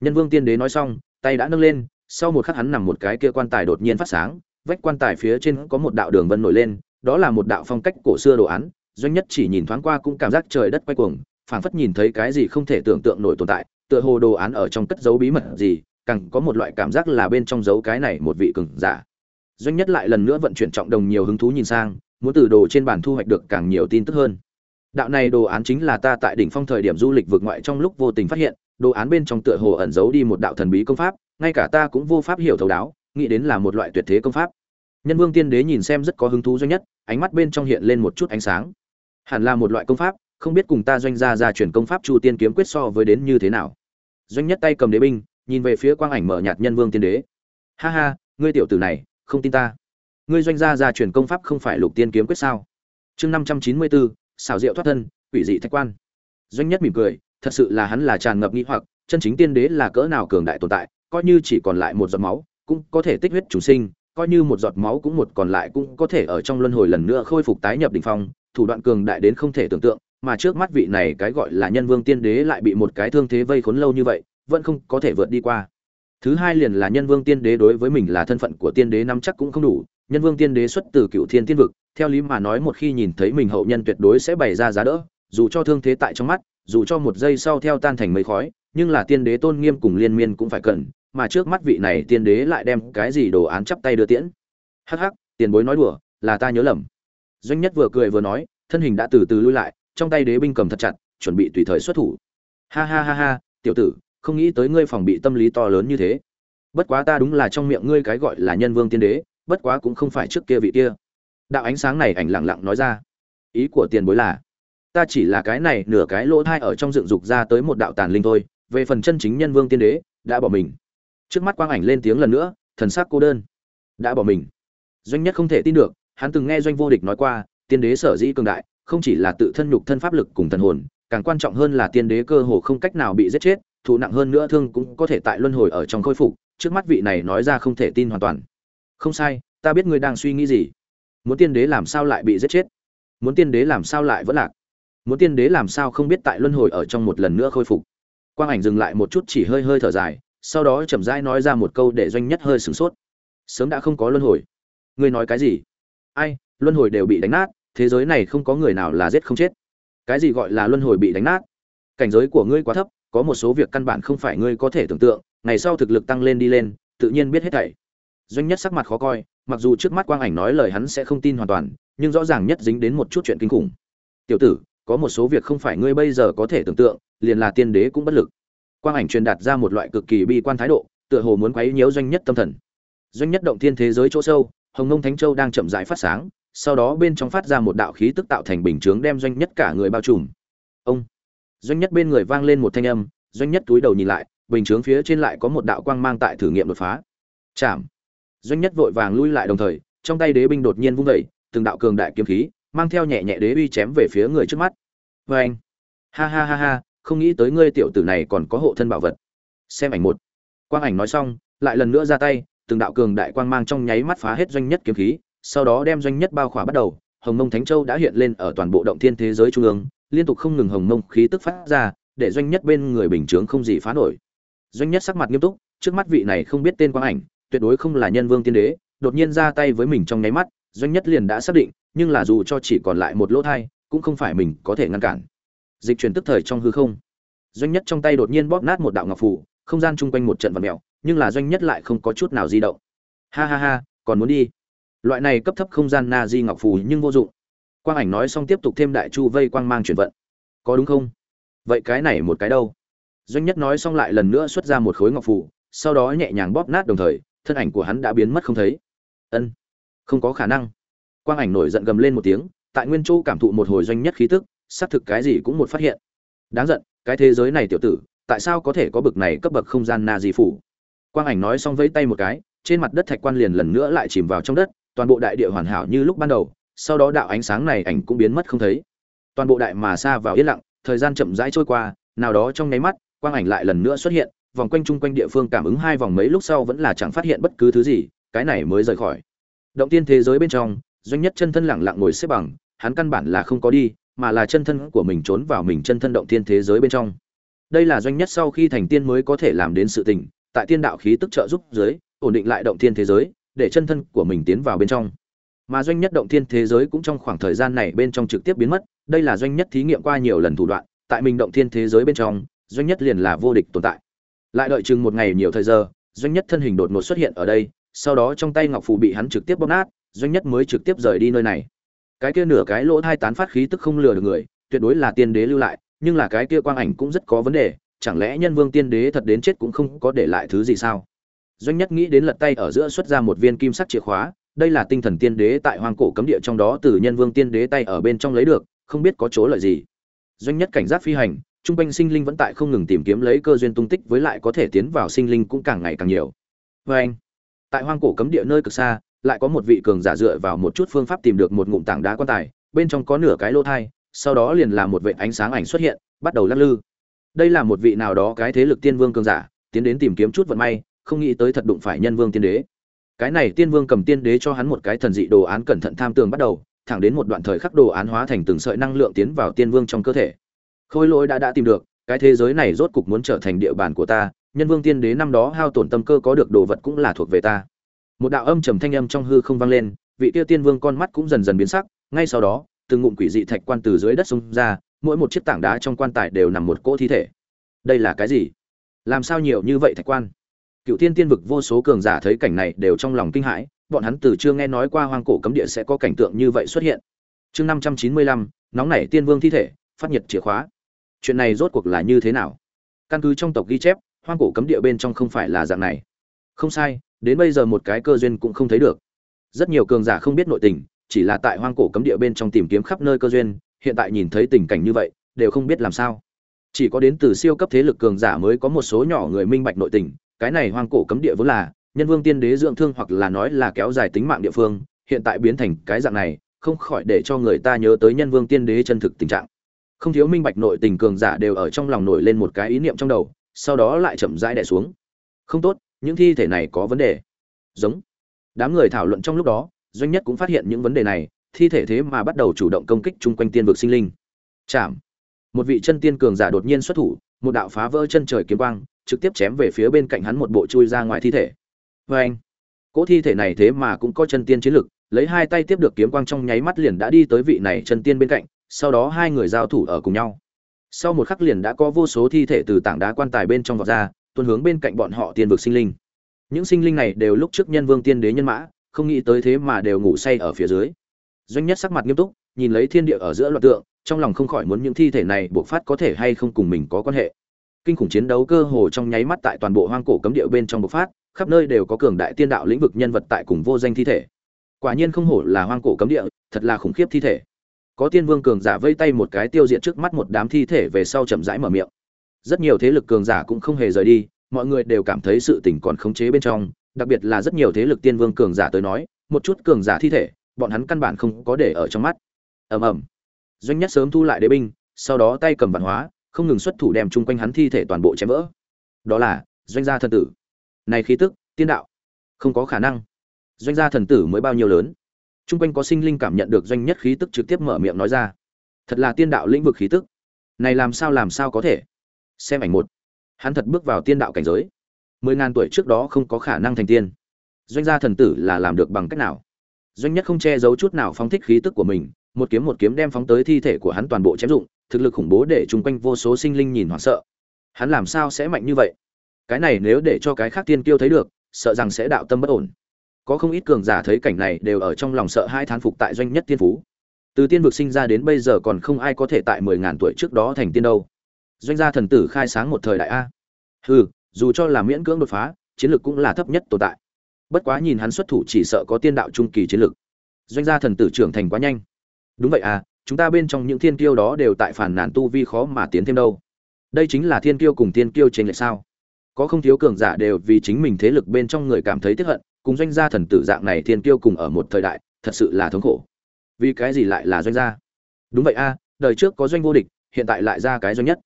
Nhân vương tiên đế nói xong, tay đã nâng lên, sau một khắc hắn nằm một cái kia quan tài đột nhiên phát sáng, vách quan tài phía trên có một đạo đường vân nổi lên, đó là một đạo phong cách cổ xưa đồ án, doanh nhất chỉ nhìn thoáng qua cũng cảm giác trời đất quay cuồng phảng phất nhìn thấy cái gì không thể tưởng tượng nổi tồn tại, tựa hồ đồ án ở trong cất dấu bí mật gì, càng có một loại cảm giác là bên trong dấu cái này một vị cường giả. Doanh nhất lại lần nữa vận chuyển trọng đồng nhiều hứng thú nhìn sang, muốn từ đồ trên bàn thu hoạch được càng nhiều tin tức hơn. Đạo này đồ án chính là ta tại đỉnh phong thời điểm du lịch vượt ngoại trong lúc vô tình phát hiện, đồ án bên trong tựa hồ ẩn giấu đi một đạo thần bí công pháp, ngay cả ta cũng vô pháp hiểu thấu đáo, nghĩ đến là một loại tuyệt thế công pháp. Nhân vương tiên đế nhìn xem rất có hứng thú doanh nhất, ánh mắt bên trong hiện lên một chút ánh sáng. Hẳn là một loại công pháp không biết cùng ta doanh gia gia truyền công pháp chu tiên kiếm quyết so với đến như thế nào. Doanh nhất tay cầm đế binh, nhìn về phía quang ảnh mở nhạt nhân vương tiên đế. Ha ha, ngươi tiểu tử này, không tin ta. Ngươi doanh gia gia truyền công pháp không phải lục tiên kiếm quyết sao? Chương năm trăm chín mươi bốn xảo diệu thoát thân, quỷ dị thạch quan. Doanh nhất mỉm cười, thật sự là hắn là tràn ngập nghi hoặc, chân chính tiên đế là cỡ nào cường đại tồn tại, coi như chỉ còn lại một giọt máu, cũng có thể tích huyết chủ sinh, coi như một giọt máu cũng một còn lại cũng có thể ở trong luân hồi lần nữa khôi phục tái nhập đỉnh phong, thủ đoạn cường đại đến không thể tưởng tượng mà trước mắt vị này cái gọi là nhân vương tiên đế lại bị một cái thương thế vây khốn lâu như vậy, vẫn không có thể vượt đi qua. Thứ hai liền là nhân vương tiên đế đối với mình là thân phận của tiên đế năm chắc cũng không đủ, nhân vương tiên đế xuất từ cựu thiên tiên vực, theo lý mà nói một khi nhìn thấy mình hậu nhân tuyệt đối sẽ bày ra giá đỡ, dù cho thương thế tại trong mắt, dù cho một giây sau theo tan thành mây khói, nhưng là tiên đế tôn nghiêm cùng liên miên cũng phải cần mà trước mắt vị này tiên đế lại đem cái gì đồ án chắp tay đưa tiễn. Hắc hắc, tiền bối nói đùa, là ta nhớ lầm. Doanh nhất vừa cười vừa nói, thân hình đã từ từ lui lại trong tay đế binh cầm thật chặt, chuẩn bị tùy thời xuất thủ. Ha ha ha ha, tiểu tử, không nghĩ tới ngươi phòng bị tâm lý to lớn như thế. Bất quá ta đúng là trong miệng ngươi cái gọi là nhân vương tiên đế, bất quá cũng không phải trước kia vị kia. Đạo ánh sáng này ảnh lặng lặng nói ra. Ý của tiền bối là, ta chỉ là cái này nửa cái lỗ thai ở trong dựng dục ra tới một đạo tàn linh thôi, về phần chân chính nhân vương tiên đế, đã bỏ mình. Trước mắt quang ảnh lên tiếng lần nữa, thần sắc cô đơn. Đã bỏ mình. Doanh nhất không thể tin được, hắn từng nghe doanh vô địch nói qua, tiên đế sở dĩ cường đại không chỉ là tự thân nhục thân pháp lực cùng thần hồn, càng quan trọng hơn là tiên đế cơ hồ không cách nào bị giết chết, thụ nặng hơn nữa thương cũng có thể tại luân hồi ở trong khôi phục, trước mắt vị này nói ra không thể tin hoàn toàn. Không sai, ta biết ngươi đang suy nghĩ gì. Muốn tiên đế làm sao lại bị giết chết? Muốn tiên đế làm sao lại vẫn lạc? Muốn tiên đế làm sao không biết tại luân hồi ở trong một lần nữa khôi phục? Quang ảnh dừng lại một chút chỉ hơi hơi thở dài, sau đó chậm rãi nói ra một câu để doanh nhất hơi sửng sốt. Sớm đã không có luân hồi. Ngươi nói cái gì? Ai, luân hồi đều bị đánh nát thế giới này không có người nào là giết không chết. Cái gì gọi là luân hồi bị đánh nát? Cảnh giới của ngươi quá thấp, có một số việc căn bản không phải ngươi có thể tưởng tượng, ngày sau thực lực tăng lên đi lên, tự nhiên biết hết thảy. Doanh nhất sắc mặt khó coi, mặc dù trước mắt quang ảnh nói lời hắn sẽ không tin hoàn toàn, nhưng rõ ràng nhất dính đến một chút chuyện kinh khủng. Tiểu tử, có một số việc không phải ngươi bây giờ có thể tưởng tượng, liền là tiên đế cũng bất lực. Quang ảnh truyền đạt ra một loại cực kỳ bi quan thái độ, tựa hồ muốn quấy nhiễu doanh nhất tâm thần. Doanh nhất động thiên thế giới chỗ sâu, hồng nông thánh châu đang chậm rãi phát sáng sau đó bên trong phát ra một đạo khí tức tạo thành bình chướng đem doanh nhất cả người bao trùm. Ông, doanh nhất bên người vang lên một thanh âm, doanh nhất túi đầu nhìn lại, bình chướng phía trên lại có một đạo quang mang tại thử nghiệm đột phá. Chạm. Doanh nhất vội vàng lui lại đồng thời, trong tay đế binh đột nhiên vung vẩy từng đạo cường đại kiếm khí, mang theo nhẹ nhẹ đế uy chém về phía người trước mắt. Vê anh ha ha ha ha, không nghĩ tới ngươi tiểu tử này còn có hộ thân bảo vật. Xem ảnh một. Quang ảnh nói xong, lại lần nữa ra tay, từng đạo cường đại quang mang trong nháy mắt phá hết doanh nhất kiếm khí sau đó đem doanh nhất bao khỏa bắt đầu, hồng mông thánh châu đã hiện lên ở toàn bộ động thiên thế giới trung ương, liên tục không ngừng hồng mông khí tức phát ra, để doanh nhất bên người bình chướng không gì phá nổi. Doanh nhất sắc mặt nghiêm túc, trước mắt vị này không biết tên quang ảnh, tuyệt đối không là nhân vương tiên đế, đột nhiên ra tay với mình trong nháy mắt, doanh nhất liền đã xác định, nhưng là dù cho chỉ còn lại một lỗ thai, cũng không phải mình có thể ngăn cản. Dịch chuyển tức thời trong hư không, doanh nhất trong tay đột nhiên bóp nát một đạo ngọc phủ, không gian chung quanh một trận vật mèo, nhưng là doanh nhất lại không có chút nào di động. Ha ha ha, còn muốn đi loại này cấp thấp không gian na di ngọc phù nhưng vô dụng. Quang ảnh nói xong tiếp tục thêm đại chu vây quang mang chuyển vận. Có đúng không? Vậy cái này một cái đâu? Doanh nhất nói xong lại lần nữa xuất ra một khối ngọc phù, sau đó nhẹ nhàng bóp nát đồng thời, thân ảnh của hắn đã biến mất không thấy. Ân, không có khả năng. Quang ảnh nổi giận gầm lên một tiếng, tại nguyên châu cảm thụ một hồi doanh nhất khí tức, xác thực cái gì cũng một phát hiện. Đáng giận, cái thế giới này tiểu tử, tại sao có thể có bực này cấp bậc không gian na di phủ? Quang ảnh nói xong vẫy tay một cái, trên mặt đất thạch quan liền lần nữa lại chìm vào trong đất toàn bộ đại địa hoàn hảo như lúc ban đầu, sau đó đạo ánh sáng này ảnh cũng biến mất không thấy. Toàn bộ đại mà xa vào yên lặng, thời gian chậm rãi trôi qua, nào đó trong nháy mắt, quang ảnh lại lần nữa xuất hiện, vòng quanh chung quanh địa phương cảm ứng hai vòng mấy lúc sau vẫn là chẳng phát hiện bất cứ thứ gì, cái này mới rời khỏi. Động tiên thế giới bên trong, doanh nhất chân thân lẳng lặng ngồi xếp bằng, hắn căn bản là không có đi, mà là chân thân của mình trốn vào mình chân thân động tiên thế giới bên trong. Đây là doanh nhất sau khi thành tiên mới có thể làm đến sự tình, tại tiên đạo khí tức trợ giúp dưới, ổn định lại động tiên thế giới để chân thân của mình tiến vào bên trong. Mà doanh nhất động thiên thế giới cũng trong khoảng thời gian này bên trong trực tiếp biến mất, đây là doanh nhất thí nghiệm qua nhiều lần thủ đoạn, tại mình động thiên thế giới bên trong, doanh nhất liền là vô địch tồn tại. Lại đợi chừng một ngày nhiều thời giờ, doanh nhất thân hình đột ngột xuất hiện ở đây, sau đó trong tay ngọc phù bị hắn trực tiếp bóp nát, doanh nhất mới trực tiếp rời đi nơi này. Cái kia nửa cái lỗ thai tán phát khí tức không lừa được người, tuyệt đối là tiên đế lưu lại, nhưng là cái kia quang ảnh cũng rất có vấn đề, chẳng lẽ nhân vương tiên đế thật đến chết cũng không có để lại thứ gì sao? Doanh nhất nghĩ đến lật tay ở giữa xuất ra một viên kim sắc chìa khóa, đây là tinh thần tiên đế tại hoang cổ cấm địa trong đó từ nhân vương tiên đế tay ở bên trong lấy được, không biết có chỗ lợi gì. Doanh nhất cảnh giác phi hành, trung quanh sinh linh vẫn tại không ngừng tìm kiếm lấy cơ duyên tung tích với lại có thể tiến vào sinh linh cũng càng ngày càng nhiều. Vê anh, tại hoang cổ cấm địa nơi cực xa, lại có một vị cường giả dựa vào một chút phương pháp tìm được một ngụm tảng đá quan tài, bên trong có nửa cái lô thai, sau đó liền là một vệ ánh sáng ảnh xuất hiện, bắt đầu lắc lư. Đây là một vị nào đó cái thế lực tiên vương cường giả, tiến đến tìm kiếm chút vận may không nghĩ tới thật đụng phải nhân vương tiên đế. Cái này tiên vương cầm tiên đế cho hắn một cái thần dị đồ án cẩn thận tham tường bắt đầu, thẳng đến một đoạn thời khắc đồ án hóa thành từng sợi năng lượng tiến vào tiên vương trong cơ thể. Khôi lỗi đã đã tìm được, cái thế giới này rốt cục muốn trở thành địa bàn của ta, nhân vương tiên đế năm đó hao tổn tâm cơ có được đồ vật cũng là thuộc về ta. Một đạo âm trầm thanh âm trong hư không vang lên, vị tiêu tiên vương con mắt cũng dần dần biến sắc, ngay sau đó, từng ngụm quỷ dị thạch quan từ dưới đất xông ra, mỗi một chiếc tảng đá trong quan tài đều nằm một cỗ thi thể. Đây là cái gì? Làm sao nhiều như vậy thạch quan? Cựu tiên tiên vực vô số cường giả thấy cảnh này đều trong lòng kinh hãi, bọn hắn từ chưa nghe nói qua hoang cổ cấm địa sẽ có cảnh tượng như vậy xuất hiện. Chương năm trăm chín mươi lăm, nóng nảy tiên vương thi thể, phát nhiệt chìa khóa. Chuyện này rốt cuộc là như thế nào? Căn cứ trong tộc ghi chép, hoang cổ cấm địa bên trong không phải là dạng này. Không sai, đến bây giờ một cái cơ duyên cũng không thấy được. Rất nhiều cường giả không biết nội tình, chỉ là tại hoang cổ cấm địa bên trong tìm kiếm khắp nơi cơ duyên, hiện tại nhìn thấy tình cảnh như vậy, đều không biết làm sao. Chỉ có đến từ siêu cấp thế lực cường giả mới có một số nhỏ người minh bạch nội tình cái này hoang cổ cấm địa vốn là nhân vương tiên đế dưỡng thương hoặc là nói là kéo dài tính mạng địa phương, hiện tại biến thành cái dạng này, không khỏi để cho người ta nhớ tới nhân vương tiên đế chân thực tình trạng. Không thiếu minh bạch nội tình cường giả đều ở trong lòng nổi lên một cái ý niệm trong đầu, sau đó lại chậm rãi đẻ xuống. Không tốt, những thi thể này có vấn đề. Giống. Đám người thảo luận trong lúc đó, doanh nhất cũng phát hiện những vấn đề này, thi thể thế mà bắt đầu chủ động công kích chung quanh tiên vực sinh linh. Chạm một vị chân tiên cường giả đột nhiên xuất thủ, một đạo phá vỡ chân trời kiếm quang trực tiếp chém về phía bên cạnh hắn một bộ chui ra ngoài thi thể. Vê anh, cỗ thi thể này thế mà cũng có chân tiên chiến lực, lấy hai tay tiếp được kiếm quang trong nháy mắt liền đã đi tới vị này chân tiên bên cạnh, sau đó hai người giao thủ ở cùng nhau. Sau một khắc liền đã có vô số thi thể từ tảng đá quan tài bên trong vọt ra tuôn hướng bên cạnh bọn họ tiên vực sinh linh. Những sinh linh này đều lúc trước nhân vương tiên đế nhân mã, không nghĩ tới thế mà đều ngủ say ở phía dưới. Doanh nhất sắc mặt nghiêm túc, nhìn lấy thiên địa ở giữa loạt tượng, trong lòng không khỏi muốn những thi thể này buộc phát có thể hay không cùng mình có quan hệ kinh khủng chiến đấu cơ hồ trong nháy mắt tại toàn bộ hoang cổ cấm địa bên trong bộc phát, khắp nơi đều có cường đại tiên đạo lĩnh vực nhân vật tại cùng vô danh thi thể. Quả nhiên không hổ là hoang cổ cấm địa, thật là khủng khiếp thi thể. Có tiên vương cường giả vây tay một cái tiêu diệt trước mắt một đám thi thể về sau chậm rãi mở miệng. Rất nhiều thế lực cường giả cũng không hề rời đi, mọi người đều cảm thấy sự tình còn khống chế bên trong, đặc biệt là rất nhiều thế lực tiên vương cường giả tới nói, một chút cường giả thi thể, bọn hắn căn bản không có để ở trong mắt. Ầm ầm. Doanh nhất sớm thu lại đế binh, sau đó tay cầm văn hóa không ngừng xuất thủ đem chung quanh hắn thi thể toàn bộ chém vỡ. Đó là, doanh gia thần tử. Này khí tức, tiên đạo. Không có khả năng. Doanh gia thần tử mới bao nhiêu lớn? Chung quanh có sinh linh cảm nhận được doanh nhất khí tức trực tiếp mở miệng nói ra. Thật là tiên đạo lĩnh vực khí tức. Này làm sao làm sao có thể? Xem ảnh một. Hắn thật bước vào tiên đạo cảnh giới. Mười ngàn tuổi trước đó không có khả năng thành tiên. Doanh gia thần tử là làm được bằng cách nào? Doanh nhất không che giấu chút nào phóng thích khí tức của mình, một kiếm một kiếm đem phóng tới thi thể của hắn toàn bộ chém dụng thực lực khủng bố để chung quanh vô số sinh linh nhìn hoảng sợ. Hắn làm sao sẽ mạnh như vậy? Cái này nếu để cho cái khác tiên kiêu thấy được, sợ rằng sẽ đạo tâm bất ổn. Có không ít cường giả thấy cảnh này đều ở trong lòng sợ hai thán phục tại doanh nhất tiên phú. Từ tiên vực sinh ra đến bây giờ còn không ai có thể tại mười ngàn tuổi trước đó thành tiên đâu. Doanh gia thần tử khai sáng một thời đại a. Hừ, dù cho là miễn cưỡng đột phá, chiến lược cũng là thấp nhất tồn tại. Bất quá nhìn hắn xuất thủ chỉ sợ có tiên đạo trung kỳ chiến lược doanh gia thần tử trưởng thành quá nhanh. Đúng vậy à chúng ta bên trong những thiên kiêu đó đều tại phản nàn tu vi khó mà tiến thêm đâu. Đây chính là thiên kiêu cùng thiên kiêu trên lệch sao. Có không thiếu cường giả đều vì chính mình thế lực bên trong người cảm thấy tiếc hận, cùng doanh gia thần tử dạng này thiên kiêu cùng ở một thời đại, thật sự là thống khổ. Vì cái gì lại là doanh gia? Đúng vậy a, đời trước có doanh vô địch, hiện tại lại ra cái doanh nhất.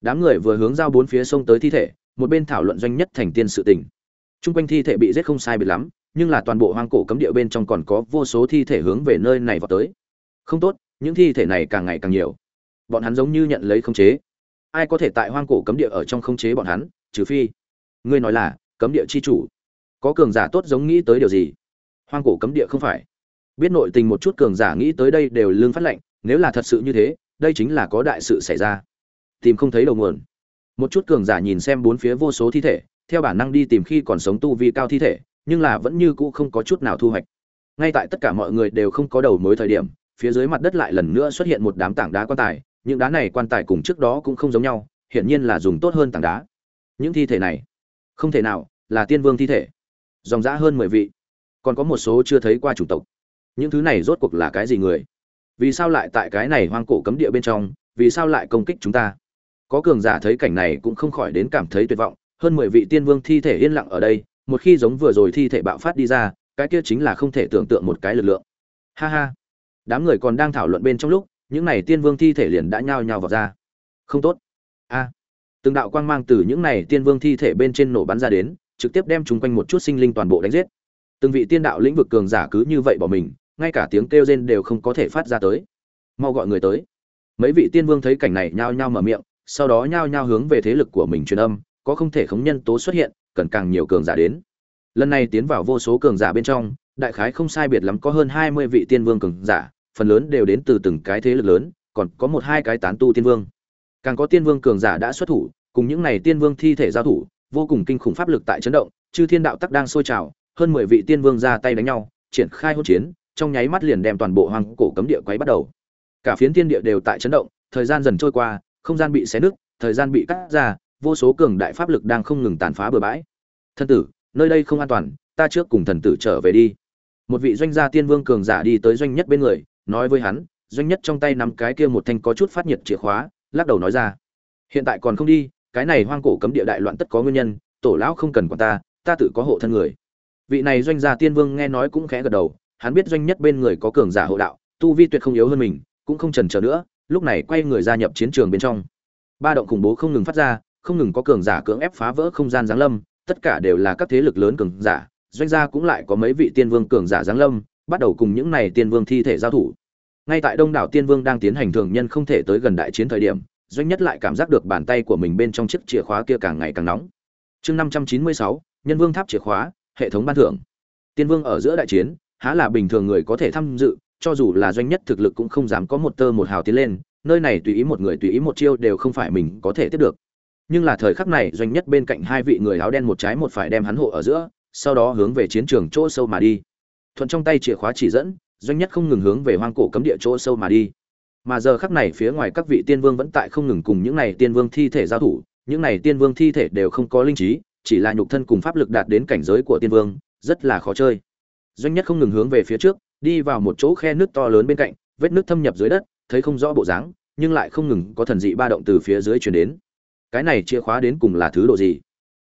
Đám người vừa hướng giao bốn phía sông tới thi thể, một bên thảo luận doanh nhất thành tiên sự tình. Chung quanh thi thể bị giết không sai biệt lắm, nhưng là toàn bộ hoang cổ cấm địa bên trong còn có vô số thi thể hướng về nơi này vào tới. Không tốt những thi thể này càng ngày càng nhiều. Bọn hắn giống như nhận lấy khống chế. Ai có thể tại hoang cổ cấm địa ở trong khống chế bọn hắn, trừ phi. Ngươi nói là, cấm địa chi chủ. Có cường giả tốt giống nghĩ tới điều gì? Hoang cổ cấm địa không phải. Biết nội tình một chút cường giả nghĩ tới đây đều lương phát lệnh nếu là thật sự như thế, đây chính là có đại sự xảy ra. Tìm không thấy đầu nguồn. Một chút cường giả nhìn xem bốn phía vô số thi thể, theo bản năng đi tìm khi còn sống tu vi cao thi thể, nhưng là vẫn như cũ không có chút nào thu hoạch. Ngay tại tất cả mọi người đều không có đầu mối thời điểm phía dưới mặt đất lại lần nữa xuất hiện một đám tảng đá quan tài, những đá này quan tài cùng trước đó cũng không giống nhau, hiển nhiên là dùng tốt hơn tảng đá. Những thi thể này, không thể nào, là tiên vương thi thể. Dòng dã hơn mười vị, còn có một số chưa thấy qua chủng tộc. Những thứ này rốt cuộc là cái gì người? Vì sao lại tại cái này hoang cổ cấm địa bên trong, vì sao lại công kích chúng ta? Có cường giả thấy cảnh này cũng không khỏi đến cảm thấy tuyệt vọng, hơn mười vị tiên vương thi thể yên lặng ở đây, một khi giống vừa rồi thi thể bạo phát đi ra, cái kia chính là không thể tưởng tượng một cái lực lượng. Ha ha đám người còn đang thảo luận bên trong lúc, những này tiên vương thi thể liền đã nhao nhao vào ra. Không tốt. A. Từng đạo quang mang từ những này tiên vương thi thể bên trên nổ bắn ra đến, trực tiếp đem chúng quanh một chút sinh linh toàn bộ đánh giết. Từng vị tiên đạo lĩnh vực cường giả cứ như vậy bỏ mình, ngay cả tiếng kêu rên đều không có thể phát ra tới. Mau gọi người tới. Mấy vị tiên vương thấy cảnh này nhao nhao mở miệng, sau đó nhao nhao hướng về thế lực của mình truyền âm, có không thể khống nhân tố xuất hiện, cần càng nhiều cường giả đến. Lần này tiến vào vô số cường giả bên trong, đại khái không sai biệt lắm có hơn hai mươi vị tiên vương cường giả phần lớn đều đến từ từng cái thế lực lớn, còn có một hai cái tán tu tiên vương. Càng có tiên vương cường giả đã xuất thủ, cùng những này tiên vương thi thể giao thủ, vô cùng kinh khủng pháp lực tại chấn động, chư thiên đạo tắc đang sôi trào, hơn mười vị tiên vương ra tay đánh nhau, triển khai hỗn chiến, trong nháy mắt liền đem toàn bộ hoàng cổ cấm địa quấy bắt đầu. Cả phiến thiên địa đều tại chấn động, thời gian dần trôi qua, không gian bị xé nứt, thời gian bị cắt ra, vô số cường đại pháp lực đang không ngừng tàn phá bừa bãi. Thân tử, nơi đây không an toàn, ta trước cùng thần tử trở về đi. Một vị doanh gia tiên vương cường giả đi tới doanh nhất bên người nói với hắn, doanh nhất trong tay nắm cái kia một thanh có chút phát nhiệt chìa khóa, lắc đầu nói ra. Hiện tại còn không đi, cái này hoang cổ cấm địa đại loạn tất có nguyên nhân, tổ lão không cần quản ta ta tự có hộ thân người. Vị này doanh gia tiên vương nghe nói cũng khẽ gật đầu, hắn biết doanh nhất bên người có cường giả hộ đạo, tu vi tuyệt không yếu hơn mình, cũng không chần chờ nữa, lúc này quay người gia nhập chiến trường bên trong. Ba động khủng bố không ngừng phát ra, không ngừng có cường giả cưỡng ép phá vỡ không gian giáng lâm, tất cả đều là các thế lực lớn cường giả, doanh gia cũng lại có mấy vị tiên vương cường giả giáng lâm bắt đầu cùng những này tiên vương thi thể giao thủ. Ngay tại đông đảo tiên vương đang tiến hành thường nhân không thể tới gần đại chiến thời điểm, doanh nhất lại cảm giác được bàn tay của mình bên trong chiếc chìa khóa kia càng ngày càng nóng. Chương năm trăm chín mươi sáu, nhân vương tháp chìa khóa, hệ thống ban thưởng. Tiên vương ở giữa đại chiến, há là bình thường người có thể tham dự, cho dù là doanh nhất thực lực cũng không dám có một tơ một hào tiến lên, nơi này tùy ý một người tùy ý một chiêu đều không phải mình có thể tiếp được. Nhưng là thời khắc này, doanh nhất bên cạnh hai vị người áo đen một trái một phải đem hắn hộ ở giữa, sau đó hướng về chiến trường chỗ sâu mà đi thuận trong tay chìa khóa chỉ dẫn, doanh nhất không ngừng hướng về hoang cổ cấm địa chỗ sâu mà đi. Mà giờ khắc này phía ngoài các vị tiên vương vẫn tại không ngừng cùng những này tiên vương thi thể giao thủ, những này tiên vương thi thể đều không có linh trí, chỉ là nhục thân cùng pháp lực đạt đến cảnh giới của tiên vương, rất là khó chơi. Doanh nhất không ngừng hướng về phía trước, đi vào một chỗ khe nước to lớn bên cạnh, vết nước thâm nhập dưới đất, thấy không rõ bộ dáng, nhưng lại không ngừng có thần dị ba động từ phía dưới chuyển đến. Cái này chìa khóa đến cùng là thứ độ gì?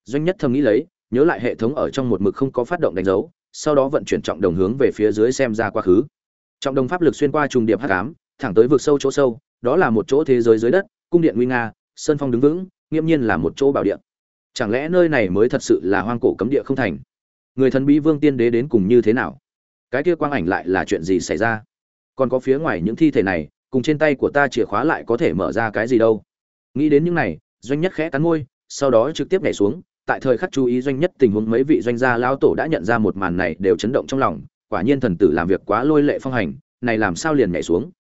Doanh nhất thầm nghĩ lấy, nhớ lại hệ thống ở trong một mực không có phát động đánh dấu sau đó vận chuyển trọng đồng hướng về phía dưới xem ra quá khứ. Trọng đồng pháp lực xuyên qua trùng điệp hắc ám, thẳng tới vực sâu chỗ sâu, đó là một chỗ thế giới dưới đất, cung điện nguy nga, sơn phong đứng vững nghiêm nhiên là một chỗ bảo địa. Chẳng lẽ nơi này mới thật sự là hoang cổ cấm địa không thành? Người thần bí vương tiên đế đến cùng như thế nào? Cái kia quang ảnh lại là chuyện gì xảy ra? Còn có phía ngoài những thi thể này, cùng trên tay của ta chìa khóa lại có thể mở ra cái gì đâu? Nghĩ đến những này, doanh nhất khẽ cắn môi, sau đó trực tiếp nhảy xuống tại thời khắc chú ý doanh nhất tình huống, mấy vị doanh gia lao tổ đã nhận ra một màn này đều chấn động trong lòng, quả nhiên thần tử làm việc quá lôi lệ phong hành, này làm sao liền nhảy xuống?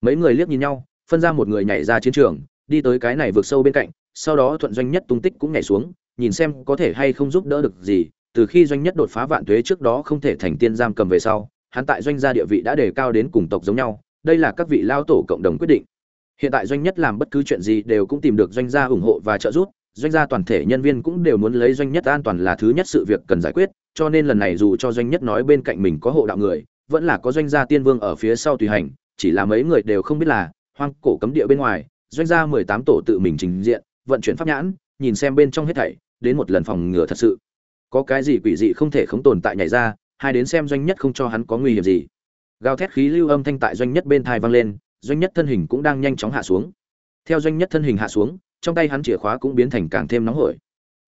Mấy người liếc nhìn nhau, phân ra một người nhảy ra chiến trường, đi tới cái này vượt sâu bên cạnh, sau đó thuận doanh nhất tung tích cũng nhảy xuống, nhìn xem có thể hay không giúp đỡ được gì, từ khi doanh nhất đột phá vạn tuế trước đó không thể thành tiên giam cầm về sau, hắn tại doanh gia địa vị đã đề cao đến cùng tộc giống nhau, đây là các vị lao tổ cộng đồng quyết định. Hiện tại doanh nhất làm bất cứ chuyện gì đều cũng tìm được doanh gia ủng hộ và trợ giúp doanh gia toàn thể nhân viên cũng đều muốn lấy doanh nhất an toàn là thứ nhất sự việc cần giải quyết, cho nên lần này dù cho doanh nhất nói bên cạnh mình có hộ đạo người, vẫn là có doanh gia tiên vương ở phía sau tùy hành, chỉ là mấy người đều không biết là, hoang cổ cấm địa bên ngoài, doanh gia mười tám tổ tự mình trình diện, vận chuyển pháp nhãn, nhìn xem bên trong hết thảy, đến một lần phòng ngừa thật sự. Có cái gì quỷ dị không thể không tồn tại nhảy ra, hai đến xem doanh nhất không cho hắn có nguy hiểm gì. Gào thét khí lưu âm thanh tại doanh nhất bên thai vang lên, doanh nhất thân hình cũng đang nhanh chóng hạ xuống. Theo doanh nhất thân hình hạ xuống trong tay hắn chìa khóa cũng biến thành càng thêm nóng hổi.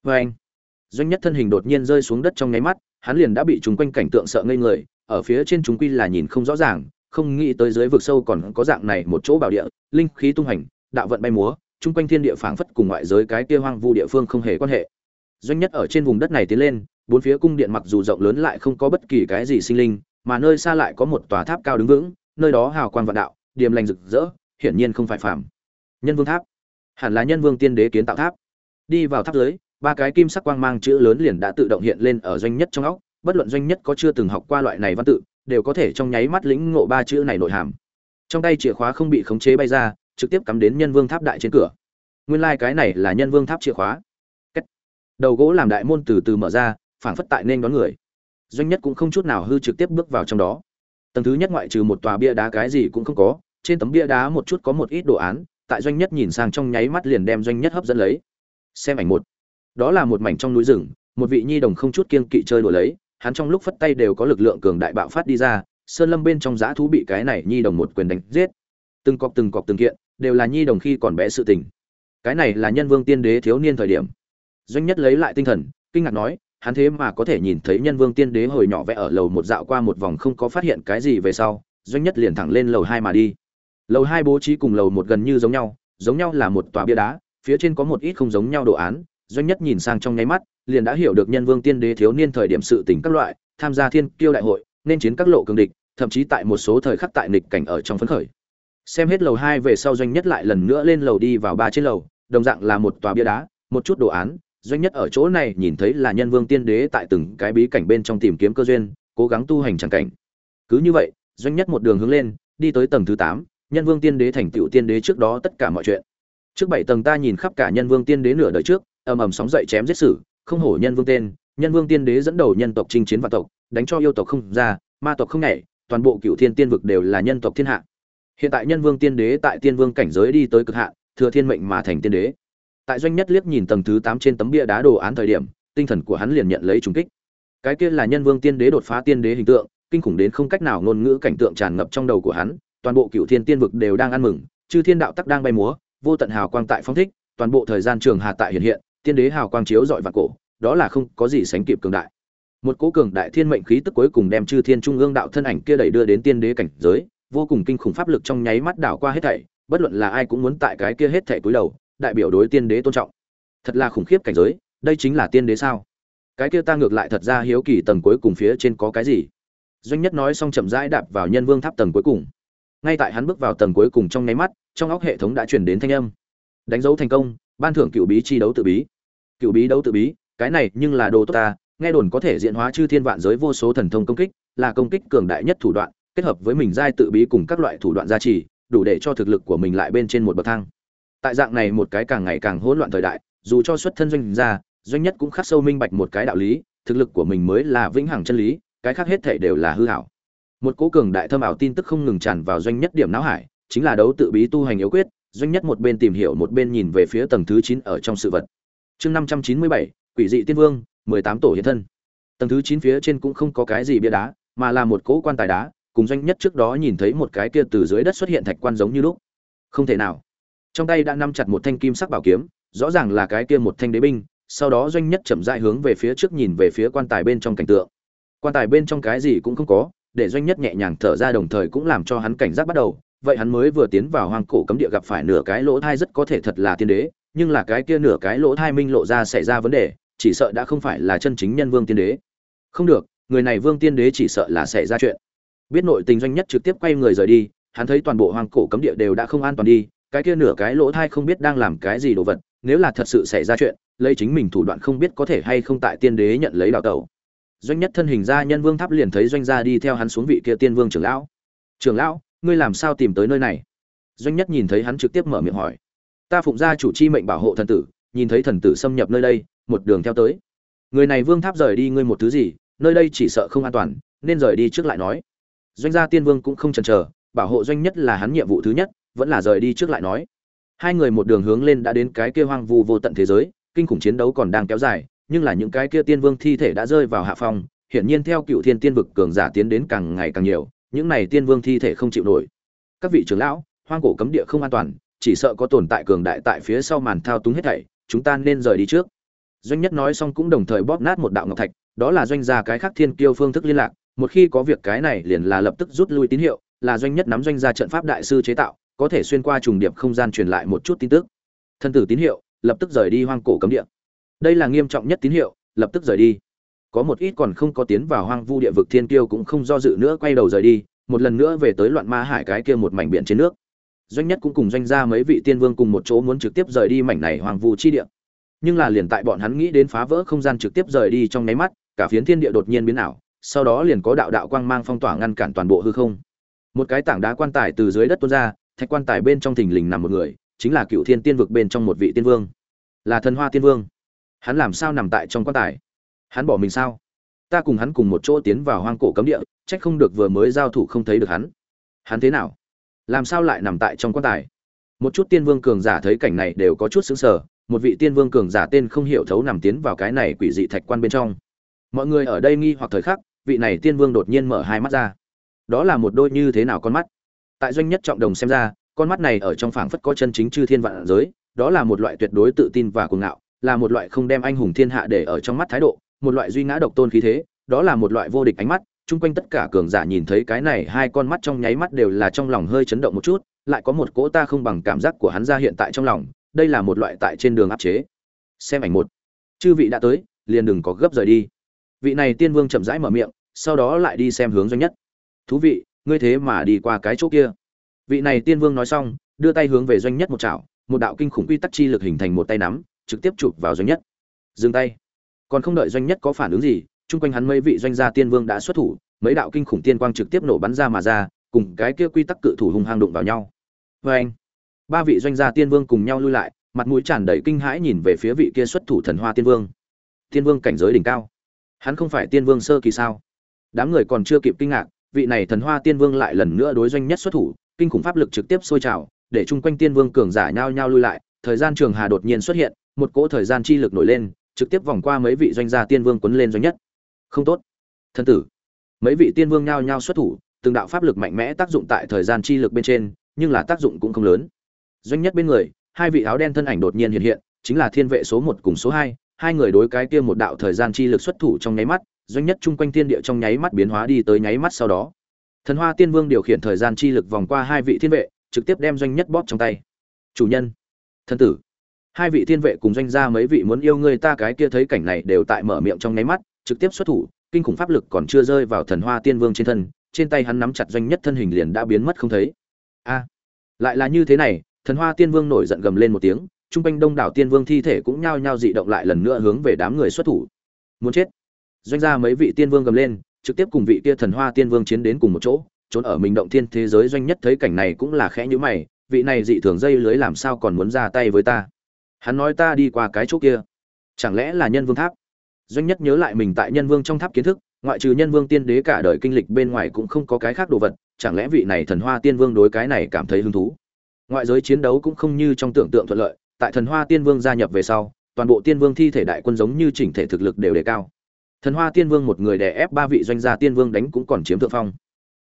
Vê anh, doanh nhất thân hình đột nhiên rơi xuống đất trong nháy mắt, hắn liền đã bị chúng quanh cảnh tượng sợ ngây người, ở phía trên chúng quy là nhìn không rõ ràng, không nghĩ tới dưới vực sâu còn có dạng này một chỗ bảo địa, linh khí tung hành, đạo vận bay múa, chung quanh thiên địa phảng phất cùng ngoại giới cái kia hoang vu địa phương không hề quan hệ. Doanh nhất ở trên vùng đất này tiến lên, bốn phía cung điện mặc dù rộng lớn lại không có bất kỳ cái gì sinh linh, mà nơi xa lại có một tòa tháp cao đứng vững, nơi đó hào quang vạn đạo, điềm lành rực rỡ, hiển nhiên không phải phàm. Nhân vương tháp hẳn là nhân vương tiên đế kiến tạo tháp. Đi vào tháp dưới, ba cái kim sắc quang mang chữ lớn liền đã tự động hiện lên ở doanh nhất trong óc, bất luận doanh nhất có chưa từng học qua loại này văn tự, đều có thể trong nháy mắt lĩnh ngộ ba chữ này nội hàm. Trong tay chìa khóa không bị khống chế bay ra, trực tiếp cắm đến nhân vương tháp đại trên cửa. Nguyên lai、like、cái này là nhân vương tháp chìa khóa. Cách. đầu gỗ làm đại môn từ từ mở ra, phảng phất tại nên đón người. Doanh nhất cũng không chút nào hư trực tiếp bước vào trong đó. Tầng thứ nhất ngoại trừ một tòa bia đá cái gì cũng không có, trên tấm bia đá một chút có một ít đồ án tại doanh nhất nhìn sang trong nháy mắt liền đem doanh nhất hấp dẫn lấy. Xem ảnh một. Đó là một mảnh trong núi rừng, một vị nhi đồng không chút kiên kỵ chơi đùa lấy, hắn trong lúc phất tay đều có lực lượng cường đại bạo phát đi ra, sơn lâm bên trong giã thú bị cái này nhi đồng một quyền đánh giết. Từng cọc từng cọc từng kiện, đều là nhi đồng khi còn bé sự tình. Cái này là nhân vương tiên đế thiếu niên thời điểm. Doanh nhất lấy lại tinh thần, kinh ngạc nói, hắn thế mà có thể nhìn thấy nhân vương tiên đế hồi nhỏ vẽ ở lầu một dạo qua một vòng không có phát hiện cái gì về sau, doanh nhất liền thẳng lên lầu hai mà đi lầu hai bố trí cùng lầu một gần như giống nhau giống nhau là một tòa bia đá, phía trên có một ít không giống nhau đồ án. Doanh nhất nhìn sang trong nháy mắt, liền đã hiểu được nhân vương tiên đế thiếu niên thời điểm sự tình các loại, tham gia thiên kiêu đại hội, nên chiến các lộ cường địch, thậm chí tại một số thời khắc tại nghịch cảnh ở trong phấn khởi. Xem hết lầu hai về sau doanh nhất lại lần nữa lên lầu đi vào ba trên lầu, đồng dạng là một tòa bia đá, một chút đồ án. Doanh nhất ở chỗ này nhìn thấy là nhân vương tiên đế tại từng cái bí cảnh bên trong tìm kiếm cơ duyên, cố gắng tu hành tràng cảnh. Cứ như vậy, doanh nhất một đường hướng lên, đi tới tầng thứ tám nhân vương tiên đế thành tựu tiên đế trước đó tất cả mọi chuyện. Trước bảy tầng ta nhìn khắp cả nhân vương tiên đế nửa đời trước, ầm ầm sóng dậy chém giết sử, không hổ nhân vương tên. Nhân vương tiên đế dẫn đầu nhân tộc chinh chiến vạn tộc, đánh cho yêu tộc không ra, ma tộc không nhảy, toàn bộ cựu thiên tiên vực đều là nhân tộc thiên hạ. Hiện tại nhân vương tiên đế tại tiên vương cảnh giới đi tới cực hạ thừa thiên mệnh mà thành tiên đế. Tại doanh nhất liếc nhìn tầng thứ tám trên tấm bia đá đồ án thời điểm, tinh thần của hắn liền nhận lấy trùng kích. Cái kia là nhân vương tiên đế đột phá tiên đế hình tượng, kinh khủng đến không cách nào ngôn ngữ cảnh tượng tràn ngập trong đầu của hắn toàn bộ cựu thiên tiên vực đều đang ăn mừng, chư thiên đạo tắc đang bay múa, vô tận hào quang tại phong thích, toàn bộ thời gian trường hà tại hiện hiện, tiên đế hào quang chiếu dọi vạn cổ, đó là không có gì sánh kịp cường đại. Một cố cường đại thiên mệnh khí tức cuối cùng đem chư thiên trung ương đạo thân ảnh kia đẩy đưa đến tiên đế cảnh giới, vô cùng kinh khủng pháp lực trong nháy mắt đảo qua hết thảy, bất luận là ai cũng muốn tại cái kia hết thảy cúi đầu, đại biểu đối tiên đế tôn trọng. Thật là khủng khiếp cảnh giới, đây chính là tiên đế sao? Cái kia ta ngược lại thật ra hiếu kỳ tầng cuối cùng phía trên có cái gì? Doanh nhất nói xong chậm rãi đạp vào nhân vương tháp tầng cuối cùng ngay tại hắn bước vào tầng cuối cùng trong nháy mắt, trong óc hệ thống đã truyền đến thanh âm. Đánh dấu thành công, ban thưởng cựu bí chi đấu tự bí. Cựu bí đấu tự bí, cái này nhưng là đồ tốt ta, nghe đồn có thể diện hóa chư thiên vạn giới vô số thần thông công kích, là công kích cường đại nhất thủ đoạn, kết hợp với mình giai tự bí cùng các loại thủ đoạn gia trì, đủ để cho thực lực của mình lại bên trên một bậc thang. Tại dạng này một cái càng ngày càng hỗn loạn thời đại, dù cho xuất thân doanh gia, doanh nhất cũng khắc sâu minh bạch một cái đạo lý, thực lực của mình mới là vĩnh hằng chân lý, cái khác hết thể đều là hư hảo một cố cường đại thâm ảo tin tức không ngừng tràn vào doanh nhất điểm não hải, chính là đấu tự bí tu hành yếu quyết, doanh nhất một bên tìm hiểu một bên nhìn về phía tầng thứ chín ở trong sự vật. Chương năm trăm chín mươi bảy, quỷ dị tiên vương, mười tám tổ hiện thân. Tầng thứ chín phía trên cũng không có cái gì bia đá, mà là một cỗ quan tài đá, cùng doanh nhất trước đó nhìn thấy một cái kia từ dưới đất xuất hiện thạch quan giống như lúc. Không thể nào. Trong tay đã nắm chặt một thanh kim sắc bảo kiếm, rõ ràng là cái kia một thanh đế binh, sau đó doanh nhất chậm rãi hướng về phía trước nhìn về phía quan tài bên trong cảnh tượng. Quan tài bên trong cái gì cũng không có để doanh nhất nhẹ nhàng thở ra đồng thời cũng làm cho hắn cảnh giác bắt đầu. Vậy hắn mới vừa tiến vào hoang cổ cấm địa gặp phải nửa cái lỗ thai rất có thể thật là tiên đế, nhưng là cái kia nửa cái lỗ thai minh lộ ra xảy ra vấn đề, chỉ sợ đã không phải là chân chính nhân vương tiên đế. Không được, người này vương tiên đế chỉ sợ là xảy ra chuyện. Biết nội tình doanh nhất trực tiếp quay người rời đi, hắn thấy toàn bộ hoang cổ cấm địa đều đã không an toàn đi, cái kia nửa cái lỗ thai không biết đang làm cái gì đồ vật, nếu là thật sự xảy ra chuyện, lấy chính mình thủ đoạn không biết có thể hay không tại tiên đế nhận lấy đào tẩu doanh nhất thân hình ra nhân vương tháp liền thấy doanh gia đi theo hắn xuống vị kia tiên vương trưởng lão. Trưởng lão, ngươi làm sao tìm tới nơi này? Doanh nhất nhìn thấy hắn trực tiếp mở miệng hỏi. Ta phụng gia chủ chi mệnh bảo hộ thần tử, nhìn thấy thần tử xâm nhập nơi đây, một đường theo tới. Người này vương tháp rời đi ngươi một thứ gì, nơi đây chỉ sợ không an toàn, nên rời đi trước lại nói. Doanh gia tiên vương cũng không chần chờ, bảo hộ doanh nhất là hắn nhiệm vụ thứ nhất, vẫn là rời đi trước lại nói. Hai người một đường hướng lên đã đến cái kia hoang vu vô tận thế giới, kinh khủng chiến đấu còn đang kéo dài nhưng là những cái kia tiên vương thi thể đã rơi vào hạ phong, hiển nhiên theo cựu thiên tiên vực cường giả tiến đến càng ngày càng nhiều, những này tiên vương thi thể không chịu nổi. Các vị trưởng lão, hoang cổ cấm địa không an toàn, chỉ sợ có tồn tại cường đại tại phía sau màn thao túng hết thảy, chúng ta nên rời đi trước. Doanh nhất nói xong cũng đồng thời bóp nát một đạo ngọc thạch, đó là doanh gia cái khác thiên kiêu phương thức liên lạc, một khi có việc cái này liền là lập tức rút lui tín hiệu, là doanh nhất nắm doanh gia trận pháp đại sư chế tạo, có thể xuyên qua trùng điệp không gian truyền lại một chút tin tức. Thân tử tín hiệu, lập tức rời đi hoang cổ cấm địa đây là nghiêm trọng nhất tín hiệu, lập tức rời đi. Có một ít còn không có tiến vào hoang vu địa vực thiên tiêu cũng không do dự nữa quay đầu rời đi, một lần nữa về tới loạn ma hải cái kia một mảnh biển trên nước. Doanh nhất cũng cùng doanh gia mấy vị tiên vương cùng một chỗ muốn trực tiếp rời đi mảnh này hoang vu chi địa. Nhưng là liền tại bọn hắn nghĩ đến phá vỡ không gian trực tiếp rời đi trong nháy mắt, cả phiến thiên địa đột nhiên biến ảo, sau đó liền có đạo đạo quang mang phong tỏa ngăn cản toàn bộ hư không. Một cái tảng đá quan tài từ dưới đất tuôn ra, thạch quan tài bên trong thình lình nằm một người, chính là cựu thiên tiên vực bên trong một vị tiên vương. Là thần hoa tiên vương hắn làm sao nằm tại trong quan tài? Hắn bỏ mình sao? Ta cùng hắn cùng một chỗ tiến vào hoang cổ cấm địa trách không được vừa mới giao thủ không thấy được hắn. Hắn thế nào? Làm sao lại nằm tại trong quan tài? Một chút tiên vương cường giả thấy cảnh này đều có chút xứng sở một vị tiên vương cường giả tên không hiểu thấu nằm tiến vào cái này quỷ dị thạch quan bên trong. Mọi người ở đây nghi hoặc thời khắc, vị này tiên vương đột nhiên mở hai mắt ra. Đó là một đôi như thế nào con mắt? Tại doanh nhất trọng đồng xem ra, con mắt này ở trong phảng phất có chân chính chư thiên vạn giới, đó là một loại tuyệt đối tự tin và cuồng ngạo là một loại không đem anh hùng thiên hạ để ở trong mắt thái độ, một loại duy ngã độc tôn khí thế, đó là một loại vô địch ánh mắt. Chung quanh tất cả cường giả nhìn thấy cái này hai con mắt trong nháy mắt đều là trong lòng hơi chấn động một chút, lại có một cỗ ta không bằng cảm giác của hắn ra hiện tại trong lòng, đây là một loại tại trên đường áp chế. Xem ảnh một. Chư vị đã tới, liền đừng có gấp rời đi. Vị này tiên vương chậm rãi mở miệng, sau đó lại đi xem hướng doanh nhất. Thú vị, ngươi thế mà đi qua cái chỗ kia. Vị này tiên vương nói xong, đưa tay hướng về doanh nhất một chảo, một đạo kinh khủng quy tắc chi lực hình thành một tay nắm trực tiếp chụp vào doanh nhất. Dừng tay. Còn không đợi doanh nhất có phản ứng gì, chung quanh hắn mấy vị doanh gia tiên vương đã xuất thủ, mấy đạo kinh khủng tiên quang trực tiếp nổ bắn ra mà ra, cùng cái kia quy tắc cự thủ hung hăng đụng vào nhau. Vê anh, ba vị doanh gia tiên vương cùng nhau lui lại, mặt mũi tràn đầy kinh hãi nhìn về phía vị kia xuất thủ thần hoa tiên vương. Tiên vương cảnh giới đỉnh cao. Hắn không phải tiên vương sơ kỳ sao? Đám người còn chưa kịp kinh ngạc, vị này thần hoa tiên vương lại lần nữa đối doanh nhất xuất thủ, kinh khủng pháp lực trực tiếp sôi trào, để chung quanh tiên vương cường giả nhao nhao lui lại, thời gian trường hà đột nhiên xuất hiện một cỗ thời gian chi lực nổi lên, trực tiếp vòng qua mấy vị doanh gia tiên vương quấn lên doanh nhất. Không tốt. Thân tử. Mấy vị tiên vương nhao nhao xuất thủ, từng đạo pháp lực mạnh mẽ tác dụng tại thời gian chi lực bên trên, nhưng là tác dụng cũng không lớn. Doanh nhất bên người, hai vị áo đen thân ảnh đột nhiên hiện hiện, chính là thiên vệ số một cùng số hai hai người đối cái kia một đạo thời gian chi lực xuất thủ trong nháy mắt, doanh nhất chung quanh thiên địa trong nháy mắt biến hóa đi tới nháy mắt sau đó. Thần hoa tiên vương điều khiển thời gian chi lực vòng qua hai vị thiên vệ, trực tiếp đem doanh nhất bóp trong tay. Chủ nhân. Thân tử hai vị thiên vệ cùng doanh gia mấy vị muốn yêu ngươi ta cái kia thấy cảnh này đều tại mở miệng trong nháy mắt, trực tiếp xuất thủ, kinh khủng pháp lực còn chưa rơi vào thần hoa tiên vương trên thân, trên tay hắn nắm chặt doanh nhất thân hình liền đã biến mất không thấy. A, lại là như thế này, thần hoa tiên vương nổi giận gầm lên một tiếng, trung quanh đông đảo tiên vương thi thể cũng nhao nhao dị động lại lần nữa hướng về đám người xuất thủ. Muốn chết. Doanh gia mấy vị tiên vương gầm lên, trực tiếp cùng vị kia thần hoa tiên vương chiến đến cùng một chỗ, trốn ở mình động thiên thế giới doanh nhất thấy cảnh này cũng là khẽ nhữ mày, vị này dị thường dây lưới làm sao còn muốn ra tay với ta? Hắn nói ta đi qua cái chỗ kia. Chẳng lẽ là nhân vương tháp? Doanh nhất nhớ lại mình tại nhân vương trong tháp kiến thức, ngoại trừ nhân vương tiên đế cả đời kinh lịch bên ngoài cũng không có cái khác đồ vật, chẳng lẽ vị này thần hoa tiên vương đối cái này cảm thấy hứng thú? Ngoại giới chiến đấu cũng không như trong tưởng tượng thuận lợi, tại thần hoa tiên vương gia nhập về sau, toàn bộ tiên vương thi thể đại quân giống như chỉnh thể thực lực đều đề cao. Thần hoa tiên vương một người đè ép ba vị doanh gia tiên vương đánh cũng còn chiếm thượng phong.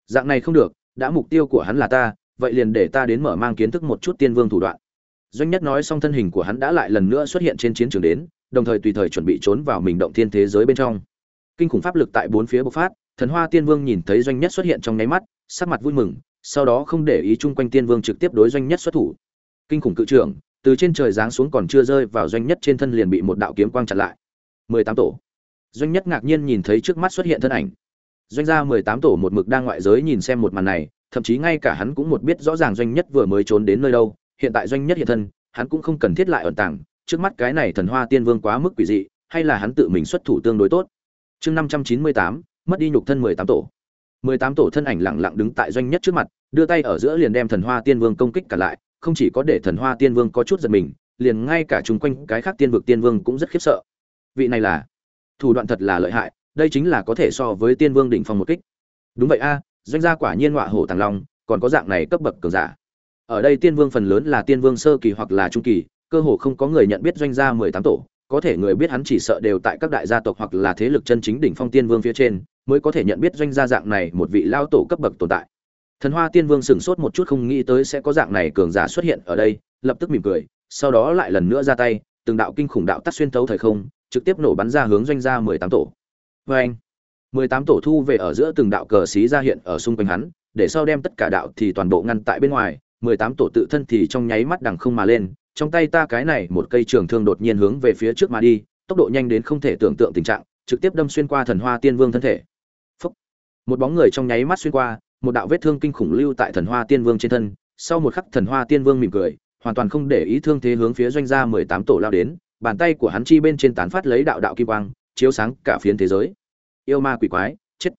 Dạng này không được, đã mục tiêu của hắn là ta, vậy liền để ta đến mở mang kiến thức một chút tiên vương thủ đoạn doanh nhất nói xong thân hình của hắn đã lại lần nữa xuất hiện trên chiến trường đến, đồng thời tùy thời chuẩn bị trốn vào mình động thiên thế giới bên trong. Kinh khủng pháp lực tại bốn phía bộc phát, thần hoa tiên vương nhìn thấy doanh nhất xuất hiện trong nháy mắt, sắc mặt vui mừng, sau đó không để ý chung quanh tiên vương trực tiếp đối doanh nhất xuất thủ. Kinh khủng cự trưởng, từ trên trời giáng xuống còn chưa rơi vào doanh nhất trên thân liền bị một đạo kiếm quang chặn lại. Mười tám tổ. Doanh nhất ngạc nhiên nhìn thấy trước mắt xuất hiện thân ảnh. Doanh gia mười tám tổ một mực đang ngoại giới nhìn xem một màn này, thậm chí ngay cả hắn cũng một biết rõ ràng doanh nhất vừa mới trốn đến nơi đâu hiện tại doanh nhất hiện thân, hắn cũng không cần thiết lại ẩn tàng, trước mắt cái này thần hoa tiên vương quá mức quỷ dị, hay là hắn tự mình xuất thủ tương đối tốt. Chương năm trăm chín mươi tám, mất đi nhục thân mười tám tổ. mười tám tổ thân ảnh lặng lặng đứng tại doanh nhất trước mặt, đưa tay ở giữa liền đem thần hoa tiên vương công kích cả lại, không chỉ có để thần hoa tiên vương có chút giật mình, liền ngay cả chung quanh cái khác tiên vực tiên vương cũng rất khiếp sợ. Vị này là, thủ đoạn thật là lợi hại, đây chính là có thể so với tiên vương đỉnh phong một kích. Đúng vậy a, doanh gia quả nhiên ngọa hổ tàng long, còn có dạng này cấp bậc cường giả ở đây tiên vương phần lớn là tiên vương sơ kỳ hoặc là trung kỳ, cơ hồ không có người nhận biết doanh gia mười tám tổ, có thể người biết hắn chỉ sợ đều tại các đại gia tộc hoặc là thế lực chân chính đỉnh phong tiên vương phía trên, mới có thể nhận biết doanh gia dạng này một vị lao tổ cấp bậc tồn tại. Thần hoa tiên vương sửng sốt một chút không nghĩ tới sẽ có dạng này cường giả xuất hiện ở đây, lập tức mỉm cười, sau đó lại lần nữa ra tay, từng đạo kinh khủng đạo tắt xuyên thấu thời không, trực tiếp nổ bắn ra hướng doanh gia mười tám tổ. Vê anh, mười tám tổ thu về ở giữa từng đạo cờ xí ra hiện ở xung quanh hắn, để sau đem tất cả đạo thì toàn bộ ngăn tại bên ngoài mười tám tổ tự thân thì trong nháy mắt đằng không mà lên, trong tay ta cái này một cây trường thương đột nhiên hướng về phía trước mà đi, tốc độ nhanh đến không thể tưởng tượng tình trạng, trực tiếp đâm xuyên qua thần hoa tiên vương thân thể. Phúc. một bóng người trong nháy mắt xuyên qua, một đạo vết thương kinh khủng lưu tại thần hoa tiên vương trên thân, sau một khắc thần hoa tiên vương mỉm cười, hoàn toàn không để ý thương thế hướng phía doanh gia mười tám tổ lao đến, bàn tay của hắn chi bên trên tán phát lấy đạo đạo kim quang, chiếu sáng cả phiến thế giới. Yêu ma quỷ quái, chết.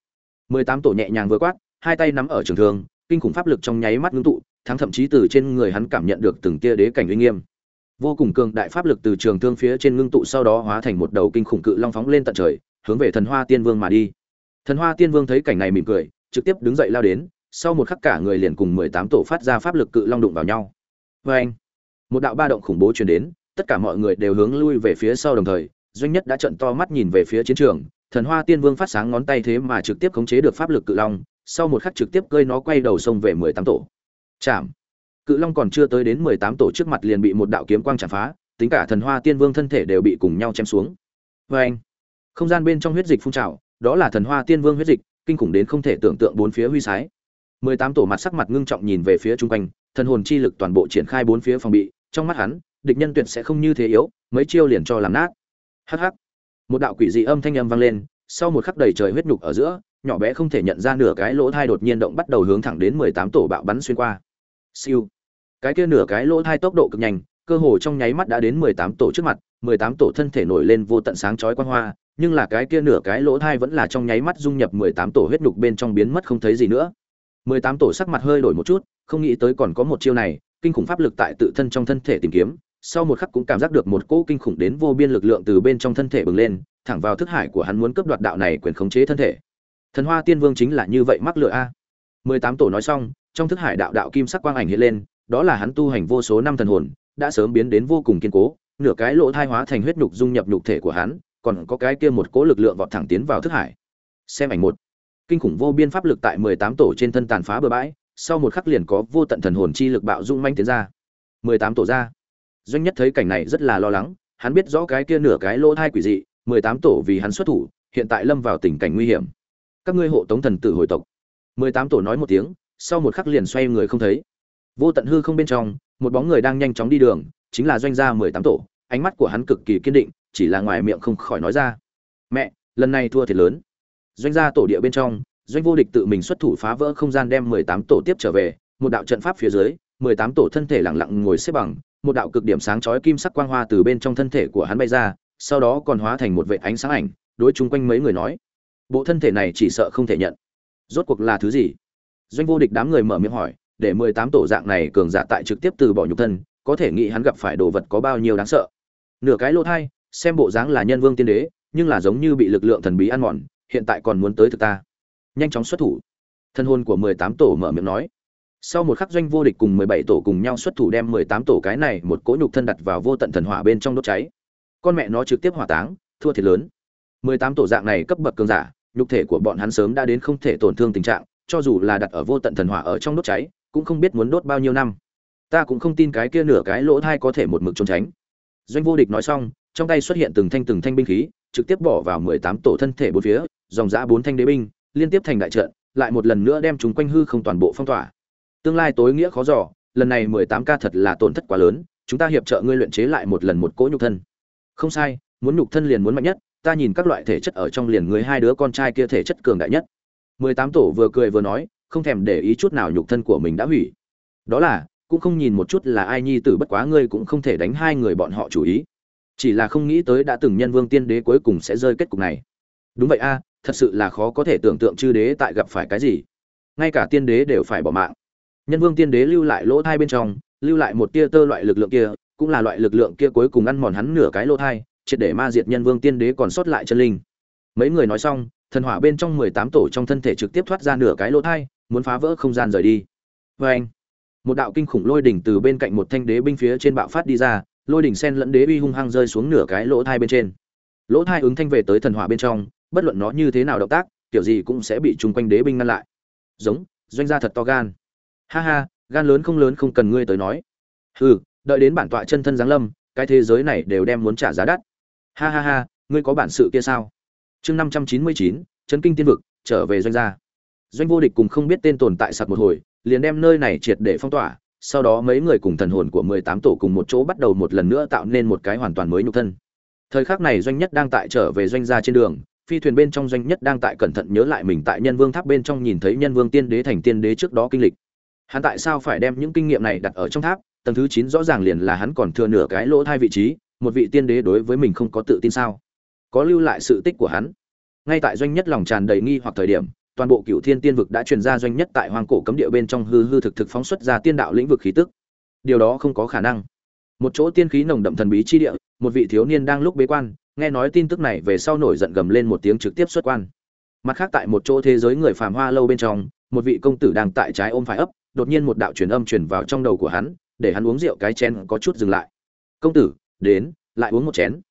mười tám tổ nhẹ nhàng vừa quát, hai tay nắm ở trường thương, kinh khủng pháp lực trong nháy mắt ngưng tụ thắng thậm chí từ trên người hắn cảm nhận được từng tia đế cảnh uy nghiêm. Vô cùng cường đại pháp lực từ trường thương phía trên ngưng tụ sau đó hóa thành một đầu kinh khủng cự long phóng lên tận trời, hướng về thần hoa tiên vương mà đi. Thần hoa tiên vương thấy cảnh này mỉm cười, trực tiếp đứng dậy lao đến, sau một khắc cả người liền cùng mười tám tổ phát ra pháp lực cự long đụng vào nhau. Vê anh, một đạo ba động khủng bố chuyển đến, tất cả mọi người đều hướng lui về phía sau đồng thời, doanh nhất đã trận to mắt nhìn về phía chiến trường, thần hoa tiên vương phát sáng ngón tay thế mà trực tiếp khống chế được pháp lực cự long, sau một khắc trực tiếp cơi nó quay đầu sông về mười tám tổ chạm cự long còn chưa tới đến mười tám tổ trước mặt liền bị một đạo kiếm quang chạm phá, tính cả thần hoa tiên vương thân thể đều bị cùng nhau chém xuống. Vê anh, không gian bên trong huyết dịch phun trào, đó là thần hoa tiên vương huyết dịch, kinh khủng đến không thể tưởng tượng bốn phía huy sái. mười tám tổ mặt sắc mặt ngưng trọng nhìn về phía chung quanh, thần hồn chi lực toàn bộ triển khai bốn phía phòng bị, trong mắt hắn, địch nhân tuyệt sẽ không như thế yếu, mấy chiêu liền cho làm nát. Hắc hắc. Một đạo quỷ dị âm thanh âm vang lên, sau một khắc đầy trời huyết nhục ở giữa, nhỏ bé không thể nhận ra nửa cái lỗ thai đột nhiên động bắt đầu hướng thẳng đến mười tám tổ bạo bắn xuyên qua siêu. Cái kia nửa cái lỗ thai tốc độ cực nhanh, cơ hồ trong nháy mắt đã đến mười tám tổ trước mặt, mười tám tổ thân thể nổi lên vô tận sáng chói quang hoa, nhưng là cái kia nửa cái lỗ thai vẫn là trong nháy mắt dung nhập mười tám tổ huyết nục bên trong biến mất không thấy gì nữa. mười tám tổ sắc mặt hơi đổi một chút, không nghĩ tới còn có một chiêu này, kinh khủng pháp lực tại tự thân trong thân thể tìm kiếm, sau một khắc cũng cảm giác được một cỗ kinh khủng đến vô biên lực lượng từ bên trong thân thể bừng lên, thẳng vào thức hải của hắn muốn cướp đoạt đạo này quyền khống chế thân thể. Thần hoa tiên vương chính là như vậy mắc lựa a. mười tám tổ nói xong trong thức hải đạo đạo kim sắc quang ảnh hiện lên, đó là hắn tu hành vô số năm thần hồn, đã sớm biến đến vô cùng kiên cố, nửa cái lỗ thai hóa thành huyết nhục dung nhập nhục thể của hắn, còn có cái kia một cỗ lực lượng vọt thẳng tiến vào thức hải. Xem ảnh một. Kinh khủng vô biên pháp lực tại mười tám tổ trên thân tàn phá bừa bãi, sau một khắc liền có vô tận thần hồn chi lực bạo dung manh tiến ra. mười tám tổ ra. Doanh nhất thấy cảnh này rất là lo lắng, hắn biết rõ cái kia nửa cái lỗ thai quỷ dị, mười tám tổ vì hắn xuất thủ, hiện tại lâm vào tình cảnh nguy hiểm. Các ngươi hộ tống thần tử hồi tộc. mười tám tổ nói một tiếng sau một khắc liền xoay người không thấy. Vô tận hư không bên trong, một bóng người đang nhanh chóng đi đường, chính là doanh gia mười tám tổ, ánh mắt của hắn cực kỳ kiên định, chỉ là ngoài miệng không khỏi nói ra. Mẹ, lần này thua thiệt lớn. Doanh gia tổ địa bên trong, doanh vô địch tự mình xuất thủ phá vỡ không gian đem mười tám tổ tiếp trở về, một đạo trận pháp phía dưới, mười tám tổ thân thể lặng lặng ngồi xếp bằng, một đạo cực điểm sáng chói kim sắc quang hoa từ bên trong thân thể của hắn bay ra, sau đó còn hóa thành một vệ ánh sáng ảnh, đối chung quanh mấy người nói, bộ thân thể này chỉ sợ không thể nhận. Rốt cuộc là thứ gì? Doanh vô địch đám người mở miệng hỏi, để mười tám tổ dạng này cường giả tại trực tiếp từ bỏ nhục thân, có thể nghĩ hắn gặp phải đồ vật có bao nhiêu đáng sợ. Nửa cái lỗ thai, xem bộ dáng là nhân vương tiên đế, nhưng là giống như bị lực lượng thần bí ăn mòn, hiện tại còn muốn tới thực ta. Nhanh chóng xuất thủ. Thân hôn của mười tám tổ mở miệng nói. Sau một khắc doanh vô địch cùng mười bảy tổ cùng nhau xuất thủ đem mười tám tổ cái này một cỗ nhục thân đặt vào vô tận thần hỏa bên trong đốt cháy. Con mẹ nó trực tiếp hỏa táng, thua thiệt lớn. Mười tám tổ dạng này cấp bậc cường giả, nhục thể của bọn hắn sớm đã đến không thể tổn thương tình trạng cho dù là đặt ở vô tận thần hỏa ở trong đốt cháy, cũng không biết muốn đốt bao nhiêu năm. Ta cũng không tin cái kia nửa cái lỗ thai có thể một mực trốn tránh. Doanh vô địch nói xong, trong tay xuất hiện từng thanh từng thanh binh khí, trực tiếp bỏ vào mười tám tổ thân thể bốn phía, dòng giã bốn thanh đế binh, liên tiếp thành đại trận, lại một lần nữa đem chúng quanh hư không toàn bộ phong tỏa. Tương lai tối nghĩa khó giỏ lần này mười tám ca thật là tổn thất quá lớn, chúng ta hiệp trợ ngươi luyện chế lại một lần một cỗ nhục thân. Không sai, muốn nhục thân liền muốn mạnh nhất, ta nhìn các loại thể chất ở trong liền người hai đứa con trai kia thể chất cường đại nhất mười tám tổ vừa cười vừa nói, không thèm để ý chút nào nhục thân của mình đã hủy. Đó là, cũng không nhìn một chút là ai nhi tử bất quá ngươi cũng không thể đánh hai người bọn họ chủ ý. Chỉ là không nghĩ tới đã từng nhân vương tiên đế cuối cùng sẽ rơi kết cục này. Đúng vậy a, thật sự là khó có thể tưởng tượng chư đế tại gặp phải cái gì. Ngay cả tiên đế đều phải bỏ mạng. Nhân vương tiên đế lưu lại lỗ thai bên trong, lưu lại một tia tơ loại lực lượng kia, cũng là loại lực lượng kia cuối cùng ăn mòn hắn nửa cái lỗ thai, triệt để ma diệt nhân vương tiên đế còn sót lại chân linh. Mấy người nói xong thần hỏa bên trong mười tám tổ trong thân thể trực tiếp thoát ra nửa cái lỗ thai, muốn phá vỡ không gian rời đi. Vê anh, một đạo kinh khủng lôi đỉnh từ bên cạnh một thanh đế binh phía trên bạo phát đi ra, lôi đỉnh sen lẫn đế uy hung hăng rơi xuống nửa cái lỗ thai bên trên. Lỗ thai ứng thanh về tới thần hỏa bên trong, bất luận nó như thế nào động tác, kiểu gì cũng sẽ bị chung quanh đế binh ngăn lại. Giống, doanh gia thật to gan. Ha ha, gan lớn không lớn không cần ngươi tới nói. Hừ, đợi đến bản tọa chân thân giáng lâm, cái thế giới này đều đem muốn trả giá đắt. Ha ha ha, ngươi có bản sự kia sao? Chương năm trăm chín mươi chín, chấn kinh tiên vực, trở về doanh gia. Doanh vô địch cùng không biết tên tồn tại sặc một hồi, liền đem nơi này triệt để phong tỏa, sau đó mấy người cùng thần hồn của mười tám tổ cùng một chỗ bắt đầu một lần nữa tạo nên một cái hoàn toàn mới nhục thân. Thời khắc này doanh nhất đang tại trở về doanh gia trên đường, phi thuyền bên trong doanh nhất đang tại cẩn thận nhớ lại mình tại nhân vương tháp bên trong nhìn thấy nhân vương tiên đế thành tiên đế trước đó kinh lịch. Hắn tại sao phải đem những kinh nghiệm này đặt ở trong tháp? Tầng thứ chín rõ ràng liền là hắn còn thừa nửa cái lỗ thai vị trí, một vị tiên đế đối với mình không có tự tin sao? Có lưu lại sự tích của hắn. Ngay tại doanh nhất lòng tràn đầy nghi hoặc thời điểm, toàn bộ cựu thiên tiên vực đã truyền ra doanh nhất tại hoang cổ cấm địa bên trong hư hư thực thực phóng xuất ra tiên đạo lĩnh vực khí tức. Điều đó không có khả năng. Một chỗ tiên khí nồng đậm thần bí chi địa, một vị thiếu niên đang lúc bế quan, nghe nói tin tức này về sau nổi giận gầm lên một tiếng trực tiếp xuất quan. Mặt khác tại một chỗ thế giới người phàm hoa lâu bên trong, một vị công tử đang tại trái ôm phải ấp, đột nhiên một đạo truyền âm truyền vào trong đầu của hắn, để hắn uống rượu cái chén có chút dừng lại. Công tử, đến, lại uống một chén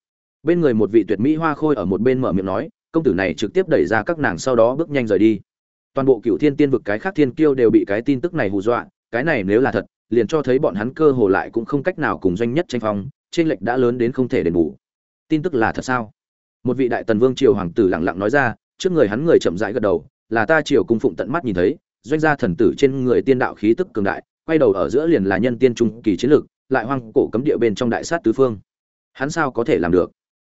bên người một vị tuyệt mỹ hoa khôi ở một bên mở miệng nói, công tử này trực tiếp đẩy ra các nàng sau đó bước nhanh rời đi. Toàn bộ cựu thiên tiên vực cái khác thiên kiêu đều bị cái tin tức này hù dọa, cái này nếu là thật, liền cho thấy bọn hắn cơ hồ lại cũng không cách nào cùng doanh nhất tranh phong, trên lệch đã lớn đến không thể đền bù. Tin tức là thật sao? Một vị đại tần vương triều hoàng tử lặng lặng nói ra, trước người hắn người chậm rãi gật đầu, là ta triều cung phụng tận mắt nhìn thấy, doanh gia thần tử trên người tiên đạo khí tức cường đại, quay đầu ở giữa liền là nhân tiên trung kỳ chiến lược, lại hoang cổ cấm địa bên trong đại sát tứ phương. Hắn sao có thể làm được?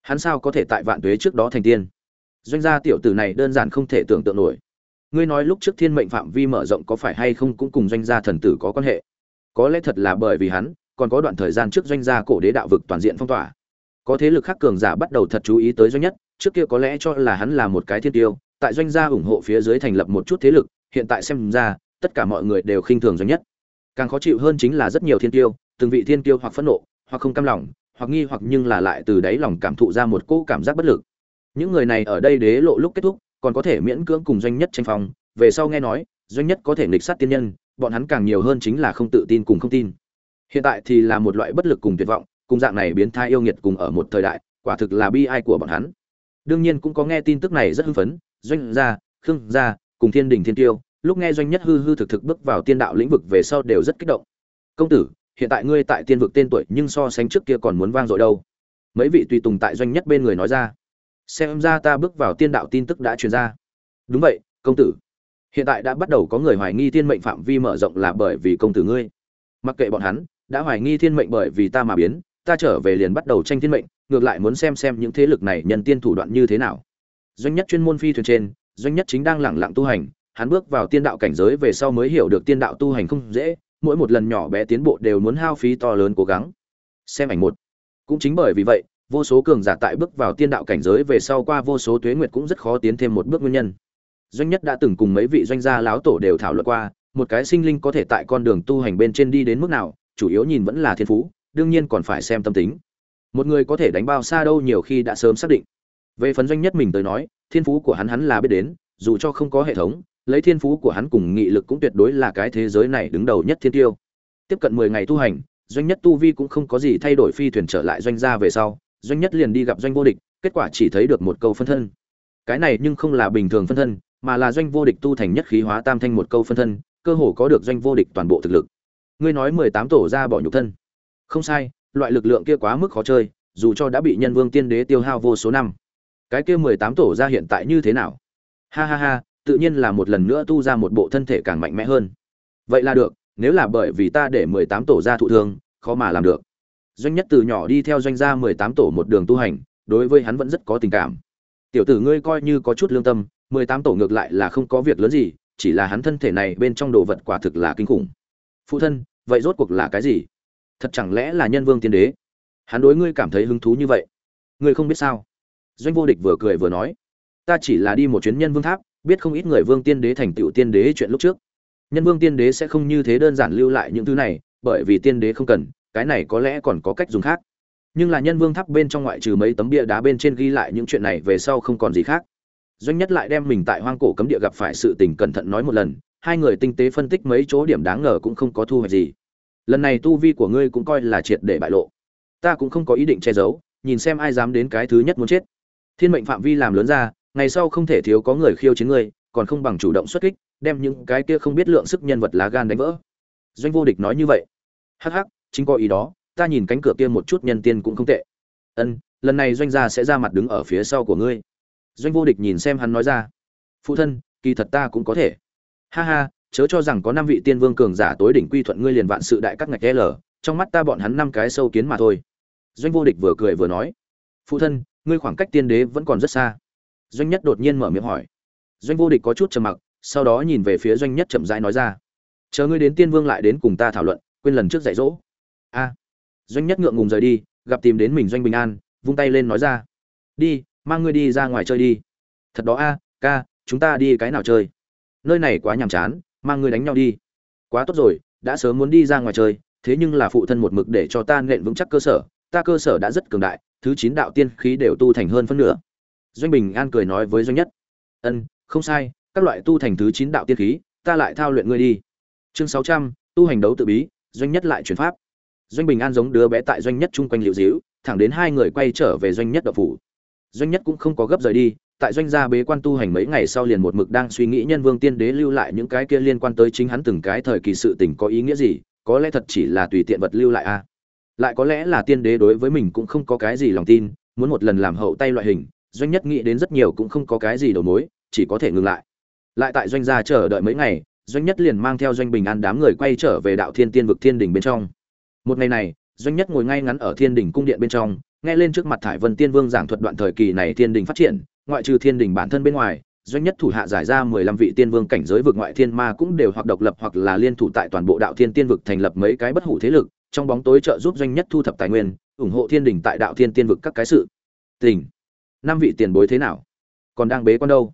Hắn sao có thể tại vạn tuế trước đó thành tiên? Doanh gia tiểu tử này đơn giản không thể tưởng tượng nổi. Ngươi nói lúc trước thiên mệnh phạm vi mở rộng có phải hay không cũng cùng doanh gia thần tử có quan hệ? Có lẽ thật là bởi vì hắn, còn có đoạn thời gian trước doanh gia cổ đế đạo vực toàn diện phong tỏa. Có thế lực khác cường giả bắt đầu thật chú ý tới doanh nhất, trước kia có lẽ cho là hắn là một cái thiên tiêu, tại doanh gia ủng hộ phía dưới thành lập một chút thế lực, hiện tại xem ra, tất cả mọi người đều khinh thường doanh nhất. Càng khó chịu hơn chính là rất nhiều thiên tiêu, từng vị thiên tiêu hoặc phẫn nộ, hoặc không cam lòng hoặc nghi hoặc nhưng là lại từ đáy lòng cảm thụ ra một cỗ cảm giác bất lực. Những người này ở đây đế lộ lúc kết thúc, còn có thể miễn cưỡng cùng doanh nhất tranh phong. Về sau nghe nói, doanh nhất có thể nghịch sát tiên nhân, bọn hắn càng nhiều hơn chính là không tự tin cùng không tin. Hiện tại thì là một loại bất lực cùng tuyệt vọng, cùng dạng này biến thái yêu nghiệt cùng ở một thời đại, quả thực là bi ai của bọn hắn. Đương nhiên cũng có nghe tin tức này rất hưng phấn, doanh gia, khương gia, cùng thiên đình thiên tiêu, lúc nghe doanh nhất hư hư thực thực bước vào tiên đạo lĩnh vực về sau đều rất kích động. Công tử hiện tại ngươi tại tiên vực tên tuổi nhưng so sánh trước kia còn muốn vang dội đâu. Mấy vị tùy tùng tại doanh nhất bên người nói ra. Xem ra ta bước vào tiên đạo tin tức đã truyền ra. Đúng vậy, công tử. Hiện tại đã bắt đầu có người hoài nghi thiên mệnh phạm vi mở rộng là bởi vì công tử ngươi. Mặc kệ bọn hắn, đã hoài nghi thiên mệnh bởi vì ta mà biến, ta trở về liền bắt đầu tranh thiên mệnh, ngược lại muốn xem xem những thế lực này nhận tiên thủ đoạn như thế nào. Doanh nhất chuyên môn phi thuyền trên, doanh nhất chính đang lẳng lặng tu hành, hắn bước vào tiên đạo cảnh giới về sau mới hiểu được tiên đạo tu hành không dễ mỗi một lần nhỏ bé tiến bộ đều muốn hao phí to lớn cố gắng. Xem ảnh một. Cũng chính bởi vì vậy, vô số cường giả tại bước vào tiên đạo cảnh giới về sau qua vô số tuế nguyệt cũng rất khó tiến thêm một bước nguyên nhân. Doanh nhất đã từng cùng mấy vị doanh gia láo tổ đều thảo luận qua, một cái sinh linh có thể tại con đường tu hành bên trên đi đến mức nào, chủ yếu nhìn vẫn là thiên phú, đương nhiên còn phải xem tâm tính. Một người có thể đánh bao xa đâu nhiều khi đã sớm xác định. Về phần doanh nhất mình tới nói, thiên phú của hắn hắn là biết đến, dù cho không có hệ thống lấy thiên phú của hắn cùng nghị lực cũng tuyệt đối là cái thế giới này đứng đầu nhất thiên tiêu. Tiếp cận mười ngày tu hành, doanh nhất tu vi cũng không có gì thay đổi phi thuyền trở lại doanh gia về sau, doanh nhất liền đi gặp doanh vô địch, kết quả chỉ thấy được một câu phân thân. Cái này nhưng không là bình thường phân thân, mà là doanh vô địch tu thành nhất khí hóa tam thanh một câu phân thân, cơ hồ có được doanh vô địch toàn bộ thực lực. Ngươi nói mười tám tổ ra bỏ nhục thân. Không sai, loại lực lượng kia quá mức khó chơi, dù cho đã bị nhân vương tiên đế tiêu hao vô số năm. Cái kia mười tám tổ ra hiện tại như thế nào? Ha ha ha tự nhiên là một lần nữa tu ra một bộ thân thể càng mạnh mẽ hơn. Vậy là được, nếu là bởi vì ta để mười tám tổ ra thụ thương, khó mà làm được. Doanh nhất từ nhỏ đi theo doanh gia mười tám tổ một đường tu hành, đối với hắn vẫn rất có tình cảm. Tiểu tử ngươi coi như có chút lương tâm, mười tám tổ ngược lại là không có việc lớn gì, chỉ là hắn thân thể này bên trong đồ vật quả thực là kinh khủng. Phụ thân, vậy rốt cuộc là cái gì? Thật chẳng lẽ là nhân vương tiên đế? Hắn đối ngươi cảm thấy hứng thú như vậy. Ngươi không biết sao? Doanh vô địch vừa cười vừa nói. Ta chỉ là đi một chuyến nhân vương tháp biết không ít người vương tiên đế thành tựu tiên đế chuyện lúc trước. Nhân vương tiên đế sẽ không như thế đơn giản lưu lại những thứ này, bởi vì tiên đế không cần, cái này có lẽ còn có cách dùng khác. Nhưng là nhân vương tháp bên trong ngoại trừ mấy tấm bia đá bên trên ghi lại những chuyện này về sau không còn gì khác. Doanh nhất lại đem mình tại hoang cổ cấm địa gặp phải sự tình cẩn thận nói một lần, hai người tinh tế phân tích mấy chỗ điểm đáng ngờ cũng không có thu hoạch gì. Lần này tu vi của ngươi cũng coi là triệt để bại lộ. Ta cũng không có ý định che giấu, nhìn xem ai dám đến cái thứ nhất muốn chết. Thiên mệnh phạm vi làm lớn ra ngày sau không thể thiếu có người khiêu chiến ngươi, còn không bằng chủ động xuất kích, đem những cái kia không biết lượng sức nhân vật lá gan đánh vỡ. Doanh vô địch nói như vậy. Hắc hắc, chính có ý đó, ta nhìn cánh cửa kia một chút nhân tiên cũng không tệ. Ân, lần này doanh gia sẽ ra mặt đứng ở phía sau của ngươi. Doanh vô địch nhìn xem hắn nói ra. Phụ thân, kỳ thật ta cũng có thể. Ha ha, chớ cho rằng có năm vị tiên vương cường giả tối đỉnh quy thuận ngươi liền vạn sự đại các ngạch l, trong mắt ta bọn hắn năm cái sâu kiến mà thôi. Doanh vô địch vừa cười vừa nói. Phụ thân, ngươi khoảng cách tiên đế vẫn còn rất xa doanh nhất đột nhiên mở miệng hỏi. Doanh vô địch có chút trầm mặc, sau đó nhìn về phía doanh nhất chậm rãi nói ra. Chờ ngươi đến tiên vương lại đến cùng ta thảo luận, quên lần trước dạy dỗ. A. Doanh nhất ngượng ngùng rời đi, gặp tìm đến mình doanh bình an, vung tay lên nói ra. Đi, mang ngươi đi ra ngoài chơi đi. Thật đó a, ca, chúng ta đi cái nào chơi? Nơi này quá nhàm chán, mang ngươi đánh nhau đi. Quá tốt rồi, đã sớm muốn đi ra ngoài chơi, thế nhưng là phụ thân một mực để cho ta nện vững chắc cơ sở, ta cơ sở đã rất cường đại, thứ chín đạo tiên khí đều tu thành hơn phân nửa doanh bình an cười nói với doanh nhất. Ân, không sai, các loại tu thành thứ chín đạo tiên khí, ta lại thao luyện ngươi đi. Chương sáu trăm, tu hành đấu tự bí, doanh nhất lại chuyển pháp. Doanh bình an giống đứa bé tại doanh nhất chung quanh liệu dĩu thẳng đến hai người quay trở về doanh nhất đậu phủ. Doanh nhất cũng không có gấp rời đi, tại doanh gia bế quan tu hành mấy ngày sau liền một mực đang suy nghĩ nhân vương tiên đế lưu lại những cái kia liên quan tới chính hắn từng cái thời kỳ sự tình có ý nghĩa gì, có lẽ thật chỉ là tùy tiện vật lưu lại a. À? lại có lẽ là tiên đế đối với mình cũng không có cái gì lòng tin, muốn một lần làm hậu tay loại hình doanh nhất nghĩ đến rất nhiều cũng không có cái gì đầu mối, chỉ có thể ngừng lại. Lại tại doanh gia chờ đợi mấy ngày, doanh nhất liền mang theo doanh bình an đám người quay trở về đạo thiên tiên vực thiên đình bên trong. Một ngày này, doanh nhất ngồi ngay ngắn ở thiên đình cung điện bên trong, nghe lên trước mặt thải vân tiên vương giảng thuật đoạn thời kỳ này thiên đình phát triển, ngoại trừ thiên đình bản thân bên ngoài, doanh nhất thủ hạ giải ra mười lăm vị tiên vương cảnh giới vực ngoại thiên ma cũng đều hoặc độc lập hoặc là liên thủ tại toàn bộ đạo thiên tiên vực thành lập mấy cái bất hủ thế lực, trong bóng tối trợ giúp doanh nhất thu thập tài nguyên, ủng hộ thiên đình tại đạo thiên tiên vực các cái sự. Tình năm vị tiền bối thế nào? Còn đang bế quan đâu?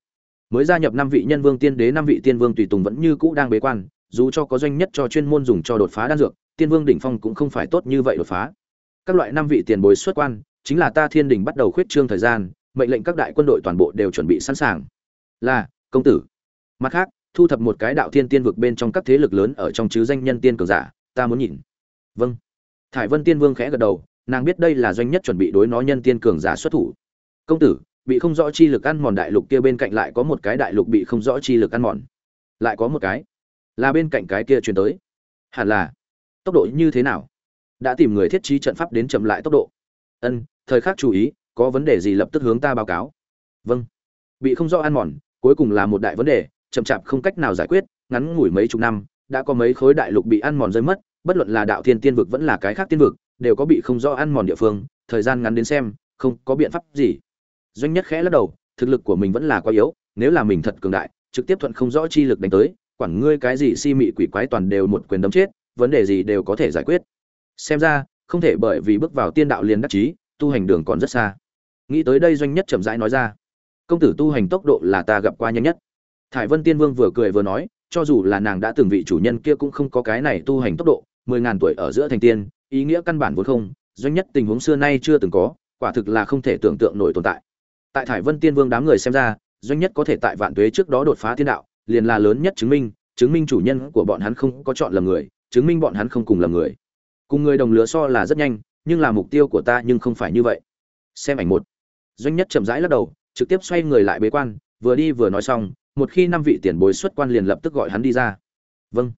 Mới gia nhập năm vị nhân vương tiên đế, năm vị tiên vương tùy tùng vẫn như cũ đang bế quan, dù cho có doanh nhất cho chuyên môn dùng cho đột phá đan dược, tiên vương đỉnh phong cũng không phải tốt như vậy đột phá. Các loại năm vị tiền bối xuất quan, chính là ta thiên đình bắt đầu khuyết trương thời gian, mệnh lệnh các đại quân đội toàn bộ đều chuẩn bị sẵn sàng. Là, công tử. Mặt khác, thu thập một cái đạo thiên tiên vực bên trong các thế lực lớn ở trong chứ danh nhân tiên cường giả, ta muốn nhìn. Vâng. Thải vân tiên vương khẽ gật đầu, nàng biết đây là doanh nhất chuẩn bị đối nó nhân tiên cường giả xuất thủ công tử, bị không rõ chi lực ăn mòn đại lục kia bên cạnh lại có một cái đại lục bị không rõ chi lực ăn mòn. Lại có một cái. Là bên cạnh cái kia truyền tới. Hẳn là. Tốc độ như thế nào? Đã tìm người thiết trí trận pháp đến chậm lại tốc độ. Ân, thời khắc chú ý, có vấn đề gì lập tức hướng ta báo cáo. Vâng. Bị không rõ ăn mòn, cuối cùng là một đại vấn đề, chậm chạp không cách nào giải quyết, ngắn ngủi mấy chục năm, đã có mấy khối đại lục bị ăn mòn rơi mất, bất luận là đạo thiên tiên vực vẫn là cái khác tiên vực, đều có bị không rõ ăn mòn địa phương, thời gian ngắn đến xem, không có biện pháp gì doanh nhất khẽ lắc đầu, thực lực của mình vẫn là quá yếu, nếu là mình thật cường đại, trực tiếp thuận không rõ chi lực đánh tới, quản ngươi cái gì si mị quỷ quái toàn đều một quyền đấm chết, vấn đề gì đều có thể giải quyết. Xem ra, không thể bởi vì bước vào tiên đạo liền đắc chí, tu hành đường còn rất xa. Nghĩ tới đây doanh nhất chậm rãi nói ra, công tử tu hành tốc độ là ta gặp qua nhanh nhất. Thải vân tiên vương vừa cười vừa nói, cho dù là nàng đã từng vị chủ nhân kia cũng không có cái này tu hành tốc độ, mười ngàn tuổi ở giữa thành tiên, ý nghĩa căn bản vốn không, doanh nhất tình huống xưa nay chưa từng có, quả thực là không thể tưởng tượng nổi tồn tại tại thải vân tiên vương đám người xem ra, doanh nhất có thể tại vạn tuế trước đó đột phá thiên đạo, liền là lớn nhất chứng minh chứng minh chủ nhân của bọn hắn không có chọn lầm người, chứng minh bọn hắn không cùng lầm người. Cùng người đồng lứa so là rất nhanh, nhưng là mục tiêu của ta nhưng không phải như vậy. Xem ảnh một. Doanh nhất chậm rãi lắc đầu, trực tiếp xoay người lại bế quan, vừa đi vừa nói xong, một khi năm vị tiền bối xuất quan liền lập tức gọi hắn đi ra. Vâng.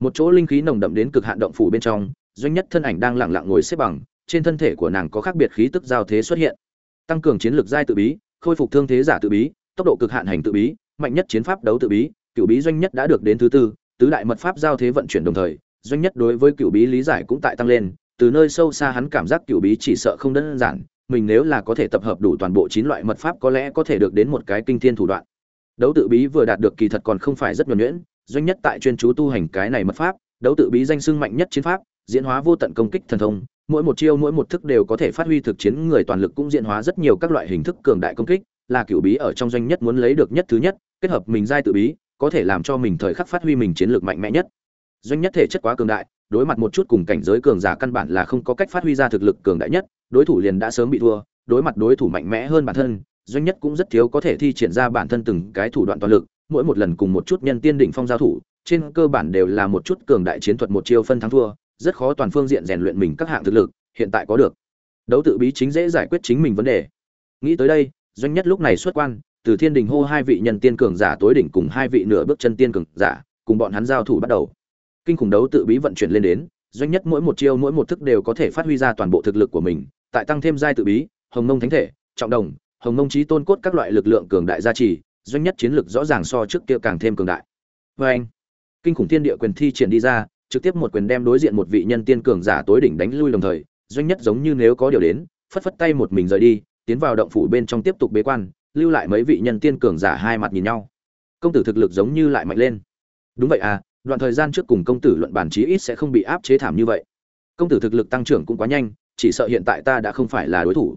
Một chỗ linh khí nồng đậm đến cực hạn động phủ bên trong, doanh nhất thân ảnh đang lặng lặng ngồi xếp bằng, trên thân thể của nàng có khác biệt khí tức giao thế xuất hiện tăng cường chiến lược giai tự bí, khôi phục thương thế giả tự bí, tốc độ cực hạn hành tự bí, mạnh nhất chiến pháp đấu tự bí, cựu bí doanh nhất đã được đến thứ tư, tứ đại mật pháp giao thế vận chuyển đồng thời, doanh nhất đối với cựu bí lý giải cũng tại tăng lên, từ nơi sâu xa hắn cảm giác cựu bí chỉ sợ không đơn giản, mình nếu là có thể tập hợp đủ toàn bộ chín loại mật pháp có lẽ có thể được đến một cái kinh thiên thủ đoạn. Đấu tự bí vừa đạt được kỳ thật còn không phải rất nhuần nhuyễn, doanh nhất tại chuyên chú tu hành cái này mật pháp, đấu tự bí danh sưng mạnh nhất chiến pháp, diễn hóa vô tận công kích thần thông mỗi một chiêu mỗi một thức đều có thể phát huy thực chiến, người toàn lực cũng diễn hóa rất nhiều các loại hình thức cường đại công kích, là cựu bí ở trong doanh nhất muốn lấy được nhất thứ nhất, kết hợp mình giai tự bí, có thể làm cho mình thời khắc phát huy mình chiến lược mạnh mẽ nhất. Doanh nhất thể chất quá cường đại, đối mặt một chút cùng cảnh giới cường giả căn bản là không có cách phát huy ra thực lực cường đại nhất, đối thủ liền đã sớm bị thua, đối mặt đối thủ mạnh mẽ hơn bản thân, doanh nhất cũng rất thiếu có thể thi triển ra bản thân từng cái thủ đoạn toàn lực, mỗi một lần cùng một chút nhân tiên đỉnh phong giao thủ, trên cơ bản đều là một chút cường đại chiến thuật một chiêu phân thắng thua rất khó toàn phương diện rèn luyện mình các hạng thực lực, hiện tại có được. Đấu tự bí chính dễ giải quyết chính mình vấn đề. Nghĩ tới đây, doanh nhất lúc này xuất quan, từ thiên đình hô hai vị nhân tiên cường giả tối đỉnh cùng hai vị nửa bước chân tiên cường giả, cùng bọn hắn giao thủ bắt đầu. Kinh khủng đấu tự bí vận chuyển lên đến, doanh nhất mỗi một chiêu mỗi một thức đều có thể phát huy ra toàn bộ thực lực của mình, tại tăng thêm giai tự bí, hồng nông thánh thể, trọng đồng, hồng nông trí tôn cốt các loại lực lượng cường đại gia trì, doanh nhất chiến lực rõ ràng so trước kia càng thêm cường đại. Vê anh kinh khủng thiên địa quyền thi triển đi ra trực tiếp một quyền đem đối diện một vị nhân tiên cường giả tối đỉnh đánh lui đồng thời, doanh nhất giống như nếu có điều đến, phất phất tay một mình rời đi, tiến vào động phủ bên trong tiếp tục bế quan, lưu lại mấy vị nhân tiên cường giả hai mặt nhìn nhau. Công tử thực lực giống như lại mạnh lên. Đúng vậy à đoạn thời gian trước cùng công tử luận bản chí ít sẽ không bị áp chế thảm như vậy. Công tử thực lực tăng trưởng cũng quá nhanh, chỉ sợ hiện tại ta đã không phải là đối thủ.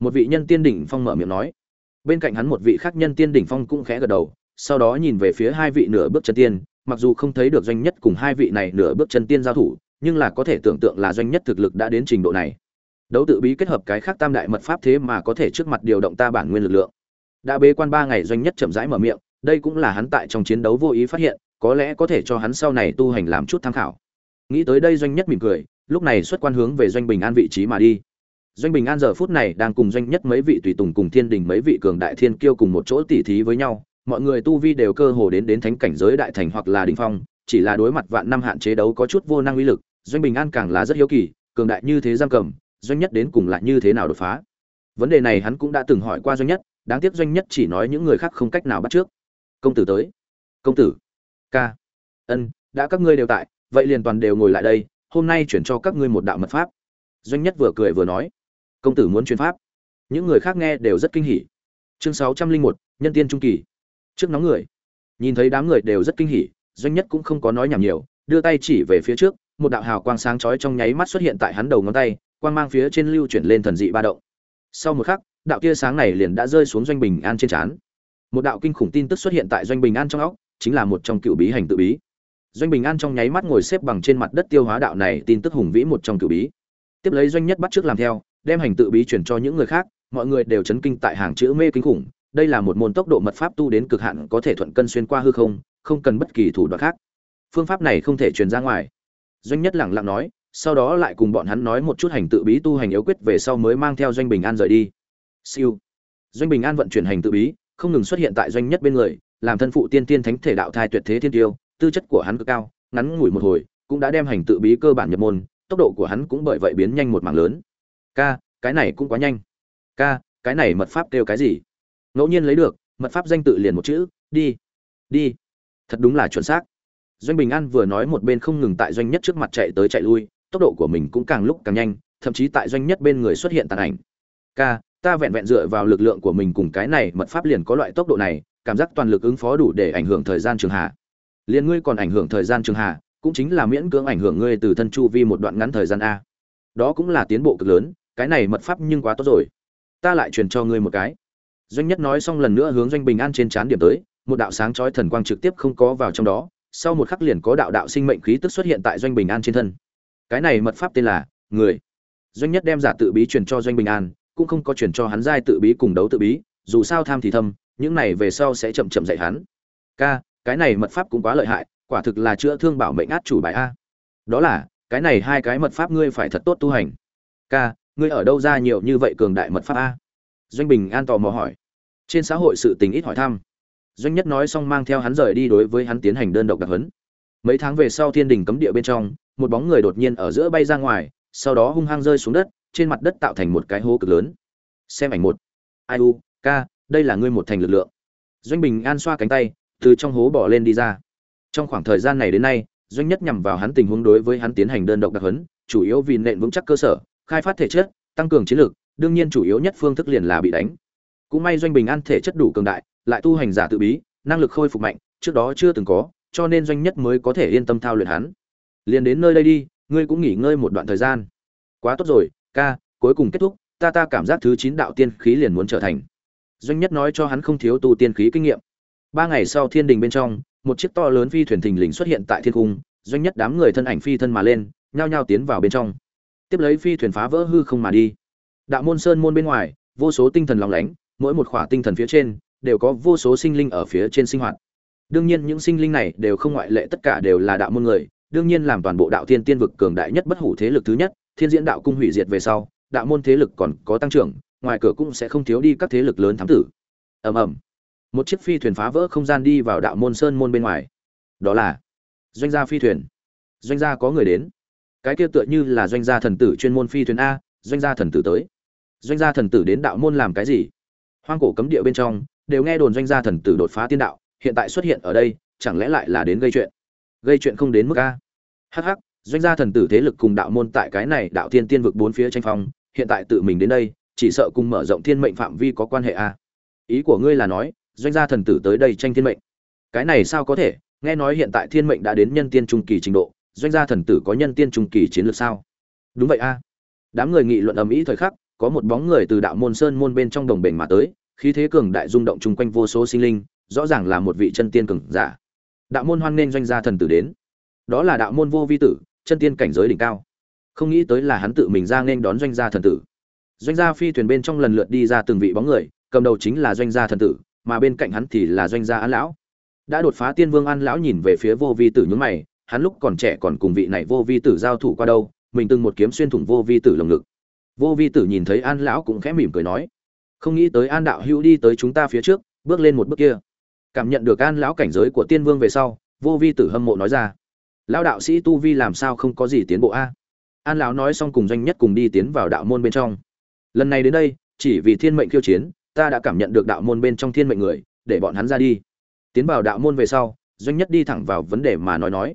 Một vị nhân tiên đỉnh phong mở miệng nói. Bên cạnh hắn một vị khác nhân tiên đỉnh phong cũng khẽ gật đầu, sau đó nhìn về phía hai vị nửa bước chân tiên mặc dù không thấy được doanh nhất cùng hai vị này nửa bước chân tiên giao thủ, nhưng là có thể tưởng tượng là doanh nhất thực lực đã đến trình độ này. Đấu tự bí kết hợp cái khác tam đại mật pháp thế mà có thể trước mặt điều động ta bản nguyên lực lượng. Đã bế quan ba ngày doanh nhất chậm rãi mở miệng, đây cũng là hắn tại trong chiến đấu vô ý phát hiện, có lẽ có thể cho hắn sau này tu hành làm chút tham khảo. Nghĩ tới đây doanh nhất mỉm cười, lúc này xuất quan hướng về doanh bình an vị trí mà đi. Doanh bình an giờ phút này đang cùng doanh nhất mấy vị tùy tùng cùng thiên đình mấy vị cường đại thiên kiêu cùng một chỗ tỉ thí với nhau mọi người tu vi đều cơ hồ đến đến thánh cảnh giới đại thành hoặc là đỉnh phong, chỉ là đối mặt vạn năm hạn chế đấu có chút vô năng uy lực, doanh bình an càng là rất hiếu kỳ, cường đại như thế giam cầm, doanh nhất đến cùng lại như thế nào đột phá? Vấn đề này hắn cũng đã từng hỏi qua doanh nhất, đáng tiếc doanh nhất chỉ nói những người khác không cách nào bắt trước. Công tử tới. Công tử. Ca. Ân, đã các ngươi đều tại, vậy liền toàn đều ngồi lại đây, hôm nay chuyển cho các ngươi một đạo mật pháp. Doanh nhất vừa cười vừa nói. Công tử muốn truyền pháp. Những người khác nghe đều rất kinh hỉ. Chương sáu trăm linh một, nhân tiên trung kỳ trước nóng người. Nhìn thấy đám người đều rất kinh hỉ, doanh nhất cũng không có nói nhảm nhiều, đưa tay chỉ về phía trước, một đạo hào quang sáng chói trong nháy mắt xuất hiện tại hắn đầu ngón tay, quang mang phía trên lưu chuyển lên thần dị ba động. Sau một khắc, đạo tia sáng này liền đã rơi xuống doanh bình an trên trán. Một đạo kinh khủng tin tức xuất hiện tại doanh bình an trong óc, chính là một trong cựu bí hành tự bí. Doanh bình an trong nháy mắt ngồi xếp bằng trên mặt đất tiêu hóa đạo này tin tức hùng vĩ một trong cựu bí. Tiếp lấy doanh nhất bắt trước làm theo, đem hành tự bí chuyển cho những người khác, mọi người đều chấn kinh tại hàng chữ mê kinh khủng đây là một môn tốc độ mật pháp tu đến cực hạn có thể thuận cân xuyên qua hư không không cần bất kỳ thủ đoạn khác. Phương pháp này không thể truyền ra ngoài. Doanh nhất lẳng lặng nói, sau đó lại cùng bọn hắn nói một chút hành tự bí tu hành yếu quyết về sau mới mang theo doanh bình an rời đi. Siêu. Doanh bình an vận chuyển hành tự bí, không ngừng xuất hiện tại doanh nhất bên người, làm thân phụ tiên tiên thánh thể đạo thai tuyệt thế thiên tiêu, tư chất của hắn cực cao, ngắn ngủi một hồi, cũng đã đem hành tự bí cơ bản nhập môn, tốc độ của hắn cũng bởi vậy biến nhanh một mảng lớn. Ca, cái này cũng quá nhanh. Ca, cái này mật pháp kêu cái gì? Ngẫu nhiên lấy được, mật pháp danh tự liền một chữ, đi đi. Thật đúng là chuẩn xác. Doanh bình an vừa nói một bên không ngừng tại doanh nhất trước mặt chạy tới chạy lui, tốc độ của mình cũng càng lúc càng nhanh, thậm chí tại doanh nhất bên người xuất hiện tàn ảnh. Ca, ta vẹn vẹn dựa vào lực lượng của mình cùng cái này mật pháp liền có loại tốc độ này, cảm giác toàn lực ứng phó đủ để ảnh hưởng thời gian trường hạ. Liền ngươi còn ảnh hưởng thời gian trường hạ, cũng chính là miễn cưỡng ảnh hưởng ngươi từ thân chu vi một đoạn ngắn thời gian a. Đó cũng là tiến bộ cực lớn, cái này mật pháp nhưng quá tốt rồi. Ta lại truyền cho ngươi một cái doanh nhất nói xong lần nữa hướng doanh bình an trên trán điểm tới, một đạo sáng chói thần quang trực tiếp không có vào trong đó, sau một khắc liền có đạo đạo sinh mệnh khí tức xuất hiện tại doanh bình an trên thân. Cái này mật pháp tên là người. Doanh nhất đem giả tự bí truyền cho doanh bình an, cũng không có truyền cho hắn giai tự bí cùng đấu tự bí, dù sao tham thì thâm, những này về sau sẽ chậm chậm dạy hắn. Ca, cái này mật pháp cũng quá lợi hại, quả thực là chữa thương bảo mệnh át chủ bài a. Đó là, cái này hai cái mật pháp ngươi phải thật tốt tu hành. Ca, ngươi ở đâu ra nhiều như vậy cường đại mật pháp a? Doanh bình an tò mò hỏi. Trên xã hội sự tình ít hỏi thăm. Doanh nhất nói xong mang theo hắn rời đi đối với hắn tiến hành đơn độc đặc huấn. Mấy tháng về sau thiên đình cấm địa bên trong, một bóng người đột nhiên ở giữa bay ra ngoài, sau đó hung hăng rơi xuống đất, trên mặt đất tạo thành một cái hố cực lớn. Xem ảnh một. Ai u, ca, đây là ngươi một thành lực lượng. Doanh bình an xoa cánh tay, từ trong hố bỏ lên đi ra. Trong khoảng thời gian này đến nay, doanh nhất nhằm vào hắn tình huống đối với hắn tiến hành đơn độc đặc huấn, chủ yếu vì nện vững chắc cơ sở, khai phát thể chất, tăng cường chiến lược đương nhiên chủ yếu nhất phương thức liền là bị đánh. Cũng may doanh bình an thể chất đủ cường đại, lại tu hành giả tự bí, năng lực khôi phục mạnh, trước đó chưa từng có, cho nên doanh nhất mới có thể yên tâm thao luyện hắn. Liền đến nơi đây đi, ngươi cũng nghỉ ngơi một đoạn thời gian. Quá tốt rồi, ca, cuối cùng kết thúc, ta ta cảm giác thứ chín đạo tiên khí liền muốn trở thành. Doanh nhất nói cho hắn không thiếu tu tiên khí kinh nghiệm. Ba ngày sau thiên đình bên trong, một chiếc to lớn phi thuyền thình lình xuất hiện tại thiên cung, doanh nhất đám người thân ảnh phi thân mà lên, nhao nhao tiến vào bên trong. Tiếp lấy phi thuyền phá vỡ hư không mà đi đạo môn sơn môn bên ngoài, vô số tinh thần lòng lánh, mỗi một khỏa tinh thần phía trên đều có vô số sinh linh ở phía trên sinh hoạt. Đương nhiên những sinh linh này đều không ngoại lệ, tất cả đều là đạo môn người, đương nhiên làm toàn bộ đạo thiên tiên vực cường đại nhất bất hủ thế lực thứ nhất, thiên diễn đạo cung hủy diệt về sau, đạo môn thế lực còn có tăng trưởng, ngoài cửa cũng sẽ không thiếu đi các thế lực lớn thám tử. Ầm ầm. Một chiếc phi thuyền phá vỡ không gian đi vào đạo môn sơn môn bên ngoài. Đó là doanh gia phi thuyền. Doanh gia có người đến. Cái kia tựa như là doanh gia thần tử chuyên môn phi thuyền a, doanh gia thần tử tới doanh gia thần tử đến đạo môn làm cái gì? Hoang cổ cấm địa bên trong, đều nghe đồn doanh gia thần tử đột phá tiên đạo, hiện tại xuất hiện ở đây, chẳng lẽ lại là đến gây chuyện? Gây chuyện không đến mức a? Hh doanh gia thần tử thế lực cùng đạo môn tại cái này đạo thiên tiên vực bốn phía tranh phong, hiện tại tự mình đến đây, chỉ sợ cùng mở rộng thiên mệnh phạm vi có quan hệ a. Ý của ngươi là nói, doanh gia thần tử tới đây tranh thiên mệnh. Cái này sao có thể? Nghe nói hiện tại thiên mệnh đã đến nhân tiên trung kỳ trình độ, doanh gia thần tử có nhân tiên trung kỳ chiến lược sao? Đúng vậy a. Đám người nghị luận ầm ĩ thời khắc có một bóng người từ đạo môn sơn môn bên trong đồng bền mà tới, khí thế cường đại rung động chung quanh vô số sinh linh, rõ ràng là một vị chân tiên cường giả. Đạo môn hoan nghênh doanh gia thần tử đến. Đó là đạo môn vô vi tử, chân tiên cảnh giới đỉnh cao. Không nghĩ tới là hắn tự mình ra nên đón doanh gia thần tử. Doanh gia phi thuyền bên trong lần lượt đi ra từng vị bóng người, cầm đầu chính là doanh gia thần tử, mà bên cạnh hắn thì là doanh gia an lão. Đã đột phá tiên vương an lão nhìn về phía vô vi tử nhướng mày, hắn lúc còn trẻ còn cùng vị này vô vi tử giao thủ qua đâu, mình từng một kiếm xuyên thủng vô vi tử lồng ngực vô vi tử nhìn thấy an lão cũng khẽ mỉm cười nói, không nghĩ tới an đạo hữu đi tới chúng ta phía trước, bước lên một bước kia. Cảm nhận được an lão cảnh giới của tiên vương về sau, vô vi tử hâm mộ nói ra, lão đạo sĩ tu vi làm sao không có gì tiến bộ a? An lão nói xong cùng doanh nhất cùng đi tiến vào đạo môn bên trong. Lần này đến đây, chỉ vì thiên mệnh khiêu chiến, ta đã cảm nhận được đạo môn bên trong thiên mệnh người, để bọn hắn ra đi. Tiến vào đạo môn về sau, doanh nhất đi thẳng vào vấn đề mà nói nói.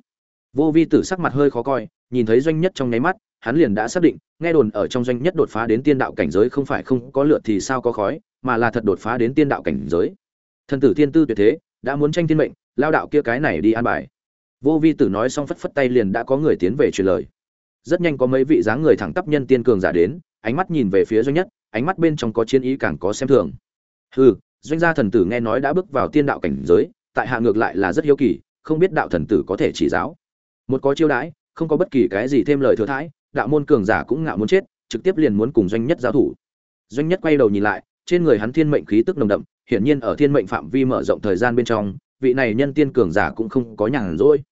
Vô vi tử sắc mặt hơi khó coi, nhìn thấy doanh nhất trong nháy mắt hắn liền đã xác định, nghe đồn ở trong doanh nhất đột phá đến tiên đạo cảnh giới không phải không có lượt thì sao có khói, mà là thật đột phá đến tiên đạo cảnh giới. Thần tử thiên tư tuyệt thế, đã muốn tranh thiên mệnh, lao đạo kia cái này đi an bài. Vô vi tử nói xong phất phất tay liền đã có người tiến về truyền lời. Rất nhanh có mấy vị dáng người thẳng tắp nhân tiên cường giả đến, ánh mắt nhìn về phía doanh nhất, ánh mắt bên trong có chiến ý càng có xem thường. Hừ, doanh gia thần tử nghe nói đã bước vào tiên đạo cảnh giới, tại hạ ngược lại là rất hiếu kỳ, không biết đạo thần tử có thể chỉ giáo. Một có chiêu đãi, không có bất kỳ cái gì thêm lời thừa thãi đạo môn cường giả cũng ngạo muốn chết, trực tiếp liền muốn cùng doanh nhất giao thủ. Doanh nhất quay đầu nhìn lại, trên người hắn thiên mệnh khí tức nồng đậm, hiển nhiên ở thiên mệnh phạm vi mở rộng thời gian bên trong, vị này nhân tiên cường giả cũng không có nhàn rỗi.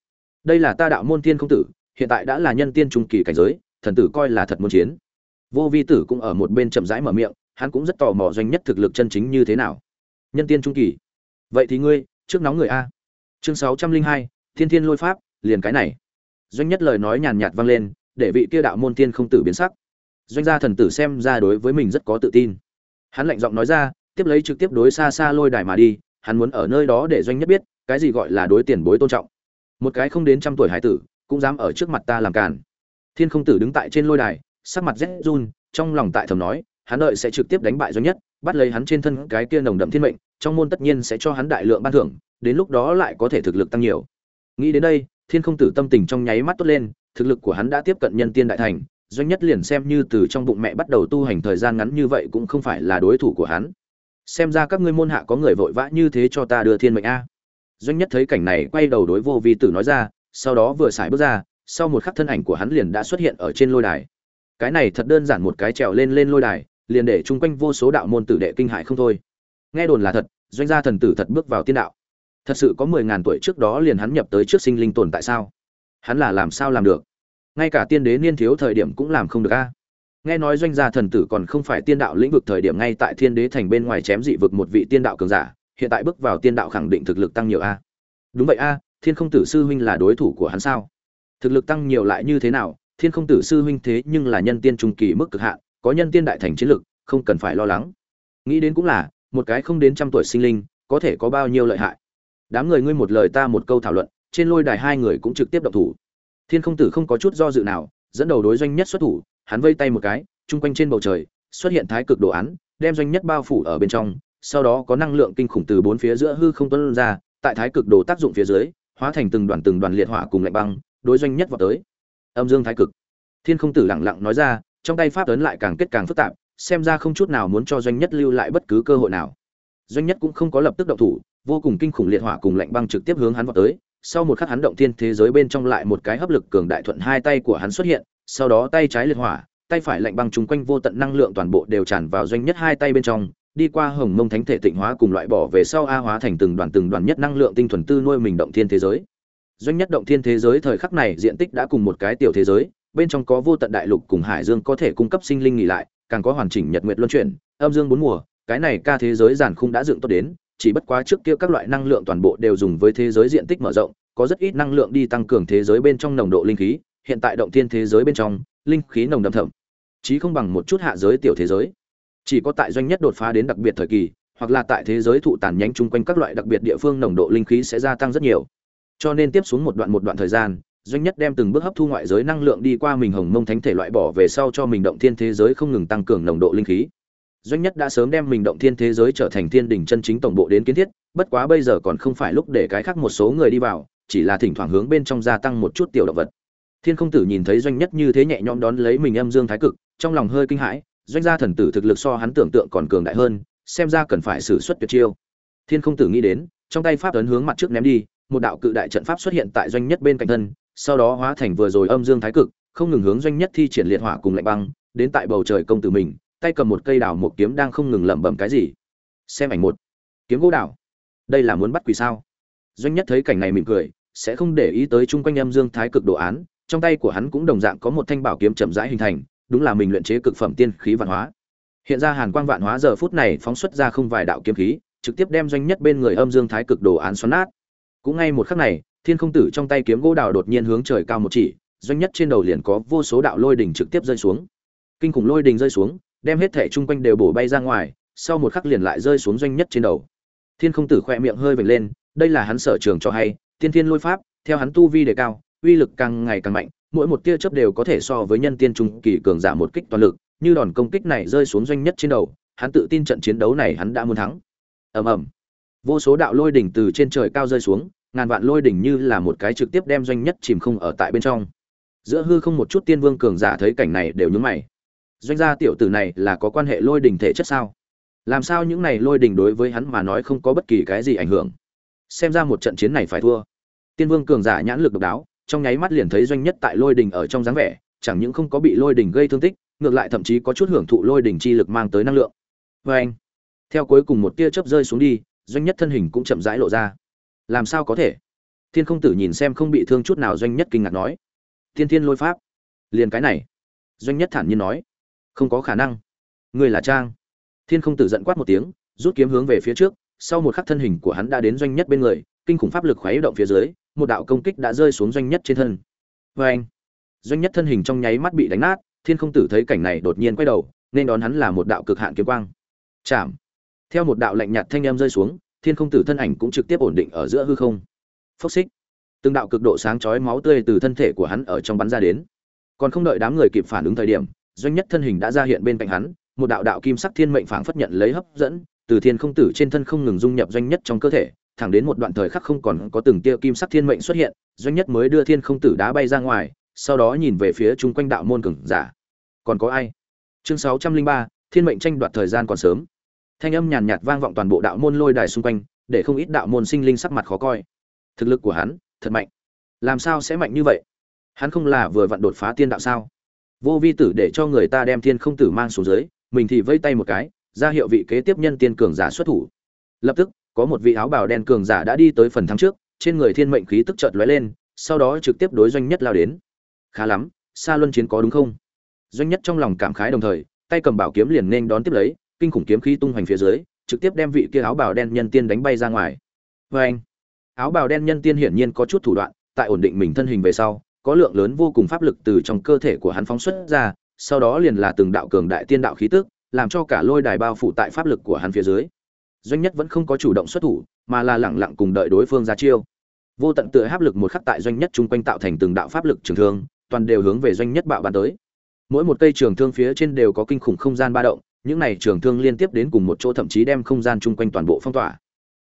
Đây là ta đạo môn tiên không tử, hiện tại đã là nhân tiên trung kỳ cảnh giới, thần tử coi là thật muốn chiến. Vô vi tử cũng ở một bên chậm rãi mở miệng, hắn cũng rất tò mò doanh nhất thực lực chân chính như thế nào. Nhân tiên trung kỳ. Vậy thì ngươi, trước nóng người a. Chương sáu trăm linh hai, thiên thiên lôi pháp, liền cái này. Doanh nhất lời nói nhàn nhạt vang lên để vị kia đạo môn tiên không tử biến sắc. Doanh gia thần tử xem ra đối với mình rất có tự tin. Hắn lạnh giọng nói ra, tiếp lấy trực tiếp đối xa xa lôi đài mà đi, hắn muốn ở nơi đó để doanh nhất biết, cái gì gọi là đối tiền bối tôn trọng. Một cái không đến trăm tuổi hải tử, cũng dám ở trước mặt ta làm càn. Thiên không tử đứng tại trên lôi đài, sắc mặt rét run, trong lòng tại thầm nói, hắn đợi sẽ trực tiếp đánh bại doanh nhất, bắt lấy hắn trên thân cái kia nồng đậm thiên mệnh, trong môn tất nhiên sẽ cho hắn đại lượng ban thưởng, đến lúc đó lại có thể thực lực tăng nhiều. Nghĩ đến đây, thiên không tử tâm tình trong nháy mắt tốt lên thực lực của hắn đã tiếp cận nhân tiên đại thành, doanh nhất liền xem như từ trong bụng mẹ bắt đầu tu hành thời gian ngắn như vậy cũng không phải là đối thủ của hắn. Xem ra các ngươi môn hạ có người vội vã như thế cho ta đưa thiên mệnh a. Doanh nhất thấy cảnh này quay đầu đối vô vi tử nói ra, sau đó vừa xài bước ra, sau một khắc thân ảnh của hắn liền đã xuất hiện ở trên lôi đài. Cái này thật đơn giản một cái trèo lên lên lôi đài, liền để chung quanh vô số đạo môn tử đệ kinh hại không thôi. Nghe đồn là thật, doanh gia thần tử thật bước vào tiên đạo. Thật sự có mười ngàn tuổi trước đó liền hắn nhập tới trước sinh linh tồn tại sao? Hắn là làm sao làm được? Ngay cả tiên đế niên thiếu thời điểm cũng làm không được a. Nghe nói doanh gia thần tử còn không phải tiên đạo lĩnh vực thời điểm ngay tại thiên đế thành bên ngoài chém dị vực một vị tiên đạo cường giả, hiện tại bước vào tiên đạo khẳng định thực lực tăng nhiều a. Đúng vậy a, thiên không tử sư huynh là đối thủ của hắn sao? Thực lực tăng nhiều lại như thế nào? Thiên không tử sư huynh thế nhưng là nhân tiên trung kỳ mức cực hạn, có nhân tiên đại thành chiến lực, không cần phải lo lắng. Nghĩ đến cũng là, một cái không đến trăm tuổi sinh linh, có thể có bao nhiêu lợi hại? Đám người ngươi một lời ta một câu thảo luận trên lôi đài hai người cũng trực tiếp động thủ. Thiên không tử không có chút do dự nào, dẫn đầu đối doanh nhất xuất thủ, hắn vây tay một cái, chung quanh trên bầu trời, xuất hiện thái cực đồ án, đem doanh nhất bao phủ ở bên trong, sau đó có năng lượng kinh khủng từ bốn phía giữa hư không tuân ra, tại thái cực đồ tác dụng phía dưới, hóa thành từng đoàn từng đoàn liệt hỏa cùng lạnh băng, đối doanh nhất vào tới. Âm dương thái cực. Thiên không tử lặng lặng nói ra, trong tay pháp ấn lại càng kết càng phức tạp, xem ra không chút nào muốn cho doanh nhất lưu lại bất cứ cơ hội nào. Doanh nhất cũng không có lập tức động thủ, vô cùng kinh khủng liệt hỏa cùng lạnh băng trực tiếp hướng hắn vào tới sau một khắc hắn động thiên thế giới bên trong lại một cái hấp lực cường đại thuận hai tay của hắn xuất hiện, sau đó tay trái liệt hỏa, tay phải lạnh băng chung quanh vô tận năng lượng toàn bộ đều tràn vào doanh nhất hai tay bên trong, đi qua hồng mông thánh thể tịnh hóa cùng loại bỏ về sau a hóa thành từng đoàn từng đoàn nhất năng lượng tinh thuần tư nuôi mình động thiên thế giới. Doanh nhất động thiên thế giới thời khắc này diện tích đã cùng một cái tiểu thế giới, bên trong có vô tận đại lục cùng hải dương có thể cung cấp sinh linh nghỉ lại, càng có hoàn chỉnh nhật nguyệt luân chuyển, âm dương bốn mùa, cái này ca thế giới giản khung đã dựng tốt đến chỉ bất quá trước kia các loại năng lượng toàn bộ đều dùng với thế giới diện tích mở rộng có rất ít năng lượng đi tăng cường thế giới bên trong nồng độ linh khí hiện tại động thiên thế giới bên trong linh khí nồng đậm thẩm, chí không bằng một chút hạ giới tiểu thế giới. Chỉ có tại doanh nhất đột phá đến đặc biệt thời kỳ hoặc là tại thế giới thụ tàn nhánh chung quanh các loại đặc biệt địa phương nồng độ linh khí sẽ gia tăng rất nhiều. Cho nên tiếp xuống một đoạn một đoạn thời gian doanh nhất đem từng bước hấp thu ngoại giới năng lượng đi qua mình hồng mông thánh thể loại bỏ về sau cho mình động thiên thế giới không ngừng tăng cường nồng độ linh khí doanh nhất đã sớm đem mình động thiên thế giới trở thành thiên đỉnh chân chính tổng bộ đến kiến thiết, bất quá bây giờ còn không phải lúc để cái khác một số người đi vào, chỉ là thỉnh thoảng hướng bên trong gia tăng một chút tiểu động vật. Thiên không tử nhìn thấy doanh nhất như thế nhẹ nhõm đón lấy mình âm dương thái cực, trong lòng hơi kinh hãi, doanh gia thần tử thực lực so hắn tưởng tượng còn cường đại hơn, xem ra cần phải xử suất tuyệt chiêu. Thiên không tử nghĩ đến, trong tay pháp ấn hướng mặt trước ném đi, một đạo cự đại trận pháp xuất hiện tại doanh nhất bên cạnh thân, sau đó hóa thành vừa rồi âm dương thái cực, không ngừng hướng doanh nhất thi triển liệt hỏa cùng lạnh băng, đến tại bầu trời công tử mình tay cầm một cây đào một kiếm đang không ngừng lẩm bẩm cái gì. Xem ảnh một. Kiếm gỗ đào. Đây là muốn bắt quỷ sao? Doanh nhất thấy cảnh này mỉm cười, sẽ không để ý tới chung quanh âm dương thái cực đồ án, trong tay của hắn cũng đồng dạng có một thanh bảo kiếm chậm rãi hình thành, đúng là mình luyện chế cực phẩm tiên khí vạn hóa. Hiện ra hàn quang vạn hóa giờ phút này phóng xuất ra không vài đạo kiếm khí, trực tiếp đem doanh nhất bên người âm dương thái cực đồ án xoắn nát. Cũng ngay một khắc này, thiên không tử trong tay kiếm gỗ đào đột nhiên hướng trời cao một chỉ, doanh nhất trên đầu liền có vô số đạo lôi đỉnh trực tiếp rơi xuống. Kinh khủng lôi đỉnh rơi xuống đem hết thể chung quanh đều bổ bay ra ngoài, sau một khắc liền lại rơi xuống doanh nhất trên đầu. Thiên không tử khoe miệng hơi vểnh lên, đây là hắn sở trường cho hay, tiên thiên lôi pháp, theo hắn tu vi đề cao, uy lực càng ngày càng mạnh, mỗi một tia chớp đều có thể so với nhân tiên trung kỳ cường giả một kích toàn lực, như đòn công kích này rơi xuống doanh nhất trên đầu, hắn tự tin trận chiến đấu này hắn đã muốn thắng. Ầm ầm. Vô số đạo lôi đỉnh từ trên trời cao rơi xuống, ngàn vạn lôi đỉnh như là một cái trực tiếp đem doanh nhất chìm không ở tại bên trong. Giữa hư không một chút tiên vương cường giả thấy cảnh này đều nhướng mày doanh gia tiểu tử này là có quan hệ lôi Đình thể chất sao? Làm sao những này lôi Đình đối với hắn mà nói không có bất kỳ cái gì ảnh hưởng? Xem ra một trận chiến này phải thua. Tiên vương cường giả nhãn lực độc đáo, trong nháy mắt liền thấy doanh nhất tại lôi Đình ở trong dáng vẻ, chẳng những không có bị lôi Đình gây thương tích, ngược lại thậm chí có chút hưởng thụ lôi Đình chi lực mang tới năng lượng. Vê anh, theo cuối cùng một tia chớp rơi xuống đi, doanh nhất thân hình cũng chậm rãi lộ ra. Làm sao có thể? Thiên không tử nhìn xem không bị thương chút nào doanh nhất kinh ngạc nói. Thiên thiên lôi pháp, liền cái này. Doanh nhất thản nhiên nói không có khả năng. Người là trang. Thiên không tử giận quát một tiếng, rút kiếm hướng về phía trước, sau một khắc thân hình của hắn đã đến doanh nhất bên người, kinh khủng pháp lực khuấy động phía dưới, một đạo công kích đã rơi xuống doanh nhất trên thân. Vê anh doanh nhất thân hình trong nháy mắt bị đánh nát, thiên không tử thấy cảnh này đột nhiên quay đầu, nên đón hắn là một đạo cực hạn kiếm quang. Chạm. Theo một đạo lạnh nhạt thanh em rơi xuống, thiên không tử thân ảnh cũng trực tiếp ổn định ở giữa hư không. Phốc xích. Từng đạo cực độ sáng chói máu tươi từ thân thể của hắn ở trong bắn ra đến. Còn không đợi đám người kịp phản ứng thời điểm doanh nhất thân hình đã ra hiện bên cạnh hắn, một đạo đạo kim sắc thiên mệnh phảng phất nhận lấy hấp dẫn, từ thiên không tử trên thân không ngừng dung nhập doanh nhất trong cơ thể, thẳng đến một đoạn thời khắc không còn có từng tia kim sắc thiên mệnh xuất hiện, doanh nhất mới đưa thiên không tử đá bay ra ngoài, sau đó nhìn về phía chung quanh đạo môn cường giả. Còn có ai? Chương sáu trăm linh ba, thiên mệnh tranh đoạt thời gian còn sớm. Thanh âm nhàn nhạt vang vọng toàn bộ đạo môn lôi đài xung quanh, để không ít đạo môn sinh linh sắc mặt khó coi. Thực lực của hắn thật mạnh. Làm sao sẽ mạnh như vậy? Hắn không là vừa vặn đột phá tiên đạo sao? Vô vi tử để cho người ta đem thiên không tử mang xuống dưới, mình thì vây tay một cái, ra hiệu vị kế tiếp nhân tiên cường giả xuất thủ. Lập tức, có một vị áo bào đen cường giả đã đi tới phần thắng trước, trên người thiên mệnh khí tức chợt lóe lên, sau đó trực tiếp đối doanh nhất lao đến. Khá lắm xa luân chiến có đúng không? Doanh nhất trong lòng cảm khái đồng thời, tay cầm bảo kiếm liền nên đón tiếp lấy, kinh khủng kiếm khí tung hoành phía dưới, trực tiếp đem vị kia áo bào đen nhân tiên đánh bay ra ngoài. Vê anh áo bào đen nhân tiên hiển nhiên có chút thủ đoạn, tại ổn định mình thân hình về sau có lượng lớn vô cùng pháp lực từ trong cơ thể của hắn phóng xuất ra, sau đó liền là từng đạo cường đại tiên đạo khí tức, làm cho cả lôi đài bao phủ tại pháp lực của hắn phía dưới. Doanh nhất vẫn không có chủ động xuất thủ, mà là lặng lặng cùng đợi đối phương ra chiêu. Vô tận tựa hấp lực một khắc tại doanh nhất chung quanh tạo thành từng đạo pháp lực trường thương, toàn đều hướng về doanh nhất bạo bắn tới. Mỗi một cây trường thương phía trên đều có kinh khủng không gian ba động, những này trường thương liên tiếp đến cùng một chỗ thậm chí đem không gian chung quanh toàn bộ phong tỏa.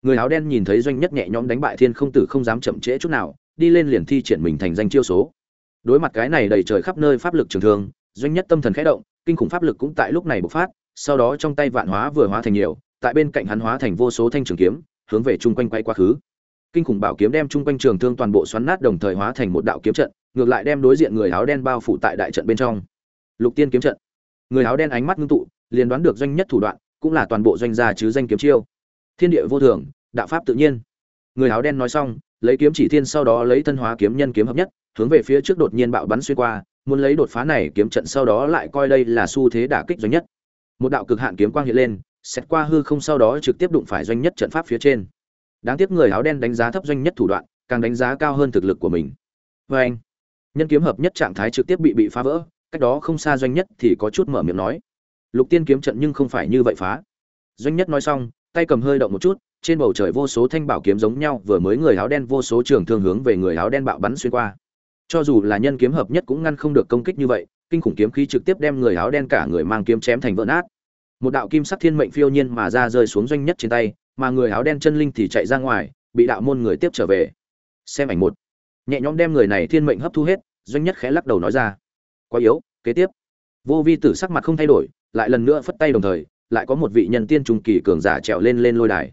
Người áo đen nhìn thấy doanh nhất nhẹ nhõm đánh bại thiên không tử không dám chậm trễ chút nào đi lên liền thi triển mình thành danh chiêu số. Đối mặt cái này đầy trời khắp nơi pháp lực trường thương, doanh nhất tâm thần khẽ động, kinh khủng pháp lực cũng tại lúc này bộc phát, sau đó trong tay vạn hóa vừa hóa thành nhiều, tại bên cạnh hắn hóa thành vô số thanh trường kiếm, hướng về chung quanh quay quá khứ. Kinh khủng bảo kiếm đem chung quanh trường thương toàn bộ xoắn nát đồng thời hóa thành một đạo kiếm trận, ngược lại đem đối diện người áo đen bao phủ tại đại trận bên trong. Lục tiên kiếm trận. Người áo đen ánh mắt ngưng tụ, liền đoán được doanh nhất thủ đoạn, cũng là toàn bộ doanh gia chứ danh kiếm chiêu. Thiên địa vô thường, đạo pháp tự nhiên. Người áo đen nói xong lấy kiếm chỉ thiên sau đó lấy thân hóa kiếm nhân kiếm hợp nhất, hướng về phía trước đột nhiên bạo bắn xuyên qua, muốn lấy đột phá này kiếm trận sau đó lại coi đây là xu thế đả kích doanh nhất. Một đạo cực hạn kiếm quang hiện lên xét qua hư không sau đó trực tiếp đụng phải doanh nhất trận pháp phía trên. Đáng tiếc người áo đen đánh giá thấp doanh nhất thủ đoạn, càng đánh giá cao hơn thực lực của mình. Vê anh, nhân kiếm hợp nhất trạng thái trực tiếp bị bị phá vỡ, cách đó không xa doanh nhất thì có chút mở miệng nói. Lục tiên kiếm trận nhưng không phải như vậy phá. Doanh nhất nói xong, tay cầm hơi động một chút trên bầu trời vô số thanh bảo kiếm giống nhau, vừa mới người áo đen vô số trường thương hướng về người áo đen bạo bắn xuyên qua. Cho dù là nhân kiếm hợp nhất cũng ngăn không được công kích như vậy, kinh khủng kiếm khí trực tiếp đem người áo đen cả người mang kiếm chém thành vỡ nát. Một đạo kim sắc thiên mệnh phiêu nhiên mà ra rơi xuống doanh nhất trên tay, mà người áo đen chân linh thì chạy ra ngoài, bị đạo môn người tiếp trở về. Xem ảnh một. Nhẹ nhõm đem người này thiên mệnh hấp thu hết, doanh nhất khẽ lắc đầu nói ra. Quá yếu, kế tiếp. Vô vi tử sắc mặt không thay đổi, lại lần nữa phất tay đồng thời, lại có một vị nhân tiên trung kỳ cường giả trèo lên lên lôi đài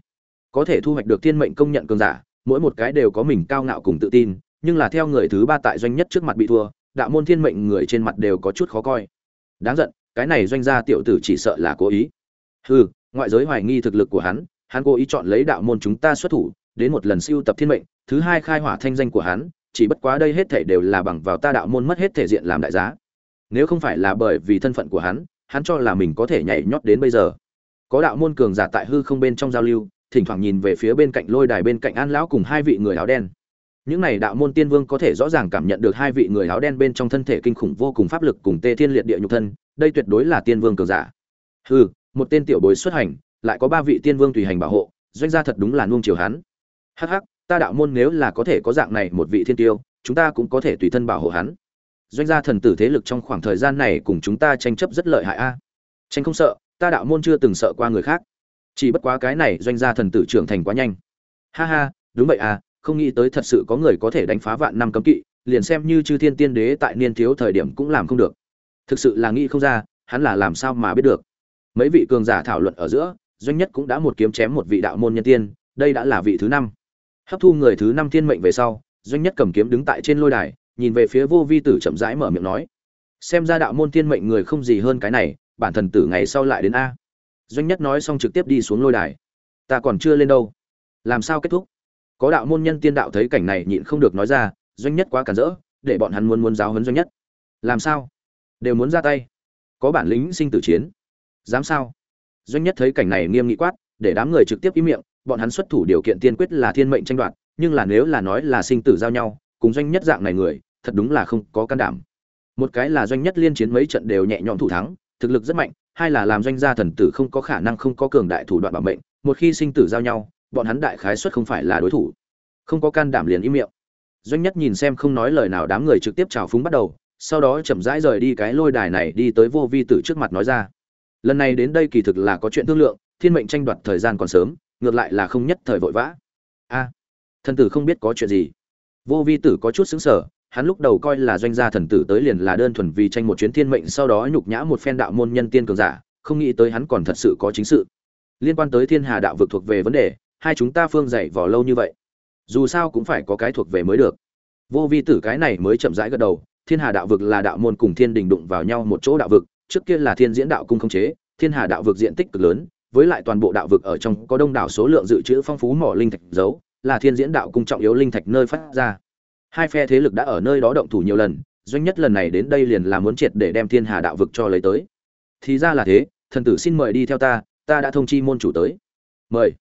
có thể thu hoạch được thiên mệnh công nhận cường giả, mỗi một cái đều có mình cao ngạo cùng tự tin, nhưng là theo người thứ ba tại doanh nhất trước mặt bị thua, đạo môn thiên mệnh người trên mặt đều có chút khó coi. Đáng giận, cái này doanh gia tiểu tử chỉ sợ là cố ý. Hừ, ngoại giới hoài nghi thực lực của hắn hắn cố ý chọn lấy đạo môn chúng ta xuất thủ, đến một lần siêu tập thiên mệnh, thứ hai khai hỏa thanh danh của hắn, chỉ bất quá đây hết thể đều là bằng vào ta đạo môn mất hết thể diện làm đại giá. Nếu không phải là bởi vì thân phận của hắn hắn cho là mình có thể nhảy nhót đến bây giờ. Có đạo môn cường giả tại hư không bên trong giao lưu thỉnh thoảng nhìn về phía bên cạnh lôi đài bên cạnh an lão cùng hai vị người áo đen. Những này đạo môn tiên vương có thể rõ ràng cảm nhận được hai vị người áo đen bên trong thân thể kinh khủng vô cùng pháp lực cùng tê thiên liệt địa nhục thân, đây tuyệt đối là tiên vương cường giả. Hư một tên tiểu bối xuất hành, lại có ba vị tiên vương tùy hành bảo hộ, doanh gia thật đúng là nuông chiều hắn. Hắc hắc, ta đạo môn nếu là có thể có dạng này một vị thiên tiêu, chúng ta cũng có thể tùy thân bảo hộ hắn. Doanh gia thần tử thế lực trong khoảng thời gian này cùng chúng ta tranh chấp rất lợi hại a. Tranh không sợ, ta đạo môn chưa từng sợ qua người khác chỉ bất quá cái này doanh gia thần tử trưởng thành quá nhanh. Ha ha, đúng vậy à không nghĩ tới thật sự có người có thể đánh phá vạn năm cấm kỵ, liền xem như chư thiên tiên đế tại niên thiếu thời điểm cũng làm không được. Thực sự là nghĩ không ra, hắn là làm sao mà biết được. Mấy vị cường giả thảo luận ở giữa, doanh nhất cũng đã một kiếm chém một vị đạo môn nhân tiên, đây đã là vị thứ năm. Hấp thu người thứ năm thiên mệnh về sau, doanh nhất cầm kiếm đứng tại trên lôi đài, nhìn về phía vô vi tử chậm rãi mở miệng nói. Xem ra đạo môn thiên mệnh người không gì hơn cái này, bản thần tử ngày sau lại đến a doanh nhất nói xong trực tiếp đi xuống lôi đài. Ta còn chưa lên đâu. Làm sao kết thúc? Có đạo môn nhân tiên đạo thấy cảnh này nhịn không được nói ra, doanh nhất quá cản rỡ, để bọn hắn muốn muốn giáo huấn doanh nhất. Làm sao? Đều muốn ra tay. Có bản lĩnh sinh tử chiến. Dám sao? Doanh nhất thấy cảnh này nghiêm nghị quát, để đám người trực tiếp ý miệng, bọn hắn xuất thủ điều kiện tiên quyết là thiên mệnh tranh đoạt, nhưng là nếu là nói là sinh tử giao nhau, cùng doanh nhất dạng này người, thật đúng là không có can đảm. Một cái là doanh nhất liên chiến mấy trận đều nhẹ nhõm thủ thắng, thực lực rất mạnh hai là làm doanh gia thần tử không có khả năng không có cường đại thủ đoạn bảo mệnh, một khi sinh tử giao nhau, bọn hắn đại khái suất không phải là đối thủ. Không có can đảm liền im miệng. Doanh nhất nhìn xem không nói lời nào đám người trực tiếp chào phúng bắt đầu, sau đó chậm rãi rời đi cái lôi đài này đi tới vô vi tử trước mặt nói ra. Lần này đến đây kỳ thực là có chuyện thương lượng, thiên mệnh tranh đoạt thời gian còn sớm, ngược lại là không nhất thời vội vã. A, thần tử không biết có chuyện gì. Vô vi tử có chút sững sờ hắn lúc đầu coi là doanh gia thần tử tới liền là đơn thuần vì tranh một chuyến thiên mệnh, sau đó nhục nhã một phen đạo môn nhân tiên cường giả, không nghĩ tới hắn còn thật sự có chính sự. Liên quan tới thiên hà đạo vực thuộc về vấn đề, hai chúng ta phương dạy vỏ lâu như vậy. Dù sao cũng phải có cái thuộc về mới được. Vô vi tử cái này mới chậm rãi gật đầu, thiên hà đạo vực là đạo môn cùng thiên đình đụng vào nhau một chỗ đạo vực, trước kia là thiên diễn đạo cung không chế, thiên hà đạo vực diện tích cực lớn, với lại toàn bộ đạo vực ở trong có đông đảo số lượng dự trữ phong phú mỏ linh thạch giấu, là thiên diễn đạo cung trọng yếu linh thạch nơi phát ra hai phe thế lực đã ở nơi đó động thủ nhiều lần, doanh nhất lần này đến đây liền là muốn triệt để đem thiên hà đạo vực cho lấy tới. Thì ra là thế, thần tử xin mời đi theo ta ta đã thông chi môn chủ tới. Mời.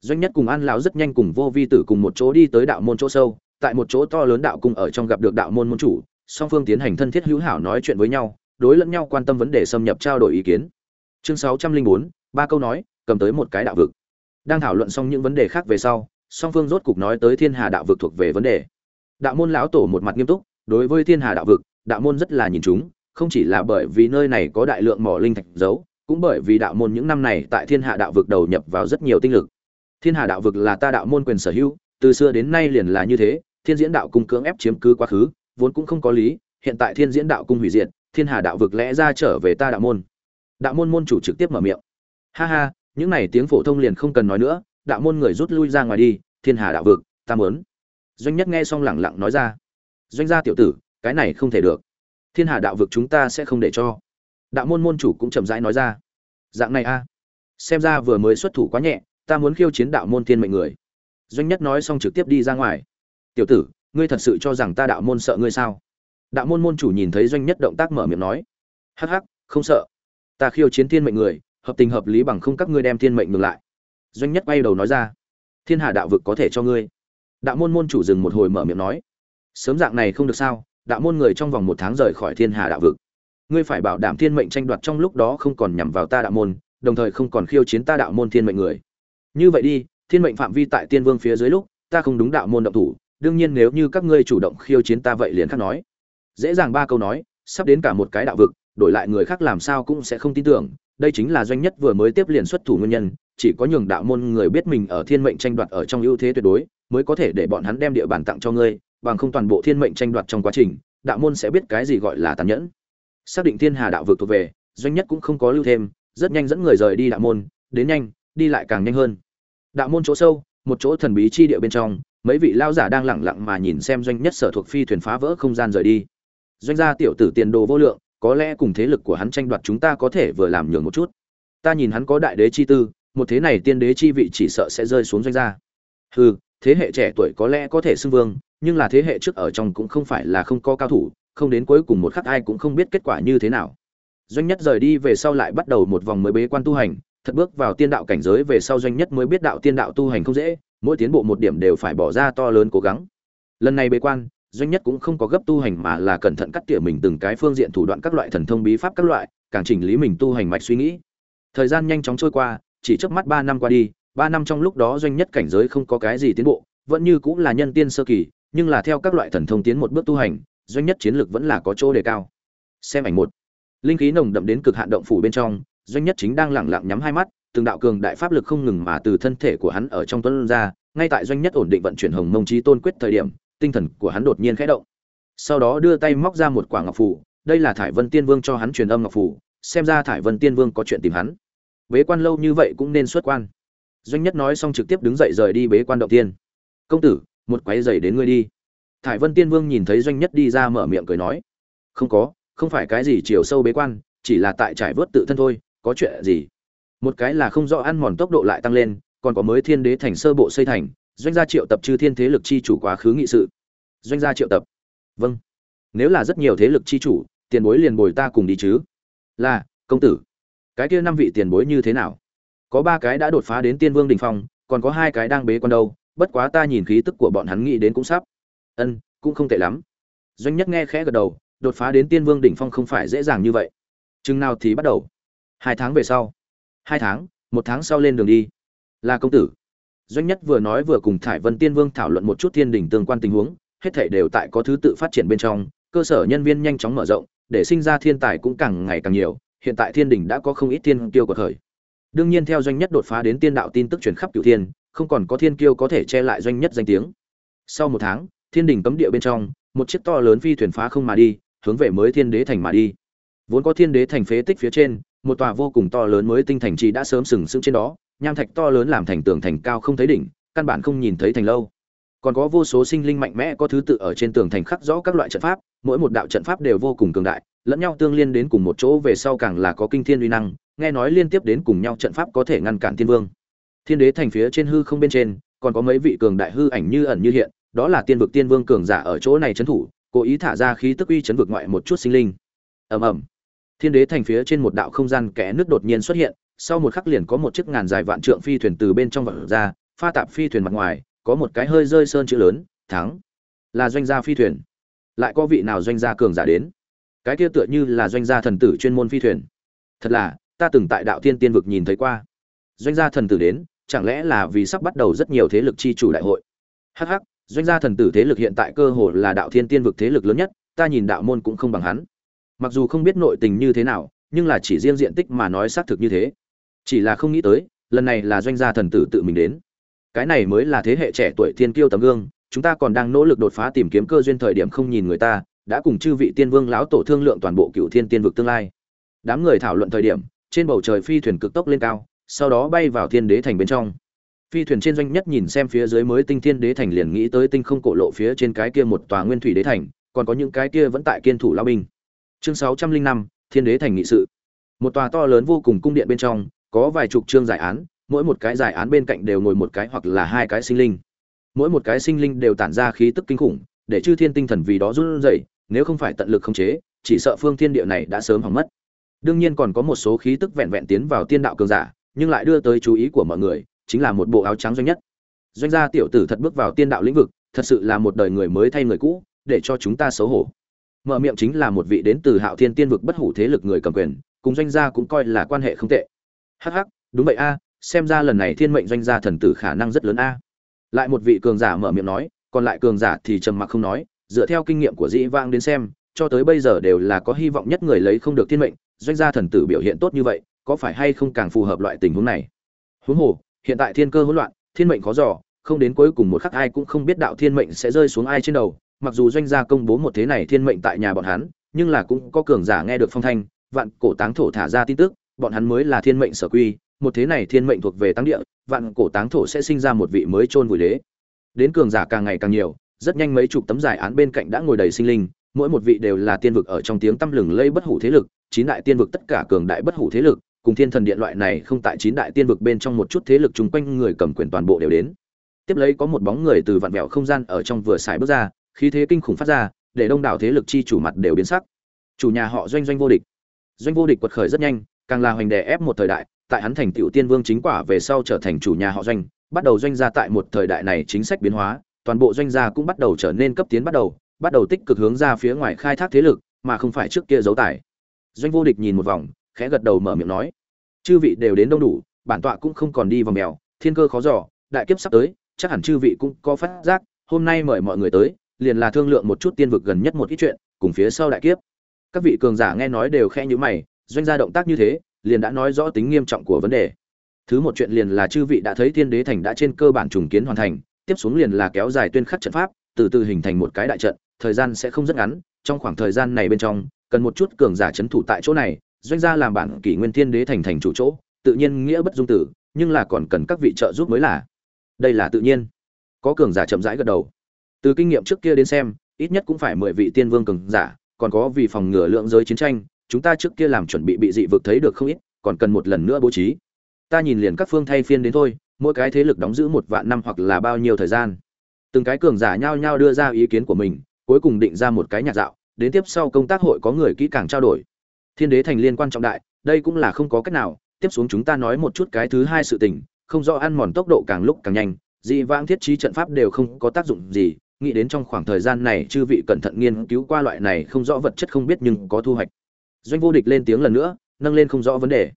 Doanh nhất cùng an lão rất nhanh cùng vô vi tử cùng một chỗ đi tới đạo môn chỗ sâu, tại một chỗ to lớn đạo cung ở trong gặp được đạo môn môn chủ, song phương tiến hành thân thiết hữu hảo nói chuyện với nhau, đối lẫn nhau quan tâm vấn đề xâm nhập trao đổi ý kiến. Chương sáu trăm linh bốn, ba câu nói, cầm tới một cái đạo vực. Đang thảo luận xong những vấn đề khác về sau, song phương rốt cục nói tới thiên hà đạo vực thuộc về vấn đề đạo môn lão tổ một mặt nghiêm túc, đối với thiên hà đạo vực, đạo môn rất là nhìn chúng, không chỉ là bởi vì nơi này có đại lượng mỏ linh thạch giấu, cũng bởi vì đạo môn những năm này tại thiên hạ đạo vực đầu nhập vào rất nhiều tinh lực. Thiên hà đạo vực là ta đạo môn quyền sở hữu, từ xưa đến nay liền là như thế, thiên diễn đạo cung cưỡng ép chiếm cứ quá khứ, vốn cũng không có lý, hiện tại thiên diễn đạo cung hủy diệt, thiên hà đạo vực lẽ ra trở về ta đạo môn. Đạo môn môn chủ trực tiếp mở miệng. Ha ha, những này tiếng phổ thông liền không cần nói nữa, đạo môn người rút lui ra ngoài đi, thiên hà đạo vực, ta muốn doanh nhất nghe xong lẳng lặng nói ra. Doanh gia tiểu tử, cái này không thể được. Thiên hà đạo vực chúng ta sẽ không để cho. Đạo môn môn chủ cũng chậm rãi nói ra. Dạng này a. Xem ra vừa mới xuất thủ quá nhẹ, ta muốn khiêu chiến đạo môn thiên mệnh người. Doanh nhất nói xong trực tiếp đi ra ngoài. Tiểu tử, ngươi thật sự cho rằng ta đạo môn sợ ngươi sao? Đạo môn môn chủ nhìn thấy doanh nhất động tác mở miệng nói. Hắc hắc, không sợ. Ta khiêu chiến thiên mệnh người, hợp tình hợp lý bằng không các ngươi đem thiên mệnh ngược lại. Doanh nhất bay đầu nói ra. Thiên hà đạo vực có thể cho ngươi đạo môn môn chủ dừng một hồi mở miệng nói, sớm dạng này không được sao? Đạo môn người trong vòng một tháng rời khỏi thiên hà đạo vực. Ngươi phải bảo đảm thiên mệnh tranh đoạt trong lúc đó không còn nhằm vào ta đạo môn, đồng thời không còn khiêu chiến ta đạo môn thiên mệnh người. Như vậy đi, thiên mệnh phạm vi tại tiên vương phía dưới lúc, ta không đúng đạo môn động thủ, đương nhiên nếu như các ngươi chủ động khiêu chiến ta vậy liền khác nói. Dễ dàng ba câu nói, sắp đến cả một cái đạo vực, đổi lại người khác làm sao cũng sẽ không tin tưởng, đây chính là doanh nhất vừa mới tiếp liền xuất thủ nguyên nhân, chỉ có nhường đạo môn người biết mình ở thiên mệnh tranh đoạt ở trong ưu thế tuyệt đối mới có thể để bọn hắn đem địa bàn tặng cho ngươi, bằng không toàn bộ thiên mệnh tranh đoạt trong quá trình, đạo môn sẽ biết cái gì gọi là tàn nhẫn. Xác định thiên hà đạo vực thuộc về, doanh nhất cũng không có lưu thêm, rất nhanh dẫn người rời đi đạo môn, đến nhanh, đi lại càng nhanh hơn. Đạo môn chỗ sâu, một chỗ thần bí chi địa bên trong, mấy vị lao giả đang lẳng lặng mà nhìn xem doanh nhất sở thuộc phi thuyền phá vỡ không gian rời đi. Doanh gia tiểu tử tiền đồ vô lượng, có lẽ cùng thế lực của hắn tranh đoạt chúng ta có thể vừa làm nhường một chút. Ta nhìn hắn có đại đế chi tư, một thế này tiên đế chi vị chỉ sợ sẽ rơi xuống doanh gia. Hừ thế hệ trẻ tuổi có lẽ có thể xưng vương, nhưng là thế hệ trước ở trong cũng không phải là không có cao thủ, không đến cuối cùng một khắc ai cũng không biết kết quả như thế nào. Doanh nhất rời đi về sau lại bắt đầu một vòng mới bế quan tu hành, thật bước vào tiên đạo cảnh giới về sau doanh nhất mới biết đạo tiên đạo tu hành không dễ, mỗi tiến bộ một điểm đều phải bỏ ra to lớn cố gắng. Lần này bế quan, doanh nhất cũng không có gấp tu hành mà là cẩn thận cắt tỉa mình từng cái phương diện thủ đoạn các loại thần thông bí pháp các loại, càng chỉnh lý mình tu hành mạch suy nghĩ. Thời gian nhanh chóng trôi qua, chỉ trước mắt ba năm qua đi ba năm trong lúc đó doanh nhất cảnh giới không có cái gì tiến bộ, vẫn như cũng là nhân tiên sơ kỳ, nhưng là theo các loại thần thông tiến một bước tu hành, doanh nhất chiến lược vẫn là có chỗ đề cao. Xem ảnh một. Linh khí nồng đậm đến cực hạn động phủ bên trong, doanh nhất chính đang lẳng lặng nhắm hai mắt, từng đạo cường đại pháp lực không ngừng mà từ thân thể của hắn ở trong tuấn ra, ngay tại doanh nhất ổn định vận chuyển hồng mông trí tôn quyết thời điểm, tinh thần của hắn đột nhiên khẽ động. Sau đó đưa tay móc ra một quả ngọc phủ, đây là thải vân tiên vương cho hắn truyền âm ngọc phủ, xem ra thải vân tiên vương có chuyện tìm hắn. Bế quan lâu như vậy cũng nên xuất quan doanh nhất nói xong trực tiếp đứng dậy rời đi bế quan động tiên. Công tử, một quái dày đến ngươi đi. Thải vân tiên vương nhìn thấy doanh nhất đi ra mở miệng cười nói, không có, không phải cái gì chiều sâu bế quan, chỉ là tại trải vớt tự thân thôi, có chuyện gì? Một cái là không rõ ăn mòn tốc độ lại tăng lên, còn có mới thiên đế thành sơ bộ xây thành, doanh gia triệu tập chư thiên thế lực chi chủ quá khứ nghị sự. Doanh gia triệu tập. Vâng nếu là rất nhiều thế lực chi chủ, tiền bối liền bồi ta cùng đi chứ. Là, công tử, cái kia năm vị tiền bối như thế nào? Có ba cái đã đột phá đến tiên vương đỉnh phong, còn có hai cái đang bế quan đâu, bất quá ta nhìn khí tức của bọn hắn nghĩ đến cũng sắp. Ân, cũng không tệ lắm. Doanh nhất nghe khẽ gật đầu, đột phá đến tiên vương đỉnh phong không phải dễ dàng như vậy. Chừng nào thì bắt đầu. Hai tháng về sau. Hai tháng, một tháng sau lên đường đi. Là công tử. Doanh nhất vừa nói vừa cùng thải vân tiên vương thảo luận một chút thiên đỉnh tương quan tình huống, hết thể đều tại có thứ tự phát triển bên trong, cơ sở nhân viên nhanh chóng mở rộng, để sinh ra thiên tài cũng càng ngày càng nhiều, hiện tại thiên đỉnh đã có không ít thiên tiêu của thời đương nhiên theo doanh nhất đột phá đến tiên đạo tin tức truyền khắp cửu thiên, không còn có thiên kiêu có thể che lại doanh nhất danh tiếng. Sau một tháng, thiên đình cấm địa bên trong, một chiếc to lớn phi thuyền phá không mà đi, hướng về mới thiên đế thành mà đi. Vốn có thiên đế thành phế tích phía trên, một tòa vô cùng to lớn mới tinh thành trì đã sớm sừng sững trên đó, nham thạch to lớn làm thành tường thành cao không thấy đỉnh, căn bản không nhìn thấy thành lâu. Còn có vô số sinh linh mạnh mẽ có thứ tự ở trên tường thành khắc rõ các loại trận pháp, mỗi một đạo trận pháp đều vô cùng cường đại, lẫn nhau tương liên đến cùng một chỗ về sau càng là có kinh thiên uy năng nghe nói liên tiếp đến cùng nhau trận pháp có thể ngăn cản thiên vương. Thiên đế thành phía trên hư không bên trên, còn có mấy vị cường đại hư ảnh như ẩn như hiện, đó là tiên vực tiên vương cường giả ở chỗ này trấn thủ, cố ý thả ra khí tức uy chấn vực ngoại một chút sinh linh. Ầm ầm. Thiên đế thành phía trên một đạo không gian kẽ nước đột nhiên xuất hiện, sau một khắc liền có một chiếc ngàn dài vạn trượng phi thuyền từ bên trong vọt ra, pha tạp phi thuyền mặt ngoài, có một cái hơi rơi sơn chữ lớn, thắng. Là doanh gia phi thuyền. Lại có vị nào doanh gia cường giả đến? Cái kia tựa như là doanh gia thần tử chuyên môn phi thuyền. Thật là ta từng tại đạo thiên tiên vực nhìn thấy qua. Doanh gia thần tử đến, chẳng lẽ là vì sắp bắt đầu rất nhiều thế lực chi chủ đại hội? Hh doanh gia thần tử thế lực hiện tại cơ hồ là đạo thiên tiên vực thế lực lớn nhất, ta nhìn đạo môn cũng không bằng hắn. Mặc dù không biết nội tình như thế nào, nhưng là chỉ riêng diện tích mà nói xác thực như thế. Chỉ là không nghĩ tới, lần này là doanh gia thần tử tự mình đến. Cái này mới là thế hệ trẻ tuổi thiên kiêu tấm gương, chúng ta còn đang nỗ lực đột phá tìm kiếm cơ duyên thời điểm không nhìn người ta, đã cùng chư vị tiên vương lão tổ thương lượng toàn bộ cựu thiên tiên vực tương lai. Đám người thảo luận thời điểm trên bầu trời phi thuyền cực tốc lên cao, sau đó bay vào thiên đế thành bên trong. Phi thuyền trên doanh nhất nhìn xem phía dưới mới tinh thiên đế thành liền nghĩ tới tinh không cổ lộ phía trên cái kia một tòa nguyên thủy đế thành, còn có những cái kia vẫn tại kiên thủ lao binh. Chương sáu trăm linh năm, thiên đế thành nghị sự. Một tòa to lớn vô cùng cung điện bên trong, có vài chục chương giải án, mỗi một cái giải án bên cạnh đều ngồi một cái hoặc là hai cái sinh linh. Mỗi một cái sinh linh đều tản ra khí tức kinh khủng, để chư thiên tinh thần vì đó run rẩy, nếu không phải tận lực khống chế, chỉ sợ phương thiên địa này đã sớm hỏng mất đương nhiên còn có một số khí tức vẹn vẹn tiến vào tiên đạo cường giả, nhưng lại đưa tới chú ý của mọi người, chính là một bộ áo trắng doanh nhất. Doanh gia tiểu tử thật bước vào tiên đạo lĩnh vực, thật sự là một đời người mới thay người cũ, để cho chúng ta xấu hổ. Mở miệng chính là một vị đến từ hạo thiên tiên vực bất hủ thế lực người cầm quyền, cùng doanh gia cũng coi là quan hệ không tệ. Hh đúng vậy a, xem ra lần này thiên mệnh doanh gia thần tử khả năng rất lớn a. Lại một vị cường giả mở miệng nói, còn lại cường giả thì trầm mặc không nói, dựa theo kinh nghiệm của dĩ vang đến xem cho tới bây giờ đều là có hy vọng nhất người lấy không được thiên mệnh, doanh gia thần tử biểu hiện tốt như vậy, có phải hay không càng phù hợp loại tình huống này? Huống hồ, hiện tại thiên cơ hỗn loạn, thiên mệnh khó dò, không đến cuối cùng một khắc ai cũng không biết đạo thiên mệnh sẽ rơi xuống ai trên đầu. Mặc dù doanh gia công bố một thế này thiên mệnh tại nhà bọn hắn, nhưng là cũng có cường giả nghe được phong thanh, vạn cổ táng thổ thả ra tin tức, bọn hắn mới là thiên mệnh sở quy, một thế này thiên mệnh thuộc về táng địa, vạn cổ táng thổ sẽ sinh ra một vị mới chôn vùi đế. Đến cường giả càng ngày càng nhiều, rất nhanh mấy chục tấm giải án bên cạnh đã ngồi đầy sinh linh mỗi một vị đều là tiên vực ở trong tiếng tăm lừng lây bất hủ thế lực, chín đại tiên vực tất cả cường đại bất hủ thế lực, cùng thiên thần điện loại này không tại chín đại tiên vực bên trong một chút thế lực chung quanh người cầm quyền toàn bộ đều đến. Tiếp lấy có một bóng người từ vạn vẹo không gian ở trong vừa xài bước ra, khí thế kinh khủng phát ra, để đông đảo thế lực chi chủ mặt đều biến sắc. Chủ nhà họ doanh doanh vô địch. Doanh vô địch quật khởi rất nhanh, càng là hoành đè ép một thời đại, tại hắn thành tựu tiên vương chính quả về sau trở thành chủ nhà họ doanh, bắt đầu doanh gia tại một thời đại này chính sách biến hóa, toàn bộ doanh gia cũng bắt đầu trở nên cấp tiến bắt đầu bắt đầu tích cực hướng ra phía ngoài khai thác thế lực mà không phải trước kia giấu tài doanh vô địch nhìn một vòng khẽ gật đầu mở miệng nói chư vị đều đến đông đủ bản tọa cũng không còn đi vào mèo thiên cơ khó dò, đại kiếp sắp tới chắc hẳn chư vị cũng có phát giác hôm nay mời mọi người tới liền là thương lượng một chút tiên vực gần nhất một ít chuyện cùng phía sau đại kiếp. Các vị cường giả nghe nói đều khẽ nhíu mày doanh gia động tác như thế liền đã nói rõ tính nghiêm trọng của vấn đề. Thứ một chuyện liền là chư vị đã thấy thiên đế thành đã trên cơ bản trùng kiến hoàn thành tiếp xuống liền là kéo dài tuyên khắc trận pháp từ từ hình thành một cái đại trận thời gian sẽ không rất ngắn, trong khoảng thời gian này bên trong, cần một chút cường giả chấn thủ tại chỗ này, doanh gia làm bản kỷ nguyên thiên đế thành thành chủ chỗ, tự nhiên nghĩa bất dung tử, nhưng là còn cần các vị trợ giúp mới là. Đây là tự nhiên. Có cường giả chậm rãi gật đầu. Từ kinh nghiệm trước kia đến xem, ít nhất cũng phải mười vị tiên vương cường giả, còn có vì phòng ngừa lượng giới chiến tranh, chúng ta trước kia làm chuẩn bị bị dị vực thấy được không ít, còn cần một lần nữa bố trí. Ta nhìn liền các phương thay phiên đến thôi, mỗi cái thế lực đóng giữ một vạn năm hoặc là bao nhiêu thời gian. Từng cái cường giả nhao nhao đưa ra ý kiến của mình cuối cùng định ra một cái nhạc dạo, đến tiếp sau công tác hội có người kỹ càng trao đổi. Thiên đế thành liên quan trọng đại, đây cũng là không có cách nào, tiếp xuống chúng ta nói một chút cái thứ hai sự tình, không do ăn mòn tốc độ càng lúc càng nhanh, dị vãng thiết trí trận pháp đều không có tác dụng gì, nghĩ đến trong khoảng thời gian này chư vị cẩn thận nghiên cứu qua loại này không rõ vật chất không biết nhưng có thu hoạch. Doanh vô địch lên tiếng lần nữa, nâng lên không rõ vấn đề.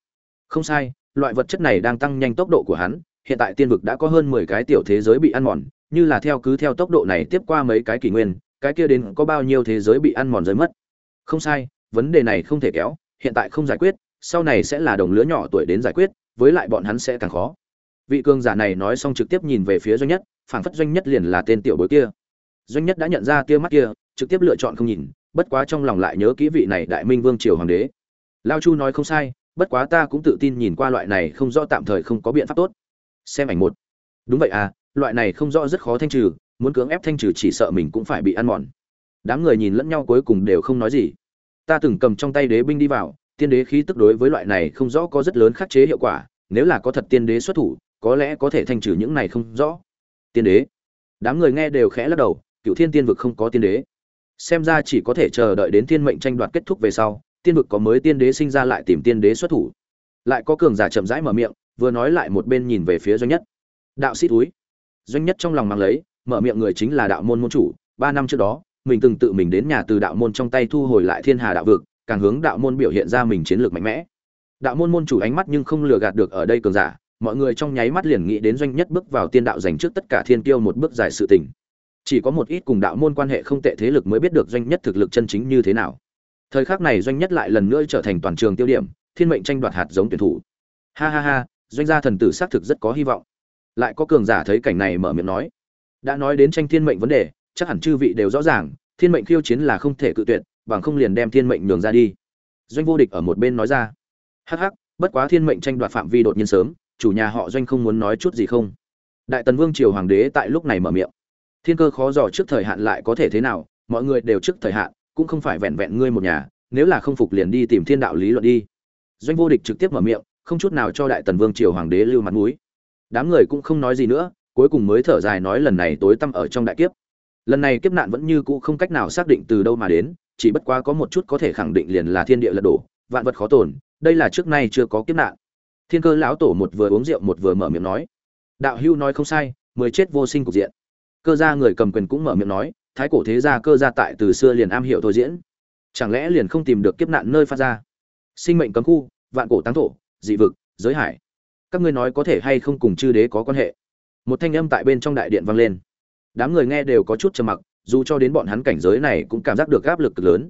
Không sai, loại vật chất này đang tăng nhanh tốc độ của hắn, hiện tại tiên vực đã có hơn mười cái tiểu thế giới bị ăn mòn, như là theo cứ theo tốc độ này tiếp qua mấy cái kỷ nguyên cái kia đến có bao nhiêu thế giới bị ăn mòn rơi mất. Không sai, vấn đề này không thể kéo, hiện tại không giải quyết, sau này sẽ là đồng lứa nhỏ tuổi đến giải quyết, với lại bọn hắn sẽ càng khó. Vị cường giả này nói xong trực tiếp nhìn về phía doanh nhất, phảng phất doanh nhất liền là tên tiểu bối kia. Doanh nhất đã nhận ra tia mắt kia, trực tiếp lựa chọn không nhìn, bất quá trong lòng lại nhớ kỹ vị này đại minh vương triều hoàng đế. Lao chu nói không sai, bất quá ta cũng tự tin nhìn qua loại này không rõ tạm thời không có biện pháp tốt. Xem ảnh một. Đúng vậy à loại này không rõ rất khó thanh trừ muốn cưỡng ép thanh trừ chỉ sợ mình cũng phải bị ăn mòn. Đám người nhìn lẫn nhau cuối cùng đều không nói gì. Ta từng cầm trong tay đế binh đi vào, tiên đế khí tức đối với loại này không rõ có rất lớn khắc chế hiệu quả, nếu là có thật tiên đế xuất thủ, có lẽ có thể thanh trừ những này không rõ. Tiên đế. Đám người nghe đều khẽ lắc đầu, cựu thiên tiên vực không có tiên đế. Xem ra chỉ có thể chờ đợi đến thiên mệnh tranh đoạt kết thúc về sau, tiên vực có mới tiên đế sinh ra lại tìm tiên đế xuất thủ. Lại có cường giả chậm rãi mở miệng, vừa nói lại một bên nhìn về phía doanh nhất. Đạo sĩ túi. Doanh nhất trong lòng mang lấy mở miệng người chính là đạo môn môn chủ. Ba năm trước đó, mình từng tự mình đến nhà từ đạo môn trong tay thu hồi lại thiên hà đạo vực, càng hướng đạo môn biểu hiện ra mình chiến lược mạnh mẽ. Đạo môn môn chủ ánh mắt nhưng không lừa gạt được ở đây cường giả, mọi người trong nháy mắt liền nghĩ đến doanh nhất bước vào tiên đạo dành trước tất cả thiên tiêu một bước dài sự tình. Chỉ có một ít cùng đạo môn quan hệ không tệ thế lực mới biết được doanh nhất thực lực chân chính như thế nào. Thời khắc này doanh nhất lại lần nữa trở thành toàn trường tiêu điểm, thiên mệnh tranh đoạt hạt giống tuyển thủ. Ha ha ha, doanh gia thần tử xác thực rất có hy vọng. Lại có cường giả thấy cảnh này mở miệng nói đã nói đến tranh thiên mệnh vấn đề, chắc hẳn chư vị đều rõ ràng, thiên mệnh khiêu chiến là không thể cự tuyệt, bằng không liền đem thiên mệnh nhường ra đi. Doanh vô địch ở một bên nói ra. Hắc hắc, bất quá thiên mệnh tranh đoạt phạm vi đột nhiên sớm, chủ nhà họ doanh không muốn nói chút gì không? Đại tần vương triều hoàng đế tại lúc này mở miệng. Thiên cơ khó dò trước thời hạn lại có thể thế nào, mọi người đều trước thời hạn, cũng không phải vẹn vẹn ngươi một nhà, nếu là không phục liền đi tìm thiên đạo lý luận đi. Doanh vô địch trực tiếp mở miệng, không chút nào cho đại tần vương triều hoàng đế lưu mặt mũi. Đám người cũng không nói gì nữa cuối cùng mới thở dài nói lần này tối tăm ở trong đại kiếp. Lần này kiếp nạn vẫn như cũ không cách nào xác định từ đâu mà đến, chỉ bất quá có một chút có thể khẳng định liền là thiên địa lật đổ, vạn vật khó tồn, đây là trước nay chưa có kiếp nạn. Thiên cơ lão tổ một vừa uống rượu một vừa mở miệng nói, đạo hưu nói không sai, mười chết vô sinh cục diện. Cơ gia người cầm quyền cũng mở miệng nói, thái cổ thế gia cơ gia tại từ xưa liền am hiểu thôi diễn. Chẳng lẽ liền không tìm được kiếp nạn nơi phát ra? Sinh mệnh cấm khu, vạn cổ táng thổ, dị vực, giới hải. Các ngươi nói có thể hay không cùng chư đế có quan hệ? Một thanh âm tại bên trong đại điện vang lên. Đám người nghe đều có chút trầm mặc, dù cho đến bọn hắn cảnh giới này cũng cảm giác được áp lực cực lớn.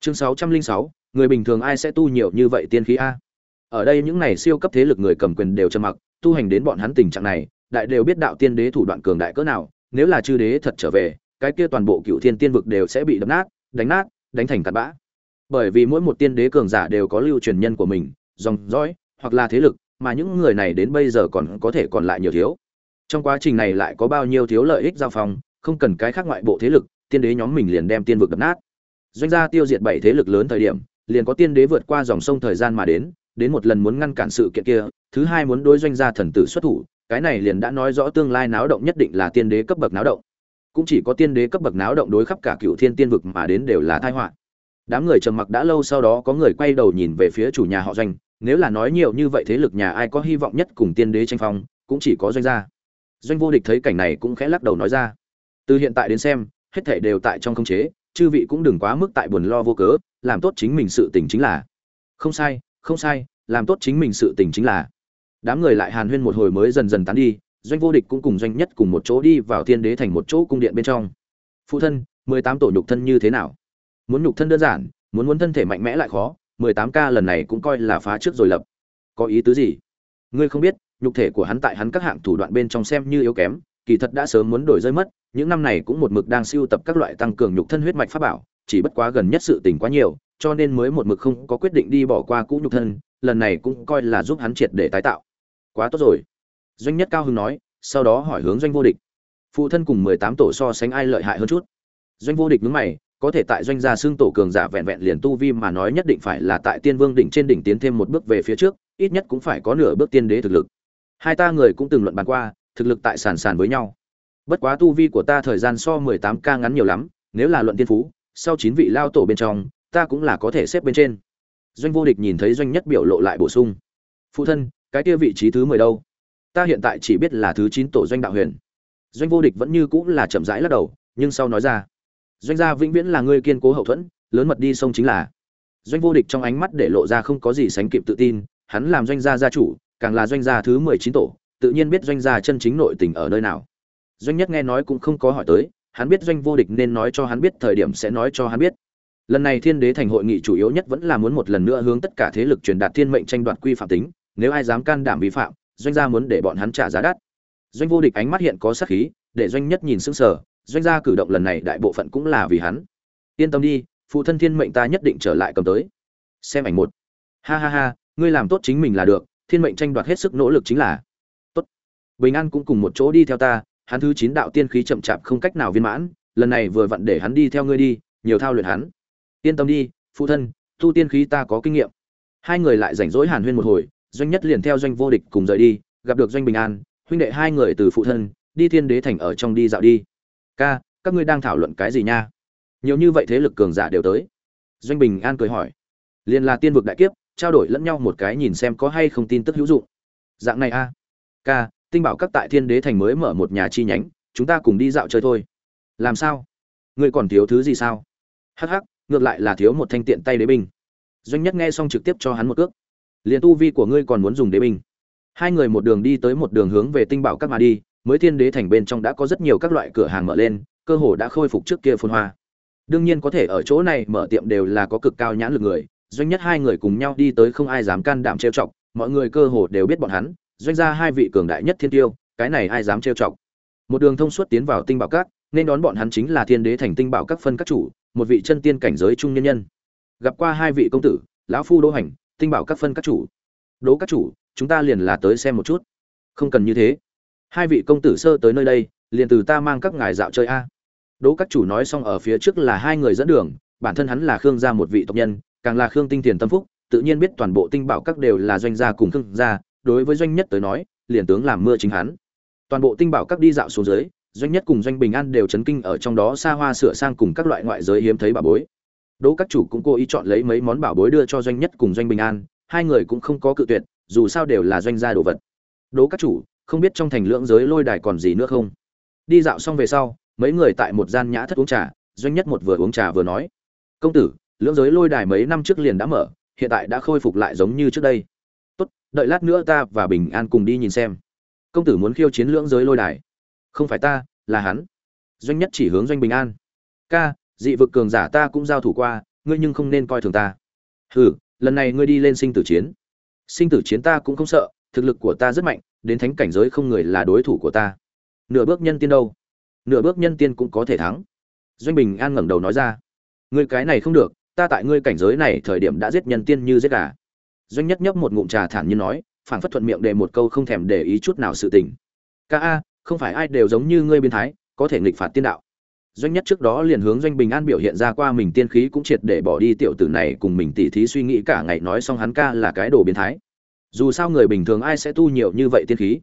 Chương sáu trăm linh sáu, người bình thường ai sẽ tu nhiều như vậy tiên khí a? Ở đây những này siêu cấp thế lực người cầm quyền đều trầm mặc, tu hành đến bọn hắn tình trạng này, đại đều biết đạo tiên đế thủ đoạn cường đại cỡ nào, nếu là chư đế thật trở về, cái kia toàn bộ cựu thiên tiên vực đều sẽ bị đập nát, đánh nát, đánh thành tạt bã. Bởi vì mỗi một tiên đế cường giả đều có lưu truyền nhân của mình, dòng dõi, hoặc là thế lực, mà những người này đến bây giờ còn có thể còn lại nhiều thiếu trong quá trình này lại có bao nhiêu thiếu lợi ích giao phong, không cần cái khác ngoại bộ thế lực, tiên đế nhóm mình liền đem tiên vực đập nát. Doanh gia tiêu diệt bảy thế lực lớn thời điểm, liền có tiên đế vượt qua dòng sông thời gian mà đến đến một lần muốn ngăn cản sự kiện kia, thứ hai muốn đối doanh gia thần tử xuất thủ, cái này liền đã nói rõ tương lai náo động nhất định là tiên đế cấp bậc náo động. Cũng chỉ có tiên đế cấp bậc náo động đối khắp cả cựu thiên tiên vực mà đến đều là tai họa. Đám người trầm mặc đã lâu sau đó có người quay đầu nhìn về phía chủ nhà họ doanh, nếu là nói nhiều như vậy thế lực nhà ai có hy vọng nhất cùng tiên đế tranh phong, cũng chỉ có doanh gia doanh vô địch thấy cảnh này cũng khẽ lắc đầu nói ra. Từ hiện tại đến xem, hết thảy đều tại trong khống chế, chư vị cũng đừng quá mức tại buồn lo vô cớ, làm tốt chính mình sự tình chính là. Không sai không sai, làm tốt chính mình sự tình chính là. Đám người lại hàn huyên một hồi mới dần dần tán đi, doanh vô địch cũng cùng doanh nhất cùng một chỗ đi vào Thiên đế thành một chỗ cung điện bên trong. Phụ thân, mười tám tổ nhục thân như thế nào? Muốn nhục thân đơn giản, muốn muốn thân thể mạnh mẽ lại khó, mười tám k lần này cũng coi là phá trước rồi lập. Có ý tứ gì? Ngươi không biết nhục thể của hắn tại hắn các hạng thủ đoạn bên trong xem như yếu kém, kỳ thật đã sớm muốn đổi rơi mất, những năm này cũng một mực đang siêu tập các loại tăng cường nhục thân huyết mạch pháp bảo, chỉ bất quá gần nhất sự tình quá nhiều, cho nên mới một mực không có quyết định đi bỏ qua cũ nhục thân, lần này cũng coi là giúp hắn triệt để tái tạo. Quá tốt rồi. Doanh nhất cao hưng nói, sau đó hỏi hướng doanh vô địch. Phụ thân cùng mười tám tổ so sánh ai lợi hại hơn chút? Doanh vô địch nhướng mày, có thể tại doanh gia xương tổ cường giả vẹn vẹn liền tu vi mà nói nhất định phải là tại tiên vương đỉnh trên đỉnh tiến thêm một bước về phía trước, ít nhất cũng phải có nửa bước tiên đế thực lực hai ta người cũng từng luận bàn qua, thực lực tại sàn sàn với nhau. Bất quá tu vi của ta thời gian so mười tám ca ngắn nhiều lắm, nếu là luận tiên phú, sau chín vị lao tổ bên trong, ta cũng là có thể xếp bên trên. Doanh vô địch nhìn thấy doanh nhất biểu lộ lại bổ sung. Phụ thân, cái kia vị trí thứ mười đâu? Ta hiện tại chỉ biết là thứ chín tổ doanh đạo huyền. Doanh vô địch vẫn như cũng là chậm rãi lắc đầu, nhưng sau nói ra. Doanh gia vĩnh viễn là người kiên cố hậu thuẫn, lớn mật đi sông chính là. Doanh vô địch trong ánh mắt để lộ ra không có gì sánh kịp tự tin, hắn làm doanh gia gia chủ càng là doanh gia thứ mười chín tổ, tự nhiên biết doanh gia chân chính nội tình ở nơi nào. Doanh nhất nghe nói cũng không có hỏi tới, hắn biết doanh vô địch nên nói cho hắn biết, thời điểm sẽ nói cho hắn biết. Lần này thiên đế thành hội nghị chủ yếu nhất vẫn là muốn một lần nữa hướng tất cả thế lực truyền đạt thiên mệnh tranh đoạt quy phạm tính, nếu ai dám can đảm vi phạm, doanh gia muốn để bọn hắn trả giá đắt. Doanh vô địch ánh mắt hiện có sát khí, để doanh nhất nhìn sững sờ, doanh gia cử động lần này đại bộ phận cũng là vì hắn. Yên tâm đi, phụ thân thiên mệnh ta nhất định trở lại cầm tới. Xem ảnh một. Ha ha ha, ngươi làm tốt chính mình là được thiên mệnh tranh đoạt hết sức nỗ lực chính là, tốt, bình an cũng cùng một chỗ đi theo ta, hắn thứ chín đạo tiên khí chậm chạp không cách nào viên mãn, lần này vừa vặn để hắn đi theo ngươi đi, nhiều thao luyện hắn. Yên tâm đi, phụ thân, tu tiên khí ta có kinh nghiệm. Hai người lại rảnh rỗi hàn huyên một hồi, doanh nhất liền theo doanh vô địch cùng rời đi, gặp được doanh bình an, huynh đệ hai người từ phụ thân, đi thiên đế thành ở trong đi dạo đi. Ca, các ngươi đang thảo luận cái gì nha? Nhiều như vậy thế lực cường giả đều tới. Doanh bình an cười hỏi. Liền là tiên vực đại kiếp trao đổi lẫn nhau một cái nhìn xem có hay không tin tức hữu dụng. Dạng này a. Ca tinh bảo các tại thiên đế thành mới mở một nhà chi nhánh, chúng ta cùng đi dạo chơi thôi. Làm sao? Ngươi còn thiếu thứ gì sao? Hắc hắc, ngược lại là thiếu một thanh tiện tay đế binh. Doanh nhất nghe xong trực tiếp cho hắn một cước. Liền tu vi của ngươi còn muốn dùng đế binh. Hai người một đường đi tới một đường hướng về tinh bảo các mà đi, mới thiên đế thành bên trong đã có rất nhiều các loại cửa hàng mở lên, cơ hồ đã khôi phục trước kia phun hoa. Đương nhiên có thể ở chỗ này mở tiệm đều là có cực cao nhãn lực người doanh nhất hai người cùng nhau đi tới không ai dám can đảm trêu chọc, mọi người cơ hồ đều biết bọn hắn, doanh ra hai vị cường đại nhất thiên tiêu, cái này ai dám trêu chọc? Một đường thông suốt tiến vào tinh bảo các, nên đón bọn hắn chính là thiên đế thành tinh bảo các phân các chủ, một vị chân tiên cảnh giới trung nhân nhân. Gặp qua hai vị công tử, lão phu đô hành, tinh bảo các phân các chủ. Đố các chủ, chúng ta liền là tới xem một chút. Không cần như thế. Hai vị công tử sơ tới nơi đây, liền từ ta mang các ngài dạo chơi a. Đố các chủ nói xong ở phía trước là hai người dẫn đường, bản thân hắn là khương gia một vị tộc nhân càng là khương tinh thiền tâm phúc, tự nhiên biết toàn bộ tinh bảo các đều là doanh gia cùng khương gia, đối với doanh nhất tới nói, liền tướng làm mưa chính hắn. Toàn bộ tinh bảo các đi dạo xuống dưới, doanh nhất cùng doanh bình an đều chấn kinh ở trong đó xa hoa sửa sang cùng các loại ngoại giới hiếm thấy bảo bối. Đỗ các chủ cũng cố ý chọn lấy mấy món bảo bối đưa cho doanh nhất cùng doanh bình an, hai người cũng không có cự tuyệt, dù sao đều là doanh gia đồ vật. Đỗ các chủ, không biết trong thành lưỡng giới lôi đài còn gì nữa không? Đi dạo xong về sau, mấy người tại một gian nhã thất uống trà, doanh nhất một vừa uống trà vừa nói, công tử lưỡng giới lôi đài mấy năm trước liền đã mở, hiện tại đã khôi phục lại giống như trước đây. Tốt, đợi lát nữa ta và bình an cùng đi nhìn xem. Công tử muốn khiêu chiến lưỡng giới lôi đài. Không phải ta, là hắn. Doanh nhất chỉ hướng doanh bình an. Ca, dị vực cường giả ta cũng giao thủ qua, ngươi nhưng không nên coi thường ta. Hừ, lần này ngươi đi lên sinh tử chiến. Sinh tử chiến ta cũng không sợ, thực lực của ta rất mạnh, đến thánh cảnh giới không người là đối thủ của ta. Nửa bước nhân tiên đâu? Nửa bước nhân tiên cũng có thể thắng. Doanh bình an ngẩng đầu nói ra. Ngươi cái này không được ta tại ngươi cảnh giới này thời điểm đã giết nhân tiên như giết gà. Doanh nhất nhấp một ngụm trà thản nhiên nói, phảng phất thuận miệng để một câu không thèm để ý chút nào sự tình. Ca a, không phải ai đều giống như ngươi biến thái, có thể nghịch phạt tiên đạo. Doanh nhất trước đó liền hướng doanh bình an biểu hiện ra qua mình tiên khí cũng triệt để bỏ đi tiểu tử này cùng mình tỉ thí suy nghĩ cả ngày nói xong hắn ca là cái đồ biến thái. Dù sao người bình thường ai sẽ tu nhiều như vậy tiên khí?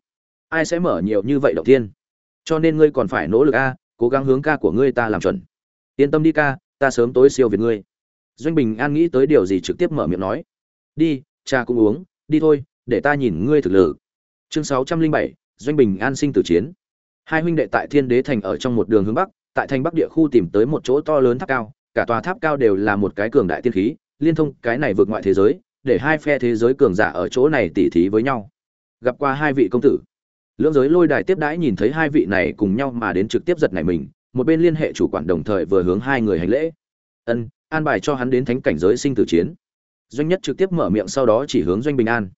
Ai sẽ mở nhiều như vậy đầu tiên cho nên ngươi còn phải nỗ lực a, cố gắng hướng ca của ngươi ta làm chuẩn. Yên tâm đi ca, ta sớm tối siêu việt ngươi doanh bình an nghĩ tới điều gì trực tiếp mở miệng nói. Đi, cha cũng uống, đi thôi, để ta nhìn ngươi thực lực. Chương sáu trăm linh bảy, doanh bình an sinh tử chiến. Hai huynh đệ tại thiên đế thành ở trong một đường hướng bắc, tại thành bắc địa khu tìm tới một chỗ to lớn tháp cao, cả tòa tháp cao đều là một cái cường đại tiên khí, liên thông cái này vượt ngoại thế giới, để hai phe thế giới cường giả ở chỗ này tỉ thí với nhau. Gặp qua hai vị công tử. Lưỡng giới lôi đài tiếp đãi nhìn thấy hai vị này cùng nhau mà đến trực tiếp giật này mình, một bên liên hệ chủ quản đồng thời vừa hướng hai người hành lễ. Ân an bài cho hắn đến thánh cảnh giới sinh tử chiến. Doanh nhất trực tiếp mở miệng sau đó chỉ hướng doanh bình an.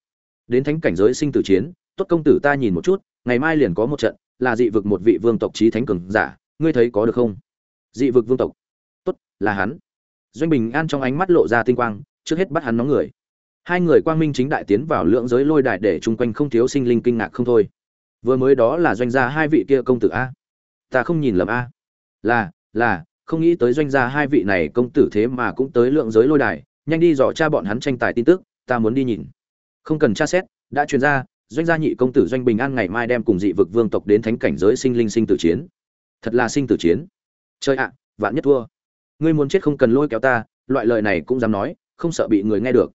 Đến thánh cảnh giới sinh tử chiến, tốt công tử ta nhìn một chút, ngày mai liền có một trận, là dị vực một vị vương tộc trí thánh cường giả, ngươi thấy có được không? Dị vực vương tộc. Tốt, là hắn. Doanh bình an trong ánh mắt lộ ra tinh quang, trước hết bắt hắn nóng người. Hai người quang minh chính đại tiến vào lượng giới lôi đại để chung quanh không thiếu sinh linh kinh ngạc không thôi. Vừa mới đó là doanh gia hai vị kia công tử a. Ta không nhìn lầm a. Là là không nghĩ tới doanh gia hai vị này công tử thế mà cũng tới lượng giới lôi đài, nhanh đi dò cha bọn hắn tranh tài tin tức, ta muốn đi nhìn. Không cần tra xét, đã truyền ra, doanh gia nhị công tử doanh bình an ngày mai đem cùng dị vực vương tộc đến thánh cảnh giới sinh linh sinh tử chiến. Thật là sinh tử chiến. Chơi ạ, vạn nhất thua. Ngươi muốn chết không cần lôi kéo ta, loại lời này cũng dám nói, không sợ bị người nghe được.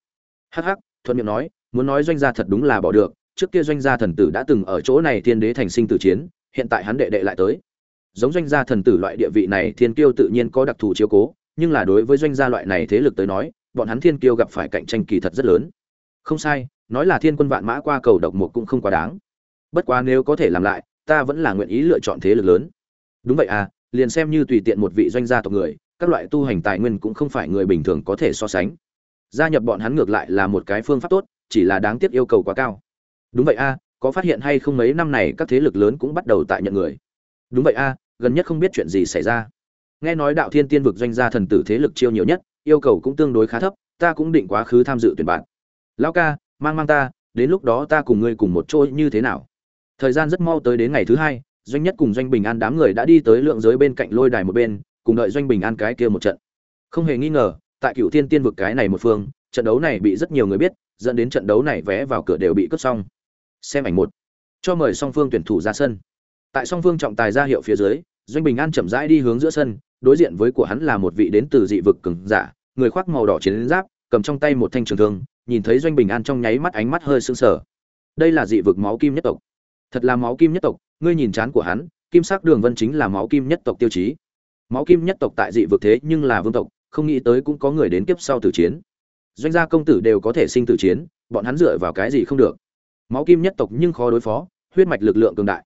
Hắc hắc, thuận miệng nói, muốn nói doanh gia thật đúng là bỏ được, trước kia doanh gia thần tử đã từng ở chỗ này thiên đế thành sinh tử chiến, hiện tại hắn đệ đệ lại tới giống doanh gia thần tử loại địa vị này, thiên kiêu tự nhiên có đặc thù chiếu cố, nhưng là đối với doanh gia loại này thế lực tới nói, bọn hắn thiên kiêu gặp phải cạnh tranh kỳ thật rất lớn. Không sai, nói là thiên quân vạn mã qua cầu độc một cũng không quá đáng. Bất quá nếu có thể làm lại, ta vẫn là nguyện ý lựa chọn thế lực lớn. Đúng vậy à liền xem như tùy tiện một vị doanh gia tộc người, các loại tu hành tài nguyên cũng không phải người bình thường có thể so sánh. Gia nhập bọn hắn ngược lại là một cái phương pháp tốt, chỉ là đáng tiếc yêu cầu quá cao. Đúng vậy a có phát hiện hay không mấy năm này các thế lực lớn cũng bắt đầu tại nhận người đúng vậy a, gần nhất không biết chuyện gì xảy ra. Nghe nói đạo thiên tiên vực doanh gia thần tử thế lực chiêu nhiều nhất, yêu cầu cũng tương đối khá thấp, ta cũng định quá khứ tham dự tuyển bạn. Lão ca, mang mang ta, đến lúc đó ta cùng ngươi cùng một chỗ như thế nào? Thời gian rất mau tới đến ngày thứ hai, doanh nhất cùng doanh bình an đám người đã đi tới lượng giới bên cạnh lôi đài một bên, cùng đợi doanh bình an cái kia một trận. Không hề nghi ngờ, tại cựu thiên tiên vực cái này một phương, trận đấu này bị rất nhiều người biết, dẫn đến trận đấu này vé vào cửa đều bị cướp xong. Xem ảnh một. Cho mời song phương tuyển thủ ra sân tại song phương trọng tài ra hiệu phía dưới, doanh bình an chậm rãi đi hướng giữa sân, đối diện với của hắn là một vị đến từ dị vực cường giả, người khoác màu đỏ chiến giáp, cầm trong tay một thanh trường thương, nhìn thấy doanh bình an trong nháy mắt ánh mắt hơi sưng sờ. Đây là dị vực máu kim nhất tộc. Thật là máu kim nhất tộc, ngươi nhìn chán của hắn, kim sắc đường vân chính là máu kim nhất tộc tiêu chí. Máu kim nhất tộc tại dị vực thế nhưng là vương tộc, không nghĩ tới cũng có người đến kiếp sau tử chiến. Doanh gia công tử đều có thể sinh tử chiến, bọn hắn dựa vào cái gì không được. Máu kim nhất tộc nhưng khó đối phó, huyết mạch lực lượng cường đại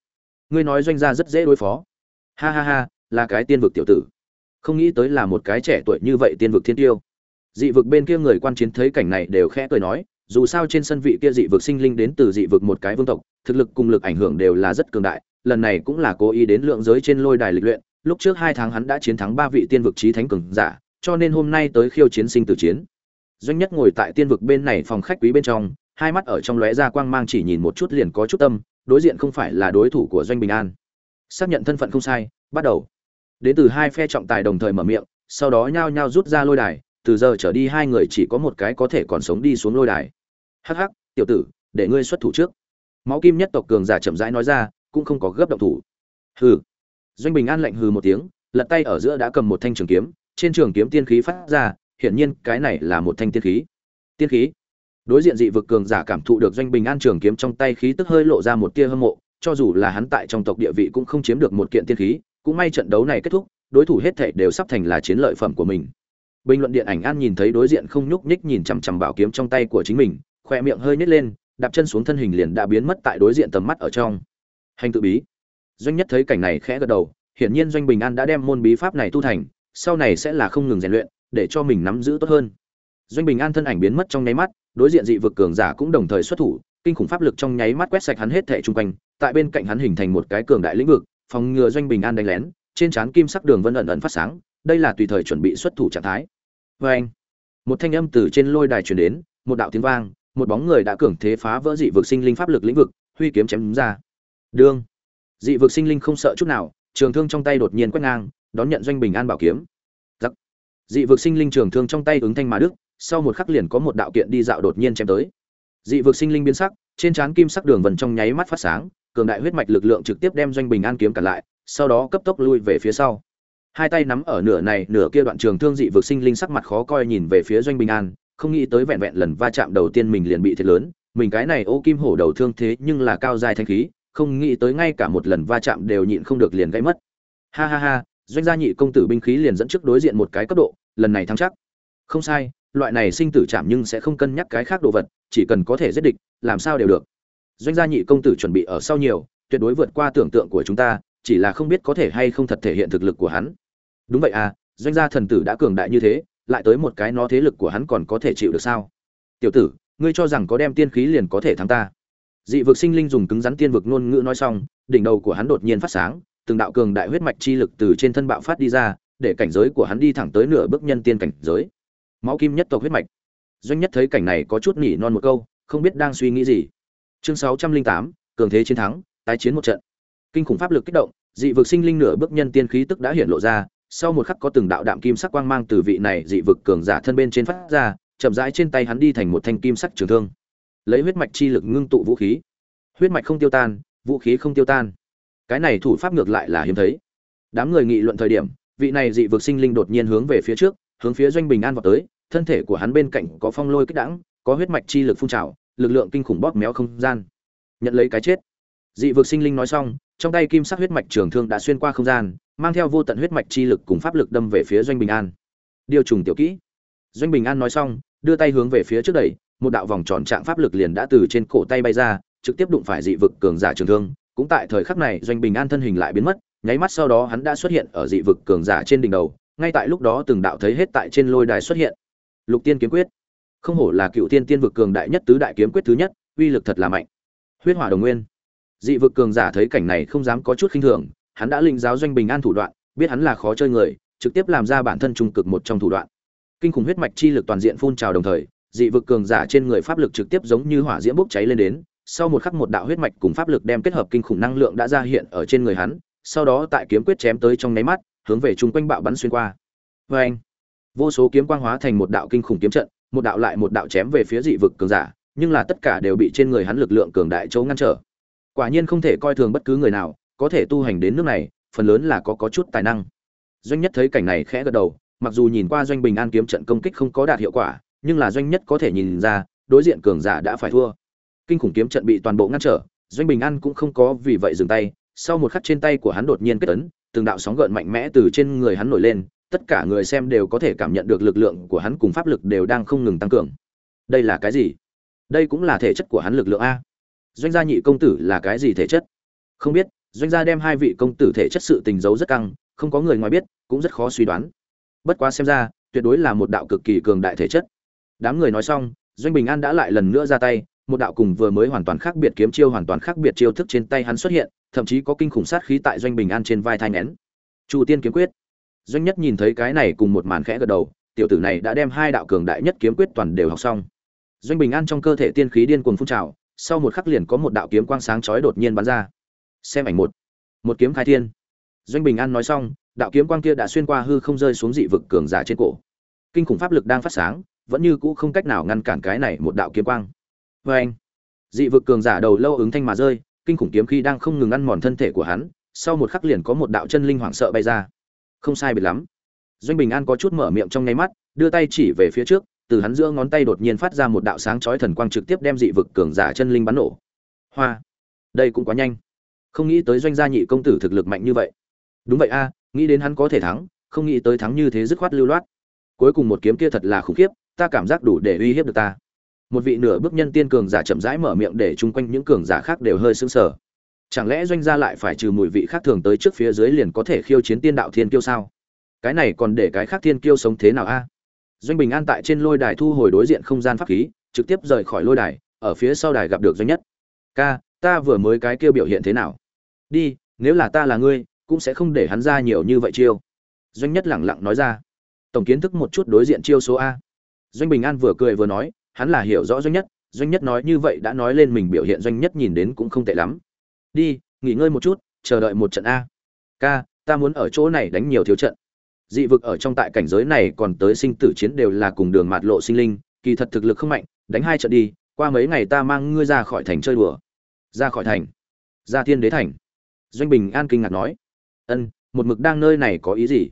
ngươi nói doanh gia rất dễ đối phó. Ha ha ha, là cái tiên vực tiểu tử. Không nghĩ tới là một cái trẻ tuổi như vậy tiên vực thiên tiêu. Dị vực bên kia người quan chiến thấy cảnh này đều khẽ cười nói, dù sao trên sân vị kia dị vực sinh linh đến từ dị vực một cái vương tộc, thực lực cùng lực ảnh hưởng đều là rất cường đại, lần này cũng là cố ý đến lượng giới trên lôi đài lịch luyện. Lúc trước hai tháng hắn đã chiến thắng ba vị tiên vực trí thánh cường giả, cho nên hôm nay tới khiêu chiến sinh tử chiến. Doanh nhất ngồi tại tiên vực bên này phòng khách quý bên trong, hai mắt ở trong lóe ra quang mang chỉ nhìn một chút liền có chút tâm đối diện không phải là đối thủ của doanh bình an. Xác nhận thân phận không sai, bắt đầu. Đến từ hai phe trọng tài đồng thời mở miệng, sau đó nhao nhao rút ra lôi đài, từ giờ trở đi hai người chỉ có một cái có thể còn sống đi xuống lôi đài. Hắc hắc, tiểu tử, để ngươi xuất thủ trước. Máu kim nhất tộc cường giả chậm rãi nói ra, cũng không có gấp động thủ. Hừ. Doanh bình an lạnh hừ một tiếng, lật tay ở giữa đã cầm một thanh trường kiếm, trên trường kiếm tiên khí phát ra, hiển nhiên cái này là một thanh tiên khí. Tiên khí? Đối diện dị vực cường giả cảm thụ được doanh bình an trường kiếm trong tay khí tức hơi lộ ra một tia hâm mộ, cho dù là hắn tại trong tộc địa vị cũng không chiếm được một kiện tiên khí, cũng may trận đấu này kết thúc, đối thủ hết thảy đều sắp thành là chiến lợi phẩm của mình. Bình luận điện ảnh an nhìn thấy đối diện không nhúc nhích nhìn chằm chằm bảo kiếm trong tay của chính mình, khoe miệng hơi nhếch lên, đạp chân xuống thân hình liền đã biến mất tại đối diện tầm mắt ở trong. Hành tự bí. Doanh nhất thấy cảnh này khẽ gật đầu, hiển nhiên doanh bình an đã đem môn bí pháp này tu thành, sau này sẽ là không ngừng rèn luyện, để cho mình nắm giữ tốt hơn. Doanh bình an thân ảnh biến mất trong nháy mắt đối diện dị vực cường giả cũng đồng thời xuất thủ, kinh khủng pháp lực trong nháy mắt quét sạch hắn hết thệ chung quanh, tại bên cạnh hắn hình thành một cái cường đại lĩnh vực, phòng ngừa doanh bình an đánh lén, trên trán kim sắc đường vân ẩn ẩn phát sáng, đây là tùy thời chuẩn bị xuất thủ trạng thái. Vê anh một thanh âm từ trên lôi đài truyền đến, một đạo tiếng vang, một bóng người đã cường thế phá vỡ dị vực sinh linh pháp lực lĩnh vực, huy kiếm chém đúng ra. Đương. Dị vực sinh linh không sợ chút nào, trường thương trong tay đột nhiên quét ngang, đón nhận doanh bình an bảo kiếm. Giặc dị vực sinh linh trường thương trong tay ứng thanh mà đức sau một khắc liền có một đạo kiện đi dạo đột nhiên chém tới. Dị vực sinh linh biến sắc, trên trán kim sắc đường vần trong nháy mắt phát sáng, cường đại huyết mạch lực lượng trực tiếp đem doanh bình an kiếm cản lại, sau đó cấp tốc lui về phía sau. Hai tay nắm ở nửa này, nửa kia đoạn trường thương dị vực sinh linh sắc mặt khó coi nhìn về phía doanh bình an, không nghĩ tới vẹn vẹn lần va chạm đầu tiên mình liền bị thiệt lớn, mình cái này ô kim hổ đầu thương thế nhưng là cao dài thanh khí, không nghĩ tới ngay cả một lần va chạm đều nhịn không được liền gãy mất. Ha ha ha, doanh gia nhị công tử binh khí liền dẫn trước đối diện một cái cấp độ, lần này thắng chắc không sai, loại này sinh tử chạm nhưng sẽ không cân nhắc cái khác đồ vật, chỉ cần có thể giết địch, làm sao đều được. Doanh gia nhị công tử chuẩn bị ở sau nhiều, tuyệt đối vượt qua tưởng tượng của chúng ta, chỉ là không biết có thể hay không thật thể hiện thực lực của hắn. Đúng vậy à doanh gia thần tử đã cường đại như thế, lại tới một cái nó thế lực của hắn còn có thể chịu được sao? Tiểu tử, ngươi cho rằng có đem tiên khí liền có thể thắng ta? Dị vực sinh linh dùng cứng rắn tiên vực ngôn ngữ nói xong, đỉnh đầu của hắn đột nhiên phát sáng, từng đạo cường đại huyết mạch chi lực từ trên thân bạo phát đi ra, để cảnh giới của hắn đi thẳng tới nửa bước nhân tiên cảnh giới máu kim nhất tộc huyết mạch. Doanh nhất thấy cảnh này có chút nỉ non một câu, không biết đang suy nghĩ gì. Chương sáu trăm linh tám, cường thế chiến thắng, tái chiến một trận. Kinh khủng pháp lực kích động, dị vực sinh linh nửa bước nhân tiên khí tức đã hiện lộ ra, sau một khắc có từng đạo đạm kim sắc quang mang từ vị này dị vực cường giả thân bên trên phát ra, chậm rãi trên tay hắn đi thành một thanh kim sắc trường thương. Lấy huyết mạch chi lực ngưng tụ vũ khí. Huyết mạch không tiêu tan, vũ khí không tiêu tan. Cái này thủ pháp ngược lại là hiếm thấy. Đám người nghị luận thời điểm, vị này dị vực sinh linh đột nhiên hướng về phía trước, hướng phía doanh bình an vào tới thân thể của hắn bên cạnh có phong lôi kích đãng, có huyết mạch chi lực phun trào, lực lượng kinh khủng bóp méo không gian. Nhận lấy cái chết. Dị vực sinh linh nói xong, trong tay kim sắc huyết mạch trường thương đã xuyên qua không gian, mang theo vô tận huyết mạch chi lực cùng pháp lực đâm về phía doanh bình an. Điều trùng tiểu kỹ. Doanh bình an nói xong, đưa tay hướng về phía trước đẩy, một đạo vòng tròn trạng pháp lực liền đã từ trên cổ tay bay ra, trực tiếp đụng phải dị vực cường giả trường thương. Cũng tại thời khắc này, doanh bình an thân hình lại biến mất, nháy mắt sau đó hắn đã xuất hiện ở dị vực cường giả trên đỉnh đầu. Ngay tại lúc đó từng đạo thấy hết tại trên lôi đài xuất hiện lục tiên kiếm quyết. Không hổ là cựu tiên tiên vực cường đại nhất, tứ đại kiếm quyết thứ nhất, uy lực thật là mạnh. Huyết hỏa đồng nguyên. Dị vực cường giả thấy cảnh này không dám có chút khinh thường, hắn đã linh giáo doanh bình an thủ đoạn, biết hắn là khó chơi người, trực tiếp làm ra bản thân trung cực một trong thủ đoạn. Kinh khủng huyết mạch chi lực toàn diện phun trào đồng thời, dị vực cường giả trên người pháp lực trực tiếp giống như hỏa diễm bốc cháy lên đến, sau một khắc một đạo huyết mạch cùng pháp lực đem kết hợp kinh khủng năng lượng đã ra hiện ở trên người hắn, sau đó tại kiếm quyết chém tới trong nháy mắt, hướng về chung quanh bạo bắn xuyên qua. Vê anh vô số kiếm quang hóa thành một đạo kinh khủng kiếm trận, một đạo lại một đạo chém về phía dị vực cường giả, nhưng là tất cả đều bị trên người hắn lực lượng cường đại chỗ ngăn trở. Quả nhiên không thể coi thường bất cứ người nào có thể tu hành đến nước này, phần lớn là có có chút tài năng. Doanh nhất thấy cảnh này khẽ gật đầu, mặc dù nhìn qua doanh bình an kiếm trận công kích không có đạt hiệu quả, nhưng là doanh nhất có thể nhìn ra, đối diện cường giả đã phải thua. Kinh khủng kiếm trận bị toàn bộ ngăn trở, doanh bình an cũng không có vì vậy dừng tay, sau một khắc trên tay của hắn đột nhiên kết ấn, từng đạo sóng gợn mạnh mẽ từ trên người hắn nổi lên tất cả người xem đều có thể cảm nhận được lực lượng của hắn cùng pháp lực đều đang không ngừng tăng cường. Đây là cái gì? Đây cũng là thể chất của hắn lực lượng a. Doanh gia nhị công tử là cái gì thể chất? Không biết, doanh gia đem hai vị công tử thể chất sự tình giấu rất căng, không có người ngoài biết, cũng rất khó suy đoán. Bất quá xem ra, tuyệt đối là một đạo cực kỳ cường đại thể chất. Đám người nói xong, doanh bình an đã lại lần nữa ra tay, một đạo cùng vừa mới hoàn toàn khác biệt kiếm chiêu hoàn toàn khác biệt chiêu thức trên tay hắn xuất hiện, thậm chí có kinh khủng sát khí tại doanh bình an trên vai thai nén. Chu tiên kiếm quyết doanh nhất nhìn thấy cái này cùng một màn khẽ gật đầu, tiểu tử này đã đem hai đạo cường đại nhất kiếm quyết toàn đều học xong. Doanh bình an trong cơ thể tiên khí điên cuồng phun trào, sau một khắc liền có một đạo kiếm quang sáng chói đột nhiên bắn ra. Xem ảnh một. Một kiếm khai thiên. Doanh bình an nói xong, đạo kiếm quang kia đã xuyên qua hư không rơi xuống dị vực cường giả trên cổ. Kinh khủng pháp lực đang phát sáng, vẫn như cũ không cách nào ngăn cản cái này một đạo kiếm quang. Vê anh, dị vực cường giả đầu lâu ứng thanh mà rơi, kinh khủng kiếm khí đang không ngừng ăn mòn thân thể của hắn, sau một khắc liền có một đạo chân linh hoảng sợ bay ra không sai biệt lắm. Doanh bình an có chút mở miệng trong nháy mắt, đưa tay chỉ về phía trước, từ hắn giữa ngón tay đột nhiên phát ra một đạo sáng chói thần quang trực tiếp đem dị vực cường giả chân linh bắn nổ. Hoa! Đây cũng quá nhanh. Không nghĩ tới doanh gia nhị công tử thực lực mạnh như vậy. Đúng vậy a, nghĩ đến hắn có thể thắng, không nghĩ tới thắng như thế dứt khoát lưu loát. Cuối cùng một kiếm kia thật là khủng khiếp, ta cảm giác đủ để uy hiếp được ta. Một vị nửa bước nhân tiên cường giả chậm rãi mở miệng để chung quanh những cường giả khác đều hơi sững sờ chẳng lẽ doanh gia lại phải trừ mùi vị khác thường tới trước phía dưới liền có thể khiêu chiến tiên đạo thiên kiêu sao? Cái này còn để cái khác thiên kiêu sống thế nào a? Doanh bình an tại trên lôi đài thu hồi đối diện không gian pháp khí, trực tiếp rời khỏi lôi đài, ở phía sau đài gặp được doanh nhất. Ca, ta vừa mới cái kêu biểu hiện thế nào? Đi, nếu là ta là ngươi, cũng sẽ không để hắn ra nhiều như vậy chiêu. Doanh nhất lẳng lặng nói ra. Tổng kiến thức một chút đối diện chiêu số a. Doanh bình an vừa cười vừa nói, hắn là hiểu rõ doanh nhất doanh nhất nói như vậy đã nói lên mình biểu hiện doanh nhất nhìn đến cũng không tệ lắm đi, nghỉ ngơi một chút, chờ đợi một trận a. Ca, ta muốn ở chỗ này đánh nhiều thiếu trận. Dị vực ở trong tại cảnh giới này còn tới sinh tử chiến đều là cùng đường mạt lộ sinh linh, kỳ thật thực lực không mạnh, đánh hai trận đi, qua mấy ngày ta mang ngươi ra khỏi thành chơi đùa. Ra khỏi thành. Ra thiên đế thành. Doanh bình an kinh ngạc nói. Ân, một mực đang nơi này có ý gì?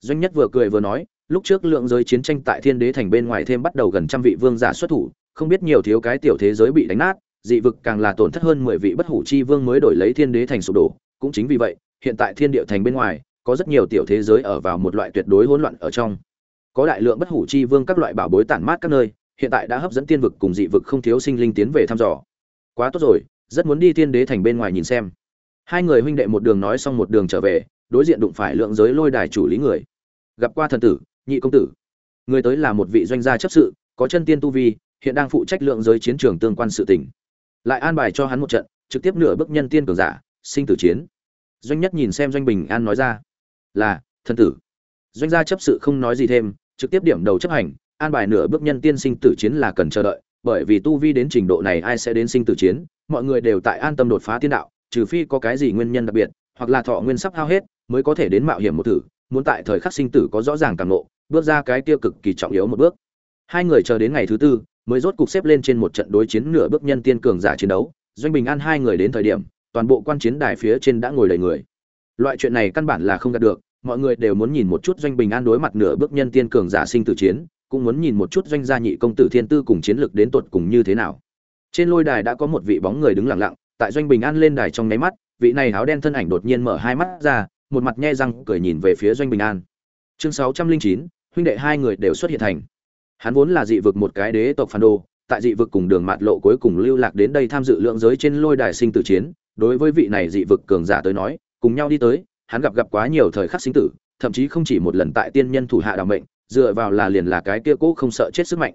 Doanh nhất vừa cười vừa nói, lúc trước lượng giới chiến tranh tại thiên đế thành bên ngoài thêm bắt đầu gần trăm vị vương giả xuất thủ, không biết nhiều thiếu cái tiểu thế giới bị đánh nát dị vực càng là tổn thất hơn mười vị bất hủ chi vương mới đổi lấy thiên đế thành sụp đổ. Cũng chính vì vậy, hiện tại thiên địa thành bên ngoài, có rất nhiều tiểu thế giới ở vào một loại tuyệt đối hỗn loạn ở trong. Có đại lượng bất hủ chi vương các loại bảo bối tản mát các nơi, hiện tại đã hấp dẫn tiên vực cùng dị vực không thiếu sinh linh tiến về thăm dò. Quá tốt rồi, rất muốn đi thiên đế thành bên ngoài nhìn xem. Hai người huynh đệ một đường nói xong một đường trở về, đối diện đụng phải lượng giới lôi đài chủ lý người. Gặp qua thần tử, nhị công tử. Người tới là một vị doanh gia chấp sự, có chân tiên tu vi, hiện đang phụ trách lượng giới chiến trường tương quan sự tình lại an bài cho hắn một trận, trực tiếp nửa bước nhân tiên cường giả, sinh tử chiến. Doanh nhất nhìn xem doanh bình an nói ra, là thân tử. Doanh gia chấp sự không nói gì thêm, trực tiếp điểm đầu chấp hành, an bài nửa bước nhân tiên sinh tử chiến là cần chờ đợi, bởi vì tu vi đến trình độ này ai sẽ đến sinh tử chiến, mọi người đều tại an tâm đột phá tiên đạo, trừ phi có cái gì nguyên nhân đặc biệt, hoặc là thọ nguyên sắp hao hết, mới có thể đến mạo hiểm một thử, muốn tại thời khắc sinh tử có rõ ràng càng ngộ, bước ra cái tiêu cực kỳ trọng yếu một bước. Hai người chờ đến ngày thứ tư mới rốt cục xếp lên trên một trận đối chiến nửa bước nhân tiên cường giả chiến đấu, doanh bình an hai người đến thời điểm, toàn bộ quan chiến đài phía trên đã ngồi đầy người. Loại chuyện này căn bản là không đạt được, mọi người đều muốn nhìn một chút doanh bình an đối mặt nửa bước nhân tiên cường giả sinh tử chiến, cũng muốn nhìn một chút doanh gia nhị công tử thiên tư cùng chiến lược đến tột cùng như thế nào. Trên lôi đài đã có một vị bóng người đứng lặng lặng, tại doanh bình an lên đài trong nháy mắt, vị này áo đen thân ảnh đột nhiên mở hai mắt ra, một mặt nhe răng cười nhìn về phía doanh bình an. Chương sáu trăm linh chín, huynh đệ hai người đều xuất hiện thành hắn vốn là dị vực một cái đế tộc phản đồ, tại dị vực cùng đường mạt lộ cuối cùng lưu lạc đến đây tham dự lượng giới trên lôi đài sinh tử chiến, đối với vị này dị vực cường giả tới nói, cùng nhau đi tới, hắn gặp gặp quá nhiều thời khắc sinh tử, thậm chí không chỉ một lần tại tiên nhân thủ hạ đào mệnh, dựa vào là liền là cái kia cố không sợ chết sức mạnh.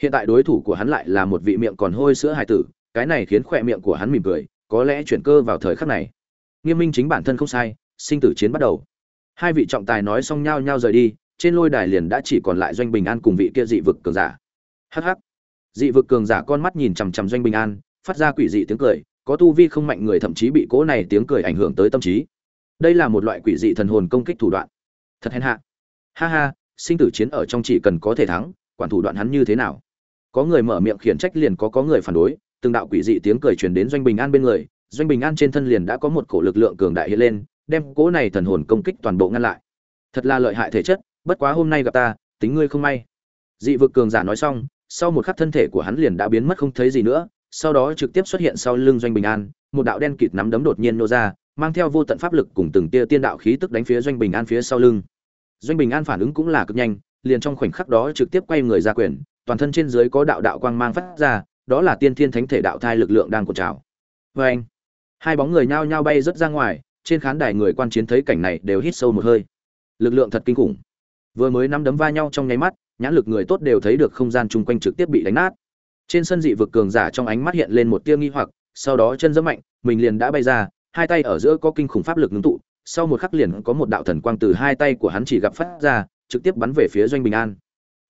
Hiện tại đối thủ của hắn lại là một vị miệng còn hôi sữa hài tử, cái này khiến khỏe miệng của hắn mỉm cười, có lẽ chuyển cơ vào thời khắc này. Nghiêm minh chính bản thân không sai, sinh tử chiến bắt đầu. Hai vị trọng tài nói xong nhau nhau rời đi trên lôi đài liền đã chỉ còn lại doanh bình an cùng vị kia dị vực cường giả. Hh dị vực cường giả con mắt nhìn chằm chằm doanh bình an, phát ra quỷ dị tiếng cười, có tu vi không mạnh người thậm chí bị cố này tiếng cười ảnh hưởng tới tâm trí. Đây là một loại quỷ dị thần hồn công kích thủ đoạn. Thật hèn hạ. Ha ha, sinh tử chiến ở trong chỉ cần có thể thắng, quản thủ đoạn hắn như thế nào? Có người mở miệng khiển trách liền có có người phản đối, từng đạo quỷ dị tiếng cười truyền đến doanh bình an bên người, doanh bình an trên thân liền đã có một cổ lực lượng cường đại hiện lên, đem cỗ này thần hồn công kích toàn bộ ngăn lại. Thật là lợi hại thể chất bất quá hôm nay gặp ta, tính ngươi không may. Dị vực cường giả nói xong, sau một khắc thân thể của hắn liền đã biến mất không thấy gì nữa, sau đó trực tiếp xuất hiện sau lưng doanh bình an, một đạo đen kịt nắm đấm đột nhiên nô ra, mang theo vô tận pháp lực cùng từng tia tiên đạo khí tức đánh phía doanh bình an phía sau lưng. Doanh bình an phản ứng cũng là cực nhanh, liền trong khoảnh khắc đó trực tiếp quay người ra quyền, toàn thân trên dưới có đạo đạo quang mang phát ra, đó là tiên thiên thánh thể đạo thai lực lượng đang cột trào. Vê anh hai bóng người nhao nhao bay rất ra ngoài, trên khán đài người quan chiến thấy cảnh này đều hít sâu một hơi. Lực lượng thật kinh khủng vừa mới nắm đấm va nhau trong nháy mắt, nhãn lực người tốt đều thấy được không gian chung quanh trực tiếp bị đánh nát. Trên sân dị vực cường giả trong ánh mắt hiện lên một tia nghi hoặc, sau đó chân dẫm mạnh, mình liền đã bay ra, hai tay ở giữa có kinh khủng pháp lực ngưng tụ, sau một khắc liền có một đạo thần quang từ hai tay của hắn chỉ gặp phát ra, trực tiếp bắn về phía doanh bình an.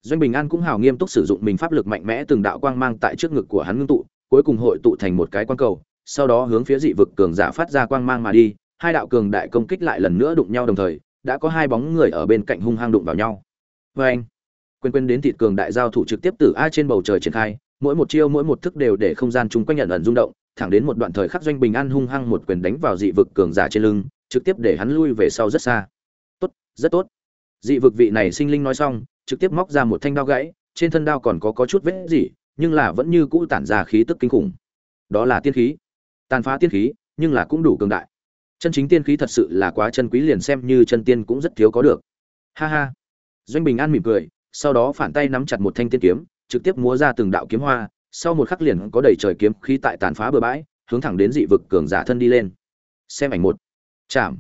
Doanh bình an cũng hào nghiêm túc sử dụng mình pháp lực mạnh mẽ từng đạo quang mang tại trước ngực của hắn ngưng tụ, cuối cùng hội tụ thành một cái quang cầu, sau đó hướng phía dị vực cường giả phát ra quang mang mà đi, hai đạo cường đại công kích lại lần nữa đụng nhau đồng thời đã có hai bóng người ở bên cạnh hung hăng đụng vào nhau. Vê anh, quên quên đến thịt cường đại giao thủ trực tiếp từ a trên bầu trời triển khai, mỗi một chiêu mỗi một thức đều để không gian chung quanh nhận ẩn rung động, thẳng đến một đoạn thời khắc doanh bình an hung hăng một quyền đánh vào dị vực cường giả trên lưng, trực tiếp để hắn lui về sau rất xa. Tốt, rất tốt. Dị vực vị này sinh linh nói xong, trực tiếp móc ra một thanh đao gãy, trên thân đao còn có có chút vết gì nhưng là vẫn như cũ tản ra khí tức kinh khủng. Đó là tiên khí. Tàn phá tiên khí, nhưng là cũng đủ cường đại chân chính tiên khí thật sự là quá chân quý liền xem như chân tiên cũng rất thiếu có được. Ha ha. Doanh bình an mỉm cười, sau đó phản tay nắm chặt một thanh tiên kiếm, trực tiếp múa ra từng đạo kiếm hoa, sau một khắc liền có đầy trời kiếm khí tại tàn phá bừa bãi, hướng thẳng đến dị vực cường giả thân đi lên. Xem ảnh một. Chạm.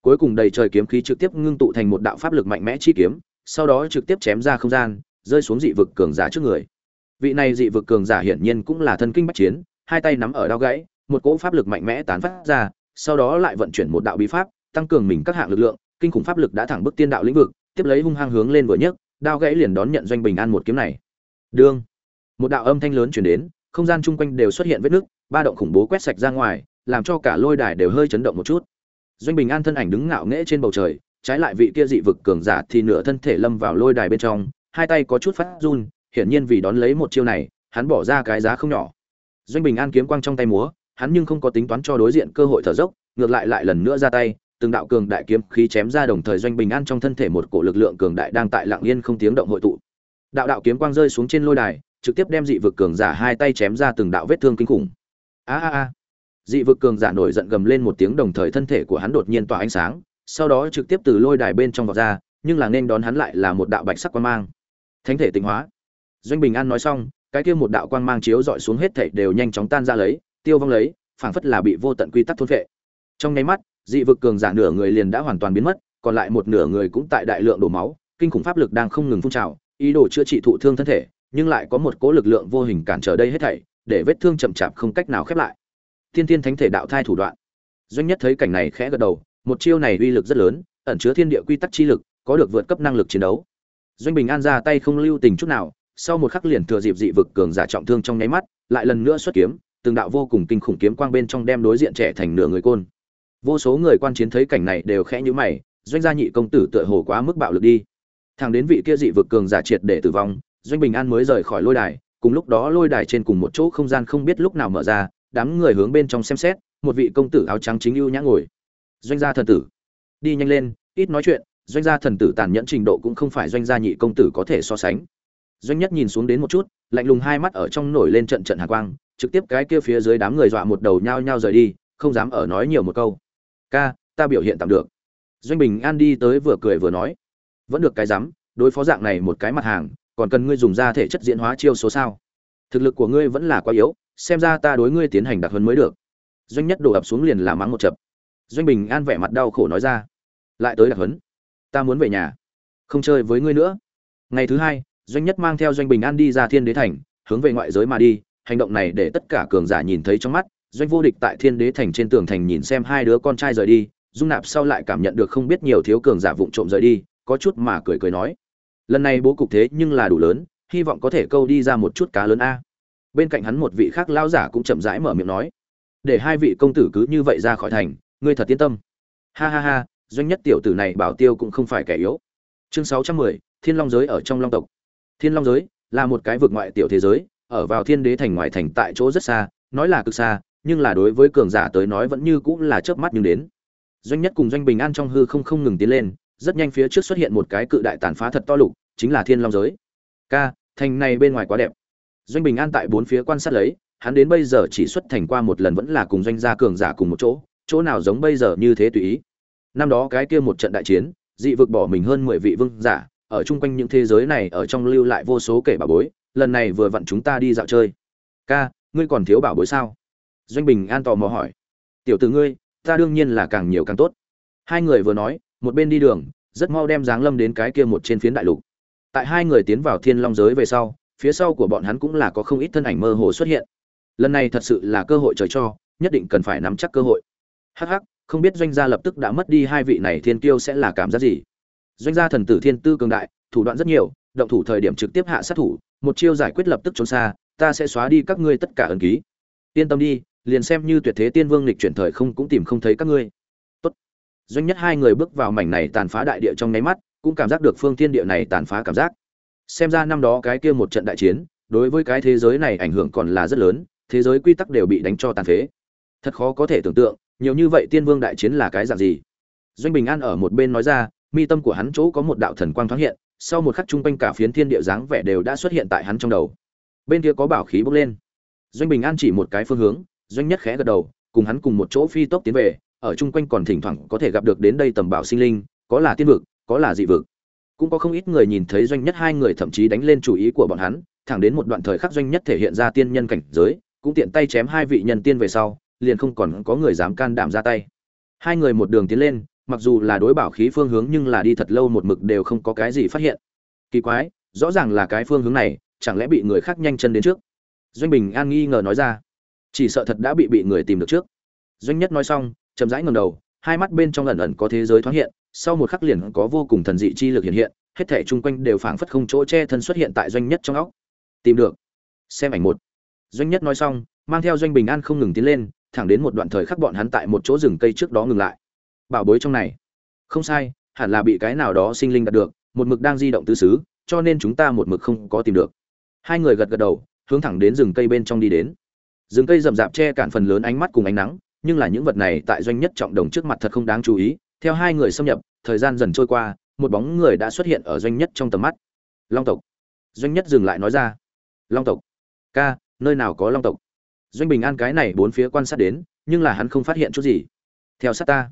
Cuối cùng đầy trời kiếm khí trực tiếp ngưng tụ thành một đạo pháp lực mạnh mẽ chi kiếm, sau đó trực tiếp chém ra không gian, rơi xuống dị vực cường giả trước người. Vị này dị vực cường giả hiển nhiên cũng là thân kinh bách chiến, hai tay nắm ở đao gãy, một cỗ pháp lực mạnh mẽ tán phát ra sau đó lại vận chuyển một đạo bí pháp, tăng cường mình các hạng lực lượng, kinh khủng pháp lực đã thẳng bức tiên đạo lĩnh vực, tiếp lấy hung hăng hướng lên vừa nhấc, đao gãy liền đón nhận doanh bình an một kiếm này. Đương, một đạo âm thanh lớn truyền đến, không gian chung quanh đều xuất hiện vết nước ba động khủng bố quét sạch ra ngoài, làm cho cả lôi đài đều hơi chấn động một chút. Doanh bình an thân ảnh đứng ngạo nghễ trên bầu trời, trái lại vị kia dị vực cường giả thì nửa thân thể lâm vào lôi đài bên trong, hai tay có chút phát run, hiển nhiên vì đón lấy một chiêu này, hắn bỏ ra cái giá không nhỏ. Doanh bình an kiếm quang trong tay múa hắn nhưng không có tính toán cho đối diện cơ hội thở dốc, ngược lại lại lần nữa ra tay, từng đạo cường đại kiếm khí chém ra đồng thời doanh bình an trong thân thể một cổ lực lượng cường đại đang tại lặng yên không tiếng động hội tụ. Đạo đạo kiếm quang rơi xuống trên lôi đài, trực tiếp đem dị vực cường giả hai tay chém ra từng đạo vết thương kinh khủng. A a a. Dị vực cường giả nổi giận gầm lên một tiếng đồng thời thân thể của hắn đột nhiên tỏa ánh sáng, sau đó trực tiếp từ lôi đài bên trong vọt ra, nhưng là nên đón hắn lại là một đạo bạch sắc quang mang. Thánh thể tịnh hóa. Doanh bình an nói xong, cái kia một đạo quang mang chiếu rọi xuống hết thảy đều nhanh chóng tan ra lấy tiêu vong lấy, phảng phất là bị vô tận quy tắc thôn vệ. trong nháy mắt, dị vực cường giả nửa người liền đã hoàn toàn biến mất, còn lại một nửa người cũng tại đại lượng đổ máu, kinh khủng pháp lực đang không ngừng phun trào, ý đồ chữa trị thụ thương thân thể, nhưng lại có một cố lực lượng vô hình cản trở đây hết thảy, để vết thương chậm chạp không cách nào khép lại. Thiên Thiên thánh thể đạo thai thủ đoạn. Doanh nhất thấy cảnh này khẽ gật đầu, một chiêu này uy lực rất lớn, ẩn chứa thiên địa quy tắc chi lực, có được vượt cấp năng lực chiến đấu. Doanh bình an ra tay không lưu tình chút nào, sau một khắc liền thừa dịp dị vực cường giả trọng thương trong nháy mắt, lại lần nữa xuất kiếm từng đạo vô cùng kinh khủng kiếm quang bên trong đem đối diện trẻ thành nửa người côn. Vô số người quan chiến thấy cảnh này đều khẽ nhíu mày, doanh gia nhị công tử tựa hồ quá mức bạo lực đi. Thằng đến vị kia dị vực cường giả triệt để tử vong, doanh bình an mới rời khỏi lôi đài, cùng lúc đó lôi đài trên cùng một chỗ không gian không biết lúc nào mở ra, đám người hướng bên trong xem xét, một vị công tử áo trắng chính ưu nhã ngồi. Doanh gia thần tử, đi nhanh lên, ít nói chuyện, doanh gia thần tử tàn nhẫn trình độ cũng không phải doanh gia nhị công tử có thể so sánh. Doanh nhất nhìn xuống đến một chút, lạnh lùng hai mắt ở trong nổi lên trận trận hạ quang trực tiếp cái kia phía dưới đám người dọa một đầu nhao nhao rời đi, không dám ở nói nhiều một câu. Ca, ta biểu hiện tạm được. Doanh bình an đi tới vừa cười vừa nói. Vẫn được cái dám, đối phó dạng này một cái mặt hàng, còn cần ngươi dùng ra thể chất diễn hóa chiêu số sao? Thực lực của ngươi vẫn là quá yếu, xem ra ta đối ngươi tiến hành đặc huấn mới được. Doanh nhất đổ ập xuống liền làm mắng một chập. Doanh bình an vẻ mặt đau khổ nói ra. Lại tới đặc huấn? Ta muốn về nhà, không chơi với ngươi nữa. Ngày thứ hai, doanh nhất mang theo doanh bình an đi ra thiên đế thành, hướng về ngoại giới mà đi hành động này để tất cả cường giả nhìn thấy trong mắt, doanh vô địch tại thiên đế thành trên tường thành nhìn xem hai đứa con trai rời đi, dung nạp sau lại cảm nhận được không biết nhiều thiếu cường giả vụng trộm rời đi, có chút mà cười cười nói, lần này bố cục thế nhưng là đủ lớn, hy vọng có thể câu đi ra một chút cá lớn a. Bên cạnh hắn một vị khác lao giả cũng chậm rãi mở miệng nói, để hai vị công tử cứ như vậy ra khỏi thành, ngươi thật yên tâm. Ha ha ha, doanh nhất tiểu tử này bảo tiêu cũng không phải kẻ yếu. Chương sáu trăm mười, thiên long giới ở trong long tộc. Thiên long giới là một cái vực ngoại tiểu thế giới ở vào thiên đế thành ngoại thành tại chỗ rất xa, nói là cực xa, nhưng là đối với cường giả tới nói vẫn như cũng là chớp mắt nhưng đến. Doanh nhất cùng doanh bình an trong hư không không ngừng tiến lên, rất nhanh phía trước xuất hiện một cái cự đại tàn phá thật to lục, chính là thiên long giới. Ca, thành này bên ngoài quá đẹp. Doanh bình an tại bốn phía quan sát lấy, hắn đến bây giờ chỉ xuất thành qua một lần vẫn là cùng doanh gia cường giả cùng một chỗ chỗ nào giống bây giờ như thế tùy ý. Năm đó cái kia một trận đại chiến, dị vực bỏ mình hơn mười vị vương giả, ở chung quanh những thế giới này ở trong lưu lại vô số kể bà bối lần này vừa vặn chúng ta đi dạo chơi. Ca, ngươi còn thiếu bảo bối sao? Doanh bình an tò mò hỏi. Tiểu tử ngươi, ta đương nhiên là càng nhiều càng tốt. Hai người vừa nói, một bên đi đường, rất mau đem giáng lâm đến cái kia một trên phiến đại lục. Tại hai người tiến vào thiên long giới về sau, phía sau của bọn hắn cũng là có không ít thân ảnh mơ hồ xuất hiện. Lần này thật sự là cơ hội trời cho, nhất định cần phải nắm chắc cơ hội. Hắc hắc, không biết doanh gia lập tức đã mất đi hai vị này thiên kiêu sẽ là cảm giác gì? Doanh gia thần tử thiên tư cường đại, thủ đoạn rất nhiều, động thủ thời điểm trực tiếp hạ sát thủ một chiêu giải quyết lập tức trốn xa, ta sẽ xóa đi các ngươi tất cả ẩn ký. Yên tâm đi, liền xem như tuyệt thế tiên vương lịch chuyển thời không cũng tìm không thấy các ngươi. Tốt. Doanh nhất hai người bước vào mảnh này tàn phá đại địa trong nháy mắt, cũng cảm giác được phương thiên địa này tàn phá cảm giác. Xem ra năm đó cái kia một trận đại chiến, đối với cái thế giới này ảnh hưởng còn là rất lớn, thế giới quy tắc đều bị đánh cho tàn phế. Thật khó có thể tưởng tượng, nhiều như vậy tiên vương đại chiến là cái dạng gì. Doanh bình an ở một bên nói ra, mi tâm của hắn chỗ có một đạo thần quang thoáng hiện sau một khắc trung quanh cả phiến thiên địa dáng vẻ đều đã xuất hiện tại hắn trong đầu. Bên kia có bảo khí bốc lên. Doanh bình an chỉ một cái phương hướng, doanh nhất khẽ gật đầu, cùng hắn cùng một chỗ phi tốc tiến về, ở chung quanh còn thỉnh thoảng có thể gặp được đến đây tầm bảo sinh linh, có là tiên vực, có là dị vực. Cũng có không ít người nhìn thấy doanh nhất hai người thậm chí đánh lên chủ ý của bọn hắn, thẳng đến một đoạn thời khắc doanh nhất thể hiện ra tiên nhân cảnh giới, cũng tiện tay chém hai vị nhân tiên về sau, liền không còn có người dám can đảm ra tay. Hai người một đường tiến lên mặc dù là đối bảo khí phương hướng nhưng là đi thật lâu một mực đều không có cái gì phát hiện. Kỳ quái, rõ ràng là cái phương hướng này, chẳng lẽ bị người khác nhanh chân đến trước? Doanh bình an nghi ngờ nói ra. Chỉ sợ thật đã bị bị người tìm được trước. Doanh nhất nói xong, chậm rãi ngầm đầu, hai mắt bên trong ẩn ẩn có thế giới thoáng hiện, sau một khắc liền có vô cùng thần dị chi lực hiện hiện, hết thể chung quanh đều phảng phất không chỗ che thân xuất hiện tại doanh nhất trong óc. Tìm được. Xem ảnh một. Doanh nhất nói xong, mang theo doanh bình an không ngừng tiến lên, thẳng đến một đoạn thời khắc bọn hắn tại một chỗ rừng cây trước đó ngừng lại bảo bối trong này. Không sai, hẳn là bị cái nào đó sinh linh đạt được, một mực đang di động tứ xứ, cho nên chúng ta một mực không có tìm được. Hai người gật gật đầu, hướng thẳng đến rừng cây bên trong đi đến. Rừng cây rậm rạp che cản phần lớn ánh mắt cùng ánh nắng, nhưng là những vật này tại doanh nhất trọng đồng trước mặt thật không đáng chú ý. Theo hai người xâm nhập, thời gian dần trôi qua, một bóng người đã xuất hiện ở doanh nhất trong tầm mắt. Long tộc. Doanh nhất dừng lại nói ra. Long tộc. Ca, nơi nào có long tộc? Doanh bình an cái này bốn phía quan sát đến, nhưng là hắn không phát hiện chút gì. Theo sát ta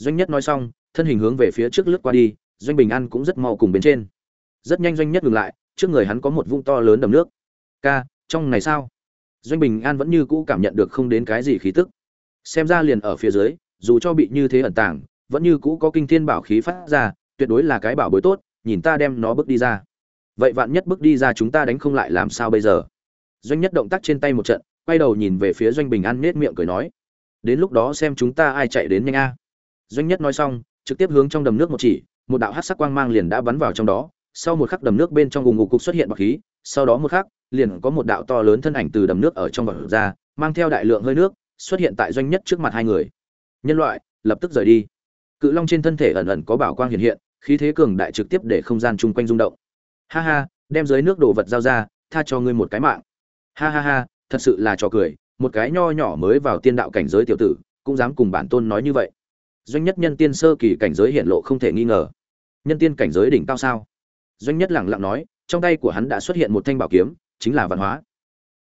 doanh nhất nói xong, thân hình hướng về phía trước lướt qua đi, doanh bình an cũng rất mau cùng bên trên. Rất nhanh doanh nhất ngừng lại, trước người hắn có một vũng to lớn đầm nước. Ca, trong này sao? Doanh bình an vẫn như cũ cảm nhận được không đến cái gì khí tức. Xem ra liền ở phía dưới, dù cho bị như thế ẩn tàng, vẫn như cũ có kinh thiên bảo khí phát ra, tuyệt đối là cái bảo bối tốt, nhìn ta đem nó bước đi ra. Vậy vạn nhất bước đi ra chúng ta đánh không lại làm sao bây giờ? Doanh nhất động tác trên tay một trận, quay đầu nhìn về phía doanh bình an nết miệng cười nói, đến lúc đó xem chúng ta ai chạy đến nhanh a doanh nhất nói xong, trực tiếp hướng trong đầm nước một chỉ, một đạo hát sắc quang mang liền đã bắn vào trong đó. Sau một khắc đầm nước bên trong vùng ngục cục xuất hiện bọc khí, sau đó một khắc, liền có một đạo to lớn thân ảnh từ đầm nước ở trong vật ra, mang theo đại lượng hơi nước, xuất hiện tại doanh nhất trước mặt hai người. Nhân loại, lập tức rời đi. Cự long trên thân thể ẩn ẩn có bảo quang hiện hiện, khí thế cường đại trực tiếp để không gian chung quanh rung động. Ha ha, đem dưới nước đồ vật giao ra, tha cho ngươi một cái mạng. Ha ha ha, thật sự là trò cười, một cái nho nhỏ mới vào tiên đạo cảnh giới tiểu tử, cũng dám cùng bản tôn nói như vậy doanh nhất nhân tiên sơ kỳ cảnh giới hiện lộ không thể nghi ngờ. Nhân tiên cảnh giới đỉnh cao sao? Doanh nhất lẳng lặng nói, trong tay của hắn đã xuất hiện một thanh bảo kiếm, chính là văn hóa.